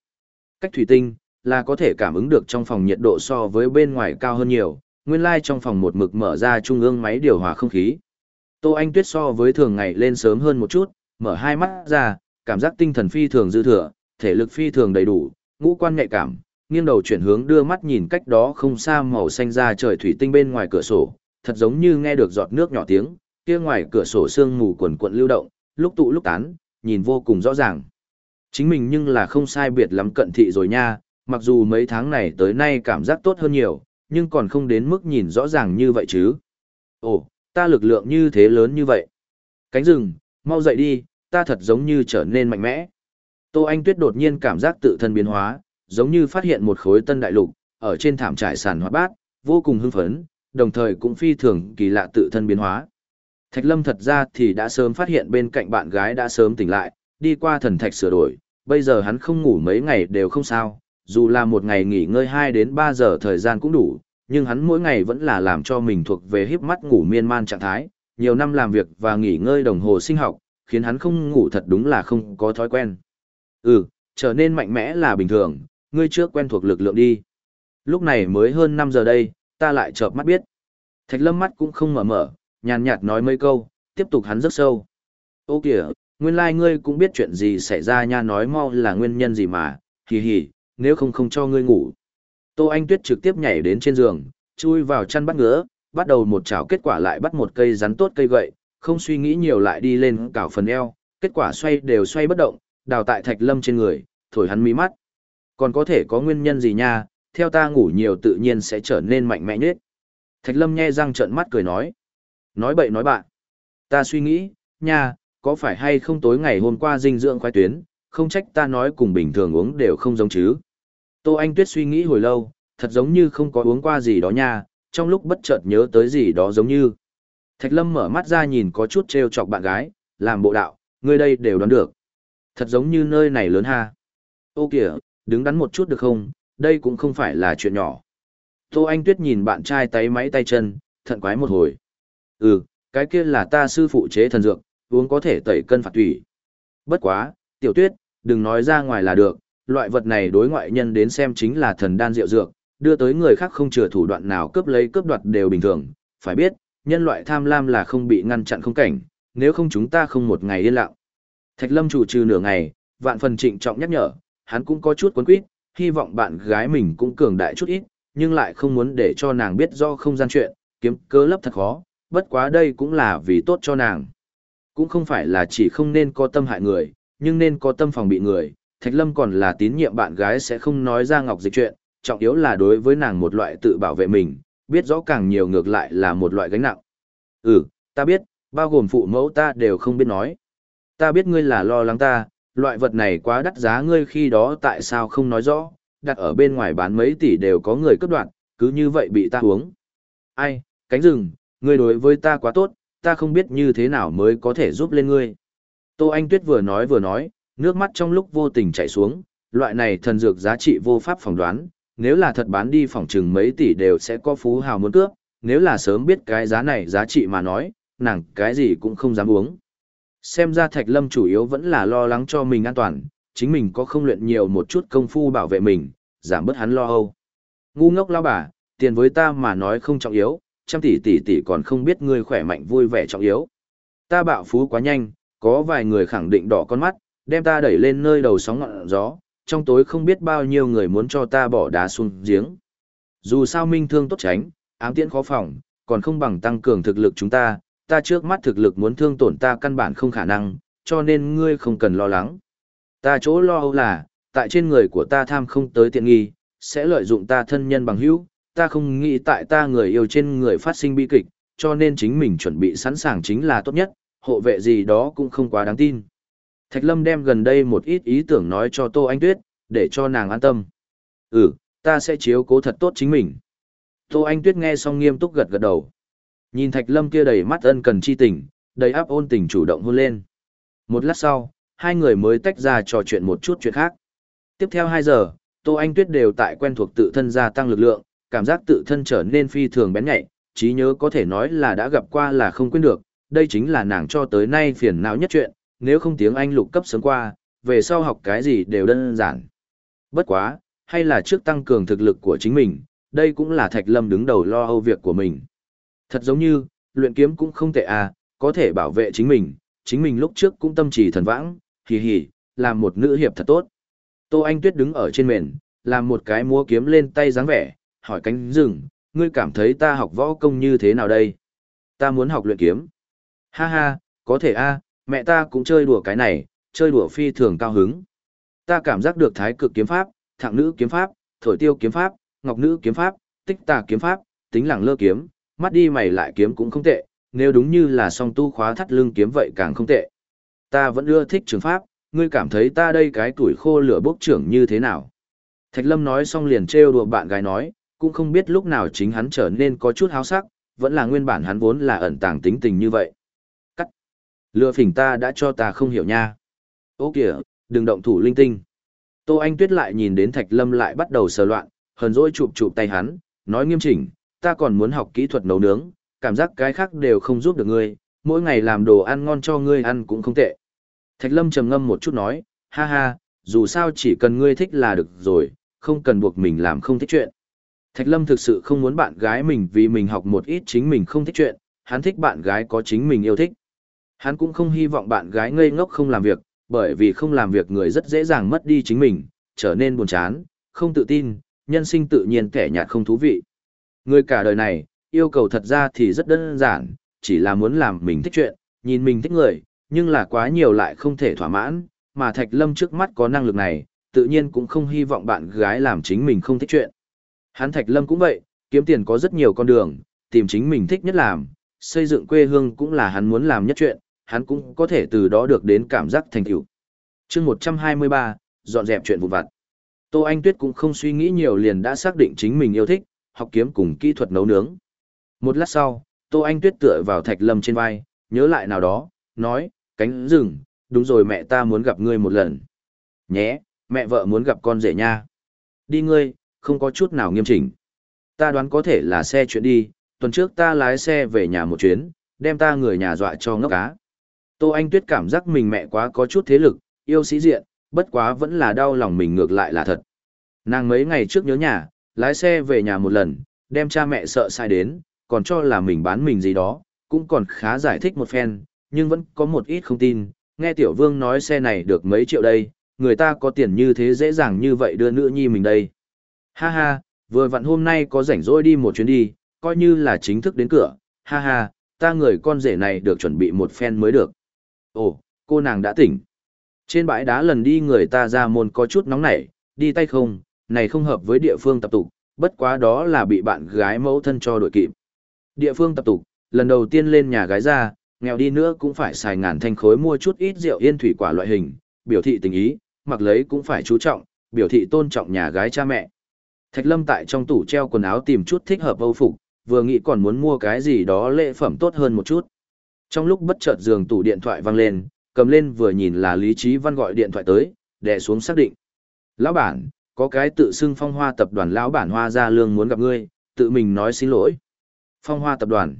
Cách thủy tinh là có thể cảm ứng được trong phòng nhiệt độ so với bên ngoài cao hơn nhiều, nguyên lai like trong phòng một mực mở ra trung ương máy điều hòa không khí. Tô Anh Tuyết so với thường ngày lên sớm hơn một chút, mở hai mắt ra, cảm giác tinh thần phi thường dư thừa, thể lực phi thường đầy đủ, ngũ quan nhạy cảm, nghiêng đầu chuyển hướng đưa mắt nhìn cách đó không xa màu xanh ra trời thủy tinh bên ngoài cửa sổ, thật giống như nghe được giọt nước nhỏ tiếng, kia ngoài cửa sổ sương mù quần quận lưu động, lúc tụ lúc tán, nhìn vô cùng rõ ràng. Chính mình nhưng là không sai biệt lắm cận thị rồi nha, mặc dù mấy tháng này tới nay cảm giác tốt hơn nhiều, nhưng còn không đến mức nhìn rõ ràng như vậy chứ. Ồ, ta lực lượng như thế lớn như vậy. Cánh rừng, mau dậy đi, ta thật giống như trở nên mạnh mẽ. Tô Anh Tuyết đột nhiên cảm giác tự thân biến hóa, giống như phát hiện một khối tân đại lục, ở trên thảm trải sàn hoa bát, vô cùng hưng phấn, đồng thời cũng phi thường kỳ lạ tự thân biến hóa. Thạch Lâm thật ra thì đã sớm phát hiện bên cạnh bạn gái đã sớm tỉnh lại, đi qua thần thạch sửa đổi, bây giờ hắn không ngủ mấy ngày đều không sao, dù là một ngày nghỉ ngơi 2 đến 3 giờ thời gian cũng đủ, nhưng hắn mỗi ngày vẫn là làm cho mình thuộc về híp mắt ngủ miên man trạng thái, nhiều năm làm việc và nghỉ ngơi đồng hồ sinh học, khiến hắn không ngủ thật đúng là không có thói quen. Ừ, trở nên mạnh mẽ là bình thường, ngươi trước quen thuộc lực lượng đi. Lúc này mới hơn 5 giờ đây, ta lại chợp mắt biết. Thạch lâm mắt cũng không mở mở, nhàn nhạt nói mấy câu, tiếp tục hắn rất sâu. Ô kìa, nguyên lai like ngươi cũng biết chuyện gì xảy ra nha nói mau là nguyên nhân gì mà, hì hì, nếu không không cho ngươi ngủ. Tô Anh Tuyết trực tiếp nhảy đến trên giường, chui vào chăn bắt ngứa, bắt đầu một chảo kết quả lại bắt một cây rắn tốt cây gậy, không suy nghĩ nhiều lại đi lên cào phần eo, kết quả xoay đều xoay bất động, đào tại thạch lâm trên người, thổi hắn mí mắt. Còn có thể có nguyên nhân gì nha, theo ta ngủ nhiều tự nhiên sẽ trở nên mạnh mẽ nhất. Thạch lâm nhe răng trợn mắt cười nói. Nói bậy nói bạn. Ta suy nghĩ, nha, có phải hay không tối ngày hôm qua dinh dưỡng khoái tuyến, không trách ta nói cùng bình thường uống đều không giống chứ. Tô Anh Tuyết suy nghĩ hồi lâu, thật giống như không có uống qua gì đó nha, trong lúc bất chợt nhớ tới gì đó giống như. Thạch Lâm mở mắt ra nhìn có chút trêu chọc bạn gái, làm bộ đạo, ngươi đây đều đoán được. Thật giống như nơi này lớn ha. Ô kìa, đứng đắn một chút được không, đây cũng không phải là chuyện nhỏ. Tô Anh Tuyết nhìn bạn trai tay máy tay chân, thận quái một hồi. Ừ, cái kia là ta sư phụ chế thần dược, uống có thể tẩy cân phạt tủy. Bất quá, tiểu tuyết, đừng nói ra ngoài là được, loại vật này đối ngoại nhân đến xem chính là thần đan rượu dược, đưa tới người khác không chừa thủ đoạn nào cướp lấy cướp đoạt đều bình thường. Phải biết, nhân loại tham lam là không bị ngăn chặn không cảnh, nếu không chúng ta không một ngày yên lặng. Thạch Lâm chủ trừ nửa ngày, vạn phần trịnh trọng nhắc nhở, hắn cũng có chút quấn quýt, hy vọng bạn gái mình cũng cường đại chút ít, nhưng lại không muốn để cho nàng biết do không gian chuyện, kiếm cớ lấp thật khó, bất quá đây cũng là vì tốt cho nàng. Cũng không phải là chỉ không nên có tâm hại người, nhưng nên có tâm phòng bị người, Thạch Lâm còn là tín nhiệm bạn gái sẽ không nói ra ngọc dịch chuyện, trọng yếu là đối với nàng một loại tự bảo vệ mình, biết rõ càng nhiều ngược lại là một loại gánh nặng. Ừ, ta biết, bao gồm phụ mẫu ta đều không biết nói. Ta biết ngươi là lo lắng ta, loại vật này quá đắt giá ngươi khi đó tại sao không nói rõ, đặt ở bên ngoài bán mấy tỷ đều có người cướp đoạt, cứ như vậy bị ta uống. Ai, cánh rừng, ngươi đối với ta quá tốt, ta không biết như thế nào mới có thể giúp lên ngươi. Tô Anh Tuyết vừa nói vừa nói, nước mắt trong lúc vô tình chảy xuống, loại này thần dược giá trị vô pháp phỏng đoán, nếu là thật bán đi phòng chừng mấy tỷ đều sẽ có phú hào muốn cướp, nếu là sớm biết cái giá này giá trị mà nói, nàng cái gì cũng không dám uống. Xem ra Thạch Lâm chủ yếu vẫn là lo lắng cho mình an toàn, chính mình có không luyện nhiều một chút công phu bảo vệ mình, giảm bớt hắn lo âu. Ngu ngốc lao bà, tiền với ta mà nói không trọng yếu, trăm tỷ tỷ tỷ còn không biết ngươi khỏe mạnh vui vẻ trọng yếu. Ta bạo phú quá nhanh, có vài người khẳng định đỏ con mắt, đem ta đẩy lên nơi đầu sóng ngọn gió, trong tối không biết bao nhiêu người muốn cho ta bỏ đá xuống giếng. Dù sao minh thương tốt tránh, ám tiễn khó phòng, còn không bằng tăng cường thực lực chúng ta, ta trước mắt thực lực muốn thương tổn ta căn bản không khả năng, cho nên ngươi không cần lo lắng. Ta chỗ lo âu là, tại trên người của ta tham không tới tiện nghi, sẽ lợi dụng ta thân nhân bằng hữu, ta không nghĩ tại ta người yêu trên người phát sinh bi kịch, cho nên chính mình chuẩn bị sẵn sàng chính là tốt nhất, hộ vệ gì đó cũng không quá đáng tin. Thạch Lâm đem gần đây một ít ý tưởng nói cho Tô Anh Tuyết, để cho nàng an tâm. Ừ, ta sẽ chiếu cố thật tốt chính mình. Tô Anh Tuyết nghe xong nghiêm túc gật gật đầu. Nhìn Thạch Lâm kia đầy mắt ân cần chi tình, đầy áp ôn tình chủ động hôn lên. Một lát sau, hai người mới tách ra trò chuyện một chút chuyện khác. Tiếp theo 2 giờ, Tô Anh Tuyết đều tại quen thuộc tự thân gia tăng lực lượng, cảm giác tự thân trở nên phi thường bén nhạy, trí nhớ có thể nói là đã gặp qua là không quên được, đây chính là nàng cho tới nay phiền não nhất chuyện, nếu không tiếng Anh lục cấp sớm qua, về sau học cái gì đều đơn giản. Bất quá, hay là trước tăng cường thực lực của chính mình, đây cũng là Thạch Lâm đứng đầu lo âu việc của mình. Thật giống như, luyện kiếm cũng không tệ à, có thể bảo vệ chính mình, chính mình lúc trước cũng tâm trì thần vãng, hì hì, làm một nữ hiệp thật tốt. Tô Anh Tuyết đứng ở trên mền, làm một cái múa kiếm lên tay dáng vẻ, hỏi cánh rừng, ngươi cảm thấy ta học võ công như thế nào đây? Ta muốn học luyện kiếm. Ha ha, có thể a, mẹ ta cũng chơi đùa cái này, chơi đùa phi thường cao hứng. Ta cảm giác được thái cực kiếm pháp, thạng nữ kiếm pháp, thổi tiêu kiếm pháp, ngọc nữ kiếm pháp, tích tà kiếm pháp, tính lẳng lơ kiếm, mắt đi mày lại kiếm cũng không tệ, nếu đúng như là song tu khóa thắt lưng kiếm vậy càng không tệ. Ta vẫn ưa thích trường pháp, ngươi cảm thấy ta đây cái tuổi khô lửa bốc trưởng như thế nào? Thạch Lâm nói xong liền trêu đùa bạn gái nói, cũng không biết lúc nào chính hắn trở nên có chút háo sắc, vẫn là nguyên bản hắn vốn là ẩn tàng tính tình như vậy. Cắt. Lừa phỉnh ta đã cho ta không hiểu nha. Ô kìa, đừng động thủ linh tinh. Tô Anh Tuyết lại nhìn đến Thạch Lâm lại bắt đầu sờ loạn, hờn dỗi chụp chụp tay hắn, nói nghiêm chỉnh, ta còn muốn học kỹ thuật nấu nướng, cảm giác cái khác đều không giúp được ngươi, mỗi ngày làm đồ ăn ngon cho ngươi ăn cũng không tệ. Thạch Lâm trầm ngâm một chút nói, ha ha, dù sao chỉ cần ngươi thích là được rồi, không cần buộc mình làm không thích chuyện. Thạch Lâm thực sự không muốn bạn gái mình vì mình học một ít chính mình không thích chuyện, hắn thích bạn gái có chính mình yêu thích. Hắn cũng không hy vọng bạn gái ngây ngốc không làm việc, bởi vì không làm việc người rất dễ dàng mất đi chính mình, trở nên buồn chán, không tự tin, nhân sinh tự nhiên kẻ nhạt không thú vị. Người cả đời này, yêu cầu thật ra thì rất đơn giản, chỉ là muốn làm mình thích chuyện, nhìn mình thích người, nhưng là quá nhiều lại không thể thỏa mãn, mà Thạch Lâm trước mắt có năng lực này, tự nhiên cũng không hy vọng bạn gái làm chính mình không thích chuyện. Hắn Thạch Lâm cũng vậy, kiếm tiền có rất nhiều con đường, tìm chính mình thích nhất làm, xây dựng quê hương cũng là hắn muốn làm nhất chuyện, hắn cũng có thể từ đó được đến cảm giác thành tựu. Chương 123, dọn dẹp chuyện vụn vặt. Tô Anh Tuyết cũng không suy nghĩ nhiều liền đã xác định chính mình yêu thích, học kiếm cùng kỹ thuật nấu nướng. Một lát sau, Tô Anh Tuyết tựa vào Thạch Lâm trên vai, nhớ lại nào đó, nói, cánh rừng, đúng rồi mẹ ta muốn gặp ngươi một lần. Nhé, mẹ vợ muốn gặp con rể nha. Đi ngươi, không có chút nào nghiêm chỉnh. Ta đoán có thể là xe chuyện đi, tuần trước ta lái xe về nhà một chuyến, đem ta người nhà dọa cho ngốc cá. Tô Anh Tuyết cảm giác mình mẹ quá có chút thế lực, yêu sĩ diện, bất quá vẫn là đau lòng mình ngược lại là thật. Nàng mấy ngày trước nhớ nhà, lái xe về nhà một lần, đem cha mẹ sợ sai đến, còn cho là mình bán mình gì đó, cũng còn khá giải thích một phen, nhưng vẫn có một ít không tin, nghe tiểu vương nói xe này được mấy triệu đây, người ta có tiền như thế dễ dàng như vậy đưa nữ nhi mình đây. Ha ha, vừa vặn hôm nay có rảnh rỗi đi một chuyến đi, coi như là chính thức đến cửa, ha ha, ta người con rể này được chuẩn bị một phen mới được. Ồ, cô nàng đã tỉnh. Trên bãi đá lần đi người ta ra môn có chút nóng nảy, đi tay không, này không hợp với địa phương tập tục, bất quá đó là bị bạn gái mẫu thân cho đội kịp. Địa phương tập tục, lần đầu tiên lên nhà gái ra, nghèo đi nữa cũng phải xài ngàn thanh khối mua chút ít rượu yên thủy quả loại hình, biểu thị tình ý, mặc lấy cũng phải chú trọng, biểu thị tôn trọng nhà gái cha mẹ. Thạch Lâm tại trong tủ treo quần áo tìm chút thích hợp âu phục, vừa nghĩ còn muốn mua cái gì đó lễ phẩm tốt hơn một chút. Trong lúc bất chợt giường tủ điện thoại vang lên, cầm lên vừa nhìn là Lý Chí Văn gọi điện thoại tới, đè xuống xác định. Lão bản, có cái tự xưng phong hoa tập đoàn lão bản hoa gia lương muốn gặp ngươi, tự mình nói xin lỗi. Phong hoa tập đoàn.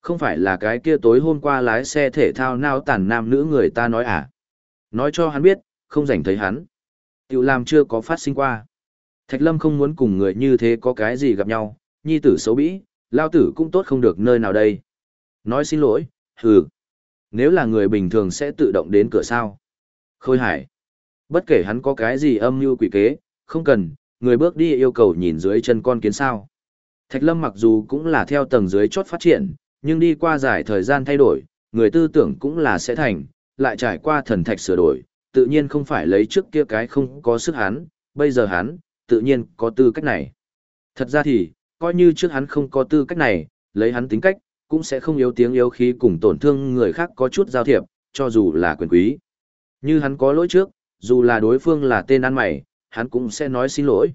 Không phải là cái kia tối hôm qua lái xe thể thao nao tản nam nữ người ta nói à. Nói cho hắn biết, không rảnh thấy hắn. Tiểu làm chưa có phát sinh qua. Thạch Lâm không muốn cùng người như thế có cái gì gặp nhau, nhi tử xấu bĩ, lao tử cũng tốt không được nơi nào đây. Nói xin lỗi, hừ. Nếu là người bình thường sẽ tự động đến cửa sao. Khôi hải. Bất kể hắn có cái gì âm mưu quỷ kế, không cần, người bước đi yêu cầu nhìn dưới chân con kiến sao. Thạch Lâm mặc dù cũng là theo tầng dưới chốt phát triển, nhưng đi qua dài thời gian thay đổi, người tư tưởng cũng là sẽ thành, lại trải qua thần thạch sửa đổi, tự nhiên không phải lấy trước kia cái không có sức hắn, bây giờ hắn, tự nhiên có tư cách này. Thật ra thì, coi như trước hắn không có tư cách này, lấy hắn tính cách, cũng sẽ không yếu tiếng yếu khí cùng tổn thương người khác có chút giao thiệp, cho dù là quyền quý. Như hắn có lỗi trước, dù là đối phương là tên ăn mày, hắn cũng sẽ nói xin lỗi.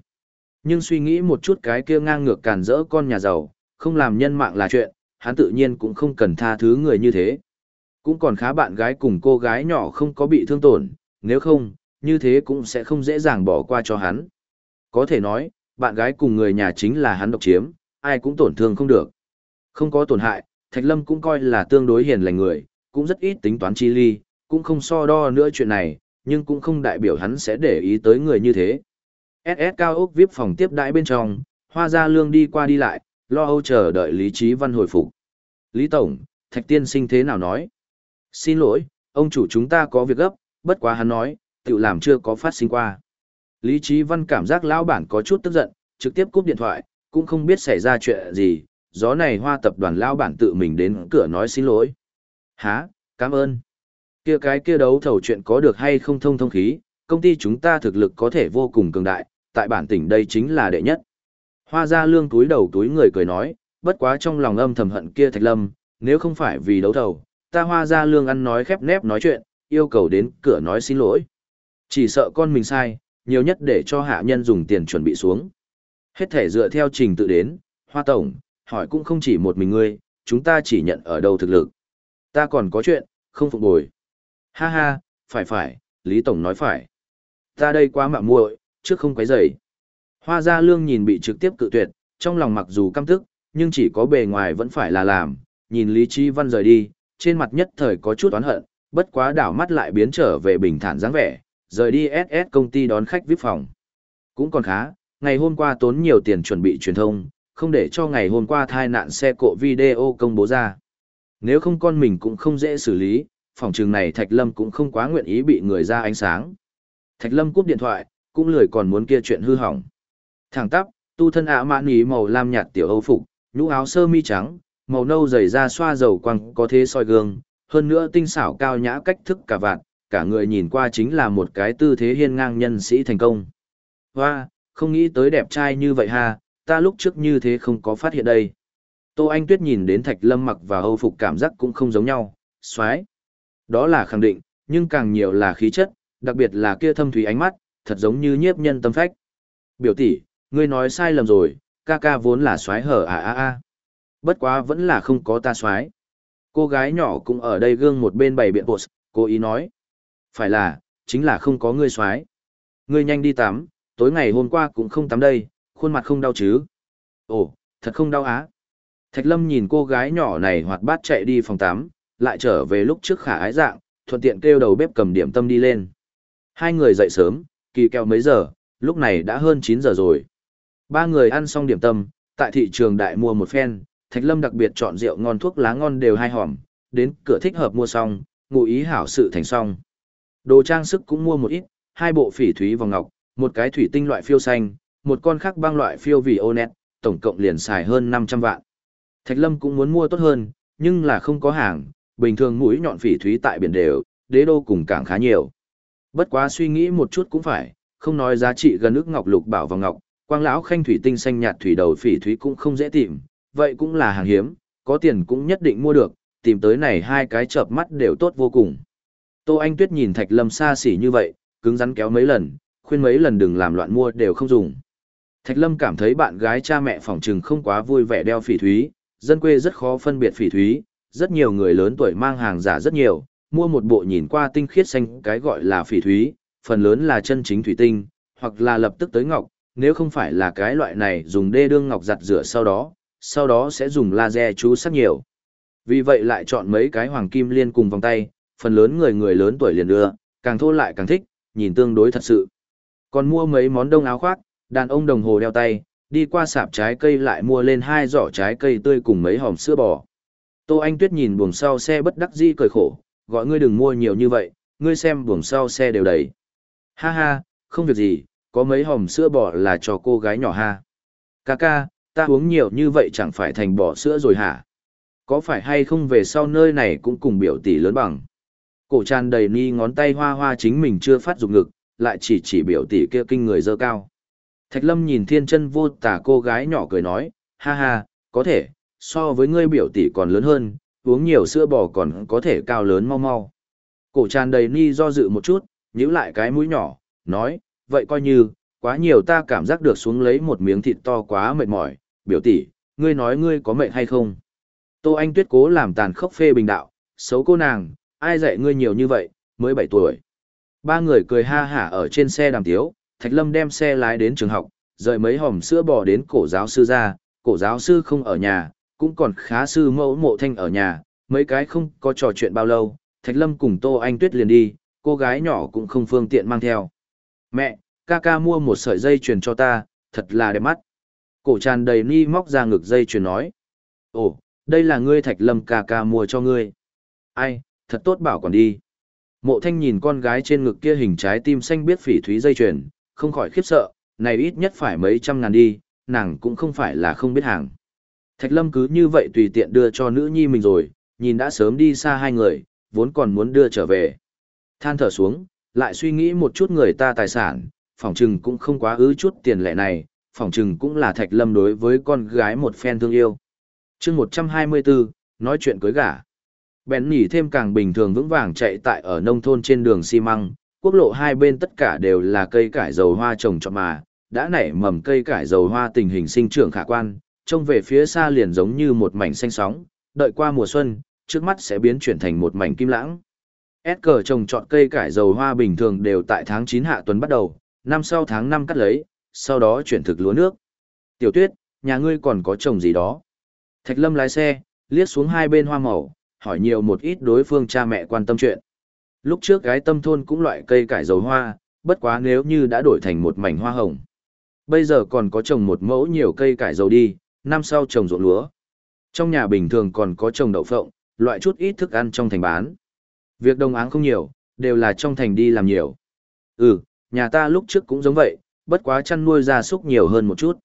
Nhưng suy nghĩ một chút cái kia ngang ngược càn rỡ con nhà giàu, không làm nhân mạng là chuyện, hắn tự nhiên cũng không cần tha thứ người như thế. Cũng còn khá bạn gái cùng cô gái nhỏ không có bị thương tổn, nếu không, như thế cũng sẽ không dễ dàng bỏ qua cho hắn. Có thể nói, bạn gái cùng người nhà chính là hắn độc chiếm, ai cũng tổn thương không được. Không có tổn hại, Thạch Lâm cũng coi là tương đối hiền lành người, cũng rất ít tính toán chi ly, cũng không so đo nữa chuyện này, nhưng cũng không đại biểu hắn sẽ để ý tới người như thế. SS cao ốc VIP phòng tiếp đãi bên trong, Hoa Gia Lương đi qua đi lại, lo âu chờ đợi Lý Trí Văn hồi phục. Lý Tổng, Thạch Tiên sinh thế nào nói? Xin lỗi, ông chủ chúng ta có việc gấp, bất quá hắn nói, tự làm chưa có phát sinh qua. Lý Trí Văn cảm giác lão bản có chút tức giận, trực tiếp cúp điện thoại, cũng không biết xảy ra chuyện gì, gió này hoa tập đoàn lão bản tự mình đến cửa nói xin lỗi. Hả, cảm ơn. Kia cái kia đấu thầu chuyện có được hay không thông thông khí, công ty chúng ta thực lực có thể vô cùng cường đại, tại bản tỉnh đây chính là đệ nhất. Hoa ra lương túi đầu túi người cười nói, bất quá trong lòng âm thầm hận kia Thạch Lâm, nếu không phải vì đấu thầu, ta hoa ra lương ăn nói khép nép nói chuyện, yêu cầu đến cửa nói xin lỗi. Chỉ sợ con mình sai, nhiều nhất để cho hạ nhân dùng tiền chuẩn bị xuống. Hết thể dựa theo trình tự đến, hoa tổng, hỏi cũng không chỉ một mình ngươi, chúng ta chỉ nhận ở đâu thực lực. Ta còn có chuyện, không phục bồi. Ha ha, phải phải, Lý Tổng nói phải. Ta đây quá mạ muội, trước không quấy rầy. Hoa Gia Lương nhìn bị trực tiếp cự tuyệt, trong lòng mặc dù căm tức, nhưng chỉ có bề ngoài vẫn phải là làm, nhìn Lý Trí Văn rời đi, trên mặt nhất thời có chút oán hận, bất quá đảo mắt lại biến trở về bình thản dáng vẻ, rời đi SS công ty đón khách VIP phòng. Cũng còn khá, ngày hôm qua tốn nhiều tiền chuẩn bị truyền thông, không để cho ngày hôm qua thai nạn xe cộ video công bố ra. Nếu không con mình cũng không dễ xử lý, phòng trường này Thạch Lâm cũng không quá nguyện ý bị người ra ánh sáng. Thạch Lâm cúp điện thoại, cũng lười còn muốn kia chuyện hư hỏng. Thẳng tắp, tu thân ạ mạn ý màu lam nhạt tiểu âu phục, nhũ áo sơ mi trắng, màu nâu dày da xoa dầu quăng có thế soi gương, hơn nữa tinh xảo cao nhã cách thức cả vạn, cả người nhìn qua chính là một cái tư thế hiên ngang nhân sĩ thành công. Hoa, không nghĩ tới đẹp trai như vậy ha, ta lúc trước như thế không có phát hiện đây. Tô Anh Tuyết nhìn đến Thạch Lâm mặc và Âu phục cảm giác cũng không giống nhau, xoái. Đó là khẳng định, nhưng càng nhiều là khí chất, đặc biệt là kia thâm thủy ánh mắt, thật giống như nhiếp nhân tâm phách. Biểu tỷ, ngươi nói sai lầm rồi, ca ca vốn là xoái hở à à à. Bất quá vẫn là không có ta xoái. Cô gái nhỏ cũng ở đây gương một bên bày biện bộ, cô ý nói. Phải là, chính là không có ngươi xoái. Ngươi nhanh đi tắm, tối ngày hôm qua cũng không tắm đây, khuôn mặt không đau chứ. Ồ, thật không đau á. Thạch Lâm nhìn cô gái nhỏ này hoạt bát chạy đi phòng tắm, lại trở về lúc trước khả ái dạng, thuận tiện kêu đầu bếp cầm điểm tâm đi lên. Hai người dậy sớm, kỳ kèo mấy giờ, lúc này đã hơn 9 giờ rồi. Ba người ăn xong điểm tâm, tại thị trường đại mua một phen, Thạch Lâm đặc biệt chọn rượu ngon thuốc lá ngon đều hai hòm, đến cửa thích hợp mua xong, ngụ ý hảo sự thành xong. Đồ trang sức cũng mua một ít, hai bộ phỉ thúy vòng ngọc, một cái thủy tinh loại phiêu xanh, một con khác băng loại phiêu vì ô nét, tổng cộng liền xài hơn 500 vạn. Thạch Lâm cũng muốn mua tốt hơn, nhưng là không có hàng, bình thường mũi nhọn phỉ thúy tại biển đều, đế đô cùng cảng khá nhiều. Bất quá suy nghĩ một chút cũng phải, không nói giá trị gần ức ngọc lục bảo vào ngọc, quang lão khanh thủy tinh xanh nhạt thủy đầu phỉ thúy cũng không dễ tìm, vậy cũng là hàng hiếm, có tiền cũng nhất định mua được, tìm tới này hai cái chợp mắt đều tốt vô cùng. Tô Anh Tuyết nhìn Thạch Lâm xa xỉ như vậy, cứng rắn kéo mấy lần, khuyên mấy lần đừng làm loạn mua đều không dùng. Thạch Lâm cảm thấy bạn gái cha mẹ phỏng trừng không quá vui vẻ đeo phỉ thúy, dân quê rất khó phân biệt phỉ thúy, rất nhiều người lớn tuổi mang hàng giả rất nhiều, mua một bộ nhìn qua tinh khiết xanh cái gọi là phỉ thúy, phần lớn là chân chính thủy tinh, hoặc là lập tức tới ngọc, nếu không phải là cái loại này dùng đê đương ngọc giặt rửa sau đó, sau đó sẽ dùng laser chú sát nhiều. Vì vậy lại chọn mấy cái hoàng kim liên cùng vòng tay, phần lớn người người lớn tuổi liền đưa, càng thô lại càng thích, nhìn tương đối thật sự. Còn mua mấy món đông áo khoác, đàn ông đồng hồ đeo tay, đi qua sạp trái cây lại mua lên hai giỏ trái cây tươi cùng mấy hòm sữa bò. Tô Anh Tuyết nhìn buồng sau xe bất đắc dĩ cười khổ, gọi ngươi đừng mua nhiều như vậy, ngươi xem buồng sau xe đều đầy. Ha ha, không việc gì, có mấy hòm sữa bò là cho cô gái nhỏ ha. Ca ca, ta uống nhiều như vậy chẳng phải thành bò sữa rồi hả? Có phải hay không về sau nơi này cũng cùng biểu tỷ lớn bằng? Cổ tràn đầy ni ngón tay hoa hoa chính mình chưa phát dục ngực, lại chỉ chỉ biểu tỷ kia kinh người dơ cao. Thạch Lâm nhìn thiên chân vô tả cô gái nhỏ cười nói, ha ha, có thể, so với ngươi biểu tỷ còn lớn hơn, uống nhiều sữa bò còn có thể cao lớn mau mau. Cổ tràn đầy ni do dự một chút, nhíu lại cái mũi nhỏ, nói, vậy coi như, quá nhiều ta cảm giác được xuống lấy một miếng thịt to quá mệt mỏi, biểu tỷ, ngươi nói ngươi có mệt hay không? Tô Anh Tuyết cố làm tàn khốc phê bình đạo, xấu cô nàng, ai dạy ngươi nhiều như vậy, mới 7 tuổi. Ba người cười ha hả ở trên xe đàm tiếu, Thạch Lâm đem xe lái đến trường học, rời mấy hòm sữa bò đến cổ giáo sư ra, cổ giáo sư không ở nhà, cũng còn khá sư mẫu mộ thanh ở nhà, mấy cái không có trò chuyện bao lâu, Thạch Lâm cùng Tô Anh Tuyết liền đi, cô gái nhỏ cũng không phương tiện mang theo. Mẹ, ca ca mua một sợi dây chuyền cho ta, thật là đẹp mắt. Cổ tràn đầy ni móc ra ngực dây chuyền nói. Ồ, đây là ngươi Thạch Lâm ca ca mua cho ngươi. Ai, thật tốt bảo còn đi. Mộ thanh nhìn con gái trên ngực kia hình trái tim xanh biết phỉ thúy dây chuyền, không khỏi khiếp sợ, này ít nhất phải mấy trăm ngàn đi, nàng cũng không phải là không biết hàng. Thạch Lâm cứ như vậy tùy tiện đưa cho nữ nhi mình rồi, nhìn đã sớm đi xa hai người, vốn còn muốn đưa trở về. Than thở xuống, lại suy nghĩ một chút người ta tài sản, phòng trừng cũng không quá ứ chút tiền lệ này, phòng trừng cũng là Thạch Lâm đối với con gái một phen thương yêu. chương 124, nói chuyện cưới gả. Bèn nhỉ thêm càng bình thường vững vàng chạy tại ở nông thôn trên đường xi măng, quốc lộ hai bên tất cả đều là cây cải dầu hoa trồng trọt mà, đã nảy mầm cây cải dầu hoa tình hình sinh trưởng khả quan, trông về phía xa liền giống như một mảnh xanh sóng, đợi qua mùa xuân, trước mắt sẽ biến chuyển thành một mảnh kim lãng. S cờ trồng trọt cây cải dầu hoa bình thường đều tại tháng 9 hạ tuần bắt đầu, năm sau tháng 5 cắt lấy, sau đó chuyển thực lúa nước. Tiểu tuyết, nhà ngươi còn có trồng gì đó? Thạch lâm lái xe, liếc xuống hai bên hoa màu, hỏi nhiều một ít đối phương cha mẹ quan tâm chuyện. Lúc trước gái tâm thôn cũng loại cây cải dầu hoa, bất quá nếu như đã đổi thành một mảnh hoa hồng. Bây giờ còn có trồng một mẫu nhiều cây cải dầu đi, năm sau trồng ruộng lúa. Trong nhà bình thường còn có trồng đậu phộng, loại chút ít thức ăn trong thành bán. Việc đồng áng không nhiều, đều là trong thành đi làm nhiều. Ừ, nhà ta lúc trước cũng giống vậy, bất quá chăn nuôi gia súc nhiều hơn một chút.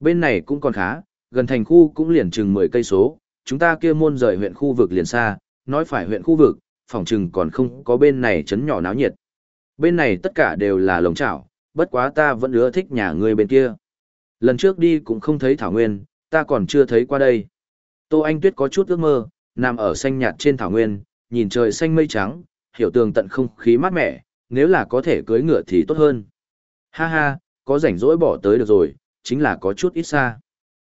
Bên này cũng còn khá, gần thành khu cũng liền chừng 10 cây số, chúng ta kia môn rời huyện khu vực liền xa, nói phải huyện khu vực, phòng chừng còn không có bên này chấn nhỏ náo nhiệt. Bên này tất cả đều là lồng chảo, bất quá ta vẫn ưa thích nhà ngươi bên kia. Lần trước đi cũng không thấy Thảo Nguyên, ta còn chưa thấy qua đây. Tô Anh Tuyết có chút ước mơ, nằm ở xanh nhạt trên Thảo Nguyên, nhìn trời xanh mây trắng, hiểu tường tận không khí mát mẻ, nếu là có thể cưới ngựa thì tốt hơn. Ha ha, có rảnh rỗi bỏ tới được rồi, chính là có chút ít xa.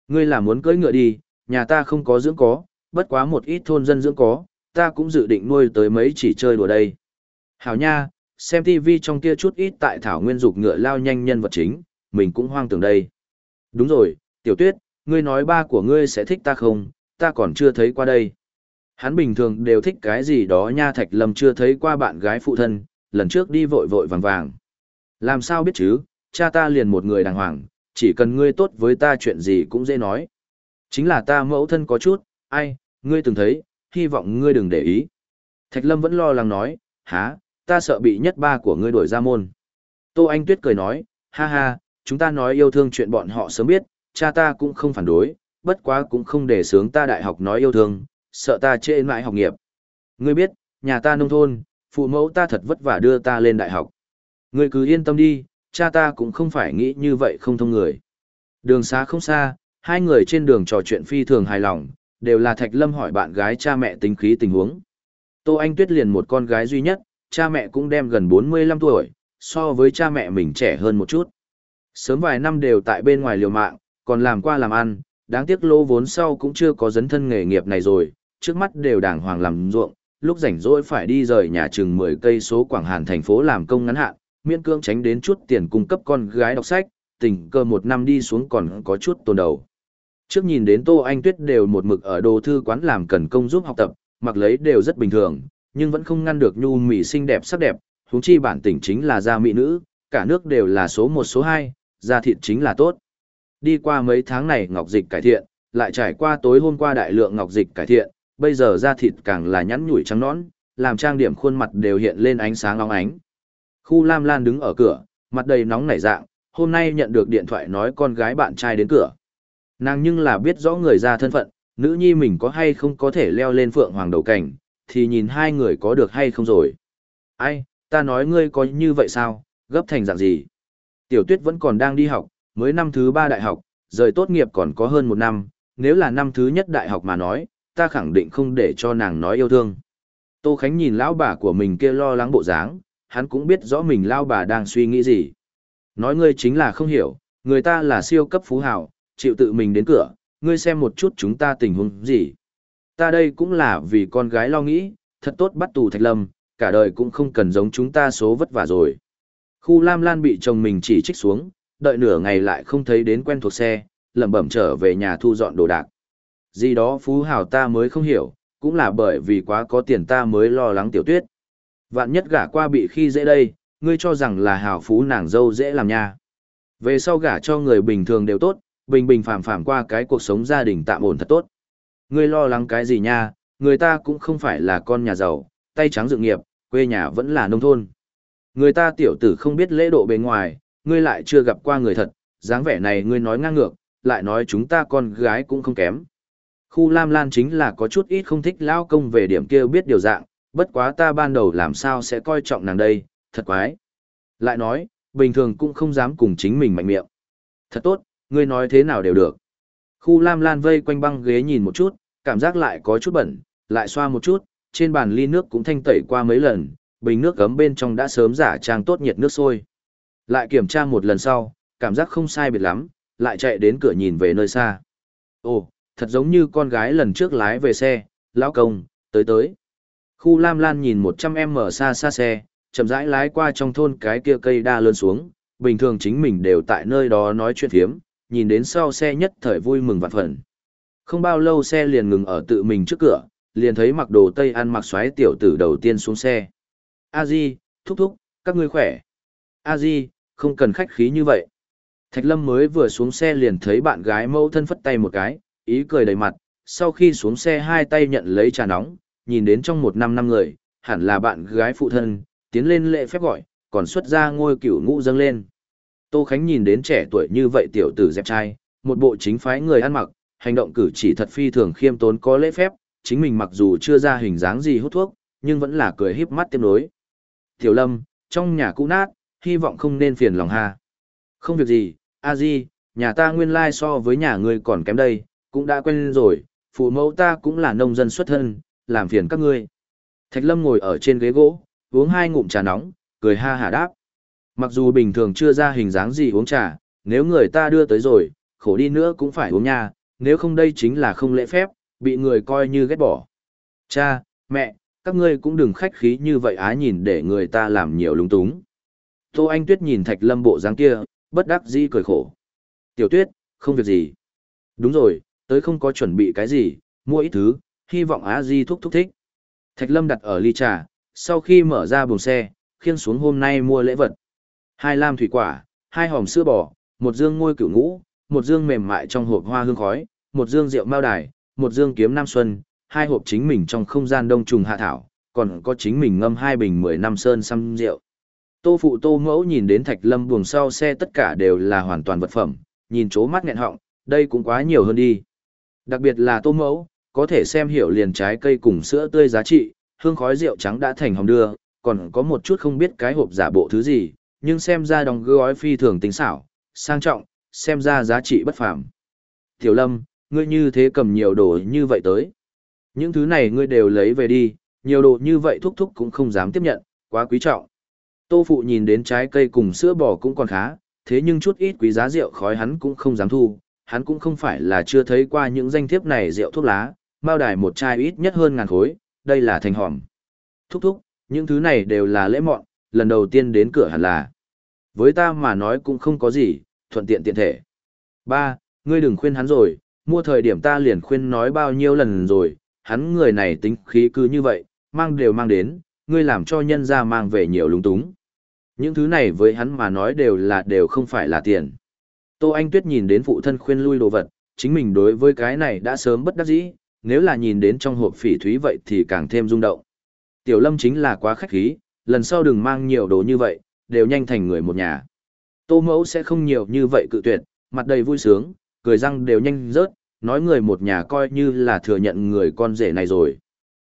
Ngươi là muốn cưới ngựa đi, nhà ta không có dưỡng có, bất quá một ít thôn dân dưỡng có, ta cũng dự định nuôi tới mấy chỉ chơi đùa đây. Hảo nha, xem TV trong kia chút ít tại Thảo Nguyên dục ngựa lao nhanh nhân vật chính, mình cũng hoang tưởng đây. Đúng rồi, tiểu tuyết, ngươi nói ba của ngươi sẽ thích ta không, ta còn chưa thấy qua đây. Hắn bình thường đều thích cái gì đó nha Thạch Lâm chưa thấy qua bạn gái phụ thân, lần trước đi vội vội vàng vàng. Làm sao biết chứ, cha ta liền một người đàng hoàng, chỉ cần ngươi tốt với ta chuyện gì cũng dễ nói. Chính là ta mẫu thân có chút, ai, ngươi từng thấy, hy vọng ngươi đừng để ý. Thạch Lâm vẫn lo lắng nói, há, ta sợ bị nhất ba của ngươi đuổi ra môn. Tô Anh Tuyết cười nói, ha ha, chúng ta nói yêu thương chuyện bọn họ sớm biết, cha ta cũng không phản đối, bất quá cũng không để sướng ta đại học nói yêu thương, sợ ta trễ mãi học nghiệp. Ngươi biết, nhà ta nông thôn, phụ mẫu ta thật vất vả đưa ta lên đại học. Ngươi cứ yên tâm đi, cha ta cũng không phải nghĩ như vậy không thông người. Đường xa không xa, hai người trên đường trò chuyện phi thường hài lòng, đều là Thạch Lâm hỏi bạn gái cha mẹ tính khí tình huống. Tô Anh Tuyết liền một con gái duy nhất, cha mẹ cũng đem gần 45 tuổi, so với cha mẹ mình trẻ hơn một chút. Sớm vài năm đều tại bên ngoài liều mạng, còn làm qua làm ăn, đáng tiếc lô vốn sau cũng chưa có dấn thân nghề nghiệp này rồi, trước mắt đều đàng hoàng làm ruộng, lúc rảnh rỗi phải đi rời nhà chừng 10 cây số Quảng Hàn thành phố làm công ngắn hạn, miễn cương tránh đến chút tiền cung cấp con gái đọc sách, tình cơ một năm đi xuống còn có chút tồn đầu. Trước nhìn đến Tô Anh Tuyết đều một mực ở đồ thư quán làm cần công giúp học tập, mặc lấy đều rất bình thường, nhưng vẫn không ngăn được nhu mỹ xinh đẹp sắc đẹp, huống chi bản tỉnh chính là gia mỹ nữ, cả nước đều là số 1 số 2, da thịt chính là tốt. Đi qua mấy tháng này ngọc dịch cải thiện, lại trải qua tối hôm qua đại lượng ngọc dịch cải thiện, bây giờ da thịt càng là nhắn nhủi trắng nõn, làm trang điểm khuôn mặt đều hiện lên ánh sáng óng ánh. Khu Lam Lan đứng ở cửa, mặt đầy nóng nảy dạng, hôm nay nhận được điện thoại nói con gái bạn trai đến cửa. Nàng nhưng là biết rõ người ra thân phận, nữ nhi mình có hay không có thể leo lên phượng hoàng đầu cảnh, thì nhìn hai người có được hay không rồi. Ai, ta nói ngươi có như vậy sao, gấp thành dạng gì? Tiểu tuyết vẫn còn đang đi học, mới năm thứ ba đại học, rời tốt nghiệp còn có hơn một năm, nếu là năm thứ nhất đại học mà nói, ta khẳng định không để cho nàng nói yêu thương. Tô Khánh nhìn lão bà của mình kia lo lắng bộ dáng, hắn cũng biết rõ mình lão bà đang suy nghĩ gì. Nói ngươi chính là không hiểu, người ta là siêu cấp phú hào, chịu tự mình đến cửa, ngươi xem một chút chúng ta tình huống gì. Ta đây cũng là vì con gái lo nghĩ, thật tốt bắt tù thạch lâm, cả đời cũng không cần giống chúng ta số vất vả rồi. Khu Lam Lan bị chồng mình chỉ trích xuống, đợi nửa ngày lại không thấy đến quen thuộc xe, lẩm bẩm trở về nhà thu dọn đồ đạc. Gì đó phú hào ta mới không hiểu, cũng là bởi vì quá có tiền ta mới lo lắng tiểu tuyết. Vạn nhất gả qua bị khi dễ đây, ngươi cho rằng là hào phú nàng dâu dễ làm nha. Về sau gả cho người bình thường đều tốt, bình bình phàm phàm qua cái cuộc sống gia đình tạm ổn thật tốt. Ngươi lo lắng cái gì nha, người ta cũng không phải là con nhà giàu, tay trắng dự nghiệp, quê nhà vẫn là nông thôn. Người ta tiểu tử không biết lễ độ bề ngoài, ngươi lại chưa gặp qua người thật, dáng vẻ này ngươi nói ngang ngược, lại nói chúng ta con gái cũng không kém. Khu Lam Lan chính là có chút ít không thích lao công về điểm kia biết điều dạng, bất quá ta ban đầu làm sao sẽ coi trọng nàng đây, thật quái. Lại nói, bình thường cũng không dám cùng chính mình mạnh miệng. Thật tốt, ngươi nói thế nào đều được. Khu Lam Lan vây quanh băng ghế nhìn một chút, cảm giác lại có chút bẩn, lại xoa một chút, trên bàn ly nước cũng thanh tẩy qua mấy lần, bình nước gấm bên trong đã sớm giả trang tốt nhiệt nước sôi. Lại kiểm tra một lần sau, cảm giác không sai biệt lắm, lại chạy đến cửa nhìn về nơi xa. Ồ, thật giống như con gái lần trước lái về xe, lão công, tới tới. Khu Lam Lan nhìn 100m xa xa xe, chậm rãi lái qua trong thôn cái kia cây đa lớn xuống, bình thường chính mình đều tại nơi đó nói chuyện thiếm, nhìn đến sau xe nhất thời vui mừng vạn phần. Không bao lâu xe liền ngừng ở tự mình trước cửa, liền thấy mặc đồ tây ăn mặc xoáy tiểu tử đầu tiên xuống xe. A Di, thúc thúc, các ngươi khỏe. A Di, không cần khách khí như vậy. Thạch Lâm mới vừa xuống xe liền thấy bạn gái mẫu thân phất tay một cái, ý cười đầy mặt, sau khi xuống xe hai tay nhận lấy trà nóng, nhìn đến trong một năm năm người, hẳn là bạn gái phụ thân, tiến lên lễ phép gọi, còn xuất ra ngôi cửu ngũ dâng lên. Tô Khánh nhìn đến trẻ tuổi như vậy tiểu tử dẹp trai, một bộ chính phái người ăn mặc, hành động cử chỉ thật phi thường khiêm tốn có lễ phép, chính mình mặc dù chưa ra hình dáng gì hút thuốc, nhưng vẫn là cười híp mắt tiếp nối. Tiểu Lâm, trong nhà cũ nát, hy vọng không nên phiền lòng ha. Không việc gì, a di, nhà ta nguyên lai so với nhà ngươi còn kém đây, cũng đã quen rồi, phụ mẫu ta cũng là nông dân xuất thân, làm phiền các ngươi. Thạch Lâm ngồi ở trên ghế gỗ, uống hai ngụm trà nóng, cười ha hả đáp. Mặc dù bình thường chưa ra hình dáng gì uống trà, nếu người ta đưa tới rồi, khổ đi nữa cũng phải uống nha, nếu không đây chính là không lễ phép, bị người coi như ghét bỏ. Cha, mẹ, các ngươi cũng đừng khách khí như vậy á nhìn để người ta làm nhiều lung túng. Tô Anh Tuyết nhìn Thạch Lâm bộ dáng kia, bất đắc dĩ cười khổ. Tiểu Tuyết, không việc gì. Đúng rồi, tới không có chuẩn bị cái gì, mua ít thứ, hy vọng Á Di thúc thúc thích. Thạch Lâm đặt ở ly trà, sau khi mở ra buồng xe, khiêng xuống hôm nay mua lễ vật. Hai lam thủy quả, hai hòm sữa bò, một dương ngôi cửu ngũ, một dương mềm mại trong hộp hoa hương khói, một dương rượu mao đài, một dương kiếm nam xuân, hai hộp chính mình trong không gian đông trùng hạ thảo, còn có chính mình ngâm hai bình mười năm sơn xăm rượu. Tô phụ tô mẫu nhìn đến thạch lâm buồng sau xe tất cả đều là hoàn toàn vật phẩm, nhìn chố mắt nghẹn họng, đây cũng quá nhiều hơn đi. Đặc biệt là tô mẫu, có thể xem hiểu liền trái cây cùng sữa tươi giá trị, hương khói rượu trắng đã thành hồng đưa, còn có một chút không biết cái hộp giả bộ thứ gì, nhưng xem ra đóng gói phi thường tính xảo, sang trọng, xem ra giá trị bất phàm. Tiểu Lâm, ngươi như thế cầm nhiều đồ như vậy tới. Những thứ này ngươi đều lấy về đi, nhiều đồ như vậy thúc thúc cũng không dám tiếp nhận, quá quý trọng. Tô Phụ nhìn đến trái cây cùng sữa bò cũng còn khá, thế nhưng chút ít quý giá rượu khói hắn cũng không dám thu, hắn cũng không phải là chưa thấy qua những danh thiếp này rượu thuốc lá, mao đài một chai ít nhất hơn ngàn khối, đây là thành hòm. Thúc thúc, những thứ này đều là lễ mọn, lần đầu tiên đến cửa hẳn là. Với ta mà nói cũng không có gì, thuận tiện tiện thể. Ba, ngươi đừng khuyên hắn rồi, mua thời điểm ta liền khuyên nói bao nhiêu lần rồi, hắn người này tính khí cứ như vậy, mang đều mang đến, ngươi làm cho nhân ra mang về nhiều lúng túng. Những thứ này với hắn mà nói đều là đều không phải là tiền. Tô Anh Tuyết nhìn đến phụ thân khuyên lui đồ vật, chính mình đối với cái này đã sớm bất đắc dĩ, nếu là nhìn đến trong hộp phỉ thúy vậy thì càng thêm rung động. Tiểu Lâm chính là quá khách khí, lần sau đừng mang nhiều đồ như vậy, đều nhanh thành người một nhà. Tô Mẫu sẽ không nhiều như vậy cự tuyệt, mặt đầy vui sướng, cười răng đều nhanh rớt, nói người một nhà coi như là thừa nhận người con rể này rồi.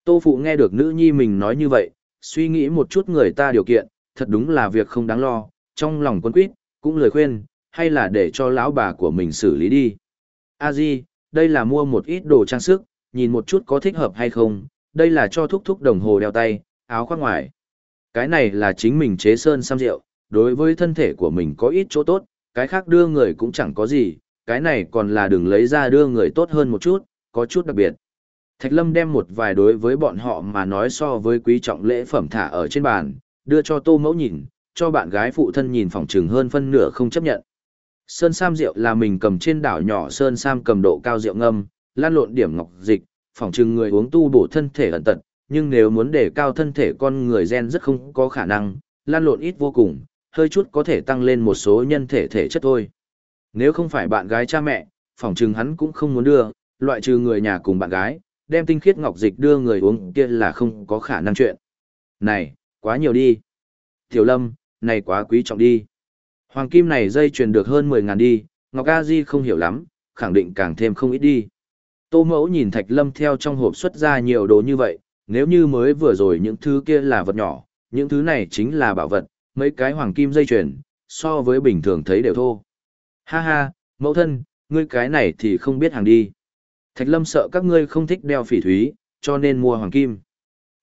Tô Phụ nghe được nữ nhi mình nói như vậy, suy nghĩ một chút người ta điều kiện, thật đúng là việc không đáng lo, trong lòng quân quýt, cũng lời khuyên, hay là để cho lão bà của mình xử lý đi. A Di, đây là mua một ít đồ trang sức, nhìn một chút có thích hợp hay không, đây là cho thúc thúc đồng hồ đeo tay, áo khoác ngoài. Cái này là chính mình chế sơn xăm rượu, đối với thân thể của mình có ít chỗ tốt, cái khác đưa người cũng chẳng có gì, cái này còn là đừng lấy ra đưa người tốt hơn một chút, có chút đặc biệt. Thạch Lâm đem một vài đối với bọn họ mà nói so với quý trọng lễ phẩm thả ở trên bàn, đưa cho Tô Mẫu nhìn, cho bạn gái phụ thân nhìn phòng trừng hơn phân nửa không chấp nhận. Sơn Sam rượu là mình cầm trên đảo nhỏ Sơn Sam cầm độ cao rượu ngâm, lan lộn điểm ngọc dịch, phỏng chừng người uống tu bổ thân thể ẩn tật, nhưng nếu muốn để cao thân thể con người gen rất không có khả năng, lan lộn ít vô cùng, hơi chút có thể tăng lên một số nhân thể thể chất thôi. Nếu không phải bạn gái cha mẹ, phỏng chừng hắn cũng không muốn đưa, loại trừ người nhà cùng bạn gái, đem tinh khiết ngọc dịch đưa người uống kia là không có khả năng chuyện. Này, quá nhiều đi. Tiểu Lâm, này quá quý trọng đi. Hoàng kim này dây chuyền được hơn 10 ngàn đi, Ngọc A Di không hiểu lắm, khẳng định càng thêm không ít đi. Tô mẫu nhìn Thạch Lâm theo trong hộp xuất ra nhiều đồ như vậy, nếu như mới vừa rồi những thứ kia là vật nhỏ, những thứ này chính là bảo vật, mấy cái hoàng kim dây chuyền, so với bình thường thấy đều thô. Ha ha, mẫu thân, ngươi cái này thì không biết hàng đi. Thạch Lâm sợ các ngươi không thích đeo phỉ thúy, cho nên mua hoàng kim.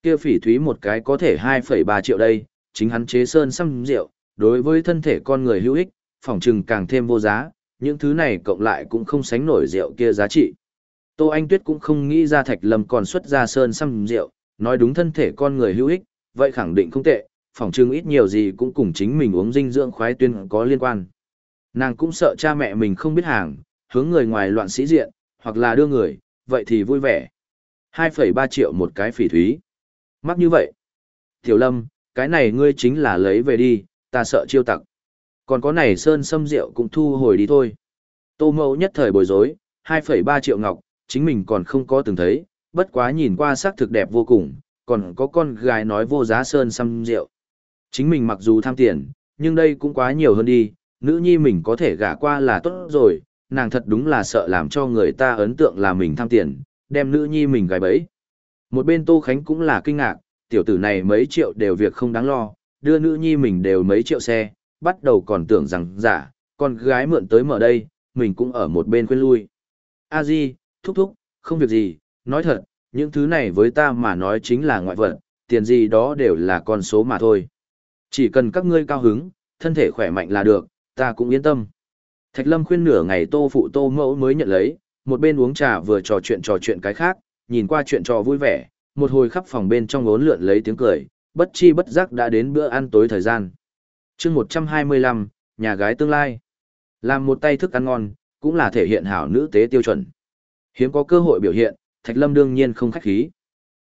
Kia phỉ thúy một cái có thể 2,3 triệu đây, chính hắn chế sơn xăm rượu, đối với thân thể con người hữu ích, phỏng trừng càng thêm vô giá, những thứ này cộng lại cũng không sánh nổi rượu kia giá trị. Tô Anh Tuyết cũng không nghĩ ra Thạch Lâm còn xuất ra sơn xăm rượu, nói đúng thân thể con người hữu ích, vậy khẳng định không tệ, phỏng trừng ít nhiều gì cũng cùng chính mình uống dinh dưỡng khoái tuyên có liên quan. Nàng cũng sợ cha mẹ mình không biết hàng, hướng người ngoài loạn sĩ diện, hoặc là đưa người, vậy thì vui vẻ. 2,3 triệu một cái phỉ thúy. Mắc như vậy. Tiểu Lâm, cái này ngươi chính là lấy về đi, ta sợ chiêu tặc. Còn có này sơn sâm rượu cũng thu hồi đi thôi. Tô mẫu nhất thời bối rối, 2,3 triệu ngọc, chính mình còn không có từng thấy, bất quá nhìn qua sắc thực đẹp vô cùng, còn có con gái nói vô giá sơn sâm rượu. Chính mình mặc dù tham tiền, nhưng đây cũng quá nhiều hơn đi, nữ nhi mình có thể gả qua là tốt rồi, nàng thật đúng là sợ làm cho người ta ấn tượng là mình tham tiền, đem nữ nhi mình gái bẫy. Một bên Tô Khánh cũng là kinh ngạc, tiểu tử này mấy triệu đều việc không đáng lo, đưa nữ nhi mình đều mấy triệu xe, bắt đầu còn tưởng rằng giả, con gái mượn tới mở đây, mình cũng ở một bên quên lui. A Di, thúc thúc, không việc gì, nói thật, những thứ này với ta mà nói chính là ngoại vật, tiền gì đó đều là con số mà thôi. Chỉ cần các ngươi cao hứng, thân thể khỏe mạnh là được, ta cũng yên tâm. Thạch Lâm khuyên nửa ngày tô phụ tô mẫu mới nhận lấy, một bên uống trà vừa trò chuyện trò chuyện cái khác, nhìn qua chuyện trò vui vẻ, một hồi khắp phòng bên trong ngốn lượn lấy tiếng cười, bất chi bất giác đã đến bữa ăn tối thời gian. chương 125, nhà gái tương lai. Làm một tay thức ăn ngon, cũng là thể hiện hảo nữ tế tiêu chuẩn. Hiếm có cơ hội biểu hiện, Thạch Lâm đương nhiên không khách khí.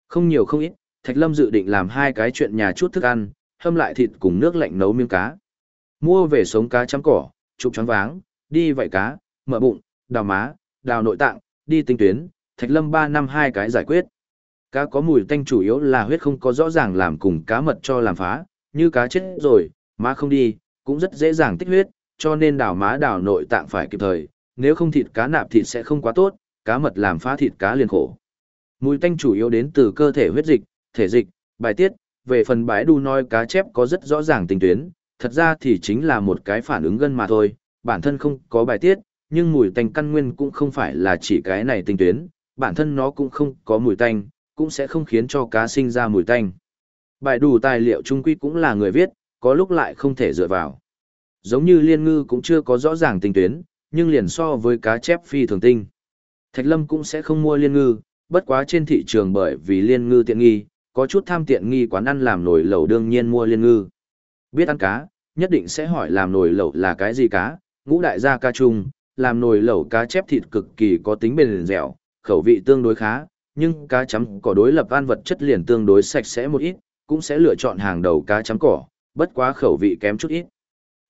Không nhiều không ít, Thạch Lâm dự định làm hai cái chuyện nhà chút thức ăn, hâm lại thịt cùng nước lạnh nấu miếng cá. Mua về sống cá chấm cỏ, chụp choáng váng, đi vậy cá, mở bụng, đào má, đào nội tạng, đi tinh tuyến, Thạch Lâm 3 năm hai cái giải quyết. Cá có mùi tanh chủ yếu là huyết không có rõ ràng làm cùng cá mật cho làm phá, như cá chết rồi, má không đi, cũng rất dễ dàng tích huyết, cho nên đào má đào nội tạng phải kịp thời, nếu không thịt cá nạp thịt sẽ không quá tốt, cá mật làm phá thịt cá liền khổ. Mùi tanh chủ yếu đến từ cơ thể huyết dịch, thể dịch, bài tiết, về phần bãi đu nói cá chép có rất rõ ràng tình tuyến, thật ra thì chính là một cái phản ứng gân mà thôi, bản thân không có bài tiết, nhưng mùi tanh căn nguyên cũng không phải là chỉ cái này tình tuyến, bản thân nó cũng không có mùi tanh, cũng sẽ không khiến cho cá sinh ra mùi tanh. Bài đủ tài liệu trung quy cũng là người viết, có lúc lại không thể dựa vào. Giống như liên ngư cũng chưa có rõ ràng tình tuyến, nhưng liền so với cá chép phi thường tinh. Thạch Lâm cũng sẽ không mua liên ngư, bất quá trên thị trường bởi vì liên ngư tiện nghi, có chút tham tiện nghi quán ăn làm nồi lẩu đương nhiên mua liên ngư. Biết ăn cá, nhất định sẽ hỏi làm nồi lẩu là cái gì cá, ngũ đại gia ca chung, làm nồi lẩu cá chép thịt cực kỳ có tính bền dẻo, khẩu vị tương đối khá, nhưng cá chấm cỏ đối lập ăn vật chất liền tương đối sạch sẽ một ít, cũng sẽ lựa chọn hàng đầu cá chấm cỏ, bất quá khẩu vị kém chút ít.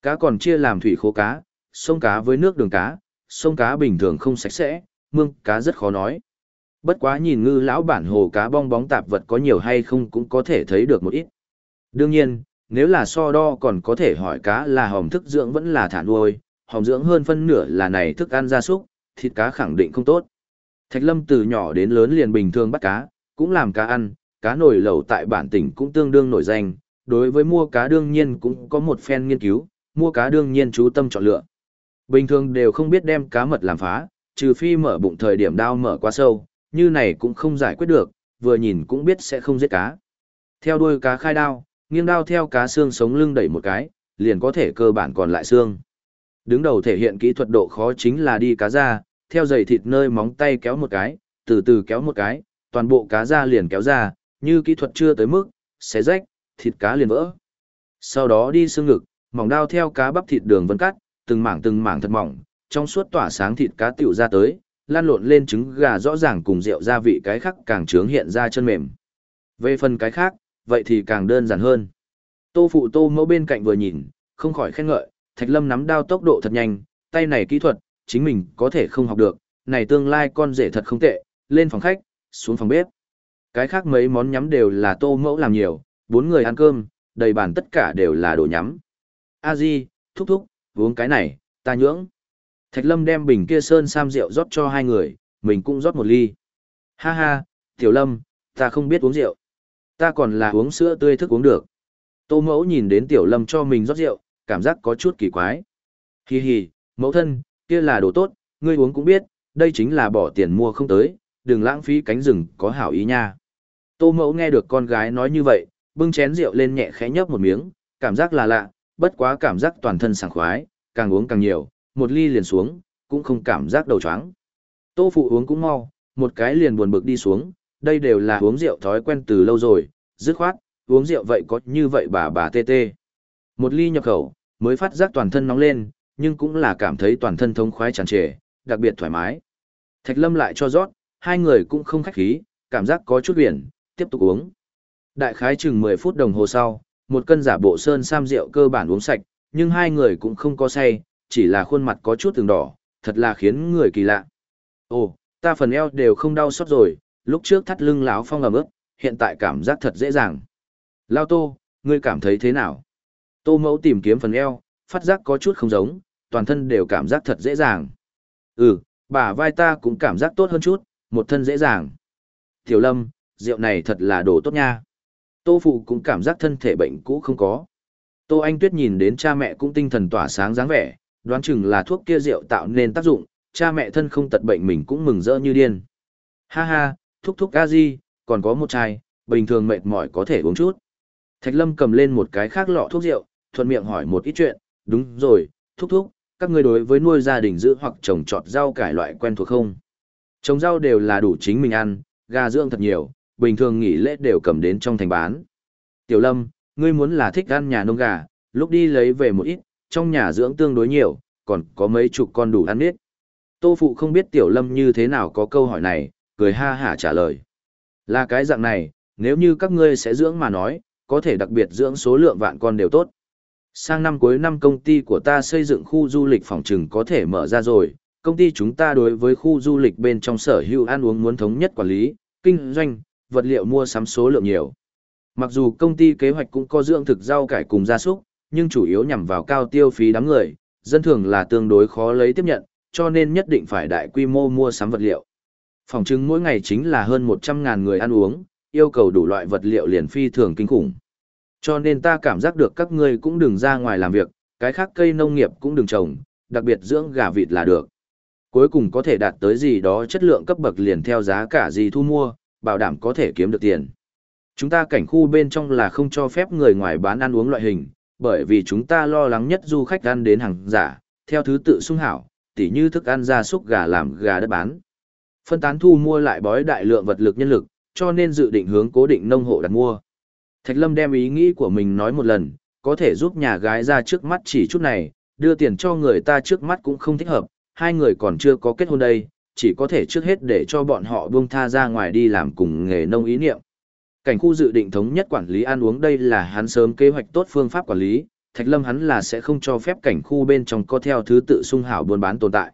Cá còn chia làm thủy khô cá, sông cá với nước đường cá, sông cá bình thường không sạch sẽ, mương cá rất khó nói. Bất quá nhìn ngư lão bản hồ cá bong bóng tạp vật có nhiều hay không cũng có thể thấy được một ít. Đương nhiên, nếu là so đo còn có thể hỏi cá là hòm thức dưỡng vẫn là thả nuôi, hòm dưỡng hơn phân nửa là này thức ăn gia súc, thịt cá khẳng định không tốt. Thạch Lâm từ nhỏ đến lớn liền bình thường bắt cá, cũng làm cá ăn, cá nổi lẩu tại bản tỉnh cũng tương đương nổi danh, đối với mua cá đương nhiên cũng có một phen nghiên cứu, mua cá đương nhiên chú tâm chọn lựa. Bình thường đều không biết đem cá mật làm phá, trừ phi mở bụng thời điểm đao mở quá sâu, như này cũng không giải quyết được, vừa nhìn cũng biết sẽ không giết cá. Theo đuôi cá khai đao, nghiêng đao theo cá xương sống lưng đẩy một cái, liền có thể cơ bản còn lại xương. Đứng đầu thể hiện kỹ thuật độ khó chính là đi cá ra, theo dày thịt nơi móng tay kéo một cái, từ từ kéo một cái, toàn bộ cá ra liền kéo ra, như kỹ thuật chưa tới mức, xé rách, thịt cá liền vỡ. Sau đó đi xương ngực, mỏng đao theo cá bắp thịt đường vân cắt, từng mảng từng mảng thật mỏng, trong suốt tỏa sáng thịt cá tiểu ra tới, lan lộn lên trứng gà rõ ràng cùng rượu gia vị cái khác càng trướng hiện ra chân mềm. Về phần cái khác, vậy thì càng đơn giản hơn. Tô phụ tô mẫu bên cạnh vừa nhìn, không khỏi khen ngợi, Thạch Lâm nắm đao tốc độ thật nhanh, tay này kỹ thuật, chính mình có thể không học được, này tương lai con rể thật không tệ, lên phòng khách, xuống phòng bếp. Cái khác mấy món nhắm đều là tô mẫu làm nhiều, bốn người ăn cơm, đầy bàn tất cả đều là đồ nhắm. A Di, thúc thúc, uống cái này, ta nhưỡng. Thạch Lâm đem bình kia sơn sam rượu rót cho hai người, mình cũng rót một ly. Ha ha, Tiểu Lâm, ta không biết uống rượu. Ta còn là uống sữa tươi thức uống được. Tô mẫu nhìn đến Tiểu Lâm cho mình rót rượu, cảm giác có chút kỳ quái. Hi hi, mẫu thân, kia là đồ tốt, ngươi uống cũng biết, đây chính là bỏ tiền mua không tới, đừng lãng phí cánh rừng có hảo ý nha. Tô mẫu nghe được con gái nói như vậy, bưng chén rượu lên nhẹ khẽ nhấp một miếng, cảm giác là lạ, bất quá cảm giác toàn thân sảng khoái, càng uống càng nhiều, một ly liền xuống, cũng không cảm giác đầu chóng. Tô phụ uống cũng mau, một cái liền buồn bực đi xuống, đây đều là uống rượu thói quen từ lâu rồi, dứt khoát, uống rượu vậy có như vậy bà bà tê tê. Một ly nhập khẩu, mới phát giác toàn thân nóng lên, nhưng cũng là cảm thấy toàn thân thống khoái tràn trề, đặc biệt thoải mái. Thạch Lâm lại cho rót, hai người cũng không khách khí, cảm giác có chút biển, tiếp tục uống. Đại khái chừng 10 phút đồng hồ sau, một cân giả bộ sơn sam rượu cơ bản uống sạch, nhưng hai người cũng không có say, chỉ là khuôn mặt có chút từng đỏ, thật là khiến người kỳ lạ. Ồ, ta phần eo đều không đau xót rồi, lúc trước thắt lưng láo phong ẩm ướt, hiện tại cảm giác thật dễ dàng. Lao tô, ngươi cảm thấy thế nào? Tô mẫu tìm kiếm phần eo, phát giác có chút không giống, toàn thân đều cảm giác thật dễ dàng. Ừ, bả vai ta cũng cảm giác tốt hơn chút, một thân dễ dàng. Tiểu lâm, rượu này thật là đồ tốt nha. Tô phụ cũng cảm giác thân thể bệnh cũ không có. Tô Anh Tuyết nhìn đến cha mẹ cũng tinh thần tỏa sáng dáng vẻ, đoán chừng là thuốc kia rượu tạo nên tác dụng, cha mẹ thân không tật bệnh mình cũng mừng rỡ như điên. Ha ha, thúc thúc a di, còn có một chai, bình thường mệt mỏi có thể uống chút. Thạch Lâm cầm lên một cái khác lọ thuốc rượu, thuận miệng hỏi một ít chuyện, đúng rồi, thúc thúc, các ngươi đối với nuôi gia đình giữ hoặc trồng trọt rau cải loại quen thuộc không? Trồng rau đều là đủ chính mình ăn, gà dưỡng thật nhiều, bình thường nghỉ lễ đều cầm đến trong thành bán. Tiểu Lâm, ngươi muốn là thích ăn nhà nông gà, lúc đi lấy về một ít, trong nhà dưỡng tương đối nhiều, còn có mấy chục con đủ ăn biết. Tô Phụ không biết Tiểu Lâm như thế nào có câu hỏi này, cười ha hả trả lời. Là cái dạng này, nếu như các ngươi sẽ dưỡng mà nói, có thể đặc biệt dưỡng số lượng vạn con đều tốt. Sang năm cuối năm công ty của ta xây dựng khu du lịch phòng trừng có thể mở ra rồi, công ty chúng ta đối với khu du lịch bên trong sở hữu ăn uống muốn thống nhất quản lý, kinh doanh, vật liệu mua sắm số lượng nhiều. Mặc dù công ty kế hoạch cũng có dưỡng thực rau cải cùng gia súc, nhưng chủ yếu nhằm vào cao tiêu phí đám người, dân thường là tương đối khó lấy tiếp nhận, cho nên nhất định phải đại quy mô mua sắm vật liệu. Phòng chứng mỗi ngày chính là hơn 100.000 người ăn uống, yêu cầu đủ loại vật liệu liền phi thường kinh khủng. Cho nên ta cảm giác được các ngươi cũng đừng ra ngoài làm việc, cái khác cây nông nghiệp cũng đừng trồng, đặc biệt dưỡng gà vịt là được. Cuối cùng có thể đạt tới gì đó chất lượng cấp bậc liền theo giá cả gì thu mua, bảo đảm có thể kiếm được tiền. Chúng ta cảnh khu bên trong là không cho phép người ngoài bán ăn uống loại hình, bởi vì chúng ta lo lắng nhất du khách ăn đến hàng giả, theo thứ tự sung hảo, tỉ như thức ăn gia súc gà làm gà đất bán. Phân tán thu mua lại bói đại lượng vật lực nhân lực, cho nên dự định hướng cố định nông hộ đặt mua. Thạch Lâm đem ý nghĩ của mình nói một lần, có thể giúp nhà gái ra trước mắt chỉ chút này, đưa tiền cho người ta trước mắt cũng không thích hợp, hai người còn chưa có kết hôn đây, chỉ có thể trước hết để cho bọn họ buông tha ra ngoài đi làm cùng nghề nông ý niệm. Cảnh khu dự định thống nhất quản lý ăn uống đây là hắn sớm kế hoạch tốt phương pháp quản lý, Thạch Lâm hắn là sẽ không cho phép cảnh khu bên trong có theo thứ tự sung hảo buôn bán tồn tại.